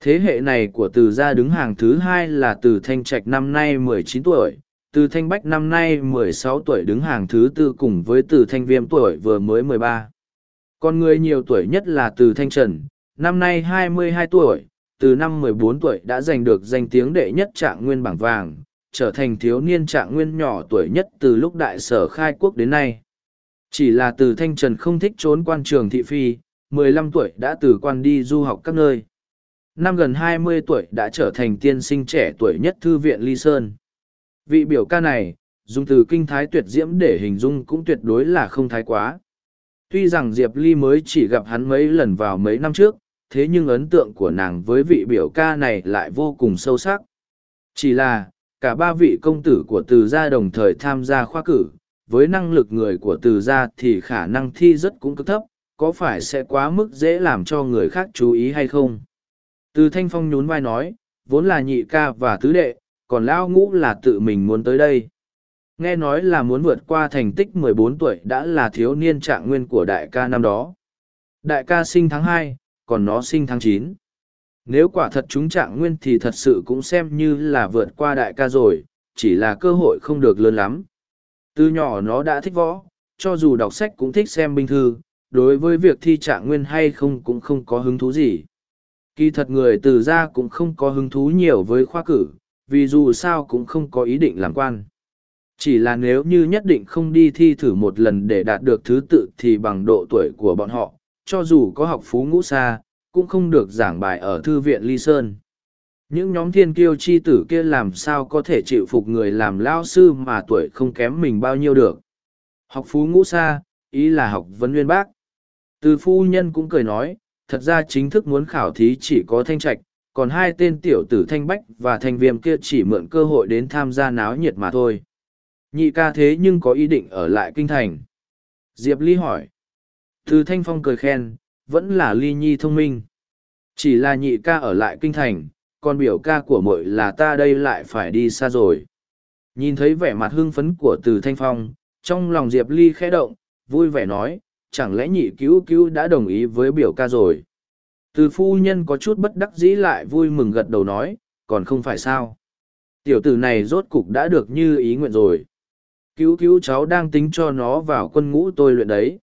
Thế hệ này của từ gia đứng hàng thứ hai là từ Thanh Trạch năm nay mười chín tuổi, từ Thanh Bách năm nay mười sáu tuổi đứng hàng thứ tư cùng với từ Thanh Viêm tuổi vừa mới mười ba. Còn người nhiều tuổi nhất là từ Thanh Trần, năm nay hai mươi hai tuổi, từ năm mười bốn tuổi đã giành được danh tiếng đệ nhất trạng nguyên bảng vàng, trở thành thiếu niên trạng nguyên nhỏ tuổi nhất từ lúc đại sở khai quốc đến nay. Chỉ là từ Thanh Trần không thích trốn quan trường thị phi, mười lăm tuổi đã từ quan đi du học các nơi. Năm gần hai mươi tuổi đã trở thành tiên sinh trẻ tuổi nhất thư viện Ly Sơn. Vị biểu ca này, dùng từ kinh thái tuyệt diễm để hình dung cũng tuyệt đối là không thái quá. Tuy rằng Diệp Ly mới chỉ gặp hắn mấy lần vào mấy năm trước, thế nhưng ấn tượng của nàng với vị biểu ca này lại vô cùng sâu sắc. Chỉ là, cả ba vị công tử của từ gia đồng thời tham gia khoa cử, với năng lực người của từ gia thì khả năng thi rất cũng cực thấp, có phải sẽ quá mức dễ làm cho người khác chú ý hay không? Từ thanh phong nhún vai nói, vốn là nhị ca và tứ đệ, còn lão ngũ là tự mình muốn tới đây. Nghe nói là muốn vượt qua thành tích mười bốn tuổi đã là thiếu niên trạng nguyên của đại ca năm đó. Đại ca sinh tháng hai, còn nó sinh tháng chín. Nếu quả thật chúng trạng nguyên thì thật sự cũng xem như là vượt qua đại ca rồi, chỉ là cơ hội không được lớn lắm. Từ nhỏ nó đã thích võ, cho dù đọc sách cũng thích xem binh thư, đối với việc thi trạng nguyên hay không cũng không có hứng thú gì. Kỳ thật người từ ra cũng không có hứng thú nhiều với khoa cử, vì dù sao cũng không có ý định làm quan. Chỉ là nếu như nhất định không đi thi thử một lần để đạt được thứ tự thì bằng độ tuổi của bọn họ, cho dù có học phú ngũ xa, cũng không được giảng bài ở thư viện Ly Sơn. Những nhóm thiên kiêu chi tử kia làm sao có thể chịu phục người làm lao sư mà tuổi không kém mình bao nhiêu được. Học phú ngũ xa, ý là học vấn nguyên bác. Từ phu nhân cũng cười nói, thật ra chính thức muốn khảo thí chỉ có thanh trạch, còn hai tên tiểu tử thanh bách và thanh viêm kia chỉ mượn cơ hội đến tham gia náo nhiệt mà thôi. Nhị ca thế nhưng có ý định ở lại kinh thành. Diệp Ly hỏi. Từ thanh phong cười khen, vẫn là ly nhi thông minh. Chỉ là nhị ca ở lại kinh thành, còn biểu ca của muội là ta đây lại phải đi xa rồi. Nhìn thấy vẻ mặt hưng phấn của từ thanh phong, trong lòng Diệp Ly khẽ động, vui vẻ nói, chẳng lẽ nhị cứu cứu đã đồng ý với biểu ca rồi. Từ phu nhân có chút bất đắc dĩ lại vui mừng gật đầu nói, còn không phải sao. Tiểu tử này rốt cục đã được như ý nguyện rồi. Cứu cứu cháu đang tính cho nó vào quân ngũ tôi luyện đấy.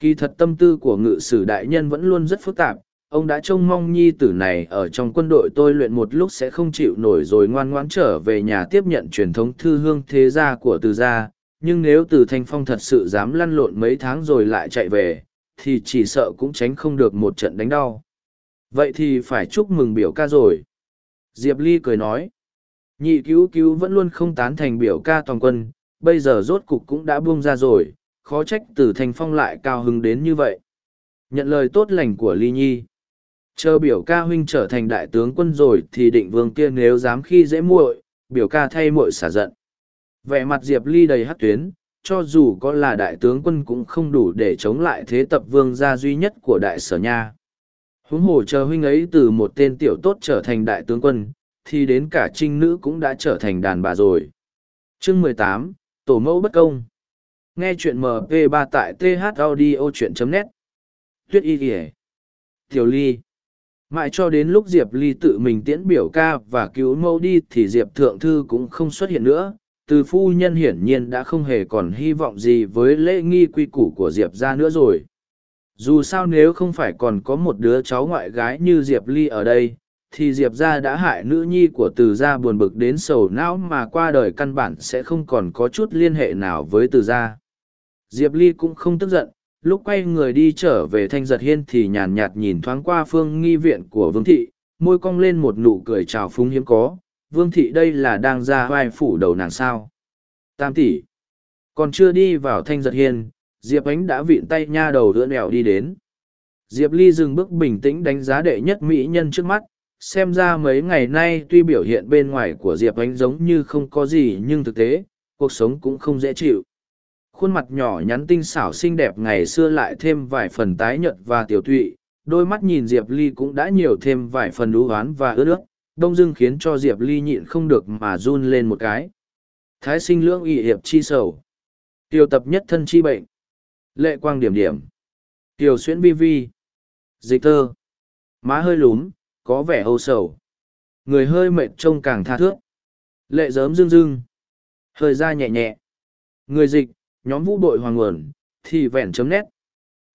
Kỳ thật tâm tư của ngự sử đại nhân vẫn luôn rất phức tạp, ông đã trông mong nhi tử này ở trong quân đội tôi luyện một lúc sẽ không chịu nổi rồi ngoan ngoãn trở về nhà tiếp nhận truyền thống thư hương thế gia của từ gia nhưng nếu từ thanh phong thật sự dám lăn lộn mấy tháng rồi lại chạy về thì chỉ sợ cũng tránh không được một trận đánh đau vậy thì phải chúc mừng biểu ca rồi diệp ly cười nói nhị cứu cứu vẫn luôn không tán thành biểu ca toàn quân bây giờ rốt cục cũng đã buông ra rồi, khó trách từ thanh phong lại cao hứng đến như vậy. Nhận lời tốt lành của ly nhi. Chờ biểu ca huynh trở thành đại tướng quân rồi thì định vương kia nếu dám khi dễ muội, biểu ca thay muội xả giận. Vẻ mặt diệp ly đầy hắt tuyến, cho dù có là đại tướng quân cũng không đủ để chống lại thế tập vương gia duy nhất của đại sở nha. Huống hồ chờ huynh ấy từ một tên tiểu tốt trở thành đại tướng quân, thì đến cả trinh nữ cũng đã trở thành đàn bà rồi. Chương mười tám tổ mẫu bất công. Nghe chuyện mp 3 tại th audio chuyện net. Tuyết y kỉa tiểu ly. Mãi cho đến lúc diệp ly tự mình tiễn biểu ca và cứu mẫu đi thì diệp thượng thư cũng không xuất hiện nữa. Từ phu nhân hiển nhiên đã không hề còn hy vọng gì với lễ nghi quy củ của diệp ra nữa rồi. Dù sao nếu không phải còn có một đứa cháu ngoại gái như diệp ly ở đây thì diệp gia đã hại nữ nhi của từ gia buồn bực đến sầu não mà qua đời căn bản sẽ không còn có chút liên hệ nào với từ gia. Diệp ly cũng không tức giận, lúc quay người đi trở về thanh giật hiên thì nhàn nhạt nhìn thoáng qua phương nghi viện của vương thị, môi cong lên một nụ cười trào phúng hiếm có, vương thị đây là đang ra vai phủ đầu nàng sao? Tam tỷ. Còn chưa đi vào thanh giật hiên, diệp ánh đã vịn tay nha đầu đỡ nẹo đi đến. Diệp ly dừng bước bình tĩnh đánh giá đệ nhất mỹ nhân trước mắt xem ra mấy ngày nay tuy biểu hiện bên ngoài của diệp ánh giống như không có gì nhưng thực tế, cuộc sống cũng không dễ chịu. Khuôn mặt nhỏ nhắn tinh xảo xinh đẹp ngày xưa lại thêm vài phần tái nhợt và tiểu tụy, đôi mắt nhìn diệp ly cũng đã nhiều thêm vài phần đú oán và ướt ướt đông dưng khiến cho diệp ly nhịn không được mà run lên một cái. Thái sinh lưỡng ỵ hiệp chi sầu. Tiêu tập nhất thân chi bệnh. Lệ quang điểm điểm. Tiểu xuyễn vi vi. Dịch tơ má hơi lúm có vẻ âu sầu. Người hơi mệt trông càng tha thước. Lệ giớm dưng dưng hơi da nhẹ nhẹ. Người dịch, nhóm vũ đội hoàng nguồn, thì vẹn chấm nét.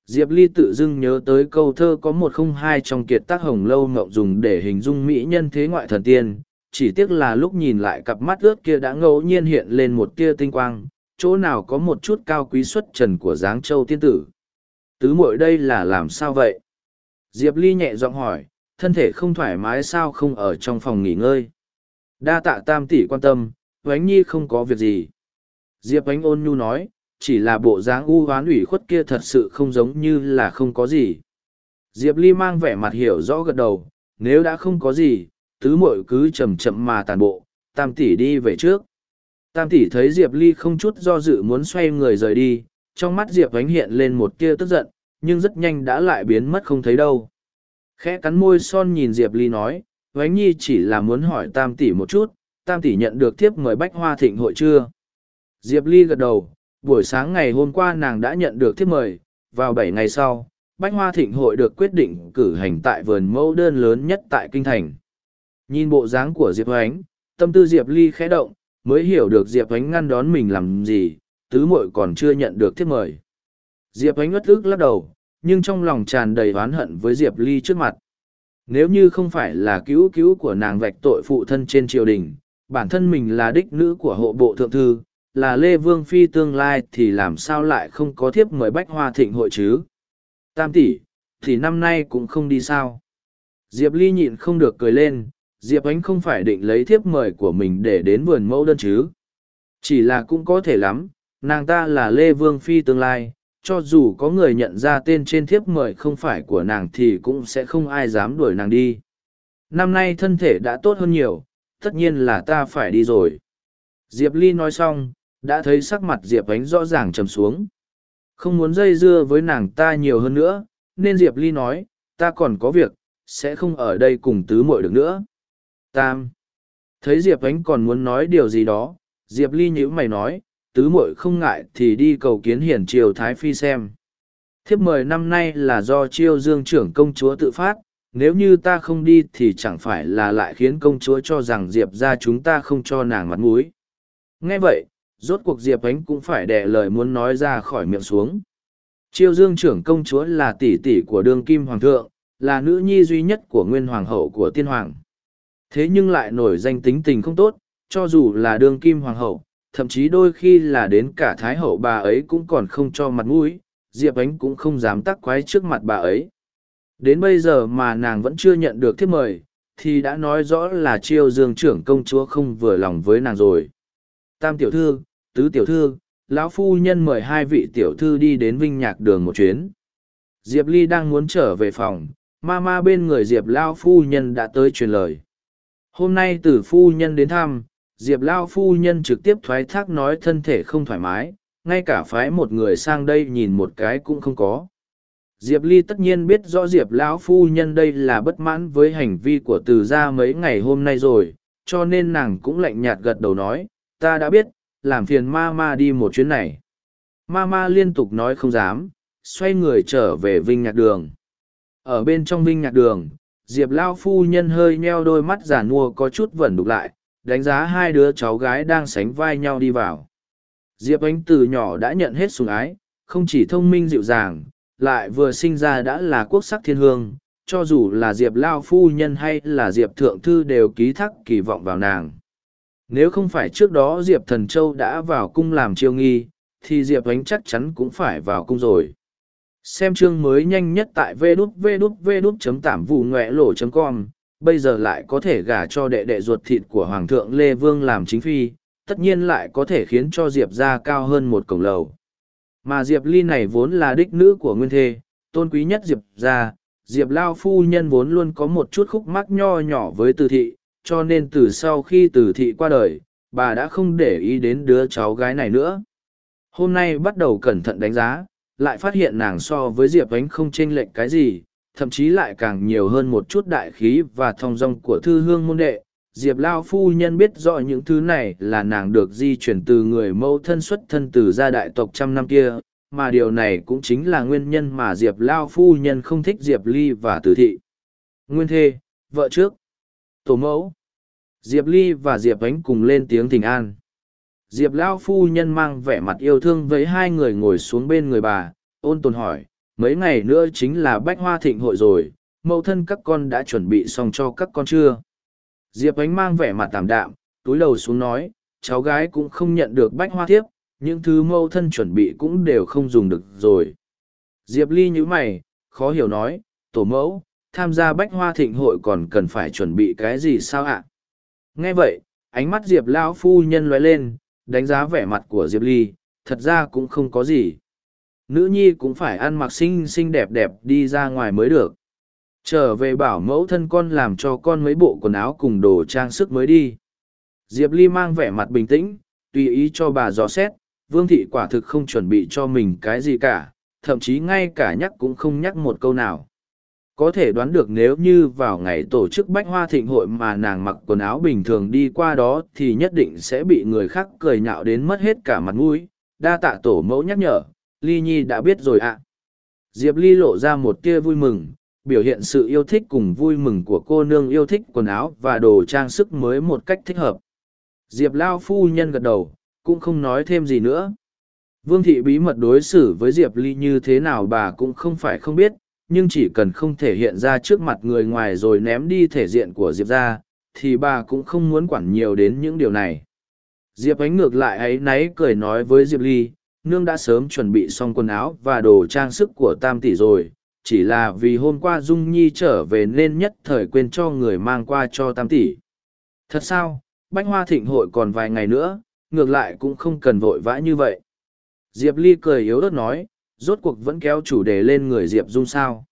Diệp ly tự dưng nhớ tới câu thơ có một không hai trong kiệt tác hồng lâu ngậu dùng để hình dung mỹ nhân thế ngoại thần tiên. Chỉ tiếc là lúc nhìn lại cặp mắt ướt kia đã ngẫu nhiên hiện lên một tia tinh quang, chỗ nào có một chút cao quý xuất trần của giáng châu tiên tử. Tứ muội đây là làm sao vậy? Diệp ly nhẹ giọng hỏi thân thể không thoải mái sao không ở trong phòng nghỉ ngơi. Đa tạ tam tỷ quan tâm oánh nhi không có việc gì. Diệp ánh ôn nhu nói, chỉ là bộ dáng u hoán ủy khuất kia thật sự không giống như là không có gì. Diệp ly mang vẻ mặt hiểu rõ gật đầu, nếu đã không có gì tứ muội cứ chậm chậm mà tàn bộ, tam tỷ đi về trước. Tam tỷ thấy diệp ly không chút do dự muốn xoay người rời đi, trong mắt diệp ánh hiện lên một tia tức giận, nhưng rất nhanh đã lại biến mất không thấy đâu khẽ cắn môi son nhìn diệp ly nói vánh nhi chỉ là muốn hỏi tam tỷ một chút tam tỷ nhận được thiếp mời bách hoa thịnh hội chưa diệp ly gật đầu buổi sáng ngày hôm qua nàng đã nhận được thiếp mời vào bảy ngày sau Bách Hoa Thịnh hội được quyết định cử hành tại vườn mẫu đơn lớn nhất tại Kinh Thành. Nhìn bộ dáng của Diệp ánh tâm tư Diệp Ly khẽ động, mới hiểu được Diệp ánh ngăn đón mình làm gì, tứ muội còn chưa nhận được thiếp mời. Diệp ánh ngất ức lắc đầu, nhưng trong lòng tràn đầy oán hận với Diệp Ly trước mặt. Nếu như không phải là cứu cứu của nàng vạch tội phụ thân trên triều đình, bản thân mình là đích nữ của hộ bộ thượng thư, là Lê Vương Phi tương lai thì làm sao lại không có thiếp mời Bách Hoa Thịnh hội chứ? Tam tỷ, thì năm nay cũng không đi sao. Diệp Ly nhịn không được cười lên, Diệp Ánh không phải định lấy thiếp mời của mình để đến vườn mẫu đơn chứ. Chỉ là cũng có thể lắm, nàng ta là Lê Vương Phi tương lai, cho dù có người nhận ra tên trên thiếp mời không phải của nàng thì cũng sẽ không ai dám đuổi nàng đi. Năm nay thân thể đã tốt hơn nhiều, tất nhiên là ta phải đi rồi. Diệp Ly nói xong, đã thấy sắc mặt Diệp Ánh rõ ràng trầm xuống. Không muốn dây dưa với nàng ta nhiều hơn nữa, nên Diệp Ly nói, ta còn có việc, sẽ không ở đây cùng tứ muội được nữa. Tam. Thấy Diệp Ánh còn muốn nói điều gì đó, Diệp Ly nhữ mày nói, tứ muội không ngại thì đi cầu kiến hiển triều Thái Phi xem. Thiếp mời năm nay là do chiêu dương trưởng công chúa tự phát, nếu như ta không đi thì chẳng phải là lại khiến công chúa cho rằng Diệp ra chúng ta không cho nàng mặt mũi. Nghe vậy, rốt cuộc Diệp Ánh cũng phải đẻ lời muốn nói ra khỏi miệng xuống. Chiêu dương trưởng công chúa là tỷ tỷ của đương kim hoàng thượng, là nữ nhi duy nhất của nguyên hoàng hậu của tiên hoàng. Thế nhưng lại nổi danh tính tình không tốt, cho dù là đương kim hoàng hậu, thậm chí đôi khi là đến cả thái hậu bà ấy cũng còn không cho mặt mũi, Diệp Ánh cũng không dám tắc quái trước mặt bà ấy. Đến bây giờ mà nàng vẫn chưa nhận được thiếp mời, thì đã nói rõ là chiêu dương trưởng công chúa không vừa lòng với nàng rồi. Tam tiểu thư, tứ tiểu thư, lão phu nhân mời hai vị tiểu thư đi đến vinh nhạc đường một chuyến. Diệp Ly đang muốn trở về phòng, ma ma bên người Diệp Lao phu nhân đã tới truyền lời. Hôm nay từ phu nhân đến thăm, Diệp Lao phu nhân trực tiếp thoái thác nói thân thể không thoải mái, ngay cả phái một người sang đây nhìn một cái cũng không có. Diệp Ly tất nhiên biết rõ Diệp Lão phu nhân đây là bất mãn với hành vi của từ gia mấy ngày hôm nay rồi, cho nên nàng cũng lạnh nhạt gật đầu nói, ta đã biết, làm phiền ma ma đi một chuyến này. Ma ma liên tục nói không dám, xoay người trở về Vinh Nhạc Đường. Ở bên trong Vinh Nhạc Đường, Diệp Lao phu nhân hơi nheo đôi mắt giả nua có chút vẩn đục lại, đánh giá hai đứa cháu gái đang sánh vai nhau đi vào. Diệp Ánh từ nhỏ đã nhận hết sủng ái, không chỉ thông minh dịu dàng, lại vừa sinh ra đã là quốc sắc thiên hương, cho dù là Diệp Lao phu nhân hay là Diệp Thượng Thư đều ký thác kỳ vọng vào nàng. Nếu không phải trước đó Diệp Thần Châu đã vào cung làm chiêu nghi, thì Diệp Ánh chắc chắn cũng phải vào cung rồi. Xem chương mới nhanh nhất tại chấm tảm vụ com bây giờ lại có thể gả cho đệ đệ ruột thịt của Hoàng thượng Lê Vương làm chính phi, tất nhiên lại có thể khiến cho Diệp ra cao hơn một cổng lầu. Mà Diệp Ly này vốn là đích nữ của Nguyên Thê, tôn quý nhất Diệp ra, Diệp Lao phu nhân vốn luôn có một chút khúc mắc nho nhỏ với từ thị, cho nên từ sau khi từ thị qua đời, bà đã không để ý đến đứa cháu gái này nữa. Hôm nay bắt đầu cẩn thận đánh giá, lại phát hiện nàng so với Diệp Ánh không chênh lệch cái gì, thậm chí lại càng nhiều hơn một chút đại khí và thong dong của thư hương môn đệ. Diệp Lao phu nhân biết rõ những thứ này là nàng được di chuyển từ người mẫu thân xuất thân từ gia đại tộc trăm năm kia, mà điều này cũng chính là nguyên nhân mà Diệp Lao phu nhân không thích Diệp Ly và Tử Thị. Nguyên thê, vợ trước, tổ mẫu. Diệp Ly và Diệp Ánh cùng lên tiếng thỉnh an. Diệp Lao phu nhân mang vẻ mặt yêu thương với hai người ngồi xuống bên người bà, ôn tồn hỏi, mấy ngày nữa chính là bách hoa thịnh hội rồi, mẫu thân các con đã chuẩn bị xong cho các con chưa? Diệp Ánh mang vẻ mặt tạm đạm, túi đầu xuống nói, cháu gái cũng không nhận được bách hoa tiếp, những thứ mẫu thân chuẩn bị cũng đều không dùng được rồi. Diệp Ly nhữ mày, khó hiểu nói, tổ mẫu, tham gia bách hoa thịnh hội còn cần phải chuẩn bị cái gì sao ạ? Nghe vậy, ánh mắt Diệp Lão phu nhân lóe lên, đánh giá vẻ mặt của Diệp Ly, thật ra cũng không có gì nữ nhi cũng phải ăn mặc xinh xinh đẹp đẹp đi ra ngoài mới được. Trở về bảo mẫu thân con làm cho con mấy bộ quần áo cùng đồ trang sức mới đi. Diệp ly mang vẻ mặt bình tĩnh, tùy ý cho bà dò xét, vương thị quả thực không chuẩn bị cho mình cái gì cả, thậm chí ngay cả nhắc cũng không nhắc một câu nào. Có thể đoán được nếu như vào ngày tổ chức bách hoa thịnh hội mà nàng mặc quần áo bình thường đi qua đó thì nhất định sẽ bị người khác cười nhạo đến mất hết cả mặt mũi, đa tạ tổ mẫu nhắc nhở ly nhi đã biết rồi ạ Diệp Ly lộ ra một tia vui mừng, biểu hiện sự yêu thích cùng vui mừng của cô nương yêu thích quần áo và đồ trang sức mới một cách thích hợp. Diệp Lao phu nhân gật đầu, cũng không nói thêm gì nữa. Vương thị bí mật đối xử với Diệp Ly như thế nào bà cũng không phải không biết, nhưng chỉ cần không thể hiện ra trước mặt người ngoài rồi ném đi thể diện của Diệp ra, thì bà cũng không muốn quản nhiều đến những điều này. Diệp ánh ngược lại ấy náy cười nói với Diệp Ly, nương đã sớm chuẩn bị xong quần áo và đồ trang sức của tam tỷ rồi, chỉ là vì hôm qua Dung Nhi trở về nên nhất thời quên cho người mang qua cho tam tỷ. Thật sao, bách hoa thịnh hội còn vài ngày nữa, ngược lại cũng không cần vội vã như vậy. Diệp Ly cười yếu ớt nói, rốt cuộc vẫn kéo chủ đề lên người Diệp Dung sao.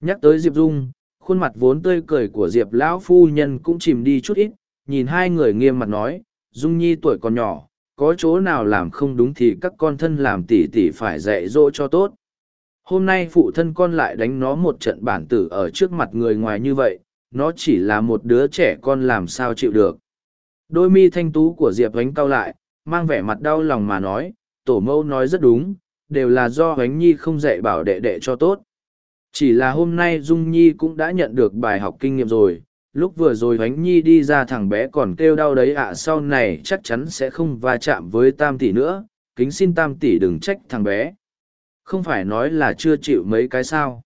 Nhắc tới Diệp Dung, khuôn mặt vốn tươi cười của Diệp Lão Phu Nhân cũng chìm đi chút ít, nhìn hai người nghiêm mặt nói, Dung Nhi tuổi còn nhỏ, có chỗ nào làm không đúng thì các con thân làm tỉ tỉ phải dạy dỗ cho tốt. Hôm nay phụ thân con lại đánh nó một trận bản tử ở trước mặt người ngoài như vậy, nó chỉ là một đứa trẻ con làm sao chịu được. Đôi mi thanh tú của Diệp Ánh cao lại, mang vẻ mặt đau lòng mà nói, tổ mẫu nói rất đúng, đều là do Ánh Nhi không dạy bảo đệ đệ cho tốt. Chỉ là hôm nay Dung Nhi cũng đã nhận được bài học kinh nghiệm rồi, lúc vừa rồi Ánh Nhi đi ra thằng bé còn kêu đau đấy ạ sau này chắc chắn sẽ không va chạm với Tam Tỷ nữa, kính xin Tam Tỷ đừng trách thằng bé. Không phải nói là chưa chịu mấy cái sao.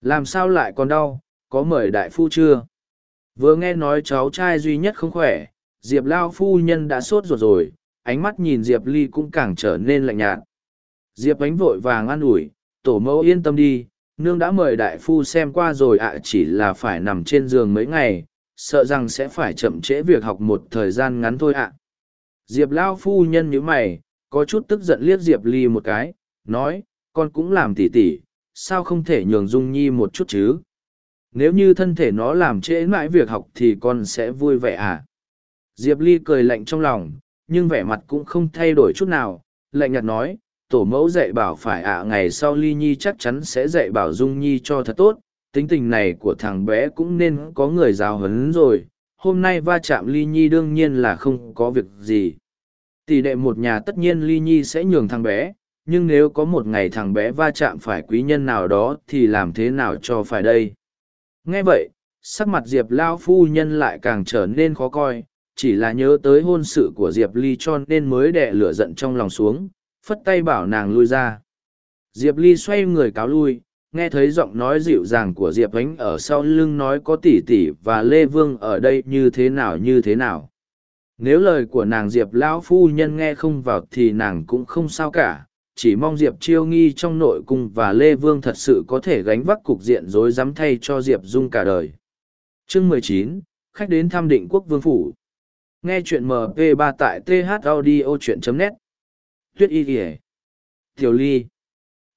Làm sao lại còn đau, có mời đại phu chưa? Vừa nghe nói cháu trai duy nhất không khỏe, Diệp Lao phu nhân đã sốt ruột rồi, ánh mắt nhìn Diệp Ly cũng càng trở nên lạnh nhạt. Diệp ánh vội vàng an ủi, tổ mẫu yên tâm đi, nương đã mời đại phu xem qua rồi ạ chỉ là phải nằm trên giường mấy ngày, sợ rằng sẽ phải chậm trễ việc học một thời gian ngắn thôi ạ. Diệp Lao phu nhân như mày, có chút tức giận liếc Diệp Ly một cái, nói, con cũng làm tỉ tỉ, sao không thể nhường Dung Nhi một chút chứ? Nếu như thân thể nó làm trễ mãi việc học thì con sẽ vui vẻ à? Diệp Ly cười lạnh trong lòng, nhưng vẻ mặt cũng không thay đổi chút nào, lạnh nhạt nói, tổ mẫu dạy bảo phải ạ ngày sau Ly Nhi chắc chắn sẽ dạy bảo Dung Nhi cho thật tốt, tính tình này của thằng bé cũng nên có người giáo huấn rồi, hôm nay va chạm Ly Nhi đương nhiên là không có việc gì. Tỷ đệ một nhà tất nhiên Ly Nhi sẽ nhường thằng bé, nhưng nếu có một ngày thằng bé va chạm phải quý nhân nào đó thì làm thế nào cho phải đây nghe vậy sắc mặt diệp lao phu nhân lại càng trở nên khó coi chỉ là nhớ tới hôn sự của diệp ly cho nên mới đẻ lửa giận trong lòng xuống phất tay bảo nàng lui ra. Diệp ly xoay người cáo lui, nghe thấy giọng nói dịu dàng của diệp ánh ở sau lưng nói có tỷ tỷ và lê vương ở đây như thế nào, như thế nào. Nếu lời của nàng diệp lão phu nhân nghe không vào thì nàng cũng không sao cả, chỉ mong diệp chiêu nghi trong nội cung và lê vương thật sự có thể gánh vác cục diện rối rắm thay cho diệp dung cả đời. Chương mười chín, khách đến thăm định quốc vương phủ. Nghe chuyện mp 3 tại thaudio.net tuyết y kỉa tiểu ly.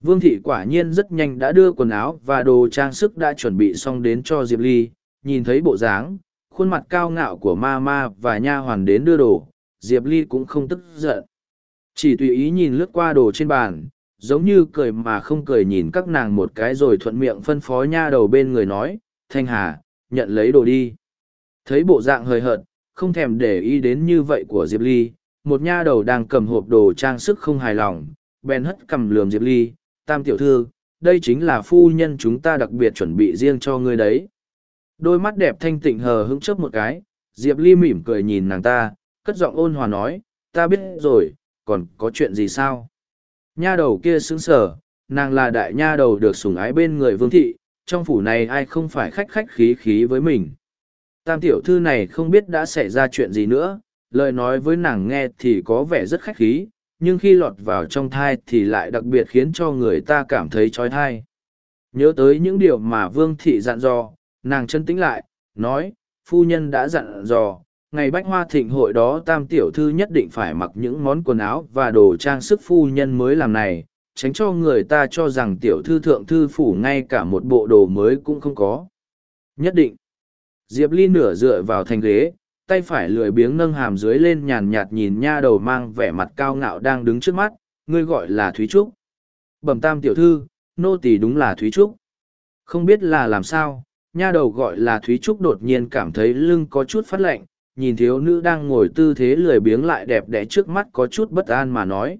Vương thị quả nhiên rất nhanh đã đưa quần áo và đồ trang sức đã chuẩn bị xong đến cho diệp ly. Nhìn thấy bộ dáng khuôn mặt cao ngạo của ma ma và nha hoàn đến đưa đồ diệp ly cũng không tức giận. Chỉ tùy ý nhìn lướt qua đồ trên bàn, giống như cười mà không cười nhìn các nàng một cái rồi thuận miệng phân phó nha đầu bên người nói, Thanh Hà, nhận lấy đồ đi. Thấy bộ dạng hời hợt, không thèm để ý đến như vậy của Diệp Ly, một nha đầu đang cầm hộp đồ trang sức không hài lòng, bèn hất cầm lườm Diệp Ly, tam tiểu thư, đây chính là phu nhân chúng ta đặc biệt chuẩn bị riêng cho ngươi đấy. Đôi mắt đẹp thanh tịnh hờ hững chớp một cái, Diệp Ly mỉm cười nhìn nàng ta, cất giọng ôn hòa nói, ta biết rồi, còn có chuyện gì sao? Nha đầu kia sững sờ, nàng là đại nha đầu được sủng ái bên người vương thị, trong phủ này ai không phải khách khách khí khí với mình. Tam tiểu thư này không biết đã xảy ra chuyện gì nữa, lời nói với nàng nghe thì có vẻ rất khách khí, nhưng khi lọt vào trong thai thì lại đặc biệt khiến cho người ta cảm thấy trói thai. Nhớ tới những điều mà vương thị dặn dò, nàng chân tĩnh lại, nói, phu nhân đã dặn dò, ngày bách hoa thịnh hội đó tam tiểu thư nhất định phải mặc những món quần áo và đồ trang sức phu nhân mới làm này tránh cho người ta cho rằng tiểu thư thượng thư phủ ngay cả một bộ đồ mới cũng không có nhất định diệp ly nửa dựa vào thành ghế tay phải lười biếng nâng hàm dưới lên nhàn nhạt nhìn nha đầu mang vẻ mặt cao ngạo đang đứng trước mắt ngươi gọi là thúy trúc bẩm tam tiểu thư nô tỳ đúng là thúy trúc không biết là làm sao nha đầu gọi là thúy trúc đột nhiên cảm thấy lưng có chút phát lạnh nhìn thiếu nữ đang ngồi tư thế lười biếng lại đẹp đẽ trước mắt có chút bất an mà nói.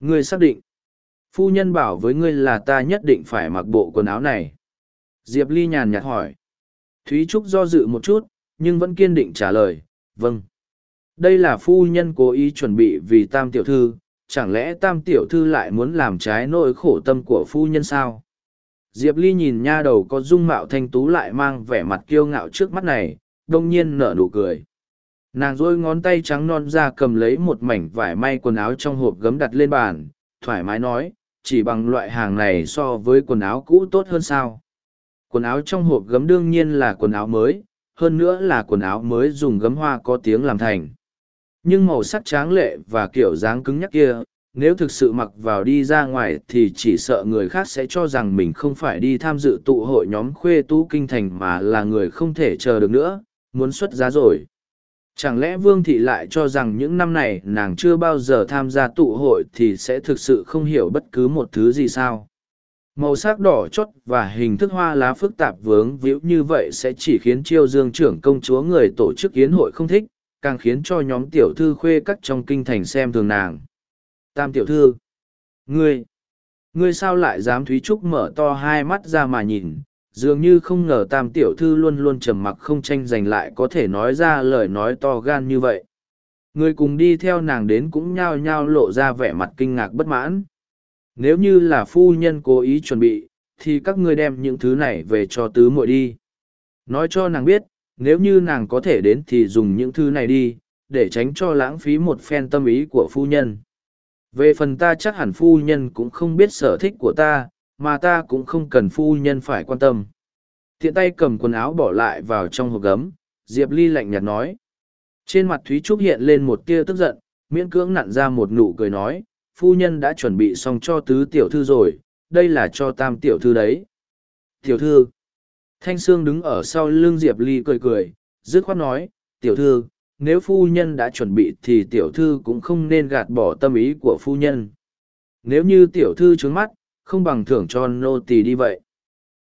Ngươi xác định. Phu nhân bảo với ngươi là ta nhất định phải mặc bộ quần áo này. Diệp Ly nhàn nhạt hỏi. Thúy Trúc do dự một chút, nhưng vẫn kiên định trả lời, vâng. Đây là phu nhân cố ý chuẩn bị vì tam tiểu thư, chẳng lẽ tam tiểu thư lại muốn làm trái nỗi khổ tâm của phu nhân sao? Diệp Ly nhìn nha đầu có dung mạo thanh tú lại mang vẻ mặt kiêu ngạo trước mắt này, đông nhiên nở nụ cười. Nàng rôi ngón tay trắng non ra cầm lấy một mảnh vải may quần áo trong hộp gấm đặt lên bàn, thoải mái nói, chỉ bằng loại hàng này so với quần áo cũ tốt hơn sao. Quần áo trong hộp gấm đương nhiên là quần áo mới, hơn nữa là quần áo mới dùng gấm hoa có tiếng làm thành. Nhưng màu sắc tráng lệ và kiểu dáng cứng nhắc kia, nếu thực sự mặc vào đi ra ngoài thì chỉ sợ người khác sẽ cho rằng mình không phải đi tham dự tụ hội nhóm khuê tú kinh thành mà là người không thể chờ được nữa, muốn xuất giá rồi. Chẳng lẽ Vương Thị lại cho rằng những năm này nàng chưa bao giờ tham gia tụ hội thì sẽ thực sự không hiểu bất cứ một thứ gì sao? Màu sắc đỏ chót và hình thức hoa lá phức tạp vướng víu như vậy sẽ chỉ khiến chiêu dương trưởng công chúa người tổ chức yến hội không thích, càng khiến cho nhóm tiểu thư khuê các trong kinh thành xem thường nàng. Tam tiểu thư, ngươi, ngươi sao lại dám Thúy Trúc mở to hai mắt ra mà nhìn, dường như không ngờ tam tiểu thư luôn luôn trầm mặc không tranh giành lại có thể nói ra lời nói to gan như vậy. Người cùng đi theo nàng đến cũng nhao nhao lộ ra vẻ mặt kinh ngạc bất mãn. Nếu như là phu nhân cố ý chuẩn bị, thì các ngươi đem những thứ này về cho tứ muội đi. Nói cho nàng biết, nếu như nàng có thể đến thì dùng những thứ này đi, để tránh cho lãng phí một phen tâm ý của phu nhân. Về phần ta chắc hẳn phu nhân cũng không biết sở thích của ta, mà ta cũng không cần phu nhân phải quan tâm. thiện tay cầm quần áo bỏ lại vào trong hộp gấm, Diệp Ly lạnh nhạt nói. Trên mặt Thúy Trúc hiện lên một tia tức giận, miễn cưỡng nặn ra một nụ cười nói, phu nhân đã chuẩn bị xong cho tứ tiểu thư rồi, đây là cho tam tiểu thư đấy. Tiểu thư, Thanh Sương đứng ở sau lưng Diệp Ly cười cười, dứt khoát nói, tiểu thư, nếu phu nhân đã chuẩn bị thì tiểu thư cũng không nên gạt bỏ tâm ý của phu nhân. Nếu như tiểu thư trướng mắt, không bằng thưởng cho nô tỳ đi vậy.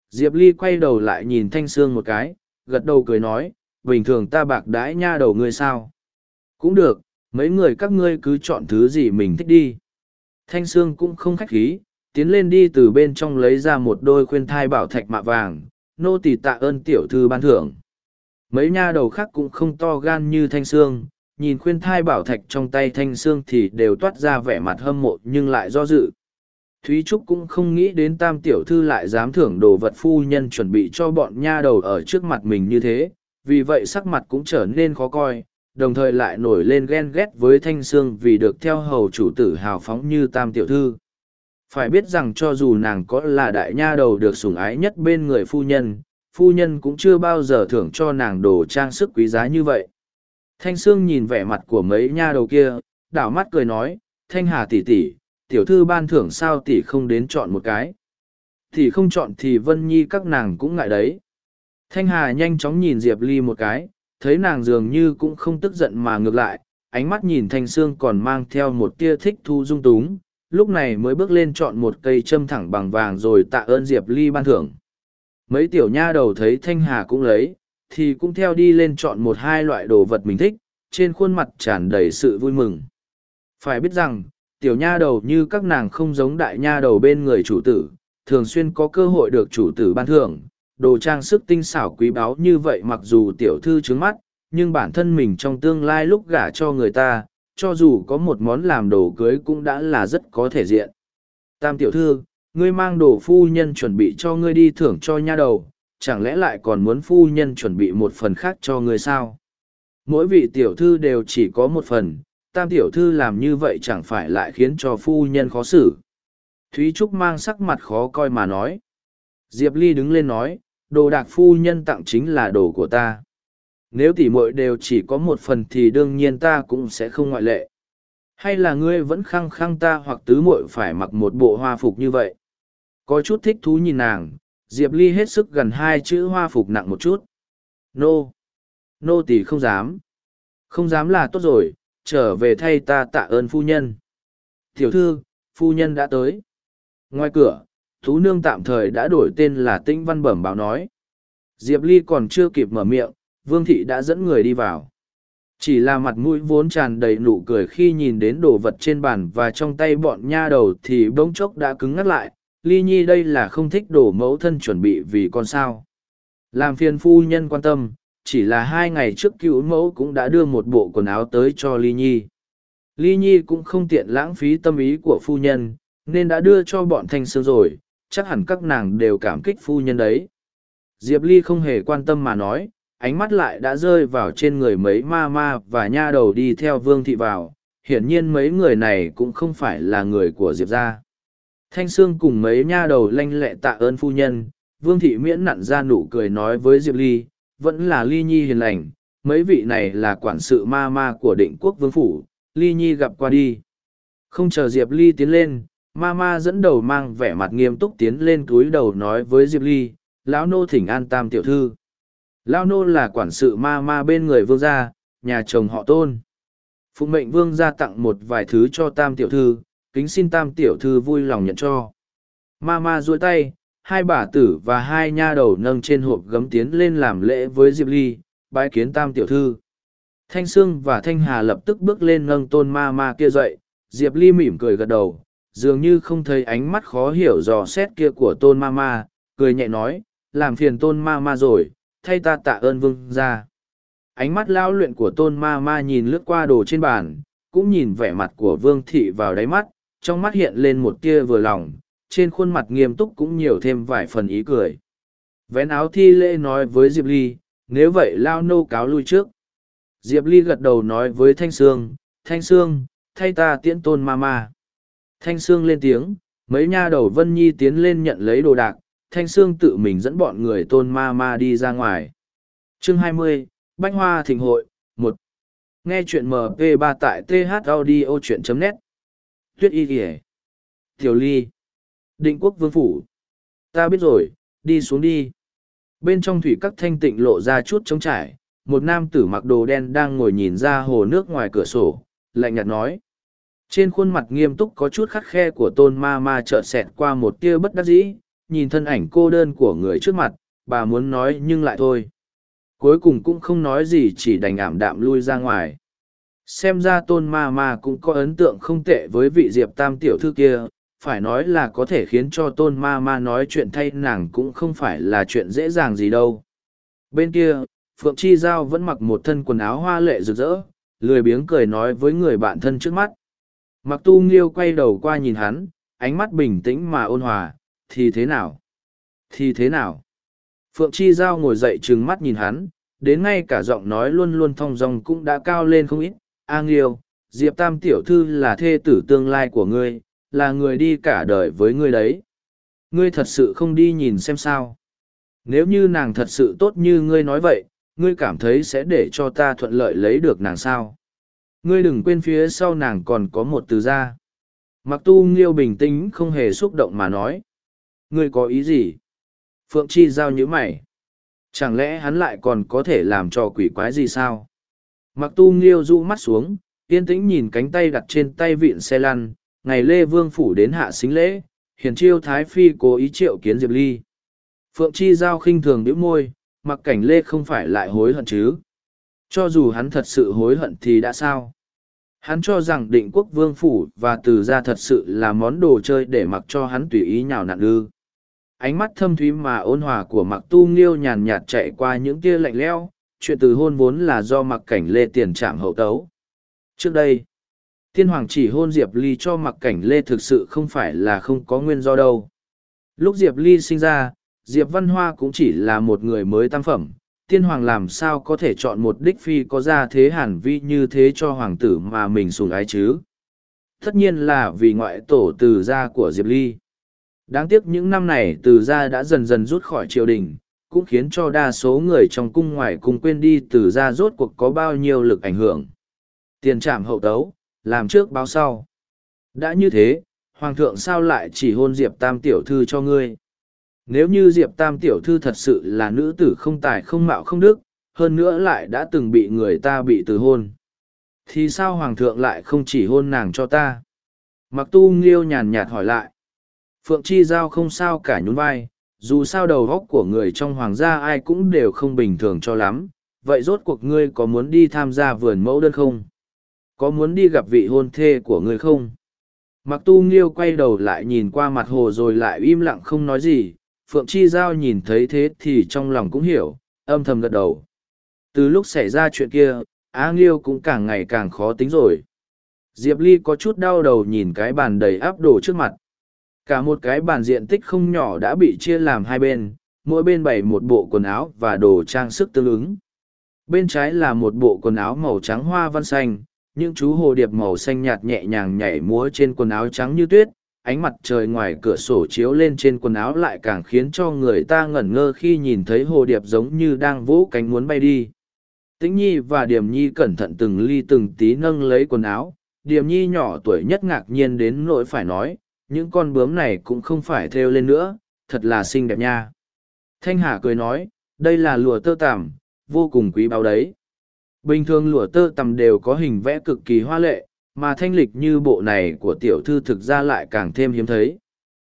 Diệp Ly quay đầu lại nhìn Thanh Sương một cái, gật đầu cười nói, bình thường ta bạc đãi nha đầu ngươi sao. Cũng được, mấy người các ngươi cứ chọn thứ gì mình thích đi. Thanh Sương cũng không khách khí, tiến lên đi từ bên trong lấy ra một đôi khuyên thai bảo thạch mạ vàng, nô tỳ tạ ơn tiểu thư ban thưởng. Mấy nha đầu khác cũng không to gan như Thanh Sương, nhìn khuyên thai bảo thạch trong tay Thanh Sương thì đều toát ra vẻ mặt hâm mộ nhưng lại do dự. Thúy Trúc cũng không nghĩ đến tam tiểu thư lại dám thưởng đồ vật phu nhân chuẩn bị cho bọn nha đầu ở trước mặt mình như thế, vì vậy sắc mặt cũng trở nên khó coi, đồng thời lại nổi lên ghen ghét với Thanh Sương vì được theo hầu chủ tử hào phóng như tam tiểu thư. Phải biết rằng cho dù nàng có là đại nha đầu được sủng ái nhất bên người phu nhân, phu nhân cũng chưa bao giờ thưởng cho nàng đồ trang sức quý giá như vậy. Thanh Sương nhìn vẻ mặt của mấy nha đầu kia, đảo mắt cười nói, Thanh Hà tỷ tỷ, tiểu thư ban thưởng sao tỷ không đến chọn một cái. Tỷ không chọn thì Vân Nhi các nàng cũng ngại đấy. Thanh Hà nhanh chóng nhìn Diệp Ly một cái, thấy nàng dường như cũng không tức giận mà ngược lại, ánh mắt nhìn Thanh Sương còn mang theo một tia thích thu dung túng, lúc này mới bước lên chọn một cây châm thẳng bằng vàng rồi tạ ơn Diệp Ly ban thưởng. Mấy tiểu nha đầu thấy Thanh Hà cũng lấy, thì cũng theo đi lên chọn một hai loại đồ vật mình thích, trên khuôn mặt tràn đầy sự vui mừng. Phải biết rằng, tiểu nha đầu như các nàng không giống đại nha đầu bên người chủ tử, thường xuyên có cơ hội được chủ tử ban thưởng, đồ trang sức tinh xảo quý báu như vậy mặc dù tiểu thư trướng mắt, nhưng bản thân mình trong tương lai lúc gả cho người ta, cho dù có một món làm đồ cưới cũng đã là rất có thể diện. Tam tiểu thư, ngươi mang đồ phu nhân chuẩn bị cho ngươi đi thưởng cho nha đầu, chẳng lẽ lại còn muốn phu nhân chuẩn bị một phần khác cho ngươi sao? Mỗi vị tiểu thư đều chỉ có một phần, tam tiểu thư làm như vậy chẳng phải lại khiến cho phu nhân khó xử. Thúy Trúc mang sắc mặt khó coi mà nói. Diệp Ly đứng lên nói, đồ đạc phu nhân tặng chính là đồ của ta. Nếu tỉ muội đều chỉ có một phần thì đương nhiên ta cũng sẽ không ngoại lệ. Hay là ngươi vẫn khăng khăng ta hoặc tứ muội phải mặc một bộ hoa phục như vậy? Có chút thích thú nhìn nàng, Diệp Ly hết sức gần hai chữ hoa phục nặng một chút. Nô! Nô tỉ không dám. Không dám là tốt rồi, trở về thay ta tạ ơn phu nhân. Tiểu thư, phu nhân đã tới. Ngoài cửa, Thú Nương tạm thời đã đổi tên là Tĩnh Văn Bẩm báo nói. Diệp Ly còn chưa kịp mở miệng, Vương Thị đã dẫn người đi vào. chỉ là mặt mũi vốn tràn đầy nụ cười khi nhìn đến đồ vật trên bàn và trong tay bọn nha đầu thì bỗng chốc đã cứng ngắt lại ly nhi đây là không thích đồ mẫu thân chuẩn bị vì con sao làm phiền phu nhân quan tâm chỉ là hai ngày trước cựu mẫu cũng đã đưa một bộ quần áo tới cho ly nhi ly nhi cũng không tiện lãng phí tâm ý của phu nhân nên đã đưa cho bọn thanh sương rồi chắc hẳn các nàng đều cảm kích phu nhân đấy. Diệp ly không hề quan tâm mà nói, ánh mắt lại đã rơi vào trên người mấy ma ma và nha đầu đi theo vương thị vào. Hiển nhiên mấy người này cũng không phải là người của diệp gia. Thanh sương cùng mấy nha đầu lanh lẹ tạ ơn phu nhân. Vương thị miễn nặn ra nụ cười nói với diệp ly, vẫn là ly nhi hiền lành. Mấy vị này là quản sự ma ma của định quốc vương phủ. Ly nhi gặp qua đi. Không chờ diệp ly tiến lên ma ma dẫn đầu mang vẻ mặt nghiêm túc tiến lên túi đầu nói với diệp ly, lão nô thỉnh an tam tiểu thư. Lão nô là quản sự ma ma bên người vương gia, nhà chồng họ tôn. Phụng mệnh vương gia tặng một vài thứ cho tam tiểu thư, kính xin tam tiểu thư vui lòng nhận cho. Ma ma duỗi tay, hai bà tử và hai nha đầu nâng trên hộp gấm tiến lên làm lễ với diệp ly, bái kiến tam tiểu thư. Thanh sương và thanh hà lập tức bước lên nâng tôn ma ma kia dậy, diệp ly mỉm cười gật đầu dường như không thấy ánh mắt khó hiểu dò xét kia của tôn ma ma cười nhẹ nói, làm phiền tôn ma ma rồi, thay ta tạ ơn vương ra ánh mắt lão luyện của tôn ma ma nhìn lướt qua đồ trên bàn, cũng nhìn vẻ mặt của vương thị vào đáy mắt, trong mắt hiện lên một tia vừa lòng, trên khuôn mặt nghiêm túc cũng nhiều thêm vài phần ý cười. Vén áo thi lễ nói với diệp ly, nếu vậy lao nô cáo lui trước. Diệp ly gật đầu nói với thanh sương thanh sương, thay ta tiễn tôn ma ma thanh sương lên tiếng mấy nha đầu vân nhi tiến lên nhận lấy đồ đạc thanh sương tự mình dẫn bọn người tôn ma ma đi ra ngoài. Chương 20, bách hoa thịnh hội một. Nghe chuyện mp 3 tại thaudio.net tuyết y Kìa tiểu ly. Định quốc vương phủ. Ta biết rồi đi xuống đi. Bên trong thủy các thanh tịnh lộ ra chút trống trải một nam tử mặc đồ đen đang ngồi nhìn ra hồ nước ngoài cửa sổ lạnh nhạt nói trên khuôn mặt nghiêm túc có chút khắt khe của tôn ma ma trợn xẹt qua một tia bất đắc dĩ, nhìn thân ảnh cô đơn của người trước mặt, bà muốn nói nhưng lại thôi. Cuối cùng cũng không nói gì, chỉ đành ảm đạm lui ra ngoài. Xem ra tôn ma ma cũng có ấn tượng không tệ với vị diệp tam tiểu thư kia, phải nói là có thể khiến cho tôn ma ma nói chuyện thay nàng cũng không phải là chuyện dễ dàng gì đâu. Bên kia, phượng chi giao vẫn mặc một thân quần áo hoa lệ rực rỡ, lười biếng cười nói với người bạn thân trước mắt mặc tu nghiêu quay đầu qua nhìn hắn, ánh mắt bình tĩnh mà ôn hòa, thì thế nào? Thì thế nào? Phượng chi giao ngồi dậy trừng mắt nhìn hắn, đến ngay cả giọng nói luôn luôn thong dong cũng đã cao lên không ít, a nghiêu, diệp tam tiểu thư là thê tử tương lai của ngươi, là người đi cả đời với ngươi đấy. Ngươi thật sự không đi nhìn xem sao? Nếu như nàng thật sự tốt như ngươi nói vậy, ngươi cảm thấy sẽ để cho ta thuận lợi lấy được nàng sao? Ngươi đừng quên phía sau nàng còn có một từ gia. Mặc tu nghiêu bình tĩnh, không hề xúc động mà nói. Ngươi có ý gì? Phượng chi giao nhữ mày. Chẳng lẽ hắn lại còn có thể làm trò quỷ quái gì sao? Mặc tu nghiêu rũ mắt xuống, yên tĩnh nhìn cánh tay đặt trên tay vịn xe lăn, ngày lê vương phủ đến hạ xính lễ hiền chiêu thái phi cố ý triệu kiến diệp ly. Phượng chi giao khinh thường đĩu môi, mặc cảnh lê không phải lại hối hận chứ? Cho dù hắn thật sự hối hận thì đã sao hắn cho rằng định quốc vương phủ và từ gia thật sự là món đồ chơi để mặc cho hắn tùy ý nhào nặn ư ánh mắt thâm thúy mà ôn hòa của mặc tu nghiêu nhàn nhạt chạy qua những tia lạnh leo chuyện từ hôn vốn là do mặc cảnh lê tiền trạm hậu tấu trước đây Thiên hoàng chỉ hôn Diệp Ly cho mặc cảnh lê thực sự không phải là không có nguyên do đâu. Lúc Diệp Ly sinh ra, Diệp Văn Hoa cũng chỉ là một người mới tam phẩm. Tiên hoàng làm sao có thể chọn một đích phi có ra thế hàn vi như thế cho hoàng tử mà mình sùng ái chứ? Tất nhiên là vì ngoại tổ từ gia của Diệp Ly. Đáng tiếc những năm này từ gia đã dần dần rút khỏi triều đình, cũng khiến cho đa số người trong cung ngoài cùng quên đi từ gia rốt cuộc có bao nhiêu lực ảnh hưởng. Tiền trạm hậu tấu, làm trước báo sau. Đã như thế, Hoàng thượng sao lại chỉ hôn Diệp Tam Tiểu Thư cho ngươi? Nếu như Diệp Tam Tiểu Thư thật sự là nữ tử không tài không mạo không đức, hơn nữa lại đã từng bị người ta bị từ hôn. Thì sao Hoàng thượng lại không chỉ hôn nàng cho ta? Mặc tu nghiêu nhàn nhạt hỏi lại. Phượng Chi Giao không sao cả nhún vai, dù sao đầu góc của người trong hoàng gia ai cũng đều không bình thường cho lắm, vậy rốt cuộc ngươi có muốn đi tham gia vườn mẫu đơn không? Có muốn đi gặp vị hôn thê của ngươi không? Mặc tu nghiêu quay đầu lại nhìn qua mặt hồ rồi lại im lặng không nói gì, Phượng Chi Giao nhìn thấy thế thì trong lòng cũng hiểu, âm thầm gật đầu. Từ lúc xảy ra chuyện kia, Á Nghiêu cũng càng ngày càng khó tính rồi. Diệp Ly có chút đau đầu nhìn cái bàn đầy áp đồ trước mặt. Cả một cái bàn diện tích không nhỏ đã bị chia làm hai bên, mỗi bên bày một bộ quần áo và đồ trang sức tương ứng. Bên trái là một bộ quần áo màu trắng hoa văn xanh, những chú hồ điệp màu xanh nhạt nhẹ nhàng nhảy múa trên quần áo trắng như tuyết, ánh mặt trời ngoài cửa sổ chiếu lên trên quần áo lại càng khiến cho người ta ngẩn ngơ khi nhìn thấy hồ điệp giống như đang vỗ cánh muốn bay đi. Tĩnh Nhi và Điềm Nhi cẩn thận từng ly từng tí nâng lấy quần áo, Điềm Nhi nhỏ tuổi nhất ngạc nhiên đến nỗi phải nói, những con bướm này cũng không phải thêu lên nữa, thật là xinh đẹp nha. Thanh Hà cười nói, đây là lụa tơ tằm, vô cùng quý báu đấy. Bình thường lụa tơ tằm đều có hình vẽ cực kỳ hoa lệ, mà thanh lịch như bộ này của tiểu thư thực ra lại càng thêm hiếm thấy.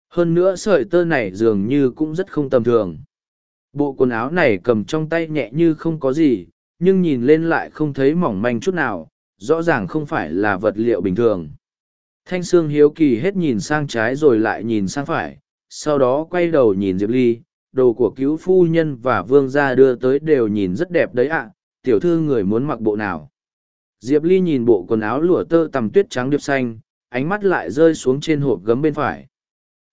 Hơn nữa sợi tơ này dường như cũng rất không tầm thường. Bộ quần áo này cầm trong tay nhẹ như không có gì, nhưng nhìn lên lại không thấy mỏng manh chút nào, rõ ràng không phải là vật liệu bình thường. Thanh Sương hiếu kỳ hết nhìn sang trái rồi lại nhìn sang phải, sau đó quay đầu nhìn Diệp Ly, đồ của cứu phu nhân và vương gia đưa tới đều nhìn rất đẹp đấy ạ, tiểu thư người muốn mặc bộ nào. Diệp Ly nhìn bộ quần áo lụa tơ tằm tuyết trắng điệp xanh, ánh mắt lại rơi xuống trên hộp gấm bên phải.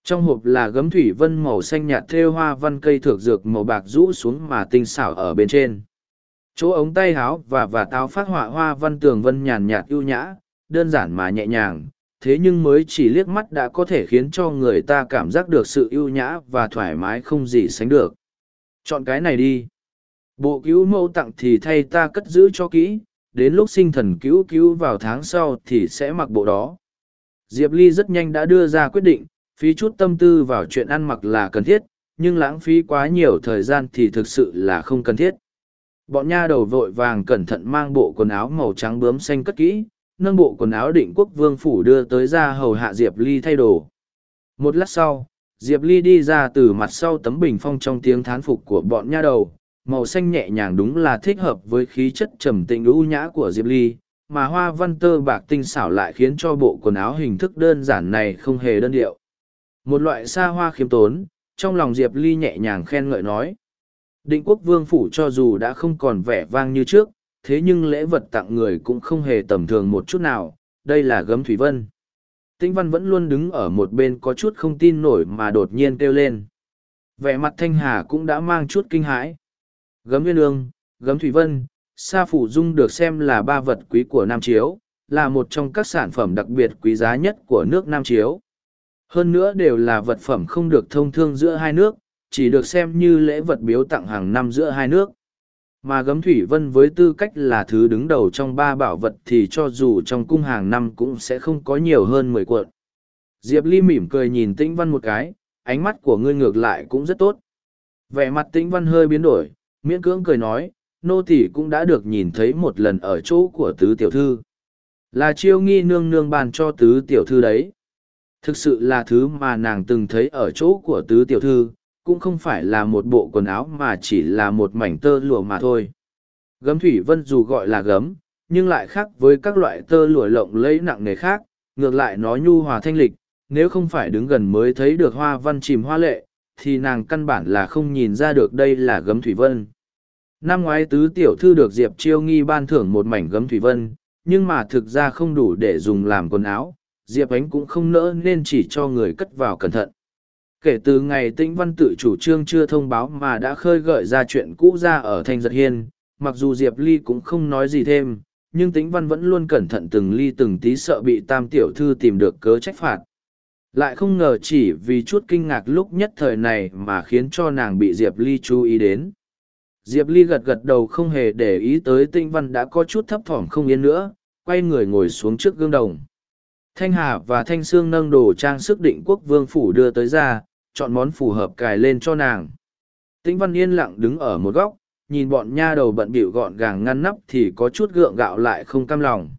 Trong hộp là gấm thủy vân màu xanh nhạt thêu hoa văn cây thược dược màu bạc rũ xuống mà tinh xảo ở bên trên. Chỗ ống tay háo và và táo phát họa hoa văn tường vân nhàn nhạt ưu nhã, đơn giản mà nhẹ nhàng, thế nhưng mới chỉ liếc mắt đã có thể khiến cho người ta cảm giác được sự ưu nhã và thoải mái không gì sánh được. Chọn cái này đi. Bộ cứu mẫu tặng thì thay ta cất giữ cho kỹ, đến lúc sinh thần cứu cứu vào tháng sau thì sẽ mặc bộ đó. Diệp Ly rất nhanh đã đưa ra quyết định, phí chút tâm tư vào chuyện ăn mặc là cần thiết, nhưng lãng phí quá nhiều thời gian thì thực sự là không cần thiết. Bọn nha đầu vội vàng cẩn thận mang bộ quần áo màu trắng bướm xanh cất kỹ, nâng bộ quần áo định quốc vương phủ đưa tới ra hầu hạ Diệp Ly thay đồ. Một lát sau, Diệp Ly đi ra từ mặt sau tấm bình phong trong tiếng thán phục của bọn nha đầu, màu xanh nhẹ nhàng đúng là thích hợp với khí chất trầm tĩnh ưu nhã của Diệp Ly, mà hoa văn tơ bạc tinh xảo lại khiến cho bộ quần áo hình thức đơn giản này không hề đơn điệu. Một loại xa hoa khiêm tốn, trong lòng Diệp Ly nhẹ nhàng khen ngợi nói. Định quốc vương phủ cho dù đã không còn vẻ vang như trước, thế nhưng lễ vật tặng người cũng không hề tầm thường một chút nào, đây là gấm thủy vân. Tĩnh văn vẫn luôn đứng ở một bên có chút không tin nổi mà đột nhiên kêu lên. Vẻ mặt thanh hà cũng đã mang chút kinh hãi. Gấm Nguyên ương, gấm thủy vân, sa phủ dung được xem là ba vật quý của Nam Chiếu, là một trong các sản phẩm đặc biệt quý giá nhất của nước Nam Chiếu. Hơn nữa đều là vật phẩm không được thông thương giữa hai nước, chỉ được xem như lễ vật biếu tặng hàng năm giữa hai nước. Mà gấm thủy vân với tư cách là thứ đứng đầu trong ba bảo vật thì cho dù trong cung hàng năm cũng sẽ không có nhiều hơn mười cuộn. Diệp Ly mỉm cười nhìn Tĩnh Văn một cái, ánh mắt của ngươi ngược lại cũng rất tốt. Vẻ mặt Tĩnh Văn hơi biến đổi, miễn cưỡng cười nói, nô tỷ cũng đã được nhìn thấy một lần ở chỗ của tứ tiểu thư. Là chiêu nghi nương nương bàn cho tứ tiểu thư đấy. Thực sự là thứ mà nàng từng thấy ở chỗ của tứ tiểu thư, cũng không phải là một bộ quần áo mà chỉ là một mảnh tơ lụa mà thôi. Gấm thủy vân dù gọi là gấm, nhưng lại khác với các loại tơ lụa lộng lẫy nặng nề khác, ngược lại nó nhu hòa thanh lịch, nếu không phải đứng gần mới thấy được hoa văn chìm hoa lệ, thì nàng căn bản là không nhìn ra được đây là gấm thủy vân. Năm ngoái tứ tiểu thư được Diệp Chiêu Nghi ban thưởng một mảnh gấm thủy vân, nhưng mà thực ra không đủ để dùng làm quần áo, Diệp Ánh cũng không nỡ nên chỉ cho người cất vào cẩn thận kể từ ngày tĩnh văn tự chủ trương chưa thông báo mà đã khơi gợi ra chuyện cũ ra ở thanh giật hiên mặc dù diệp ly cũng không nói gì thêm nhưng tĩnh văn vẫn luôn cẩn thận từng ly từng tí sợ bị tam tiểu thư tìm được cớ trách phạt lại không ngờ chỉ vì chút kinh ngạc lúc nhất thời này mà khiến cho nàng bị diệp ly chú ý đến diệp ly gật gật đầu không hề để ý tới Tinh văn đã có chút thấp thỏm không yên nữa quay người ngồi xuống trước gương đồng thanh hà và thanh sương nâng đồ trang sức định quốc vương phủ đưa tới ra chọn món phù hợp cài lên cho nàng. Tĩnh Văn yên lặng đứng ở một góc, nhìn bọn nha đầu bận bịu gọn gàng ngăn nắp thì có chút gượng gạo lại không cam lòng.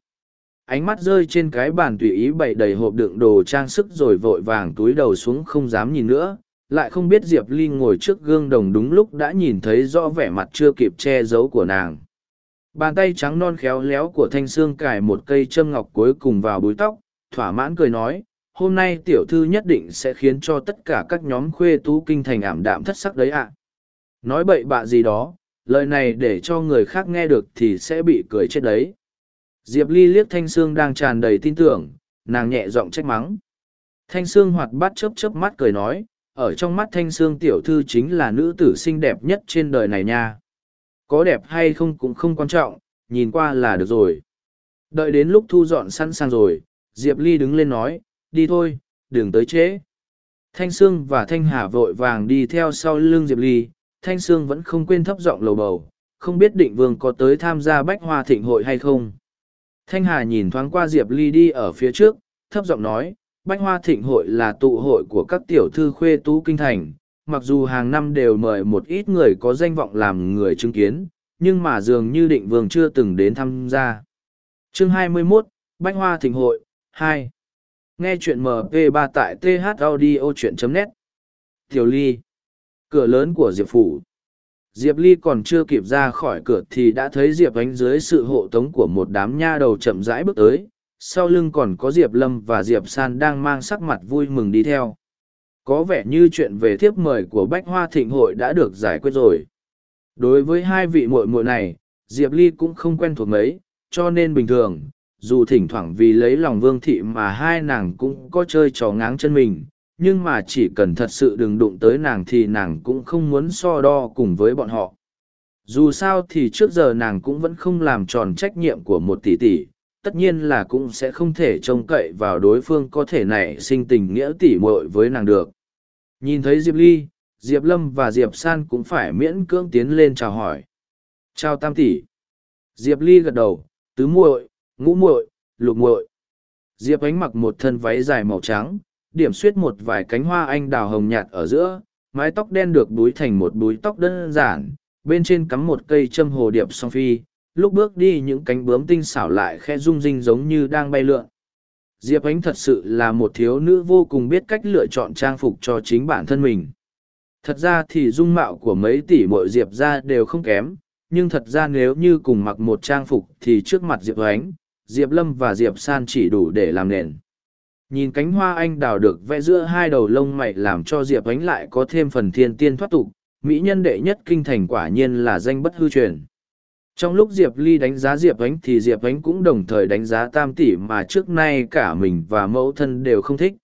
Ánh mắt rơi trên cái bàn tùy ý bày đầy hộp đựng đồ trang sức rồi vội vàng túi đầu xuống không dám nhìn nữa, lại không biết diệp ly ngồi trước gương đồng đúng lúc đã nhìn thấy rõ vẻ mặt chưa kịp che giấu của nàng. Bàn tay trắng non khéo léo của thanh sương cài một cây châm ngọc cuối cùng vào búi tóc thỏa mãn cười nói hôm nay tiểu thư nhất định sẽ khiến cho tất cả các nhóm khuê tú kinh thành ảm đạm thất sắc đấy ạ. Nói bậy bạ gì đó lời này để cho người khác nghe được thì sẽ bị cười chết đấy diệp ly liếc thanh sương đang tràn đầy tin tưởng, nàng nhẹ giọng trách mắng. Thanh sương hoạt bát chớp chớp mắt cười nói, ở trong mắt thanh sương tiểu thư chính là nữ tử xinh đẹp nhất trên đời này nha. Có đẹp hay không cũng không quan trọng, nhìn qua là được rồi. Đợi đến lúc thu dọn sẵn sàng rồi, diệp ly đứng lên nói, đi thôi, đừng tới trễ. Thanh sương và thanh hà vội vàng đi theo sau lưng diệp ly. Thanh sương vẫn không quên thấp giọng lầu bầu, không biết định vương có tới tham gia bách hoa thịnh hội hay không? Thanh hà nhìn thoáng qua diệp ly đi ở phía trước thấp giọng nói bách hoa thịnh hội là tụ hội của các tiểu thư khuê tú kinh thành mặc dù hàng năm đều mời một ít người có danh vọng làm người chứng kiến nhưng mà dường như định vương chưa từng đến tham gia. Chương 21, bách hoa thịnh hội 2. nghe chuyện mp 3 tại thaudio.net tiểu ly cửa lớn của diệp phủ diệp ly còn chưa kịp ra khỏi cửa thì đã thấy diệp ánh dưới sự hộ tống của một đám nha đầu chậm rãi bước tới. Sau lưng còn có diệp lâm và diệp san đang mang sắc mặt vui mừng đi theo. Có vẻ như chuyện về thiếp mời của bách hoa thịnh hội đã được giải quyết rồi. Đối với hai vị muội muội này, diệp ly cũng không quen thuộc mấy, cho nên bình thường, dù thỉnh thoảng vì lấy lòng vương thị mà hai nàng cũng có chơi trò ngáng chân mình nhưng mà chỉ cần thật sự đừng đụng tới nàng thì nàng cũng không muốn so đo cùng với bọn họ. Dù sao thì trước giờ nàng cũng vẫn không làm tròn trách nhiệm của một tỷ tỷ, tất nhiên là cũng sẽ không thể trông cậy vào đối phương có thể nảy sinh tình nghĩa tỉ mội với nàng được. Nhìn thấy diệp ly, diệp lâm và diệp san cũng phải miễn cưỡng tiến lên chào hỏi. Chào tam tỷ. Diệp ly gật đầu, tứ muội, ngũ muội, lục muội. Diệp ánh mặc một thân váy dài màu trắng điểm xuyết một vài cánh hoa anh đào hồng nhạt ở giữa, mái tóc đen được búi thành một búi tóc đơn giản, bên trên cắm một cây châm hồ điệp song phi, lúc bước đi những cánh bướm tinh xảo lại khe rung rinh giống như đang bay lượn. Diệp ánh thật sự là một thiếu nữ vô cùng biết cách lựa chọn trang phục cho chính bản thân mình. Thật ra thì dung mạo của mấy tỷ mội diệp ra đều không kém, nhưng thật ra nếu như cùng mặc một trang phục thì trước mặt diệp ánh, diệp lâm và diệp san chỉ đủ để làm nền nhìn cánh hoa anh đào được vẽ giữa hai đầu lông mày làm cho diệp ánh lại có thêm phần thiên tiên thoát tục, mỹ nhân đệ nhất kinh thành quả nhiên là danh bất hư truyền. Trong lúc diệp ly đánh giá diệp ánh thì diệp ánh cũng đồng thời đánh giá tam tỷ mà trước nay cả mình và mẫu thân đều không thích.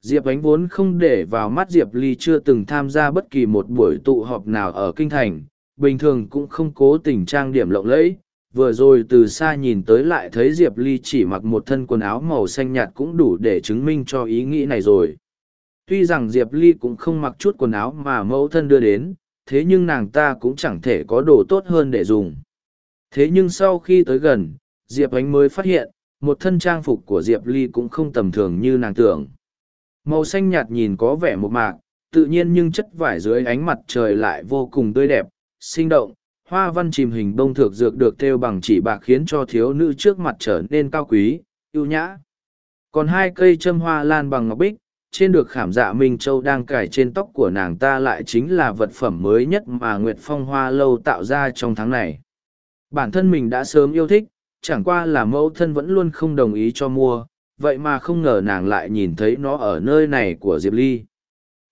Diệp ánh vốn không để vào mắt diệp ly chưa từng tham gia bất kỳ một buổi tụ họp nào ở kinh thành, bình thường cũng không cố tình trang điểm lộng lẫy vừa rồi từ xa nhìn tới lại thấy diệp ly chỉ mặc một thân quần áo màu xanh nhạt cũng đủ để chứng minh cho ý nghĩ này rồi. Tuy rằng diệp ly cũng không mặc chút quần áo mà mẫu thân đưa đến, thế nhưng nàng ta cũng chẳng thể có đồ tốt hơn để dùng. Thế nhưng sau khi tới gần, diệp ánh mới phát hiện, một thân trang phục của diệp ly cũng không tầm thường như nàng tưởng. Màu xanh nhạt nhìn có vẻ một mạc, tự nhiên nhưng chất vải dưới ánh mặt trời lại vô cùng tươi đẹp, sinh động hoa văn chìm hình bông thược dược được thêu bằng chỉ bạc khiến cho thiếu nữ trước mặt trở nên cao quý, ưu nhã. Còn hai cây châm hoa lan bằng ngọc bích, trên được khảm dạ minh châu đang cài trên tóc của nàng ta lại chính là vật phẩm mới nhất mà nguyệt phong hoa lâu tạo ra trong tháng này. Bản thân mình đã sớm yêu thích, chẳng qua là mẫu thân vẫn luôn không đồng ý cho mua, vậy mà không ngờ nàng lại nhìn thấy nó ở nơi này của diệp ly.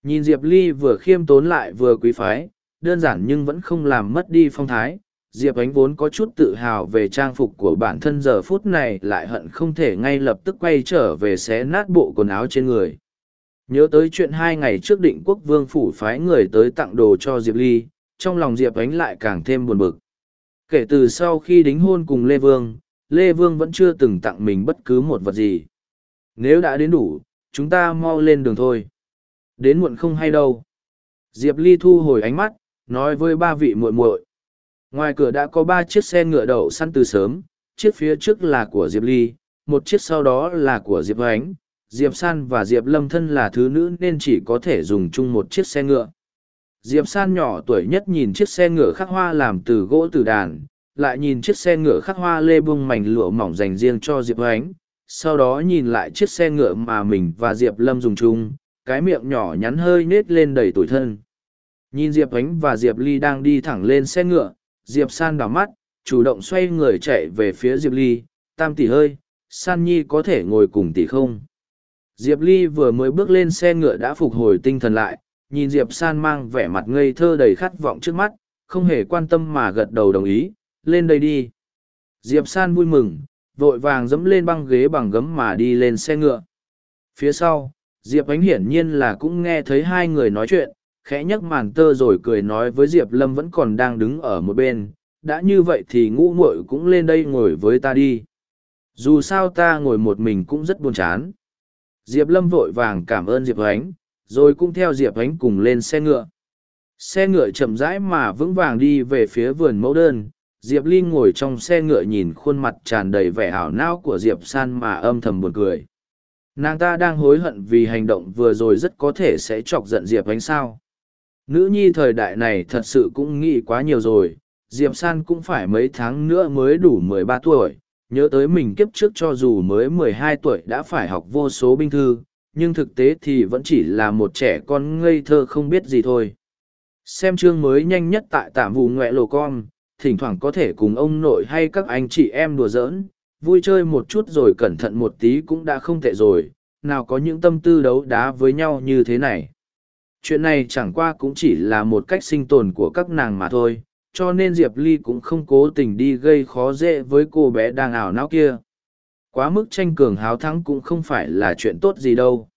Nhìn diệp ly vừa khiêm tốn lại vừa quý phái đơn giản nhưng vẫn không làm mất đi phong thái. Diệp ánh vốn có chút tự hào về trang phục của bản thân giờ phút này, lại hận không thể ngay lập tức quay trở về xé nát bộ quần áo trên người. Nhớ tới chuyện hai ngày trước định quốc vương phủ phái người tới tặng đồ cho diệp ly, trong lòng diệp ánh lại càng thêm buồn bực. Kể từ sau khi đính hôn cùng lê vương lê vương vẫn chưa từng tặng mình bất cứ một vật gì. Nếu đã đến đủ, chúng ta mau lên đường thôi. Đến muộn không hay đâu. Diệp ly thu hồi ánh mắt nói với ba vị muội muội. Ngoài cửa đã có ba chiếc xe ngựa đậu săn từ sớm, chiếc phía trước là của diệp ly, một chiếc sau đó là của diệp ánh. Diệp san và diệp lâm thân là thứ nữ nên chỉ có thể dùng chung một chiếc xe ngựa. Diệp san nhỏ tuổi nhất nhìn chiếc xe ngựa khắc hoa làm từ gỗ từ đàn, lại nhìn chiếc xe ngựa khắc hoa lê bung mảnh lụa mỏng dành riêng cho diệp ánh, sau đó nhìn lại chiếc xe ngựa mà mình và diệp lâm dùng chung, cái miệng nhỏ nhắn hơi nết lên đầy tủi thân. Nhìn Diệp Ánh và Diệp Ly đang đi thẳng lên xe ngựa, Diệp San đảo mắt, chủ động xoay người chạy về phía Diệp Ly, tam tỷ hơi, San Nhi có thể ngồi cùng tỷ không? Diệp Ly vừa mới bước lên xe ngựa đã phục hồi tinh thần lại, nhìn Diệp San mang vẻ mặt ngây thơ đầy khát vọng trước mắt, không hề quan tâm mà gật đầu đồng ý, lên đây đi. Diệp San vui mừng, vội vàng dẫm lên băng ghế bằng gấm mà đi lên xe ngựa. Phía sau, Diệp Ánh hiển nhiên là cũng nghe thấy hai người nói chuyện, khẽ nhấc màn tơ rồi cười nói với Diệp Lâm vẫn còn đang đứng ở một bên, đã như vậy thì ngũ muội cũng lên đây ngồi với ta đi. Dù sao ta ngồi một mình cũng rất buồn chán. Diệp Lâm vội vàng cảm ơn Diệp Ánh, rồi cũng theo Diệp Ánh cùng lên xe ngựa. Xe ngựa chậm rãi mà vững vàng đi về phía vườn mẫu đơn. Diệp Ly ngồi trong xe ngựa nhìn khuôn mặt tràn đầy vẻ hảo não của Diệp San mà âm thầm buồn cười. Nàng ta đang hối hận vì hành động vừa rồi rất có thể sẽ chọc giận Diệp Ánh sao. Nữ nhi thời đại này thật sự cũng nghĩ quá nhiều rồi, Diệp San cũng phải mấy tháng nữa mới đủ mười ba tuổi, nhớ tới mình kiếp trước cho dù mới mười hai tuổi đã phải học vô số binh thư, nhưng thực tế thì vẫn chỉ là một trẻ con ngây thơ không biết gì thôi. Xem chương mới nhanh nhất tại tạm vụ ngoẹ lồ con, thỉnh thoảng có thể cùng ông nội hay các anh chị em đùa giỡn, vui chơi một chút rồi cẩn thận một tí cũng đã không tệ rồi, nào có những tâm tư đấu đá với nhau như thế này. Chuyện này chẳng qua cũng chỉ là một cách sinh tồn của các nàng mà thôi, cho nên Diệp Ly cũng không cố tình đi gây khó dễ với cô bé đang ảo não kia. Quá mức tranh cường háo thắng cũng không phải là chuyện tốt gì đâu.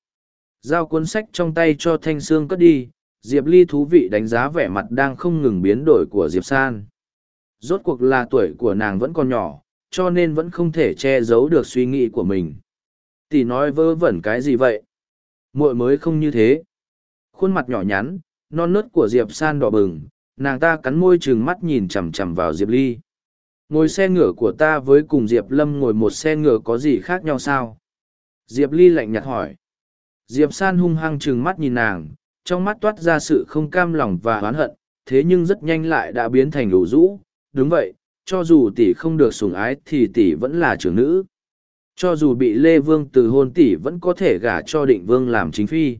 Giao cuốn sách trong tay cho Thanh Sương cất đi, Diệp Ly thú vị đánh giá vẻ mặt đang không ngừng biến đổi của Diệp San. Rốt cuộc là tuổi của nàng vẫn còn nhỏ, cho nên vẫn không thể che giấu được suy nghĩ của mình. Tỷ nói vơ vẩn cái gì vậy? muội mới không như thế. Khuôn mặt nhỏ nhắn, non nớt của Diệp San đỏ bừng, nàng ta cắn môi trừng mắt nhìn chằm chằm vào Diệp Ly. Ngồi xe ngựa của ta với cùng Diệp Lâm ngồi một xe ngựa có gì khác nhau sao? Diệp Ly lạnh nhạt hỏi. Diệp San hung hăng trừng mắt nhìn nàng, trong mắt toát ra sự không cam lòng và oán hận, thế nhưng rất nhanh lại đã biến thành đủ rũ. Đúng vậy, cho dù tỷ không được sủng ái thì tỷ vẫn là trưởng nữ. Cho dù bị Lê Vương từ hôn tỷ vẫn có thể gả cho định vương làm chính phi.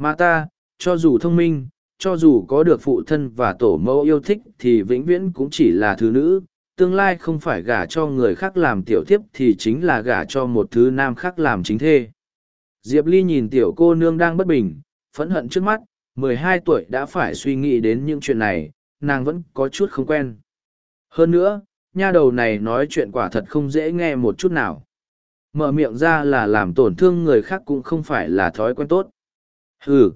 Mà ta, cho dù thông minh, cho dù có được phụ thân và tổ mẫu yêu thích thì vĩnh viễn cũng chỉ là thứ nữ, tương lai không phải gả cho người khác làm tiểu tiếp thì chính là gả cho một thứ nam khác làm chính thê. Diệp Ly nhìn tiểu cô nương đang bất bình, phẫn hận trước mắt, mười hai tuổi đã phải suy nghĩ đến những chuyện này, nàng vẫn có chút không quen. Hơn nữa, nha đầu này nói chuyện quả thật không dễ nghe một chút nào. Mở miệng ra là làm tổn thương người khác cũng không phải là thói quen tốt. Hừ.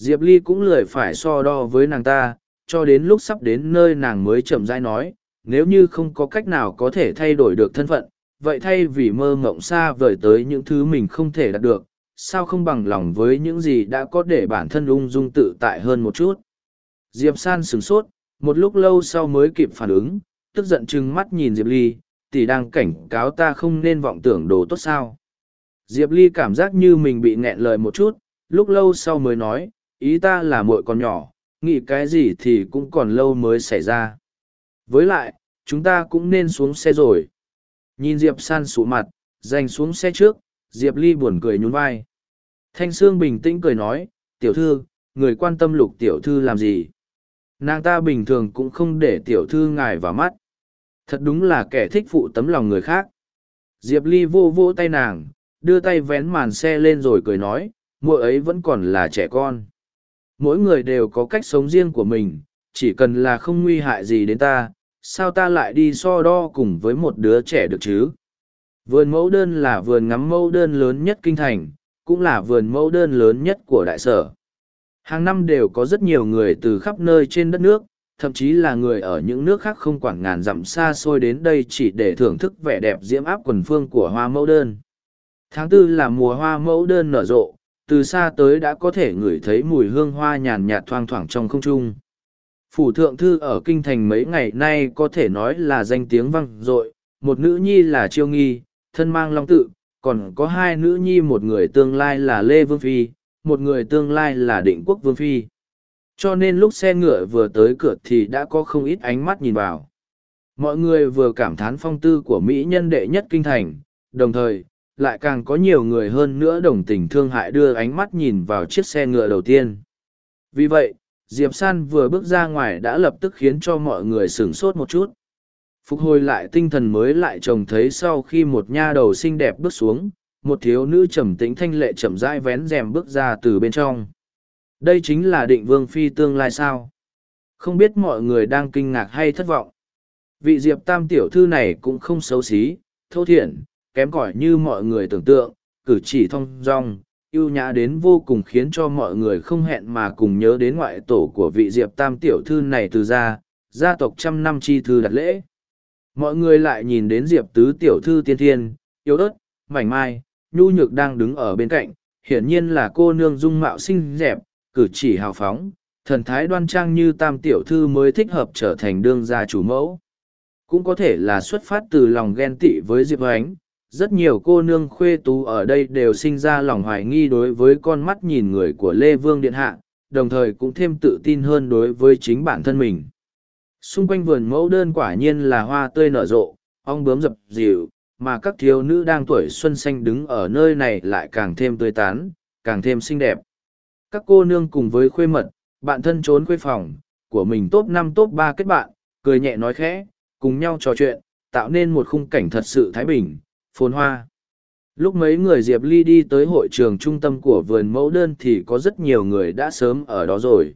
Diệp Ly cũng lười phải so đo với nàng ta, cho đến lúc sắp đến nơi nàng mới chậm rãi nói, nếu như không có cách nào có thể thay đổi được thân phận, vậy thay vì mơ mộng xa vời tới những thứ mình không thể đạt được, sao không bằng lòng với những gì đã có để bản thân ung dung tự tại hơn một chút. Diệp San sửng sốt, một lúc lâu sau mới kịp phản ứng, tức giận chừng mắt nhìn Diệp Ly, tỷ đang cảnh cáo ta không nên vọng tưởng đồ tốt sao. Diệp Ly cảm giác như mình bị nghẹn lời một chút, lúc lâu sau mới nói, ý ta là muội còn nhỏ, nghĩ cái gì thì cũng còn lâu mới xảy ra. Với lại, chúng ta cũng nên xuống xe rồi. Nhìn Diệp San sụ mặt, dành xuống xe trước, Diệp Ly buồn cười nhún vai. Thanh Sương bình tĩnh cười nói, tiểu thư, người quan tâm lục tiểu thư làm gì? Nàng ta bình thường cũng không để tiểu thư ngài vào mắt. Thật đúng là kẻ thích phụ tấm lòng người khác. Diệp Ly vô vô tay nàng, đưa tay vén màn xe lên rồi cười nói, muội ấy vẫn còn là trẻ con. Mỗi người đều có cách sống riêng của mình, chỉ cần là không nguy hại gì đến ta, sao ta lại đi so đo cùng với một đứa trẻ được chứ? Vườn mẫu đơn là vườn ngắm mẫu đơn lớn nhất kinh thành, cũng là vườn mẫu đơn lớn nhất của đại sở. Hàng năm đều có rất nhiều người từ khắp nơi trên đất nước, thậm chí là người ở những nước khác không quản ngàn dặm xa xôi đến đây chỉ để thưởng thức vẻ đẹp diễm áp quần phương của hoa mẫu đơn. Tháng tư là mùa hoa mẫu đơn nở rộ, từ xa tới đã có thể ngửi thấy mùi hương hoa nhàn nhạt thoang thoảng trong không trung. Phủ thượng thư ở kinh thành mấy ngày nay có thể nói là danh tiếng vang dội, một nữ nhi là Chiêu Nghi, thân mang long tự, còn có hai nữ nhi một người tương lai là Lê Vương Phi, một người tương lai là Định Quốc Vương Phi. Cho nên lúc xe ngựa vừa tới cửa thì đã có không ít ánh mắt nhìn vào. Mọi người vừa cảm thán phong tư của Mỹ nhân đệ nhất kinh thành, đồng thời, lại càng có nhiều người hơn nữa đồng tình thương hại đưa ánh mắt nhìn vào chiếc xe ngựa đầu tiên. Vì vậy, Diệp San vừa bước ra ngoài đã lập tức khiến cho mọi người sửng sốt một chút. Phục hồi lại tinh thần mới lại trông thấy sau khi một nha đầu xinh đẹp bước xuống, một thiếu nữ trầm tĩnh thanh lệ chậm rãi vén rèm bước ra từ bên trong. Đây chính là định vương phi tương lai sao? Không biết mọi người đang kinh ngạc hay thất vọng. Vị Diệp Tam tiểu thư này cũng không xấu xí, thô thiện, kém cỏi như mọi người tưởng tượng, cử chỉ thong dong, ưu nhã đến vô cùng khiến cho mọi người không hẹn mà cùng nhớ đến ngoại tổ của vị Diệp Tam tiểu thư này từ gia, gia tộc trăm năm chi thư đặt lễ. Mọi người lại nhìn đến Diệp Tứ tiểu thư tiên thiên, yếu ớt, mảnh mai, nhu nhược đang đứng ở bên cạnh, hiển nhiên là cô nương dung mạo xinh đẹp, cử chỉ hào phóng, thần thái đoan trang như tam tiểu thư mới thích hợp trở thành đương gia chủ mẫu. Cũng có thể là xuất phát từ lòng ghen tị với Diệp Ánh, rất nhiều cô nương khuê tú ở đây đều sinh ra lòng hoài nghi đối với con mắt nhìn người của Lê Vương Điện Hạ, đồng thời cũng thêm tự tin hơn đối với chính bản thân mình. Xung quanh vườn mẫu đơn quả nhiên là hoa tươi nở rộ, ong bướm dập dịu, mà các thiếu nữ đang tuổi xuân xanh đứng ở nơi này lại càng thêm tươi tán, càng thêm xinh đẹp. Các cô nương cùng với khuê mật, bạn thân trốn khuê phòng, của mình top năm top ba kết bạn, cười nhẹ nói khẽ, cùng nhau trò chuyện, tạo nên một khung cảnh thật sự thái bình, phồn hoa. Lúc mấy người Diệp Ly đi tới hội trường trung tâm của vườn mẫu đơn thì có rất nhiều người đã sớm ở đó rồi.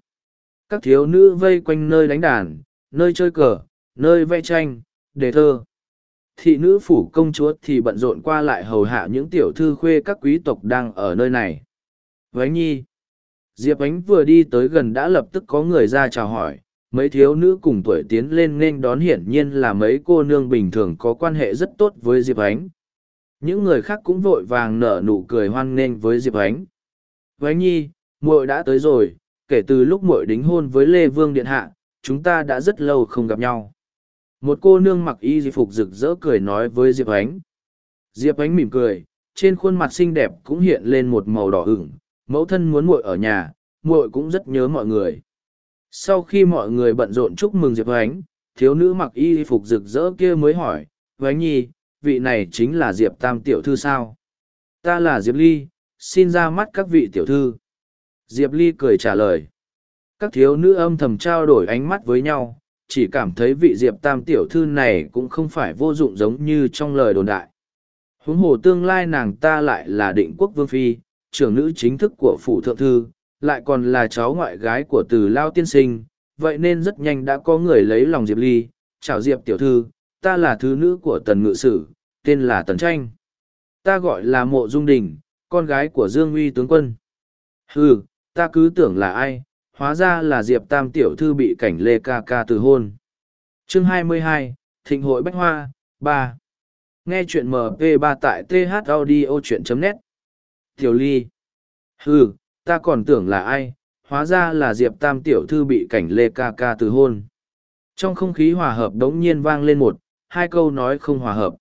Các thiếu nữ vây quanh nơi đánh đàn, nơi chơi cờ, nơi vẽ tranh, đề thơ. Thị nữ phủ công chúa thì bận rộn qua lại hầu hạ những tiểu thư khuê các quý tộc đang ở nơi này. Vánh nhi. Diệp Ánh vừa đi tới gần đã lập tức có người ra chào hỏi, mấy thiếu nữ cùng tuổi tiến lên nên đón hiển nhiên là mấy cô nương bình thường có quan hệ rất tốt với Diệp Ánh. Những người khác cũng vội vàng nở nụ cười hoan nghênh với Diệp Ánh. Vánh nhi, muội đã tới rồi, kể từ lúc muội đính hôn với Lê Vương Điện Hạ, chúng ta đã rất lâu không gặp nhau. Một cô nương mặc y di phục rực rỡ cười nói với Diệp Ánh. Diệp Ánh mỉm cười, trên khuôn mặt xinh đẹp cũng hiện lên một màu đỏ ửng, mẫu thân muốn muội ở nhà, muội cũng rất nhớ mọi người. Sau khi mọi người bận rộn chúc mừng Diệp Ánh, thiếu nữ mặc y phục rực rỡ kia mới hỏi, Ánh nhi, vị này chính là Diệp Tam tiểu thư sao? Ta là Diệp Ly, xin ra mắt các vị tiểu thư. Diệp Ly cười trả lời. Các thiếu nữ âm thầm trao đổi ánh mắt với nhau, chỉ cảm thấy vị Diệp Tam tiểu thư này cũng không phải vô dụng giống như trong lời đồn đại. Huống hồ tương lai nàng ta lại là định quốc vương phi, trưởng nữ chính thức của phủ thượng thư, lại còn là cháu ngoại gái của từ Lao tiên sinh, vậy nên rất nhanh đã có người lấy lòng Diệp Ly, chào Diệp tiểu thư, ta là thứ nữ của tần ngự sử, tên là Tần Tranh. Ta gọi là Mộ Dung Đình, con gái của Dương Uy tướng quân. Hừ, ta cứ tưởng là ai, hóa ra là Diệp Tam tiểu thư bị cảnh Lê Ca Ca từ hôn. Chương 22, Thịnh hội Bách Hoa, 3. Nghe chuyện MP3 tại thaudio.net. Tiểu Ly. Hừ, ta còn tưởng là ai, hóa ra là Diệp Tam tiểu thư bị cảnh Lê Ca Ca từ hôn. Trong không khí hòa hợp đống nhiên vang lên một, hai câu nói không hòa hợp.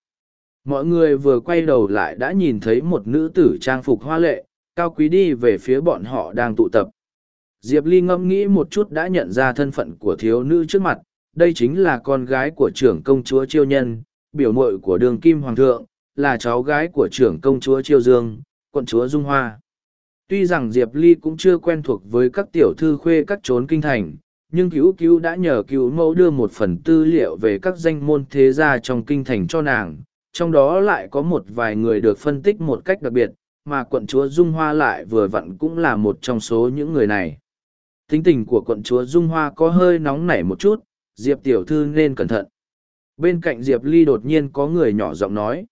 Mọi người vừa quay đầu lại đã nhìn thấy một nữ tử trang phục hoa lệ, cao quý đi về phía bọn họ đang tụ tập. Diệp Ly ngẫm nghĩ một chút đã nhận ra thân phận của thiếu nữ trước mặt, đây chính là con gái của trưởng công chúa Chiêu Nhân, biểu muội của đường Kim Hoàng thượng, là cháu gái của trưởng công chúa Chiêu Dương, quận chúa Dung Hoa. Tuy rằng Diệp Ly cũng chưa quen thuộc với các tiểu thư khuê các trốn kinh thành, nhưng cứu cứu đã nhờ cứu mẫu đưa một phần tư liệu về các danh môn thế gia trong kinh thành cho nàng, trong đó lại có một vài người được phân tích một cách đặc biệt, mà quận chúa Dung Hoa lại vừa vặn cũng là một trong số những người này. Tính tình của quận chúa Dung Hoa có hơi nóng nảy một chút, Diệp tiểu thư nên cẩn thận. Bên cạnh Diệp Ly đột nhiên có người nhỏ giọng nói.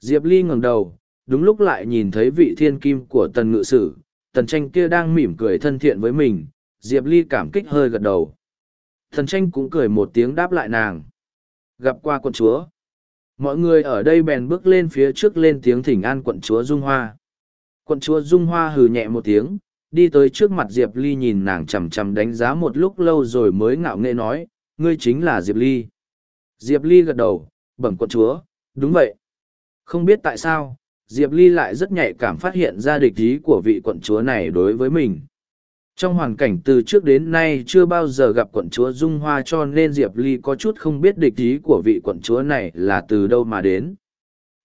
Diệp Ly ngẩng đầu, đúng lúc lại nhìn thấy vị thiên kim của tần ngự sử, tần tranh kia đang mỉm cười thân thiện với mình, Diệp Ly cảm kích hơi gật đầu. Thần tranh cũng cười một tiếng đáp lại nàng. Gặp qua quận chúa. Mọi người ở đây bèn bước lên phía trước lên tiếng thỉnh an quận chúa Dung Hoa. Quận chúa Dung Hoa hừ nhẹ một tiếng, đi tới trước mặt Diệp Ly nhìn nàng chằm chằm đánh giá một lúc lâu rồi mới ngạo nghễ nói, ngươi chính là Diệp Ly. Diệp Ly gật đầu, bẩm quận chúa, đúng vậy. Không biết tại sao, Diệp Ly lại rất nhạy cảm phát hiện ra địch ý của vị quận chúa này đối với mình. Trong hoàn cảnh từ trước đến nay chưa bao giờ gặp quận chúa Dung Hoa cho nên Diệp Ly có chút không biết địch ý của vị quận chúa này là từ đâu mà đến.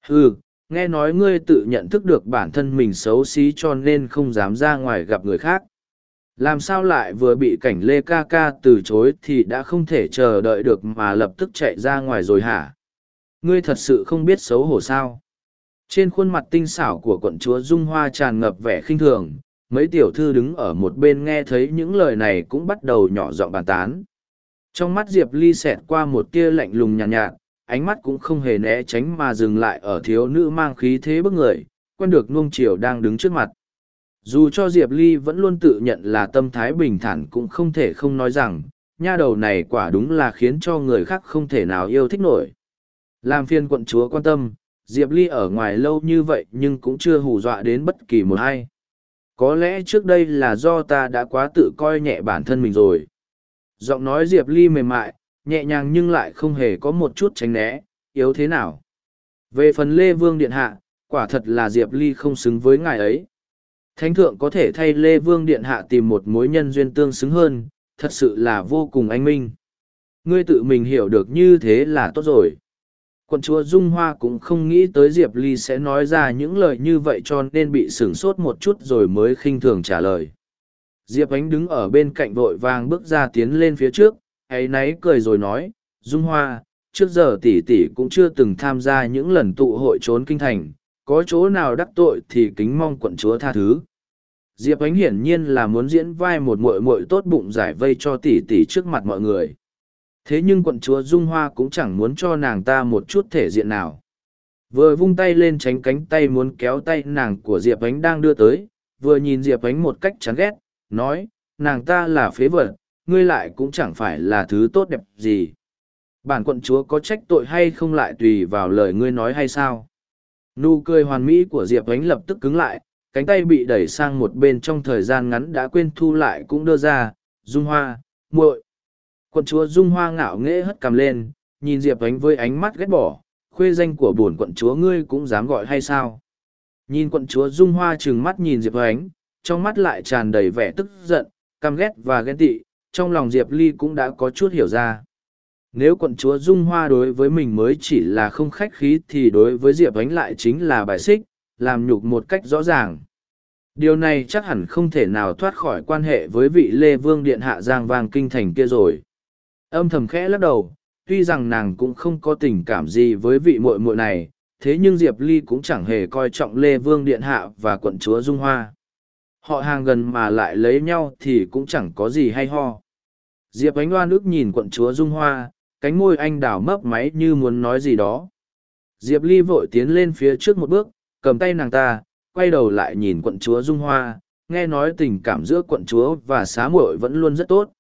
Ừ, nghe nói ngươi tự nhận thức được bản thân mình xấu xí cho nên không dám ra ngoài gặp người khác. Làm sao lại vừa bị cảnh lê ca ca từ chối thì đã không thể chờ đợi được mà lập tức chạy ra ngoài rồi hả? Ngươi thật sự không biết xấu hổ sao? Trên khuôn mặt tinh xảo của quận chúa dung hoa tràn ngập vẻ khinh thường mấy tiểu thư đứng ở một bên nghe thấy những lời này cũng bắt đầu nhỏ giọng bàn tán. Trong mắt diệp ly xẹt qua một tia lạnh lùng nhàn nhạt, nhạt ánh mắt cũng không hề né tránh mà dừng lại ở thiếu nữ mang khí thế bức người quen được nuông chiều đang đứng trước mặt. Dù cho diệp ly vẫn luôn tự nhận là tâm thái bình thản cũng không thể không nói rằng nha đầu này quả đúng là khiến cho người khác không thể nào yêu thích nổi. Làm phiên quận chúa quan tâm diệp ly ở ngoài lâu như vậy nhưng cũng chưa hù dọa đến bất kỳ một ai có lẽ trước đây là do ta đã quá tự coi nhẹ bản thân mình rồi. Giọng nói diệp ly mềm mại, nhẹ nhàng nhưng lại không hề có một chút tránh né, yếu thế nào? Về phần lê vương điện hạ, quả thật là diệp ly không xứng với ngài ấy. Thánh thượng có thể thay lê vương điện hạ tìm một mối nhân duyên tương xứng hơn, thật sự là vô cùng anh minh. Ngươi tự mình hiểu được như thế là tốt rồi quận chúa dung hoa cũng không nghĩ tới diệp ly sẽ nói ra những lời như vậy cho nên bị sửng sốt một chút rồi mới khinh thường trả lời. Diệp ánh đứng ở bên cạnh vội vàng bước ra tiến lên phía trước, ấy náy cười rồi nói, dung hoa, trước giờ tỷ tỷ cũng chưa từng tham gia những lần tụ hội trốn kinh thành, có chỗ nào đắc tội thì kính mong quận chúa tha thứ. Diệp ánh hiển nhiên là muốn diễn vai một muội muội tốt bụng giải vây cho tỷ tỷ trước mặt mọi người thế nhưng quận chúa dung hoa cũng chẳng muốn cho nàng ta một chút thể diện nào. Vừa vung tay lên tránh cánh tay muốn kéo tay nàng của diệp ánh đang đưa tới, vừa nhìn diệp ánh một cách chán ghét, nói, nàng ta là phế vật, ngươi lại cũng chẳng phải là thứ tốt đẹp gì. Bản quận chúa có trách tội hay không lại tùy vào lời ngươi nói hay sao? Nụ cười hoàn mỹ của diệp ánh lập tức cứng lại, cánh tay bị đẩy sang một bên trong thời gian ngắn đã quên thu lại cũng đưa ra, dung hoa, muội quận chúa dung hoa ngạo nghễ hất cằm lên, nhìn diệp ánh với ánh mắt ghét bỏ, khuê danh của bổn quận chúa ngươi cũng dám gọi hay sao? Nhìn quận chúa dung hoa trừng mắt nhìn diệp ánh, trong mắt lại tràn đầy vẻ tức giận, căm ghét và ghen tị, trong lòng diệp ly cũng đã có chút hiểu ra. Nếu quận chúa dung hoa đối với mình mới chỉ là không khách khí thì đối với diệp ánh lại chính là bài xích, làm nhục một cách rõ ràng. Điều này chắc hẳn không thể nào thoát khỏi quan hệ với vị lê vương điện hạ giang vang kinh thành kia rồi âm thầm khẽ lắc đầu, tuy rằng nàng cũng không có tình cảm gì với vị muội muội này, thế nhưng diệp ly cũng chẳng hề coi trọng lê vương điện hạ và quận chúa dung hoa. Họ hàng gần mà lại lấy nhau thì cũng chẳng có gì hay ho. Diệp ánh oan ức nhìn quận chúa dung hoa, cánh môi anh đảo mấp máy như muốn nói gì đó. Diệp ly vội tiến lên phía trước một bước, cầm tay nàng ta, quay đầu lại nhìn quận chúa dung hoa, nghe nói tình cảm giữa quận chúa và xá muội vẫn luôn rất tốt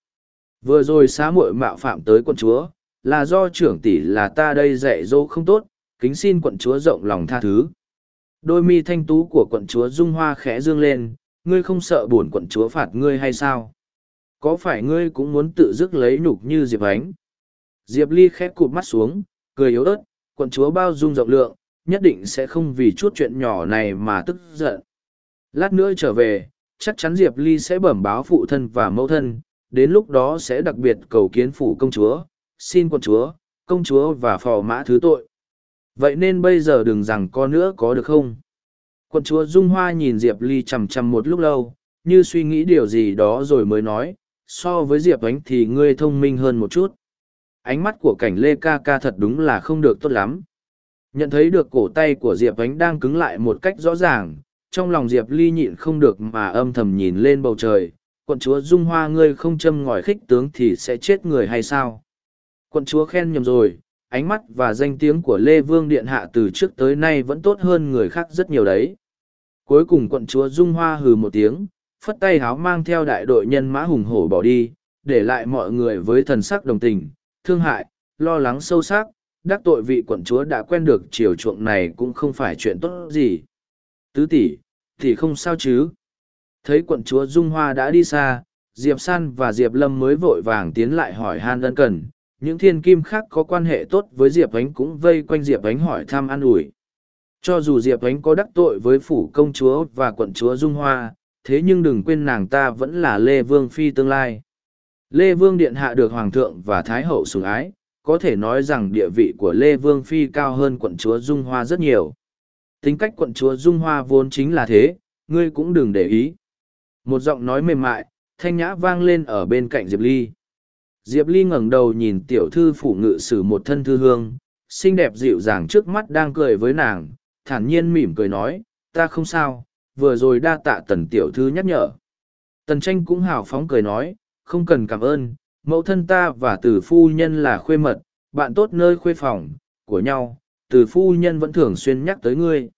vừa rồi xá muội mạo phạm tới quận chúa, là do trưởng tỷ là ta đây dạy dỗ không tốt, kính xin quận chúa rộng lòng tha thứ. Đôi mi thanh tú của quận chúa dung hoa khẽ dương lên, ngươi không sợ buồn quận chúa phạt ngươi hay sao? Có phải ngươi cũng muốn tự dứt lấy nhục như diệp ánh? Diệp ly khẽ cụp mắt xuống, cười yếu ớt, quận chúa bao dung rộng lượng, nhất định sẽ không vì chút chuyện nhỏ này mà tức giận. Lát nữa trở về, chắc chắn diệp ly sẽ bẩm báo phụ thân và mẫu thân đến lúc đó sẽ đặc biệt cầu kiến phủ công chúa, xin quân chúa, công chúa và phò mã thứ tội. Vậy nên bây giờ đừng rằng có nữa có được không? Quân chúa dung hoa nhìn diệp ly chằm chằm một lúc lâu, như suy nghĩ điều gì đó rồi mới nói, so với diệp ánh thì ngươi thông minh hơn một chút. Ánh mắt của cảnh lê ca ca thật đúng là không được tốt lắm. Nhận thấy được cổ tay của diệp ánh đang cứng lại một cách rõ ràng, trong lòng diệp ly nhịn không được mà âm thầm nhìn lên bầu trời quận chúa dung hoa ngươi không châm ngòi khích tướng thì sẽ chết người hay sao? Quận chúa khen nhầm rồi, ánh mắt và danh tiếng của lê vương điện hạ từ trước tới nay vẫn tốt hơn người khác rất nhiều đấy. Cuối cùng quận chúa dung hoa hừ một tiếng, phất tay háo mang theo đại đội nhân mã hùng hổ bỏ đi, để lại mọi người với thần sắc đồng tình, thương hại, lo lắng sâu sắc, đắc tội vị quận chúa đã quen được chiều chuộng này cũng không phải chuyện tốt gì. Tứ tỷ, thì không sao chứ? Thấy quận chúa dung hoa đã đi xa diệp san và diệp lâm mới vội vàng tiến lại hỏi han ân cần. Những thiên kim khác có quan hệ tốt với diệp ánh cũng vây quanh diệp ánh hỏi thăm an ủi. Cho dù diệp ánh có đắc tội với phủ công chúa và quận chúa dung hoa thế nhưng đừng quên nàng ta vẫn là lê vương phi tương lai. Lê vương điện hạ được hoàng thượng và thái hậu sủng ái có thể nói rằng địa vị của lê vương phi cao hơn quận chúa dung hoa rất nhiều. Tính cách quận chúa Dung Hoa vốn chính là thế, ngươi cũng đừng để ý. Một giọng nói mềm mại, thanh nhã vang lên ở bên cạnh Diệp Ly. Diệp Ly ngẩng đầu nhìn tiểu thư phủ ngự sử một thân thư hương, xinh đẹp dịu dàng trước mắt đang cười với nàng, thản nhiên mỉm cười nói, ta không sao, vừa rồi đa tạ tần tiểu thư nhắc nhở. Tần tranh cũng hào phóng cười nói, không cần cảm ơn, mẫu thân ta và tử phu nhân là khuê mật, bạn tốt nơi khuê phòng, của nhau, tử phu nhân vẫn thường xuyên nhắc tới ngươi.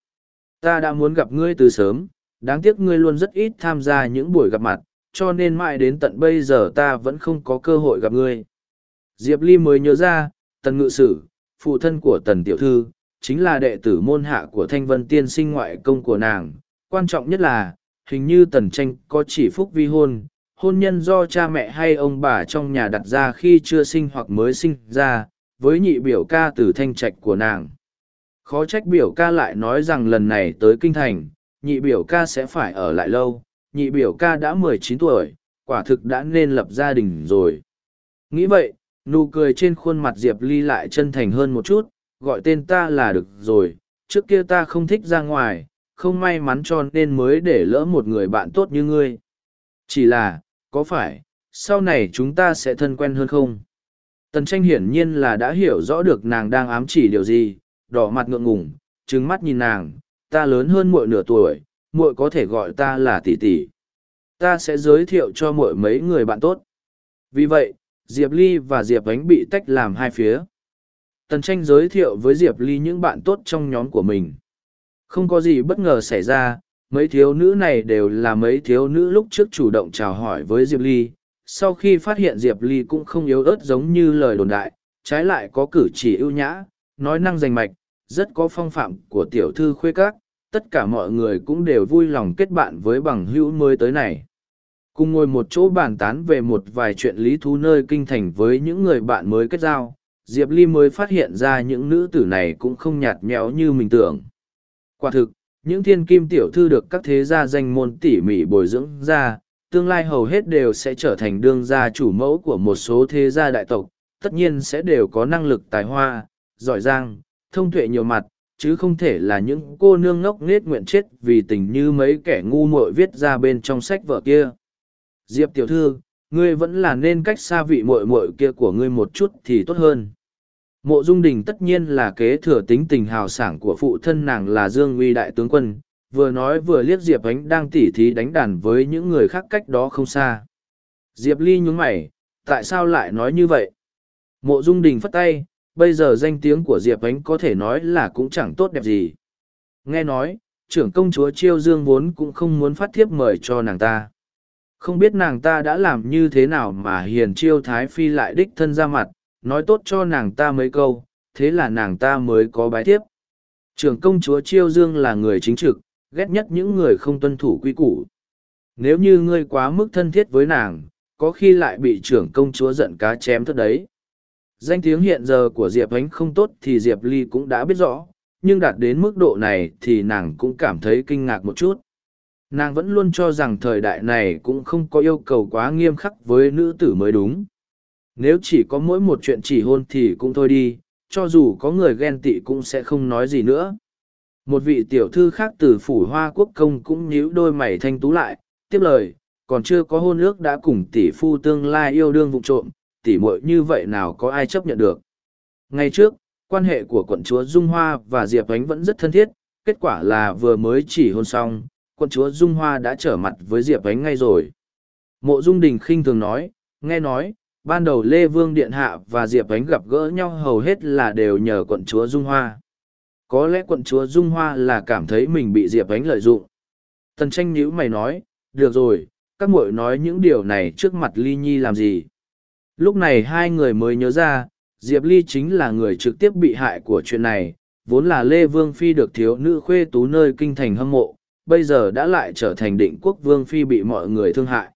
Ta đã muốn gặp ngươi từ sớm, đáng tiếc ngươi luôn rất ít tham gia những buổi gặp mặt, cho nên mãi đến tận bây giờ ta vẫn không có cơ hội gặp ngươi. Diệp Ly mới nhớ ra, tần ngự sử, phụ thân của tần tiểu thư, chính là đệ tử môn hạ của thanh vân tiên sinh ngoại công của nàng. Quan trọng nhất là, hình như tần tranh có chỉ phúc vi hôn, hôn nhân do cha mẹ hay ông bà trong nhà đặt ra khi chưa sinh hoặc mới sinh ra, với nhị biểu ca từ thanh trạch của nàng. Khó trách biểu ca lại nói rằng lần này tới kinh thành, nhị biểu ca sẽ phải ở lại lâu, nhị biểu ca đã mười chín tuổi, quả thực đã nên lập gia đình rồi. Nghĩ vậy, nụ cười trên khuôn mặt Diệp Ly lại chân thành hơn một chút, gọi tên ta là được rồi, trước kia ta không thích ra ngoài, không may mắn cho nên mới để lỡ một người bạn tốt như ngươi. Chỉ là, có phải, sau này chúng ta sẽ thân quen hơn không? Tần tranh hiển nhiên là đã hiểu rõ được nàng đang ám chỉ điều gì, đỏ mặt ngượng ngùng, trừng mắt nhìn nàng, ta lớn hơn muội nửa tuổi, muội có thể gọi ta là tỷ tỷ. Ta sẽ giới thiệu cho muội mấy người bạn tốt. Vì vậy, Diệp Ly và Diệp Ánh bị tách làm hai phía. Tần tranh giới thiệu với Diệp Ly những bạn tốt trong nhóm của mình. Không có gì bất ngờ xảy ra, mấy thiếu nữ này đều là mấy thiếu nữ lúc trước chủ động chào hỏi với Diệp Ly. Sau khi phát hiện Diệp Ly cũng không yếu ớt giống như lời đồn đại, trái lại có cử chỉ ưu nhã, nói năng rành mạch, rất có phong phạm của tiểu thư khuê các, tất cả mọi người cũng đều vui lòng kết bạn với bằng hữu mới tới này. Cùng ngồi một chỗ bàn tán về một vài chuyện lý thú nơi kinh thành với những người bạn mới kết giao, Diệp Ly mới phát hiện ra những nữ tử này cũng không nhạt nhẽo như mình tưởng. Quả thực, những thiên kim tiểu thư được các thế gia danh môn tỉ mỉ bồi dưỡng ra, tương lai hầu hết đều sẽ trở thành đương gia chủ mẫu của một số thế gia đại tộc, tất nhiên sẽ đều có năng lực tài hoa, giỏi giang, thông tuệ nhiều mặt, chứ không thể là những cô nương ngốc nghếch nguyện chết vì tình như mấy kẻ ngu muội viết ra bên trong sách vở kia. Diệp tiểu thư, ngươi vẫn là nên cách xa vị muội muội kia của ngươi một chút thì tốt hơn. Mộ Dung Đình tất nhiên là kế thừa tính tình hào sảng của phụ thân nàng là Dương Uy đại tướng quân, vừa nói vừa liếc Diệp Ánh đang tỉ thí đánh đàn với những người khác cách đó không xa. Diệp Ly nhún mày, tại sao lại nói như vậy? Mộ Dung Đình phất tay, bây giờ danh tiếng của Diệp Ánh có thể nói là cũng chẳng tốt đẹp gì. Nghe nói, trưởng công chúa Chiêu Dương vốn cũng không muốn phát thiếp mời cho nàng ta. Không biết nàng ta đã làm như thế nào mà hiền chiêu Thái Phi lại đích thân ra mặt, nói tốt cho nàng ta mấy câu, thế là nàng ta mới có bái thiếp. Trưởng công chúa Chiêu Dương là người chính trực, ghét nhất những người không tuân thủ quy củ. Nếu như ngươi quá mức thân thiết với nàng, có khi lại bị trưởng công chúa giận cá chém thất đấy. Danh tiếng hiện giờ của Diệp Ánh không tốt thì Diệp Ly cũng đã biết rõ, nhưng đạt đến mức độ này thì nàng cũng cảm thấy kinh ngạc một chút. Nàng vẫn luôn cho rằng thời đại này cũng không có yêu cầu quá nghiêm khắc với nữ tử mới đúng. Nếu chỉ có mỗi một chuyện chỉ hôn thì cũng thôi đi, cho dù có người ghen tị cũng sẽ không nói gì nữa. Một vị tiểu thư khác từ phủ hoa quốc công cũng nhíu đôi mày thanh tú lại, tiếp lời, còn chưa có hôn ước đã cùng tỷ phu tương lai yêu đương vụ trộm, tỷ muội như vậy nào có ai chấp nhận được. Ngay trước, quan hệ của quận chúa Dung Hoa và Diệp Ánh vẫn rất thân thiết, kết quả là vừa mới chỉ hôn xong, quận chúa Dung Hoa đã trở mặt với Diệp Ánh ngay rồi. Mộ Dung Đình khinh thường nói, nghe nói, ban đầu Lê Vương Điện Hạ và Diệp Ánh gặp gỡ nhau hầu hết là đều nhờ quận chúa Dung Hoa. Có lẽ quận chúa Dung Hoa là cảm thấy mình bị Diệp Ánh lợi dụng. Tần tranh nhữ mày nói, được rồi, các muội nói những điều này trước mặt Ly Nhi làm gì. Lúc này hai người mới nhớ ra, Diệp Ly chính là người trực tiếp bị hại của chuyện này, vốn là Lê Vương Phi được thiếu nữ khuê tú nơi kinh thành hâm mộ, bây giờ đã lại trở thành định quốc Vương Phi bị mọi người thương hại.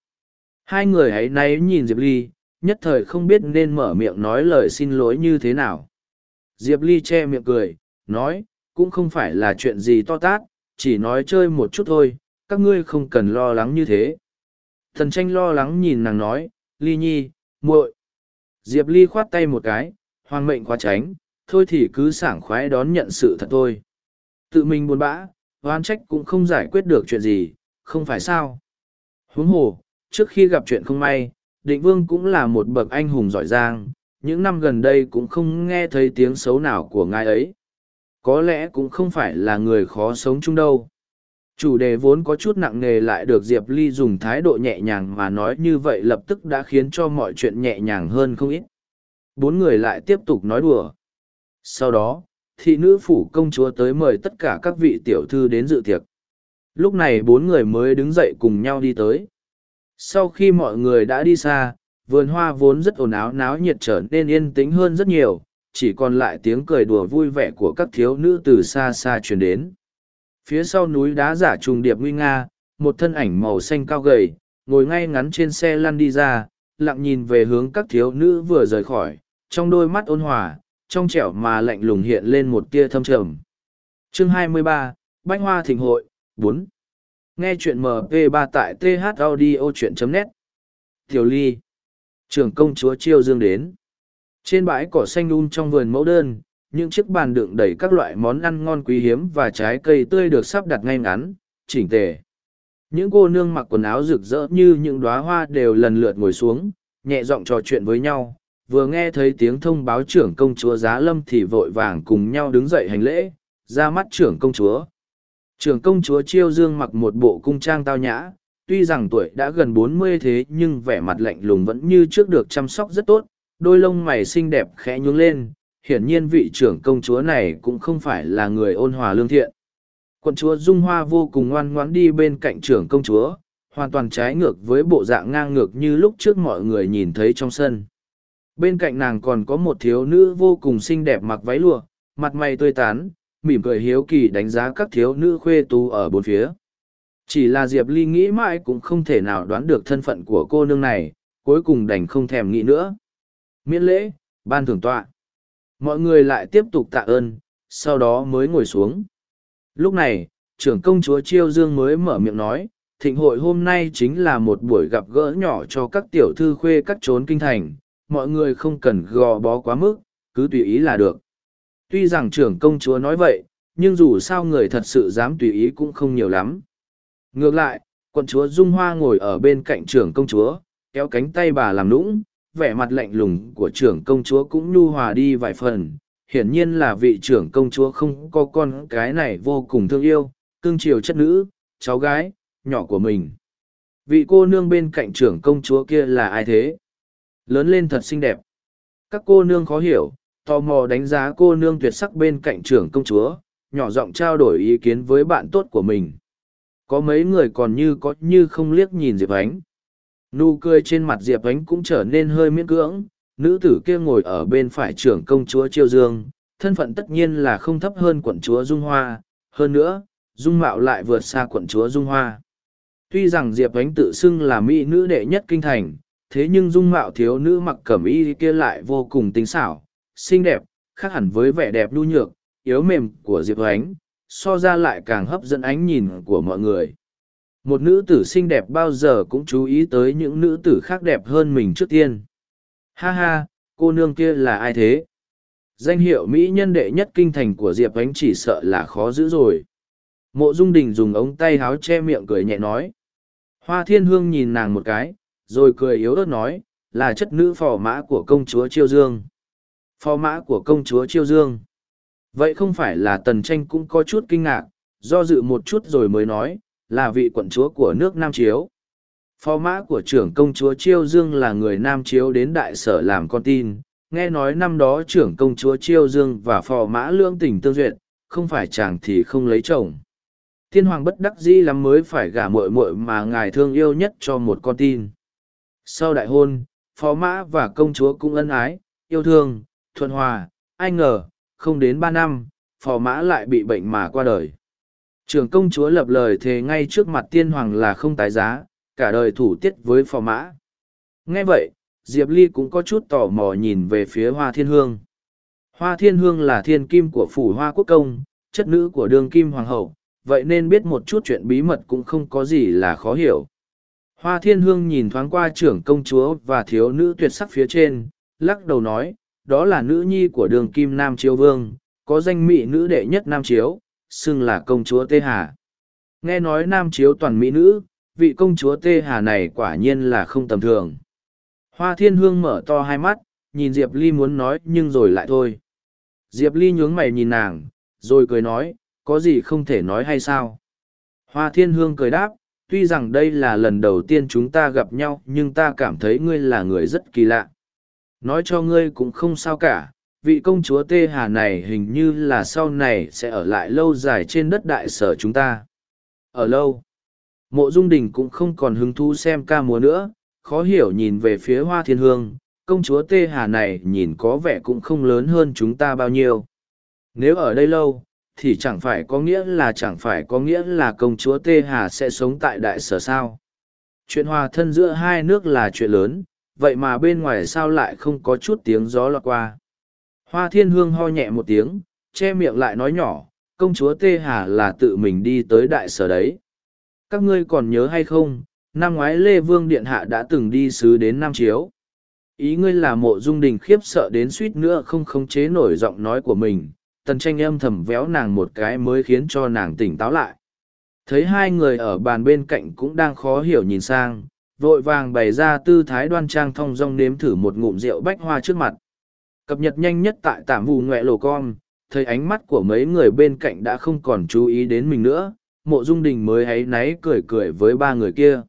Hai người ấy nay nhìn Diệp Ly, nhất thời không biết nên mở miệng nói lời xin lỗi như thế nào. Diệp Ly che miệng cười, nói, cũng không phải là chuyện gì to tát, chỉ nói chơi một chút thôi, các ngươi không cần lo lắng như thế. Thần tranh lo lắng nhìn nàng nói, Ly Nhi, muội diệp ly khoát tay một cái hoàng mệnh khóa tránh thôi thì cứ sảng khoái đón nhận sự thật thôi Tự mình buồn bã, oan trách cũng không giải quyết được chuyện gì, không phải sao. Huống hồ, trước khi gặp chuyện không may, định vương cũng là một bậc anh hùng giỏi giang, những năm gần đây cũng không nghe thấy tiếng xấu nào của ngài ấy. Có lẽ cũng không phải là người khó sống chung đâu. Chủ đề vốn có chút nặng nề lại được Diệp Ly dùng thái độ nhẹ nhàng mà nói như vậy lập tức đã khiến cho mọi chuyện nhẹ nhàng hơn không ít. Bốn người lại tiếp tục nói đùa. Sau đó, thị nữ phủ công chúa tới mời tất cả các vị tiểu thư đến dự tiệc. Lúc này bốn người mới đứng dậy cùng nhau đi tới. Sau khi mọi người đã đi xa, vườn hoa vốn rất ồn áo náo nhiệt trở nên yên tĩnh hơn rất nhiều, chỉ còn lại tiếng cười đùa vui vẻ của các thiếu nữ từ xa xa truyền đến. Phía sau núi đá giả trùng điệp nguy nga, một thân ảnh màu xanh cao gầy, ngồi ngay ngắn trên xe lăn đi ra, lặng nhìn về hướng các thiếu nữ vừa rời khỏi, trong đôi mắt ôn hòa, trong trẻo mà lạnh lùng hiện lên một tia thâm trầm. Chương 23, Bách Hoa Thịnh Hội, 4. Nghe chuyện MP3 tại thaudio.net Tiểu Ly Trưởng công chúa Chiêu Dương đến. Trên bãi cỏ xanh un trong vườn mẫu đơn, những chiếc bàn đựng đầy các loại món ăn ngon quý hiếm và trái cây tươi được sắp đặt ngay ngắn, chỉnh tề. Những cô nương mặc quần áo rực rỡ như những đóa hoa đều lần lượt ngồi xuống, nhẹ giọng trò chuyện với nhau, vừa nghe thấy tiếng thông báo trưởng công chúa Giá Lâm thì vội vàng cùng nhau đứng dậy hành lễ, ra mắt trưởng công chúa. Trưởng công chúa Chiêu Dương mặc một bộ cung trang tao nhã, tuy rằng tuổi đã gần bốn mươi thế nhưng vẻ mặt lạnh lùng vẫn như trước được chăm sóc rất tốt, đôi lông mày xinh đẹp khẽ nhướng lên, hiển nhiên vị trưởng công chúa này cũng không phải là người ôn hòa lương thiện. Quận chúa Dung Hoa vô cùng ngoan ngoãn đi bên cạnh trưởng công chúa, hoàn toàn trái ngược với bộ dạng ngang ngược như lúc trước mọi người nhìn thấy trong sân. Bên cạnh nàng còn có một thiếu nữ vô cùng xinh đẹp mặc váy lụa, mặt mày tươi tán, mỉm cười hiếu kỳ đánh giá các thiếu nữ khuê tú ở bốn phía. Chỉ là Diệp Ly nghĩ mãi cũng không thể nào đoán được thân phận của cô nương này, cuối cùng đành không thèm nghĩ nữa. Miễn lễ, ban thưởng tọa. Mọi người lại tiếp tục tạ ơn, sau đó mới ngồi xuống. Lúc này, trưởng công chúa Chiêu Dương mới mở miệng nói, thịnh hội hôm nay chính là một buổi gặp gỡ nhỏ cho các tiểu thư khuê các trốn kinh thành, mọi người không cần gò bó quá mức, cứ tùy ý là được. Tuy rằng trưởng công chúa nói vậy, nhưng dù sao người thật sự dám tùy ý cũng không nhiều lắm. Ngược lại, quận chúa Dung Hoa ngồi ở bên cạnh trưởng công chúa, kéo cánh tay bà làm lũng vẻ mặt lạnh lùng của trưởng công chúa cũng nhu hòa đi vài phần. Hiển nhiên là vị trưởng công chúa không có con cái này vô cùng thương yêu, cưng chiều chất nữ, cháu gái, nhỏ của mình. Vị cô nương bên cạnh trưởng công chúa kia là ai thế? Lớn lên thật xinh đẹp. Các cô nương khó hiểu, tò mò đánh giá cô nương tuyệt sắc bên cạnh trưởng công chúa, nhỏ giọng trao đổi ý kiến với bạn tốt của mình. Có mấy người còn như có như không liếc nhìn Diệp Ánh. Nụ cười trên mặt Diệp Ánh cũng trở nên hơi miễn cưỡng, nữ tử kia ngồi ở bên phải trưởng công chúa Chiêu Dương, thân phận tất nhiên là không thấp hơn quận chúa Dung Hoa, hơn nữa, Dung Mạo lại vượt xa quận chúa Dung Hoa. Tuy rằng Diệp Ánh tự xưng là mỹ nữ đệ nhất kinh thành, thế nhưng Dung Mạo thiếu nữ mặc cẩm y kia lại vô cùng tính xảo, xinh đẹp, khác hẳn với vẻ đẹp nhu nhược, yếu mềm của Diệp Ánh, so ra lại càng hấp dẫn ánh nhìn của mọi người một nữ tử xinh đẹp bao giờ cũng chú ý tới những nữ tử khác đẹp hơn mình trước tiên. Ha ha, cô nương kia là ai thế? Danh hiệu mỹ nhân đệ nhất kinh thành của diệp ánh chỉ sợ là khó giữ rồi. Mộ dung đình dùng ống tay háo che miệng cười nhẹ nói. Hoa thiên hương nhìn nàng một cái, rồi cười yếu ớt nói, là chất nữ phò mã của công chúa chiêu dương. Phò mã của công chúa chiêu dương. Vậy không phải là tần tranh cũng có chút kinh ngạc, do dự một chút rồi mới nói là vị quận chúa của nước Nam Chiếu. Phó mã của trưởng công chúa Chiêu Dương là người Nam Chiếu đến đại sở làm con tin, nghe nói năm đó trưởng công chúa Chiêu Dương và phò mã lương tình tương duyệt, không phải chàng thì không lấy chồng. Thiên hoàng bất đắc dĩ lắm mới phải gả muội muội mà ngài thương yêu nhất cho một con tin. Sau đại hôn, phó mã và công chúa cũng ân ái, yêu thương, thuận hòa, ai ngờ, không đến ba năm, phò mã lại bị bệnh mà qua đời. Trường công chúa lập lời thề ngay trước mặt tiên hoàng là không tái giá, cả đời thủ tiết với phò mã. Nghe vậy, Diệp Ly cũng có chút tò mò nhìn về phía Hoa Thiên Hương. Hoa Thiên Hương là thiên kim của phủ Hoa Quốc Công, chất nữ của đường kim hoàng hậu, vậy nên biết một chút chuyện bí mật cũng không có gì là khó hiểu. Hoa Thiên Hương nhìn thoáng qua trưởng công chúa và thiếu nữ tuyệt sắc phía trên, lắc đầu nói, đó là nữ nhi của đường kim Nam Chiếu Vương, có danh mỹ nữ đệ nhất Nam Chiếu, xưng là công chúa Tê Hà. Nghe nói nam chiếu toàn mỹ nữ, vị công chúa Tê Hà này quả nhiên là không tầm thường. Hoa thiên hương mở to hai mắt, nhìn Diệp Ly muốn nói nhưng rồi lại thôi. Diệp Ly nhướng mày nhìn nàng, rồi cười nói, có gì không thể nói hay sao? Hoa thiên hương cười đáp, tuy rằng đây là lần đầu tiên chúng ta gặp nhau nhưng ta cảm thấy ngươi là người rất kỳ lạ. Nói cho ngươi cũng không sao cả, vị công chúa Tê Hà này hình như là sau này sẽ ở lại lâu dài trên đất đại sở chúng ta. Ở lâu, mộ dung đình cũng không còn hứng thú xem ca múa nữa, khó hiểu nhìn về phía hoa thiên hương, công chúa Tê Hà này nhìn có vẻ cũng không lớn hơn chúng ta bao nhiêu. Nếu ở đây lâu, thì chẳng phải có nghĩa là chẳng phải có nghĩa là công chúa Tê Hà sẽ sống tại đại sở sao. Chuyện hòa thân giữa hai nước là chuyện lớn, vậy mà bên ngoài sao lại không có chút tiếng gió lọt qua. Hoa thiên hương ho nhẹ một tiếng, che miệng lại nói nhỏ, công chúa Tê Hà là tự mình đi tới đại sở đấy. Các ngươi còn nhớ hay không, năm ngoái Lê Vương Điện Hạ đã từng đi sứ đến Nam Chiếu. Ý ngươi là mộ dung đình khiếp sợ đến suýt nữa không khống chế nổi giọng nói của mình, tần tranh âm thầm véo nàng một cái mới khiến cho nàng tỉnh táo lại. Thấy hai người ở bàn bên cạnh cũng đang khó hiểu nhìn sang, vội vàng bày ra tư thái đoan trang thong dong nếm thử một ngụm rượu bách hoa trước mặt. Cập nhật nhanh nhất tại tạm vụ ngoẹ lồ con, thấy ánh mắt của mấy người bên cạnh đã không còn chú ý đến mình nữa, mộ dung đình mới hãy náy cười cười với ba người kia.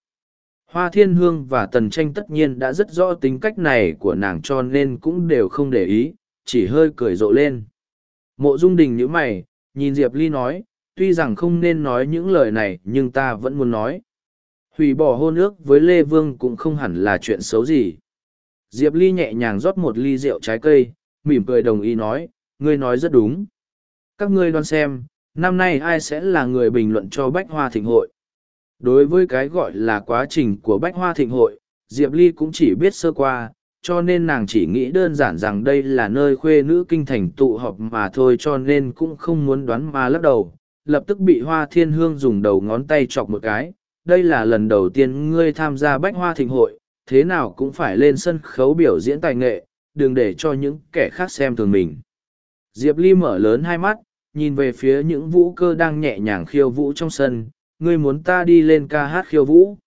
Hoa thiên hương và tần tranh tất nhiên đã rất rõ tính cách này của nàng cho nên cũng đều không để ý, chỉ hơi cười rộ lên. Mộ dung đình nhíu mày, nhìn Diệp Ly nói, tuy rằng không nên nói những lời này nhưng ta vẫn muốn nói. Hủy bỏ hôn ước với Lê Vương cũng không hẳn là chuyện xấu gì. Diệp Ly nhẹ nhàng rót một ly rượu trái cây, mỉm cười đồng ý nói, ngươi nói rất đúng. Các ngươi đoán xem, năm nay ai sẽ là người bình luận cho Bách Hoa Thịnh Hội? Đối với cái gọi là quá trình của Bách Hoa Thịnh Hội, Diệp Ly cũng chỉ biết sơ qua, cho nên nàng chỉ nghĩ đơn giản rằng đây là nơi khuê nữ kinh thành tụ họp mà thôi cho nên cũng không muốn đoán mà lắc đầu lập tức bị hoa thiên hương dùng đầu ngón tay chọc một cái đây là lần đầu tiên ngươi tham gia bách hoa thịnh hội thế nào cũng phải lên sân khấu biểu diễn tài nghệ, đừng để cho những kẻ khác xem thường mình. Diệp ly mở lớn hai mắt, nhìn về phía những vũ cơ đang nhẹ nhàng khiêu vũ trong sân. Ngươi muốn ta đi lên ca hát khiêu vũ?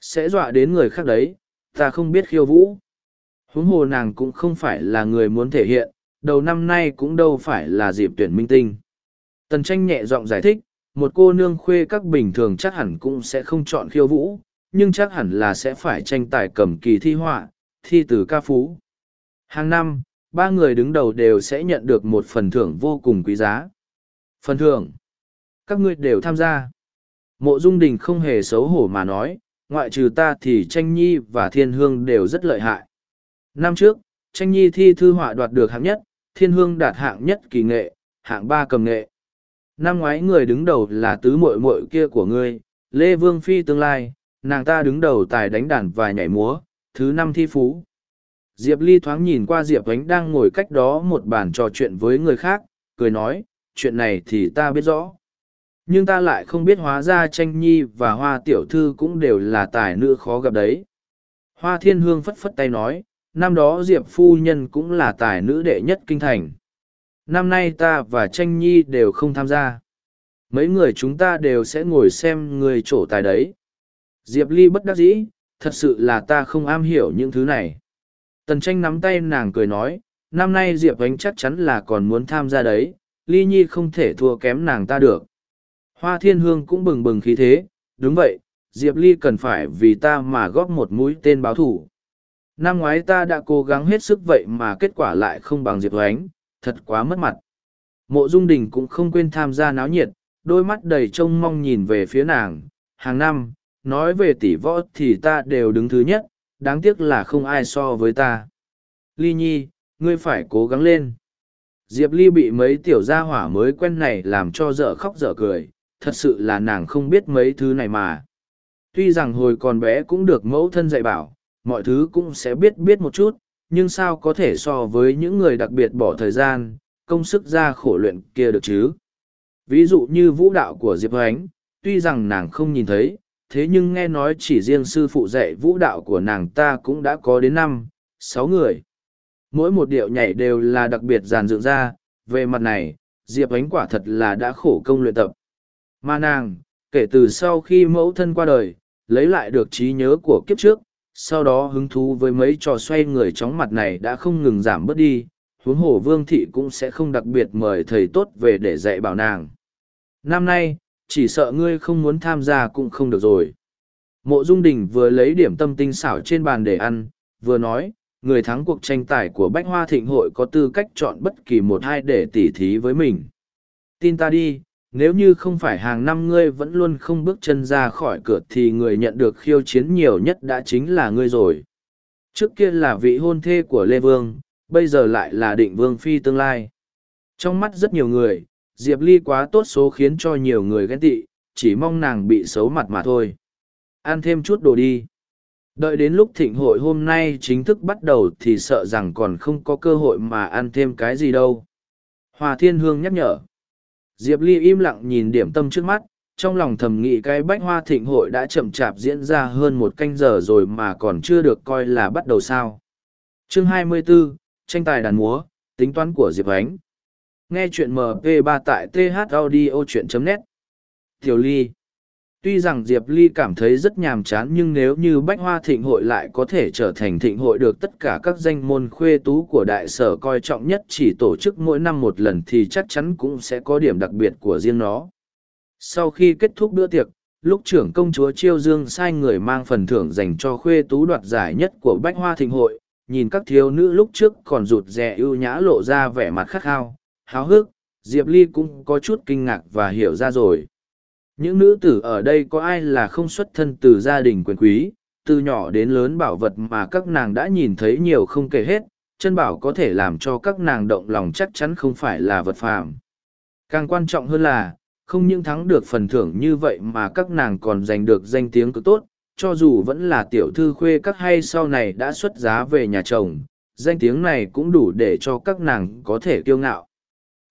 Sẽ dọa đến người khác đấy, ta không biết khiêu vũ. Huống hồ nàng cũng không phải là người muốn thể hiện, đầu năm nay cũng đâu phải là dịp tuyển minh tinh. Tần tranh nhẹ giọng giải thích, một cô nương khuê các bình thường chắc hẳn cũng sẽ không chọn khiêu vũ nhưng chắc hẳn là sẽ phải tranh tài cầm kỳ thi họa thi từ ca phú. Hàng năm ba người đứng đầu đều sẽ nhận được một phần thưởng vô cùng quý giá. Phần thưởng các ngươi đều tham gia. Mộ dung đình không hề xấu hổ mà nói ngoại trừ ta thì tranh nhi và thiên hương đều rất lợi hại. Năm trước, tranh nhi thi thư họa đoạt được hạng nhất, thiên hương đạt hạng nhất kỳ nghệ, hạng ba cầm nghệ. Năm ngoái người đứng đầu là tứ muội muội kia của ngươi, Lê Vương Phi tương lai, nàng ta đứng đầu tài đánh đàn và nhảy múa, thứ năm thi phú. Diệp Ly thoáng nhìn qua Diệp Ánh đang ngồi cách đó một bàn trò chuyện với người khác, cười nói, chuyện này thì ta biết rõ. Nhưng ta lại không biết hóa ra tranh nhi và hoa tiểu thư cũng đều là tài nữ khó gặp đấy. Hoa thiên hương phất phất tay nói, năm đó diệp phu nhân cũng là tài nữ đệ nhất kinh thành năm nay ta và tranh nhi đều không tham gia mấy người chúng ta đều sẽ ngồi xem người trổ tài đấy diệp ly bất đắc dĩ thật sự là ta không am hiểu những thứ này. Tần tranh nắm tay nàng cười nói năm nay diệp ánh chắc chắn là còn muốn tham gia đấy ly nhi không thể thua kém nàng ta được. Hoa thiên hương cũng bừng bừng khí thế đúng vậy diệp ly cần phải vì ta mà góp một mũi tên báo thủ. Năm ngoái ta đã cố gắng hết sức vậy mà kết quả lại không bằng diệp Ánh, thật quá mất mặt. Mộ dung đình cũng không quên tham gia náo nhiệt đôi mắt đầy trông mong nhìn về phía nàng hàng năm nói về tỷ võ thì ta đều đứng thứ nhất đáng tiếc là không ai so với ta. Ly nhi ngươi phải cố gắng lên. Diệp ly bị mấy tiểu gia hỏa mới quen này làm cho dở khóc dở cười thật sự là nàng không biết mấy thứ này mà. Tuy rằng hồi còn bé cũng được mẫu thân dạy bảo mọi thứ cũng sẽ biết biết một chút, nhưng sao có thể so với những người đặc biệt bỏ thời gian, công sức ra khổ luyện kia được chứ. Ví dụ như vũ đạo của Diệp Hoánh, tuy rằng nàng không nhìn thấy, thế nhưng nghe nói chỉ riêng sư phụ dạy vũ đạo của nàng ta cũng đã có đến năm, sáu người. Mỗi một điệu nhảy đều là đặc biệt giàn dựng ra, về mặt này, diệp ánh quả thật là đã khổ công luyện tập mà nàng kể từ sau khi mẫu thân qua đời lấy lại được trí nhớ của kiếp trước sau đó hứng thú với mấy trò xoay người chóng mặt này đã không ngừng giảm bớt đi huống hồ vương thị cũng sẽ không đặc biệt mời thầy tốt về để dạy bảo nàng năm nay chỉ sợ ngươi không muốn tham gia cũng không được rồi. Mộ dung đình vừa lấy điểm tâm tinh xảo trên bàn để ăn, vừa nói, người thắng cuộc tranh tài của bách hoa thịnh hội có tư cách chọn bất kỳ một hai để tỉ thí với mình. Tin ta đi, nếu như không phải hàng năm ngươi vẫn luôn không bước chân ra khỏi cửa thì người nhận được khiêu chiến nhiều nhất đã chính là ngươi rồi. Trước kia là vị hôn thê của lê vương, bây giờ lại là định vương phi tương lai. Trong mắt rất nhiều người diệp ly quá tốt số khiến cho nhiều người ghen tị chỉ mong nàng bị xấu mặt mà thôi. Ăn thêm chút đồ đi. Đợi đến lúc thịnh hội hôm nay chính thức bắt đầu thì sợ rằng còn không có cơ hội mà ăn thêm cái gì đâu. Hòa thiên hương nhắc nhở. Diệp ly im lặng nhìn điểm tâm trước mắt trong lòng thầm nghĩ cái bách hoa thịnh hội đã chậm chạp diễn ra hơn một canh giờ rồi mà còn chưa được coi là bắt đầu sao. Chương 24, tranh tài đàn múa tính toán của diệp ánh nghe chuyện mp 3 tại th audio chuyện net. Tiểu ly. Tuy rằng Diệp Ly cảm thấy rất nhàm chán nhưng nếu như Bách Hoa Thịnh hội lại có thể trở thành thịnh hội được tất cả các danh môn khuê tú của đại sở coi trọng nhất chỉ tổ chức mỗi năm một lần thì chắc chắn cũng sẽ có điểm đặc biệt của riêng nó. Sau khi kết thúc bữa tiệc, lúc trưởng công chúa Chiêu Dương sai người mang phần thưởng dành cho khuê tú đoạt giải nhất của Bách Hoa Thịnh hội, nhìn các thiếu nữ lúc trước còn rụt rè ưu nhã lộ ra vẻ mặt khắc khao, háo hức, Diệp Ly cũng có chút kinh ngạc và hiểu ra rồi. Những nữ tử ở đây có ai là không xuất thân từ gia đình quyền quý, từ nhỏ đến lớn bảo vật mà các nàng đã nhìn thấy nhiều không kể hết, chân bảo có thể làm cho các nàng động lòng chắc chắn không phải là vật phàm. Càng quan trọng hơn là, không những thắng được phần thưởng như vậy mà các nàng còn giành được danh tiếng cực tốt, cho dù vẫn là tiểu thư khuê các hay sau này đã xuất giá về nhà chồng, danh tiếng này cũng đủ để cho các nàng có thể kiêu ngạo.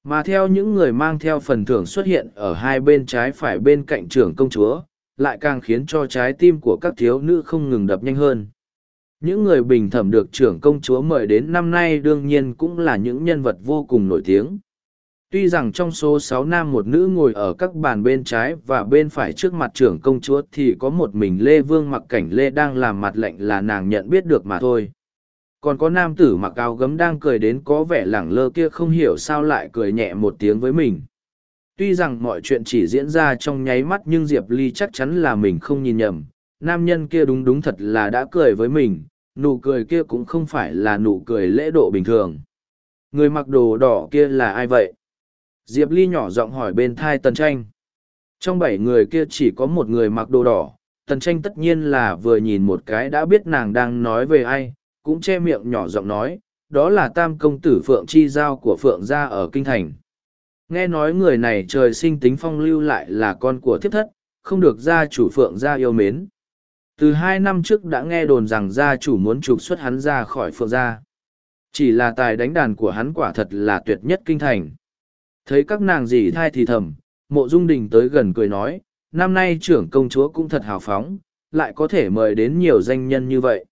Mà theo những người mang theo phần thưởng xuất hiện ở hai bên trái phải bên cạnh trưởng công chúa, lại càng khiến cho trái tim của các thiếu nữ không ngừng đập nhanh hơn. Những người bình thẩm được trưởng công chúa mời đến năm nay đương nhiên cũng là những nhân vật vô cùng nổi tiếng. Tuy rằng trong số sáu nam một nữ ngồi ở các bàn bên trái và bên phải trước mặt trưởng công chúa thì có một mình Lê Vương mặc cảnh Lê đang làm mặt lạnh là nàng nhận biết được mà thôi còn có nam tử mặc áo gấm đang cười đến có vẻ lẳng lơ kia không hiểu sao lại cười nhẹ một tiếng với mình. Tuy rằng mọi chuyện chỉ diễn ra trong nháy mắt nhưng diệp ly chắc chắn là mình không nhìn nhầm. Nam nhân kia đúng đúng thật là đã cười với mình, nụ cười kia cũng không phải là nụ cười lễ độ bình thường. Người mặc đồ đỏ kia là ai vậy? Diệp ly nhỏ giọng hỏi bên thai tần tranh. Trong bảy người kia chỉ có một người mặc đồ đỏ, tần tranh tất nhiên là vừa nhìn một cái đã biết nàng đang nói về ai cũng che miệng nhỏ giọng nói, đó là tam công tử Phượng Chi Giao của Phượng gia ở Kinh Thành. Nghe nói người này trời sinh tính phong lưu lại là con của thiếp thất, không được gia chủ Phượng gia yêu mến. Từ hai năm trước đã nghe đồn rằng gia chủ muốn trục xuất hắn ra khỏi Phượng gia. Chỉ là tài đánh đàn của hắn quả thật là tuyệt nhất kinh thành. Thấy các nàng dì thai thì thầm, mộ dung đình tới gần cười nói, năm nay trưởng công chúa cũng thật hào phóng, lại có thể mời đến nhiều danh nhân như vậy.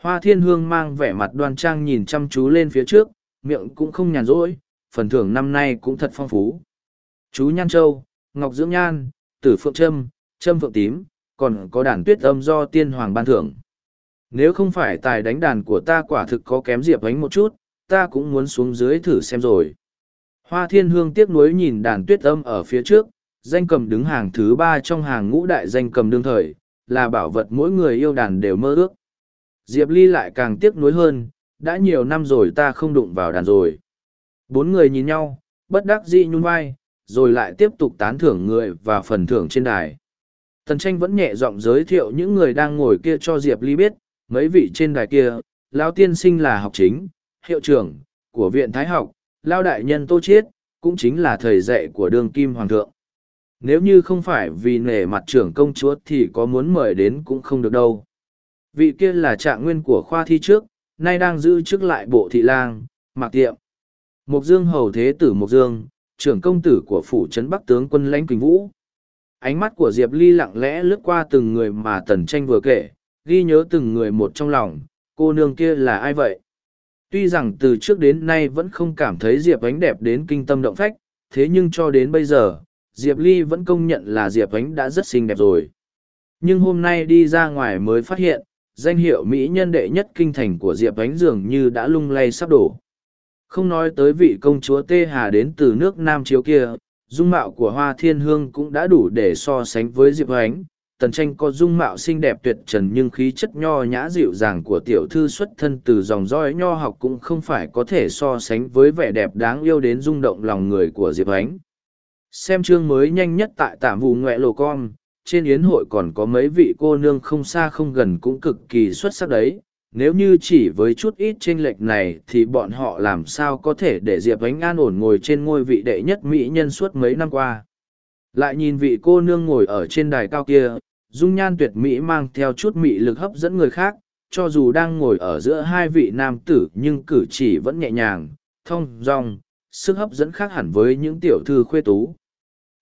Hoa thiên hương mang vẻ mặt đoan trang nhìn chăm chú lên phía trước, miệng cũng không nhàn rỗi, phần thưởng năm nay cũng thật phong phú. Chú Nhan Châu, Ngọc Dưỡng Nhan, Tử Phượng Trâm, Trâm Phượng Tím, còn có đàn tuyết âm do tiên hoàng ban thưởng. Nếu không phải tài đánh đàn của ta quả thực có kém diệp ánh một chút, ta cũng muốn xuống dưới thử xem rồi. Hoa thiên hương tiếc nuối nhìn đàn tuyết âm ở phía trước, danh cầm đứng hàng thứ ba trong hàng ngũ đại danh cầm đương thời, là bảo vật mỗi người yêu đàn đều mơ ước. Diệp Ly lại càng tiếc nuối hơn, đã nhiều năm rồi ta không đụng vào đàn rồi. Bốn người nhìn nhau, bất đắc dĩ nhún vai, rồi lại tiếp tục tán thưởng người và phần thưởng trên đài. Tần tranh vẫn nhẹ giọng giới thiệu những người đang ngồi kia cho Diệp Ly biết, mấy vị trên đài kia, Lão Tiên Sinh là học chính, hiệu trưởng, của Viện Thái học, Lao Đại Nhân Tô Chiết, cũng chính là thầy dạy của đường Kim Hoàng thượng. Nếu như không phải vì nể mặt trưởng công chúa thì có muốn mời đến cũng không được đâu. Vị kia là trạng nguyên của khoa thi trước, nay đang giữ chức lại bộ thị lang, mạc tiệm. Mục Dương hầu thế tử Mục Dương, trưởng công tử của phủ trấn Bắc tướng quân lãnh Quỳnh Vũ. Ánh mắt của Diệp Ly lặng lẽ lướt qua từng người mà Tần Tranh vừa kể, ghi nhớ từng người một trong lòng, cô nương kia là ai vậy? Tuy rằng từ trước đến nay vẫn không cảm thấy Diệp ánh đẹp đến kinh tâm động phách, thế nhưng cho đến bây giờ, Diệp Ly vẫn công nhận là Diệp Ánh đã rất xinh đẹp rồi. Nhưng hôm nay đi ra ngoài mới phát hiện, danh hiệu Mỹ nhân đệ nhất kinh thành của Diệp Ánh dường như đã lung lay sắp đổ. Không nói tới vị công chúa Tê Hà đến từ nước Nam Chiếu kia, dung mạo của Hoa Thiên Hương cũng đã đủ để so sánh với Diệp Ánh. Tần tranh có dung mạo xinh đẹp tuyệt trần nhưng khí chất nho nhã dịu dàng của tiểu thư xuất thân từ dòng dõi nho học cũng không phải có thể so sánh với vẻ đẹp đáng yêu đến rung động lòng người của Diệp Ánh. Xem chương mới nhanh nhất tại tạm vụ ngoẹ lộ con, trên yến hội còn có mấy vị cô nương không xa không gần cũng cực kỳ xuất sắc đấy. Nếu như chỉ với chút ít tranh lệch này thì bọn họ làm sao có thể để Diệp Ánh an ổn ngồi trên ngôi vị đệ nhất mỹ nhân suốt mấy năm qua. Lại nhìn vị cô nương ngồi ở trên đài cao kia, dung nhan tuyệt mỹ mang theo chút mị lực hấp dẫn người khác, cho dù đang ngồi ở giữa hai vị nam tử nhưng cử chỉ vẫn nhẹ nhàng, thông dong, sức hấp dẫn khác hẳn với những tiểu thư khuê tú.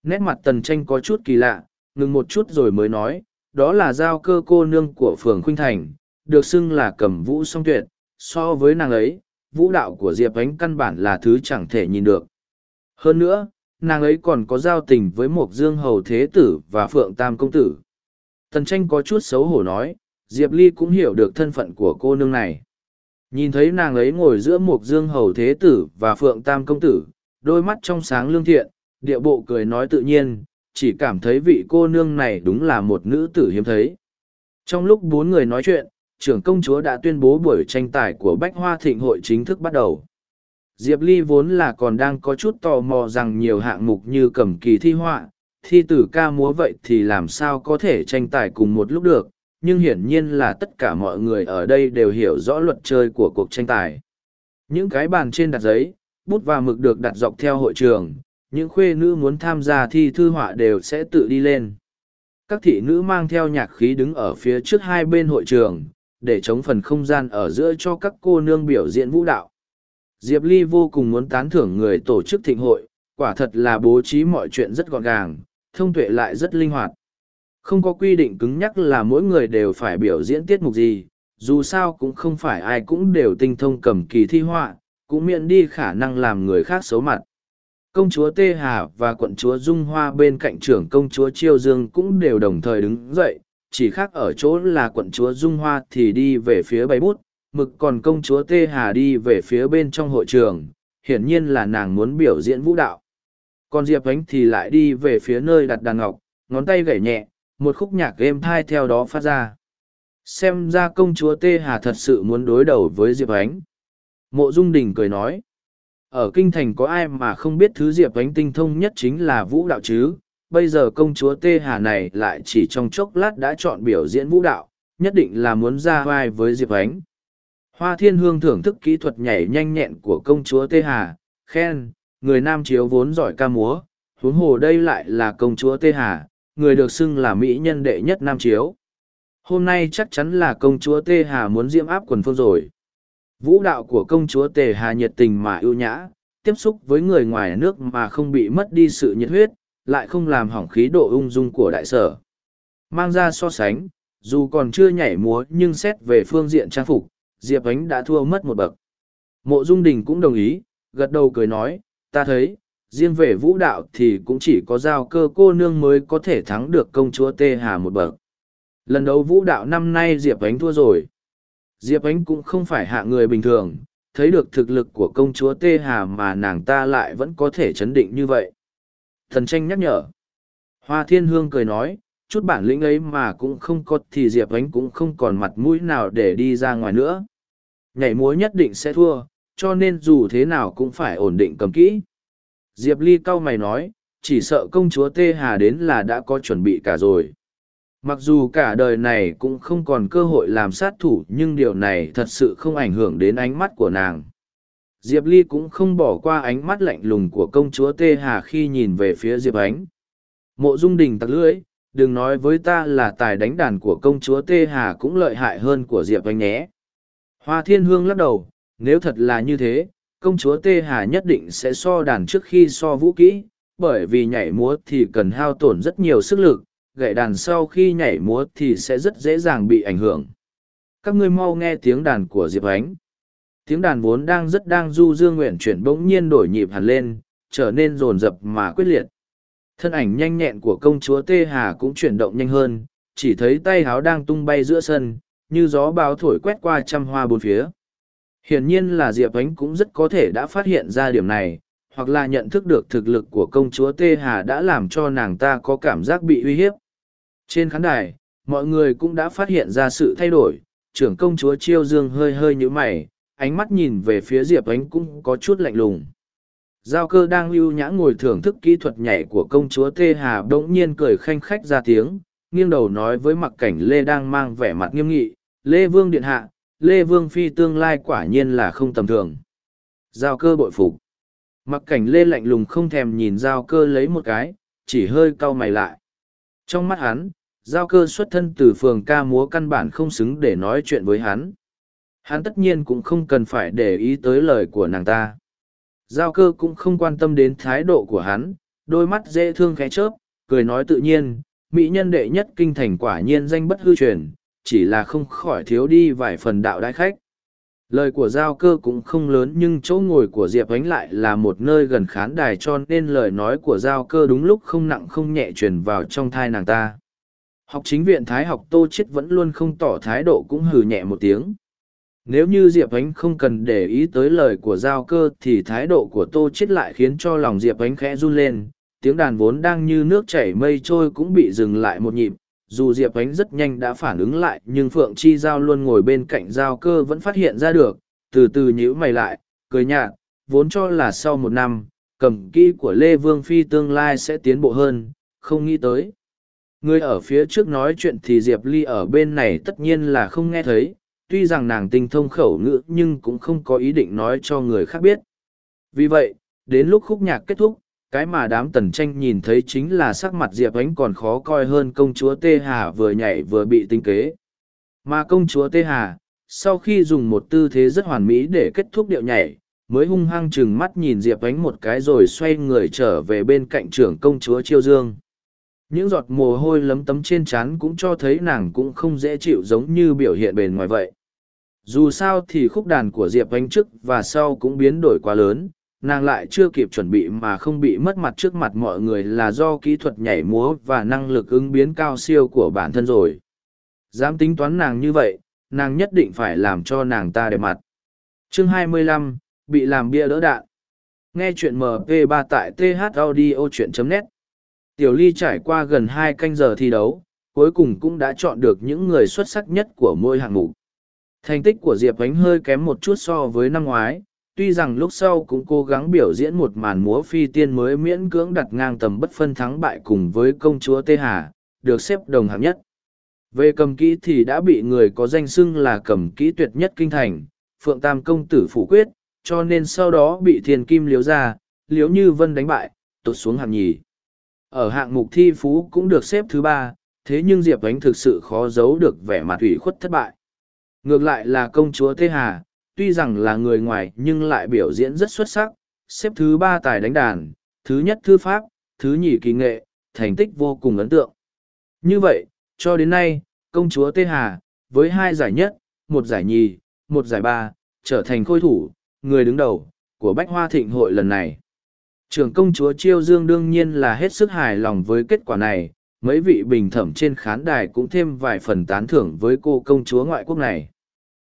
Nét mặt tần tranh có chút kỳ lạ, ngừng một chút rồi mới nói, đó là giao cơ cô nương của phường Khuynh Thành, được xưng là cầm vũ song tuyệt, so với nàng ấy, vũ đạo của Diệp Ánh căn bản là thứ chẳng thể nhìn được. Hơn nữa, nàng ấy còn có giao tình với một dương hầu thế tử và phượng tam công tử. Tần tranh có chút xấu hổ nói, Diệp Ly cũng hiểu được thân phận của cô nương này. Nhìn thấy nàng ấy ngồi giữa một dương hầu thế tử và phượng tam công tử, đôi mắt trong sáng lương thiện, địa bộ cười nói tự nhiên, chỉ cảm thấy vị cô nương này đúng là một nữ tử hiếm thấy. Trong lúc bốn người nói chuyện, trưởng công chúa đã tuyên bố buổi tranh tài của Bách Hoa Thịnh hội chính thức bắt đầu. Diệp Ly vốn là còn đang có chút tò mò rằng nhiều hạng mục như cầm kỳ thi họa, thi tử ca múa vậy thì làm sao có thể tranh tài cùng một lúc được, nhưng hiển nhiên là tất cả mọi người ở đây đều hiểu rõ luật chơi của cuộc tranh tài. Những cái bàn trên đặt giấy, bút và mực được đặt dọc theo hội trường, những khuê nữ muốn tham gia thi thư họa đều sẽ tự đi lên. Các thị nữ mang theo nhạc khí đứng ở phía trước hai bên hội trường, để chống phần không gian ở giữa cho các cô nương biểu diễn vũ đạo. Diệp Ly vô cùng muốn tán thưởng người tổ chức thịnh hội, quả thật là bố trí mọi chuyện rất gọn gàng, thông tuệ lại rất linh hoạt. Không có quy định cứng nhắc là mỗi người đều phải biểu diễn tiết mục gì, dù sao cũng không phải ai cũng đều tinh thông cầm kỳ thi họa, cũng miễn đi khả năng làm người khác xấu mặt công chúa Tê Hà và quận chúa Dung Hoa bên cạnh trưởng công chúa Chiêu Dương cũng đều đồng thời đứng dậy, chỉ khác ở chỗ là quận chúa Dung Hoa thì đi về phía bay bút, mực còn công chúa Tê Hà đi về phía bên trong hội trường, hiển nhiên là nàng muốn biểu diễn vũ đạo. Còn Diệp Ánh thì lại đi về phía nơi đặt đàn ngọc, ngón tay gảy nhẹ, một khúc nhạc êm thai theo đó phát ra. Xem ra công chúa Tê Hà thật sự muốn đối đầu với Diệp Ánh. Mộ Dung Đình cười nói ở kinh thành có ai mà không biết thứ diệp ánh tinh thông nhất chính là vũ đạo chứ? Bây giờ công chúa tê hà này lại chỉ trong chốc lát đã chọn biểu diễn vũ đạo, nhất định là muốn ra vai với diệp ánh. Hoa thiên hương thưởng thức kỹ thuật nhảy nhanh nhẹn của công chúa tê hà, khen, người nam chiếu vốn giỏi ca múa, huống hồ đây lại là công chúa tê hà, người được xưng là mỹ nhân đệ nhất nam chiếu. Hôm nay chắc chắn là công chúa tê hà muốn diễm áp quần phương rồi. Vũ đạo của công chúa Tề Hà nhiệt tình mà ưu nhã, tiếp xúc với người ngoài nước mà không bị mất đi sự nhiệt huyết, lại không làm hỏng khí độ ung dung của đại sở. Mang ra so sánh, dù còn chưa nhảy múa nhưng xét về phương diện trang phục, Diệp Ánh đã thua mất một bậc. Mộ Dung Đình cũng đồng ý, gật đầu cười nói, ta thấy, riêng về vũ đạo thì cũng chỉ có giao cơ cô nương mới có thể thắng được công chúa Tê Hà một bậc. Lần đấu vũ đạo năm nay Diệp Ánh thua rồi. Diệp Ánh cũng không phải hạ người bình thường, thấy được thực lực của công chúa Tê Hà mà nàng ta lại vẫn có thể chấn định như vậy. Thần tranh nhắc nhở. Hoa Thiên Hương cười nói, chút bản lĩnh ấy mà cũng không có thì Diệp Ánh cũng không còn mặt mũi nào để đi ra ngoài nữa. Nhảy múa nhất định sẽ thua, cho nên dù thế nào cũng phải ổn định cầm kỹ. Diệp Ly cau mày nói, chỉ sợ công chúa Tê Hà đến là đã có chuẩn bị cả rồi mặc dù cả đời này cũng không còn cơ hội làm sát thủ, nhưng điều này thật sự không ảnh hưởng đến ánh mắt của nàng. Diệp ly cũng không bỏ qua ánh mắt lạnh lùng của công chúa tê hà khi nhìn về phía diệp ánh. Mộ dung đình tặc lưỡi, đừng nói với ta là tài đánh đàn của công chúa tê hà cũng lợi hại hơn của diệp ánh nhé. Hoa thiên hương lắc đầu, nếu thật là như thế, công chúa tê hà nhất định sẽ so đàn trước khi so vũ kỹ, bởi vì nhảy múa thì cần hao tổn rất nhiều sức lực gậy đàn sau khi nhảy múa thì sẽ rất dễ dàng bị ảnh hưởng. Các ngươi mau nghe tiếng đàn của Diệp Ánh. Tiếng đàn vốn đang rất đang du dương nguyện chuyển bỗng nhiên đổi nhịp hẳn lên, trở nên rồn rập mà quyết liệt. Thân ảnh nhanh nhẹn của công chúa Tê Hà cũng chuyển động nhanh hơn, chỉ thấy tay háo đang tung bay giữa sân, như gió bao thổi quét qua trăm hoa bốn phía. Hiển nhiên là Diệp Ánh cũng rất có thể đã phát hiện ra điểm này, hoặc là nhận thức được thực lực của công chúa Tê Hà đã làm cho nàng ta có cảm giác bị uy hiếp. Trên khán đài, mọi người cũng đã phát hiện ra sự thay đổi, trưởng công chúa Chiêu Dương hơi hơi như mày, ánh mắt nhìn về phía Diệp Ánh cũng có chút lạnh lùng. Giao cơ đang lưu nhã ngồi thưởng thức kỹ thuật nhảy của công chúa Tê Hà bỗng nhiên cười khanh khách ra tiếng, nghiêng đầu nói với mặc cảnh Lê đang mang vẻ mặt nghiêm nghị, Lê Vương Điện Hạ, Lê Vương Phi tương lai quả nhiên là không tầm thường. Giao cơ bội phục. Mặc cảnh Lê lạnh lùng không thèm nhìn giao cơ lấy một cái, chỉ hơi cau mày lại. Trong mắt hắn, giao cơ xuất thân từ phường ca múa căn bản không xứng để nói chuyện với hắn. Hắn tất nhiên cũng không cần phải để ý tới lời của nàng ta. Giao cơ cũng không quan tâm đến thái độ của hắn, đôi mắt dễ thương khẽ chớp, cười nói tự nhiên, mỹ nhân đệ nhất kinh thành quả nhiên danh bất hư truyền, chỉ là không khỏi thiếu đi vài phần đạo đại khách. Lời của giao cơ cũng không lớn nhưng chỗ ngồi của Diệp Ánh lại là một nơi gần khán đài cho nên lời nói của giao cơ đúng lúc không nặng không nhẹ truyền vào trong thai nàng ta. Học chính viện Thái học Tô Chiết vẫn luôn không tỏ thái độ cũng hừ nhẹ một tiếng. Nếu như Diệp Ánh không cần để ý tới lời của giao cơ thì thái độ của Tô Chiết lại khiến cho lòng Diệp Ánh khẽ run lên, tiếng đàn vốn đang như nước chảy mây trôi cũng bị dừng lại một nhịp, dù diệp ánh rất nhanh đã phản ứng lại, nhưng phượng chi giao luôn ngồi bên cạnh giao cơ vẫn phát hiện ra được, từ từ nhíu mày lại, cười nhạt, vốn cho là sau một năm, cầm kỹ của lê vương phi tương lai sẽ tiến bộ hơn, không nghĩ tới. Người ở phía trước nói chuyện thì diệp ly ở bên này tất nhiên là không nghe thấy, tuy rằng nàng tinh thông khẩu ngữ nhưng cũng không có ý định nói cho người khác biết. Vì vậy, đến lúc khúc nhạc kết thúc cái mà đám tần tranh nhìn thấy chính là sắc mặt diệp ánh còn khó coi hơn công chúa tê hà vừa nhảy vừa bị tinh kế. Mà công chúa tê hà, sau khi dùng một tư thế rất hoàn mỹ để kết thúc điệu nhảy, mới hung hăng chừng mắt nhìn diệp ánh một cái rồi xoay người trở về bên cạnh trưởng công chúa chiêu dương. Những giọt mồ hôi lấm tấm trên trán cũng cho thấy nàng cũng không dễ chịu giống như biểu hiện bền ngoài vậy. Dù sao thì khúc đàn của diệp ánh trước và sau cũng biến đổi quá lớn nàng lại chưa kịp chuẩn bị mà không bị mất mặt trước mặt mọi người là do kỹ thuật nhảy múa và năng lực ứng biến cao siêu của bản thân rồi. Dám tính toán nàng như vậy nàng nhất định phải làm cho nàng ta đẹp mặt. Chương 25, bị làm bia đỡ đạn. Nghe chuyện mp 3 tại th audio chuyện net. Tiểu ly trải qua gần hai canh giờ thi đấu cuối cùng cũng đã chọn được những người xuất sắc nhất của mỗi hạng mục. Thành tích của diệp ánh hơi kém một chút so với năm ngoái tuy rằng lúc sau cũng cố gắng biểu diễn một màn múa phi tiên mới miễn cưỡng đặt ngang tầm bất phân thắng bại cùng với công chúa Tê Hà, được xếp đồng hạng nhất. Về cầm kỹ thì đã bị người có danh xưng là cầm kỹ tuyệt nhất kinh thành, Phượng Tam Công Tử phủ quyết, cho nên sau đó bị thiền kim liếu ra, liếu như vân đánh bại, tụt xuống hạng nhì. Ở hạng mục thi phú cũng được xếp thứ ba, thế nhưng Diệp Ánh thực sự khó giấu được vẻ mặt ủy khuất thất bại. Ngược lại là công chúa Tê Hà, tuy rằng là người ngoài nhưng lại biểu diễn rất xuất sắc, xếp thứ ba tài đánh đàn, thứ nhất thư pháp, thứ nhì kỳ nghệ, thành tích vô cùng ấn tượng. Như vậy, cho đến nay, công chúa Tê Hà, với hai giải nhất, một giải nhì, một giải ba, trở thành khôi thủ, người đứng đầu, của Bách Hoa Thịnh hội lần này. Trưởng công chúa Chiêu Dương đương nhiên là hết sức hài lòng với kết quả này, mấy vị bình thẩm trên khán đài cũng thêm vài phần tán thưởng với cô công chúa ngoại quốc này.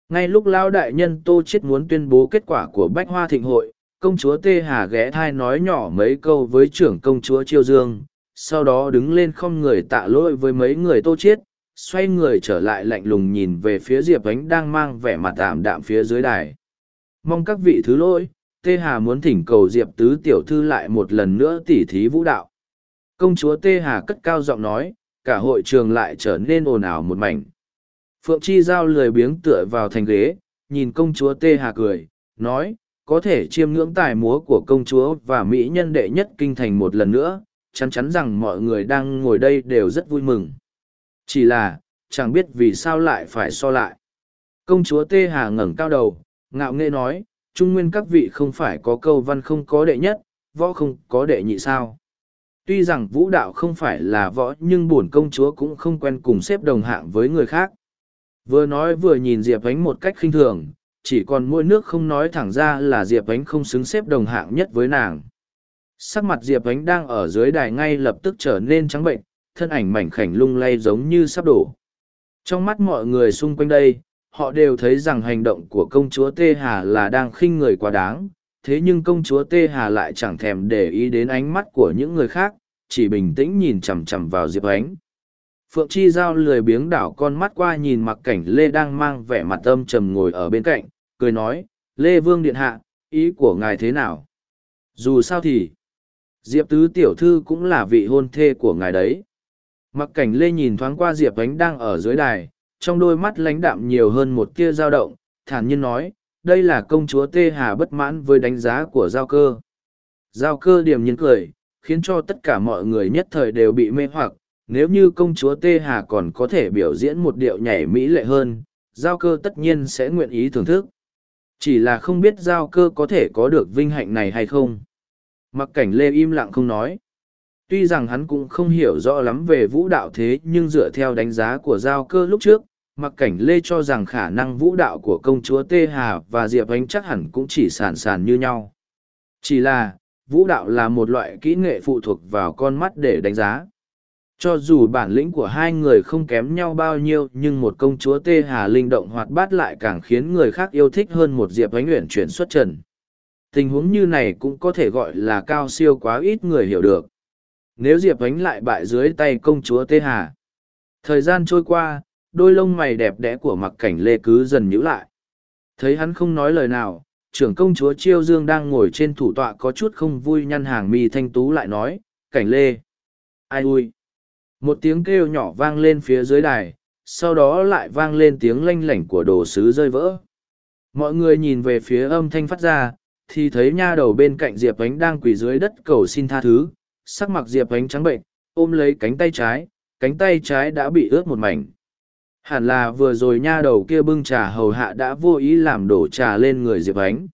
Ngay lúc Lão Đại Nhân Tô Chết muốn tuyên bố kết quả của Bách Hoa Thịnh Hội, công chúa Tê Hà ghé thai nói nhỏ mấy câu với trưởng công chúa Chiêu Dương, sau đó đứng lên không người tạ lỗi với mấy người Tô Chết, xoay người trở lại lạnh lùng nhìn về phía Diệp Ánh đang mang vẻ mặt tạm đạm phía dưới đài. Mong các vị thứ lỗi, Tê Hà muốn thỉnh cầu Diệp Tứ Tiểu Thư lại một lần nữa tỉ thí vũ đạo. Công chúa Tê Hà cất cao giọng nói, cả hội trường lại trở nên ồn ào một mảnh. Phượng Chi Giao lười biếng tựa vào thành ghế, nhìn công chúa Tê Hà cười, nói, có thể chiêm ngưỡng tài múa của công chúa và mỹ nhân đệ nhất kinh thành một lần nữa, chắn chắn rằng mọi người đang ngồi đây đều rất vui mừng. Chỉ là, chẳng biết vì sao lại phải so lại. Công chúa Tê Hà ngẩng cao đầu, ngạo nghễ nói, trung nguyên các vị không phải có câu văn không có đệ nhất, võ không có đệ nhị sao. Tuy rằng vũ đạo không phải là võ nhưng bổn công chúa cũng không quen cùng xếp đồng hạng với người khác. Vừa nói vừa nhìn Diệp Ánh một cách khinh thường, chỉ còn mỗi nước không nói thẳng ra là Diệp Ánh không xứng xếp đồng hạng nhất với nàng. sắc mặt diệp ánh đang ở dưới đài ngay lập tức trở nên trắng bệnh thân ảnh mảnh khảnh lung lay giống như sắp đổ trong mắt mọi người xung quanh đây họ đều thấy rằng hành động của công chúa tê hà là đang khinh người quá đáng thế nhưng công chúa tê hà lại chẳng thèm để ý đến ánh mắt của những người khác chỉ bình tĩnh nhìn chằm chằm vào diệp ánh phượng chi giao lười biếng đảo con mắt qua nhìn mặc cảnh lê đang mang vẻ mặt âm trầm ngồi ở bên cạnh, cười nói, lê vương điện hạ, ý của ngài thế nào? Dù sao thì, diệp tứ tiểu thư cũng là vị hôn thê của ngài đấy. Mặc cảnh lê nhìn thoáng qua diệp ánh đang ở dưới đài, trong đôi mắt lãnh đạm nhiều hơn một tia dao động, thản nhiên nói, đây là công chúa tê hà bất mãn với đánh giá của giao cơ. Giao cơ điềm nhiên cười, khiến cho tất cả mọi người nhất thời đều bị mê hoặc nếu như công chúa tê hà còn có thể biểu diễn một điệu nhảy mỹ lệ hơn, giao cơ tất nhiên sẽ nguyện ý thưởng thức. Chỉ là không biết giao cơ có thể có được vinh hạnh này hay không. Mặc cảnh lê im lặng không nói. Tuy rằng hắn cũng không hiểu rõ lắm về vũ đạo thế, nhưng dựa theo đánh giá của giao cơ lúc trước, mặc cảnh lê cho rằng khả năng vũ đạo của công chúa tê hà và diệp ánh chắc hẳn cũng chỉ sàn sàn như nhau. Chỉ là, vũ đạo là một loại kỹ nghệ phụ thuộc vào con mắt để đánh giá cho dù bản lĩnh của hai người không kém nhau bao nhiêu, nhưng một công chúa tê hà linh động hoạt bát lại càng khiến người khác yêu thích hơn một diệp ánh nguyện chuyển xuất trần. Tình huống như này cũng có thể gọi là cao siêu quá ít người hiểu được. Nếu diệp ánh lại bại dưới tay công chúa tê hà, thời gian trôi qua, đôi lông mày đẹp đẽ của mặc cảnh lê cứ dần nhữ lại. Thấy hắn không nói lời nào, trưởng công chúa chiêu dương đang ngồi trên thủ tọa có chút không vui nhăn hàng mi thanh tú lại nói, cảnh lê, ai ui một tiếng kêu nhỏ vang lên phía dưới đài, sau đó lại vang lên tiếng lanh lảnh của đồ sứ rơi vỡ. Mọi người nhìn về phía âm thanh phát ra, thì thấy nha đầu bên cạnh diệp ánh đang quỳ dưới đất cầu xin tha thứ, sắc mặt diệp ánh trắng bệnh, ôm lấy cánh tay trái, cánh tay trái đã bị ướt một mảnh. Hẳn là vừa rồi nha đầu kia bưng trà hầu hạ đã vô ý làm đổ trà lên người diệp ánh.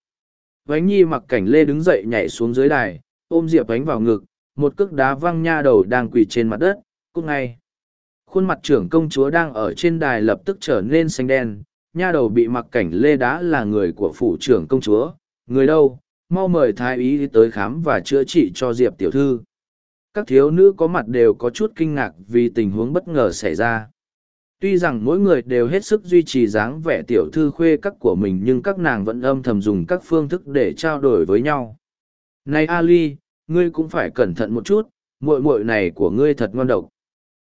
Vánh nhi mặc cảnh lê đứng dậy nhảy xuống dưới đài, ôm diệp ánh vào ngực, một cước đá văng nha đầu đang quỳ trên mặt đất cúc ngay. Khuôn mặt trưởng công chúa đang ở trên đài lập tức trở nên xanh đen. Nha đầu bị mặc cảnh lê đá là người của phủ trưởng công chúa. Người đâu? Mau mời thái ý tới khám và chữa trị cho diệp tiểu thư. Các thiếu nữ có mặt đều có chút kinh ngạc vì tình huống bất ngờ xảy ra. Tuy rằng mỗi người đều hết sức duy trì dáng vẻ tiểu thư khuê các của mình nhưng các nàng vẫn âm thầm dùng các phương thức để trao đổi với nhau. Này ali, ngươi cũng phải cẩn thận một chút. Muội muội này của ngươi thật ngon độc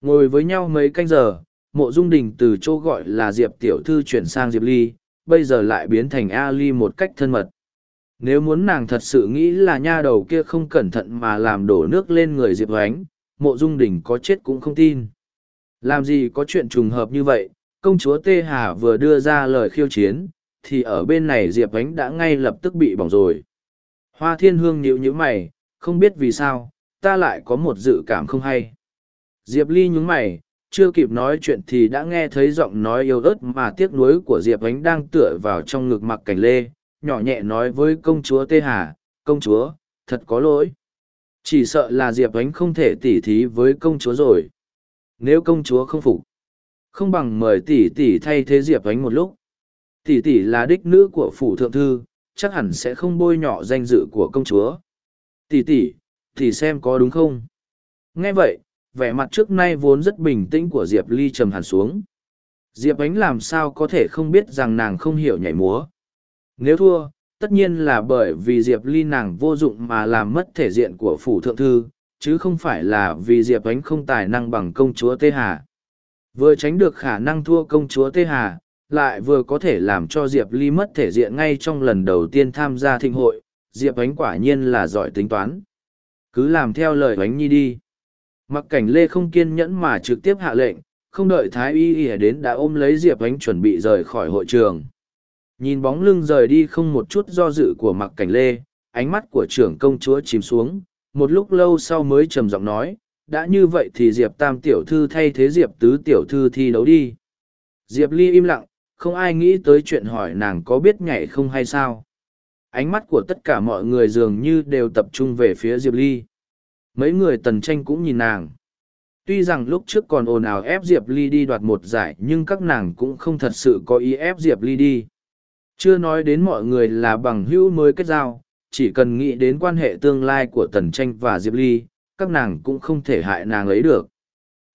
ngồi với nhau mấy canh giờ mộ dung đình từ chỗ gọi là diệp tiểu thư chuyển sang diệp ly bây giờ lại biến thành ali một cách thân mật. Nếu muốn nàng thật sự nghĩ là nha đầu kia không cẩn thận mà làm đổ nước lên người diệp Ánh, mộ dung đình có chết cũng không tin. Làm gì có chuyện trùng hợp như vậy công chúa tê hà vừa đưa ra lời khiêu chiến thì ở bên này diệp Ánh đã ngay lập tức bị bỏng rồi. Hoa thiên hương nhịu nhữ mày không biết vì sao ta lại có một dự cảm không hay diệp ly nhúng mày chưa kịp nói chuyện thì đã nghe thấy giọng nói yếu ớt mà tiếc nuối của diệp ánh đang tựa vào trong ngực mặc cảnh lê nhỏ nhẹ nói với công chúa Tê Hà, công chúa, thật có lỗi. Chỉ sợ là Diệp Ánh không thể tỉ thí với công chúa rồi. Nếu công chúa không phục, không bằng mời tỷ tỷ thay thế Diệp Ánh một lúc. Tỷ tỷ là đích nữ của phủ thượng thư, chắc hẳn sẽ không bôi nhọ danh dự của công chúa. Tỷ tỷ, tỷ xem có đúng không? Nghe vậy, vẻ mặt trước nay vốn rất bình tĩnh của Diệp Ly trầm hẳn xuống. Diệp Ánh làm sao có thể không biết rằng nàng không hiểu nhảy múa. Nếu thua, tất nhiên là bởi vì Diệp Ly nàng vô dụng mà làm mất thể diện của phủ thượng thư, chứ không phải là vì Diệp Ánh không tài năng bằng công chúa Tê Hà. Vừa tránh được khả năng thua công chúa Tê Hà, lại vừa có thể làm cho Diệp Ly mất thể diện ngay trong lần đầu tiên tham gia thịnh hội, Diệp Ánh quả nhiên là giỏi tính toán. Cứ làm theo lời Ánh Nhi đi. Mặc cảnh Lê không kiên nhẫn mà trực tiếp hạ lệnh, không đợi Thái Y Y đến đã ôm lấy Diệp Ánh chuẩn bị rời khỏi hội trường. Nhìn bóng lưng rời đi không một chút do dự của mặc cảnh lê, ánh mắt của trưởng công chúa chìm xuống, một lúc lâu sau mới trầm giọng nói, đã như vậy thì Diệp Tam tiểu thư thay thế Diệp Tứ tiểu thư thi đấu đi. Diệp Ly im lặng, không ai nghĩ tới chuyện hỏi nàng có biết nhảy không hay sao. Ánh mắt của tất cả mọi người dường như đều tập trung về phía Diệp Ly. Mấy người tần tranh cũng nhìn nàng. Tuy rằng lúc trước còn ồn ào ép Diệp Ly đi đoạt một giải nhưng các nàng cũng không thật sự có ý ép Diệp Ly đi. Chưa nói đến mọi người là bằng hữu mới kết giao, chỉ cần nghĩ đến quan hệ tương lai của tần tranh và diệp ly các nàng cũng không thể hại nàng ấy được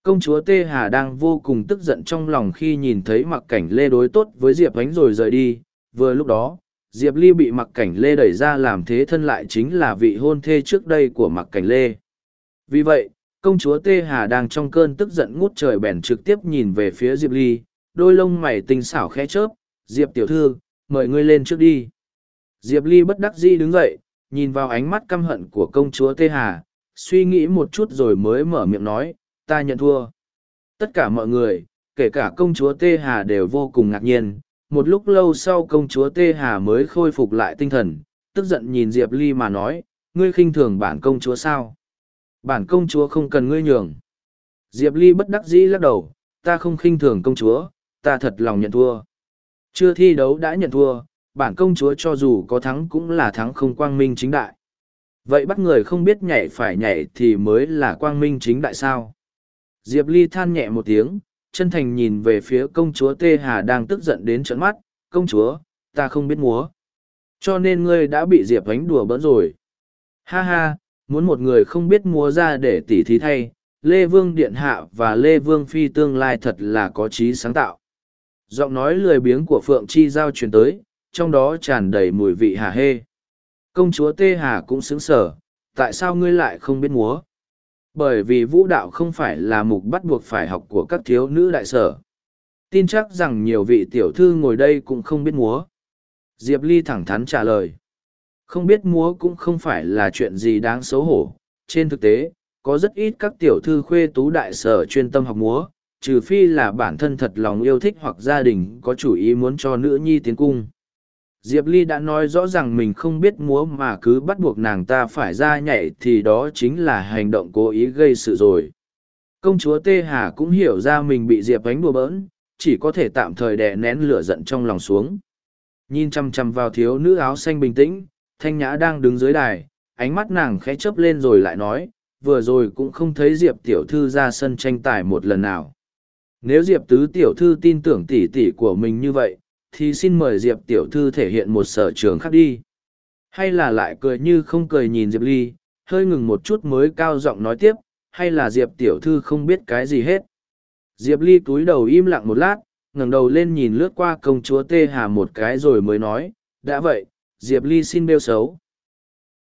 công chúa tê hà đang vô cùng tức giận trong lòng khi nhìn thấy mặc cảnh lê đối tốt với diệp ánh rồi rời đi vừa lúc đó diệp ly bị mặc cảnh lê đẩy ra làm thế thân lại chính là vị hôn thê trước đây của mặc cảnh lê vì vậy, công chúa tê hà đang trong cơn tức giận ngút trời bèn trực tiếp nhìn về phía diệp ly, đôi lông mày tinh xảo khẽ chớp, diệp tiểu thư, mời ngươi lên trước đi. Diệp ly bất đắc dĩ đứng dậy, nhìn vào ánh mắt căm hận của công chúa tê hà, suy nghĩ một chút rồi mới mở miệng nói, ta nhận thua. Tất cả mọi người, kể cả công chúa tê hà đều vô cùng ngạc nhiên, một lúc lâu sau công chúa tê hà mới khôi phục lại tinh thần, tức giận nhìn diệp ly mà nói, ngươi khinh thường bản công chúa sao? Bản công chúa không cần ngươi nhường. Diệp ly bất đắc dĩ lắc đầu, ta không khinh thường công chúa, ta thật lòng nhận thua. Chưa thi đấu đã nhận thua, bản công chúa cho dù có thắng cũng là thắng không quang minh chính đại. Vậy bắt người không biết nhảy phải nhảy thì mới là quang minh chính đại sao? Diệp ly than nhẹ một tiếng, chân thành nhìn về phía công chúa tê hà đang tức giận đến trận mắt, công chúa, ta không biết múa. Cho nên ngươi đã bị diệp ánh đùa bỡn rồi. Ha ha muốn một người không biết múa ra để tỉ thí thay, lê vương điện hạ và lê vương phi tương lai thật là có trí sáng tạo. Giọng nói lười biếng của phượng chi giao truyền tới, trong đó tràn đầy mùi vị hà hê. Công chúa tê hà cũng xứng sở tại sao ngươi lại không biết múa? Bởi vì vũ đạo không phải là mục bắt buộc phải học của các thiếu nữ đại sở. Tin chắc rằng nhiều vị tiểu thư ngồi đây cũng không biết múa. Diệp ly thẳng thắn trả lời không biết múa cũng không phải là chuyện gì đáng xấu hổ. Trên thực tế, có rất ít các tiểu thư khuê tú đại sở chuyên tâm học múa, trừ phi là bản thân thật lòng yêu thích hoặc gia đình có chủ ý muốn cho nữ nhi tiến cung. Diệp ly đã nói rõ ràng mình không biết múa mà cứ bắt buộc nàng ta phải ra nhảy thì đó chính là hành động cố ý gây sự rồi. Công chúa tê hà cũng hiểu ra mình bị diệp ánh đùa bỡn, chỉ có thể tạm thời đè nén lửa giận trong lòng xuống. Nhìn chăm chăm vào thiếu nữ áo xanh bình tĩnh thanh nhã đang đứng dưới đài, ánh mắt nàng khẽ chớp lên rồi lại nói, vừa rồi cũng không thấy diệp tiểu thư ra sân tranh tài một lần nào. Nếu diệp tứ tiểu thư tin tưởng tỉ tỉ của mình như vậy, thì xin mời diệp tiểu thư thể hiện một sở trường khác đi. Hay là lại cười như không cười nhìn diệp ly, hơi ngừng một chút mới cao giọng nói tiếp, hay là diệp tiểu thư không biết cái gì hết. Diệp ly cúi đầu im lặng một lát, ngẩng đầu lên nhìn lướt qua công chúa tê hà một cái rồi mới nói, đã vậy diệp ly xin bêu xấu.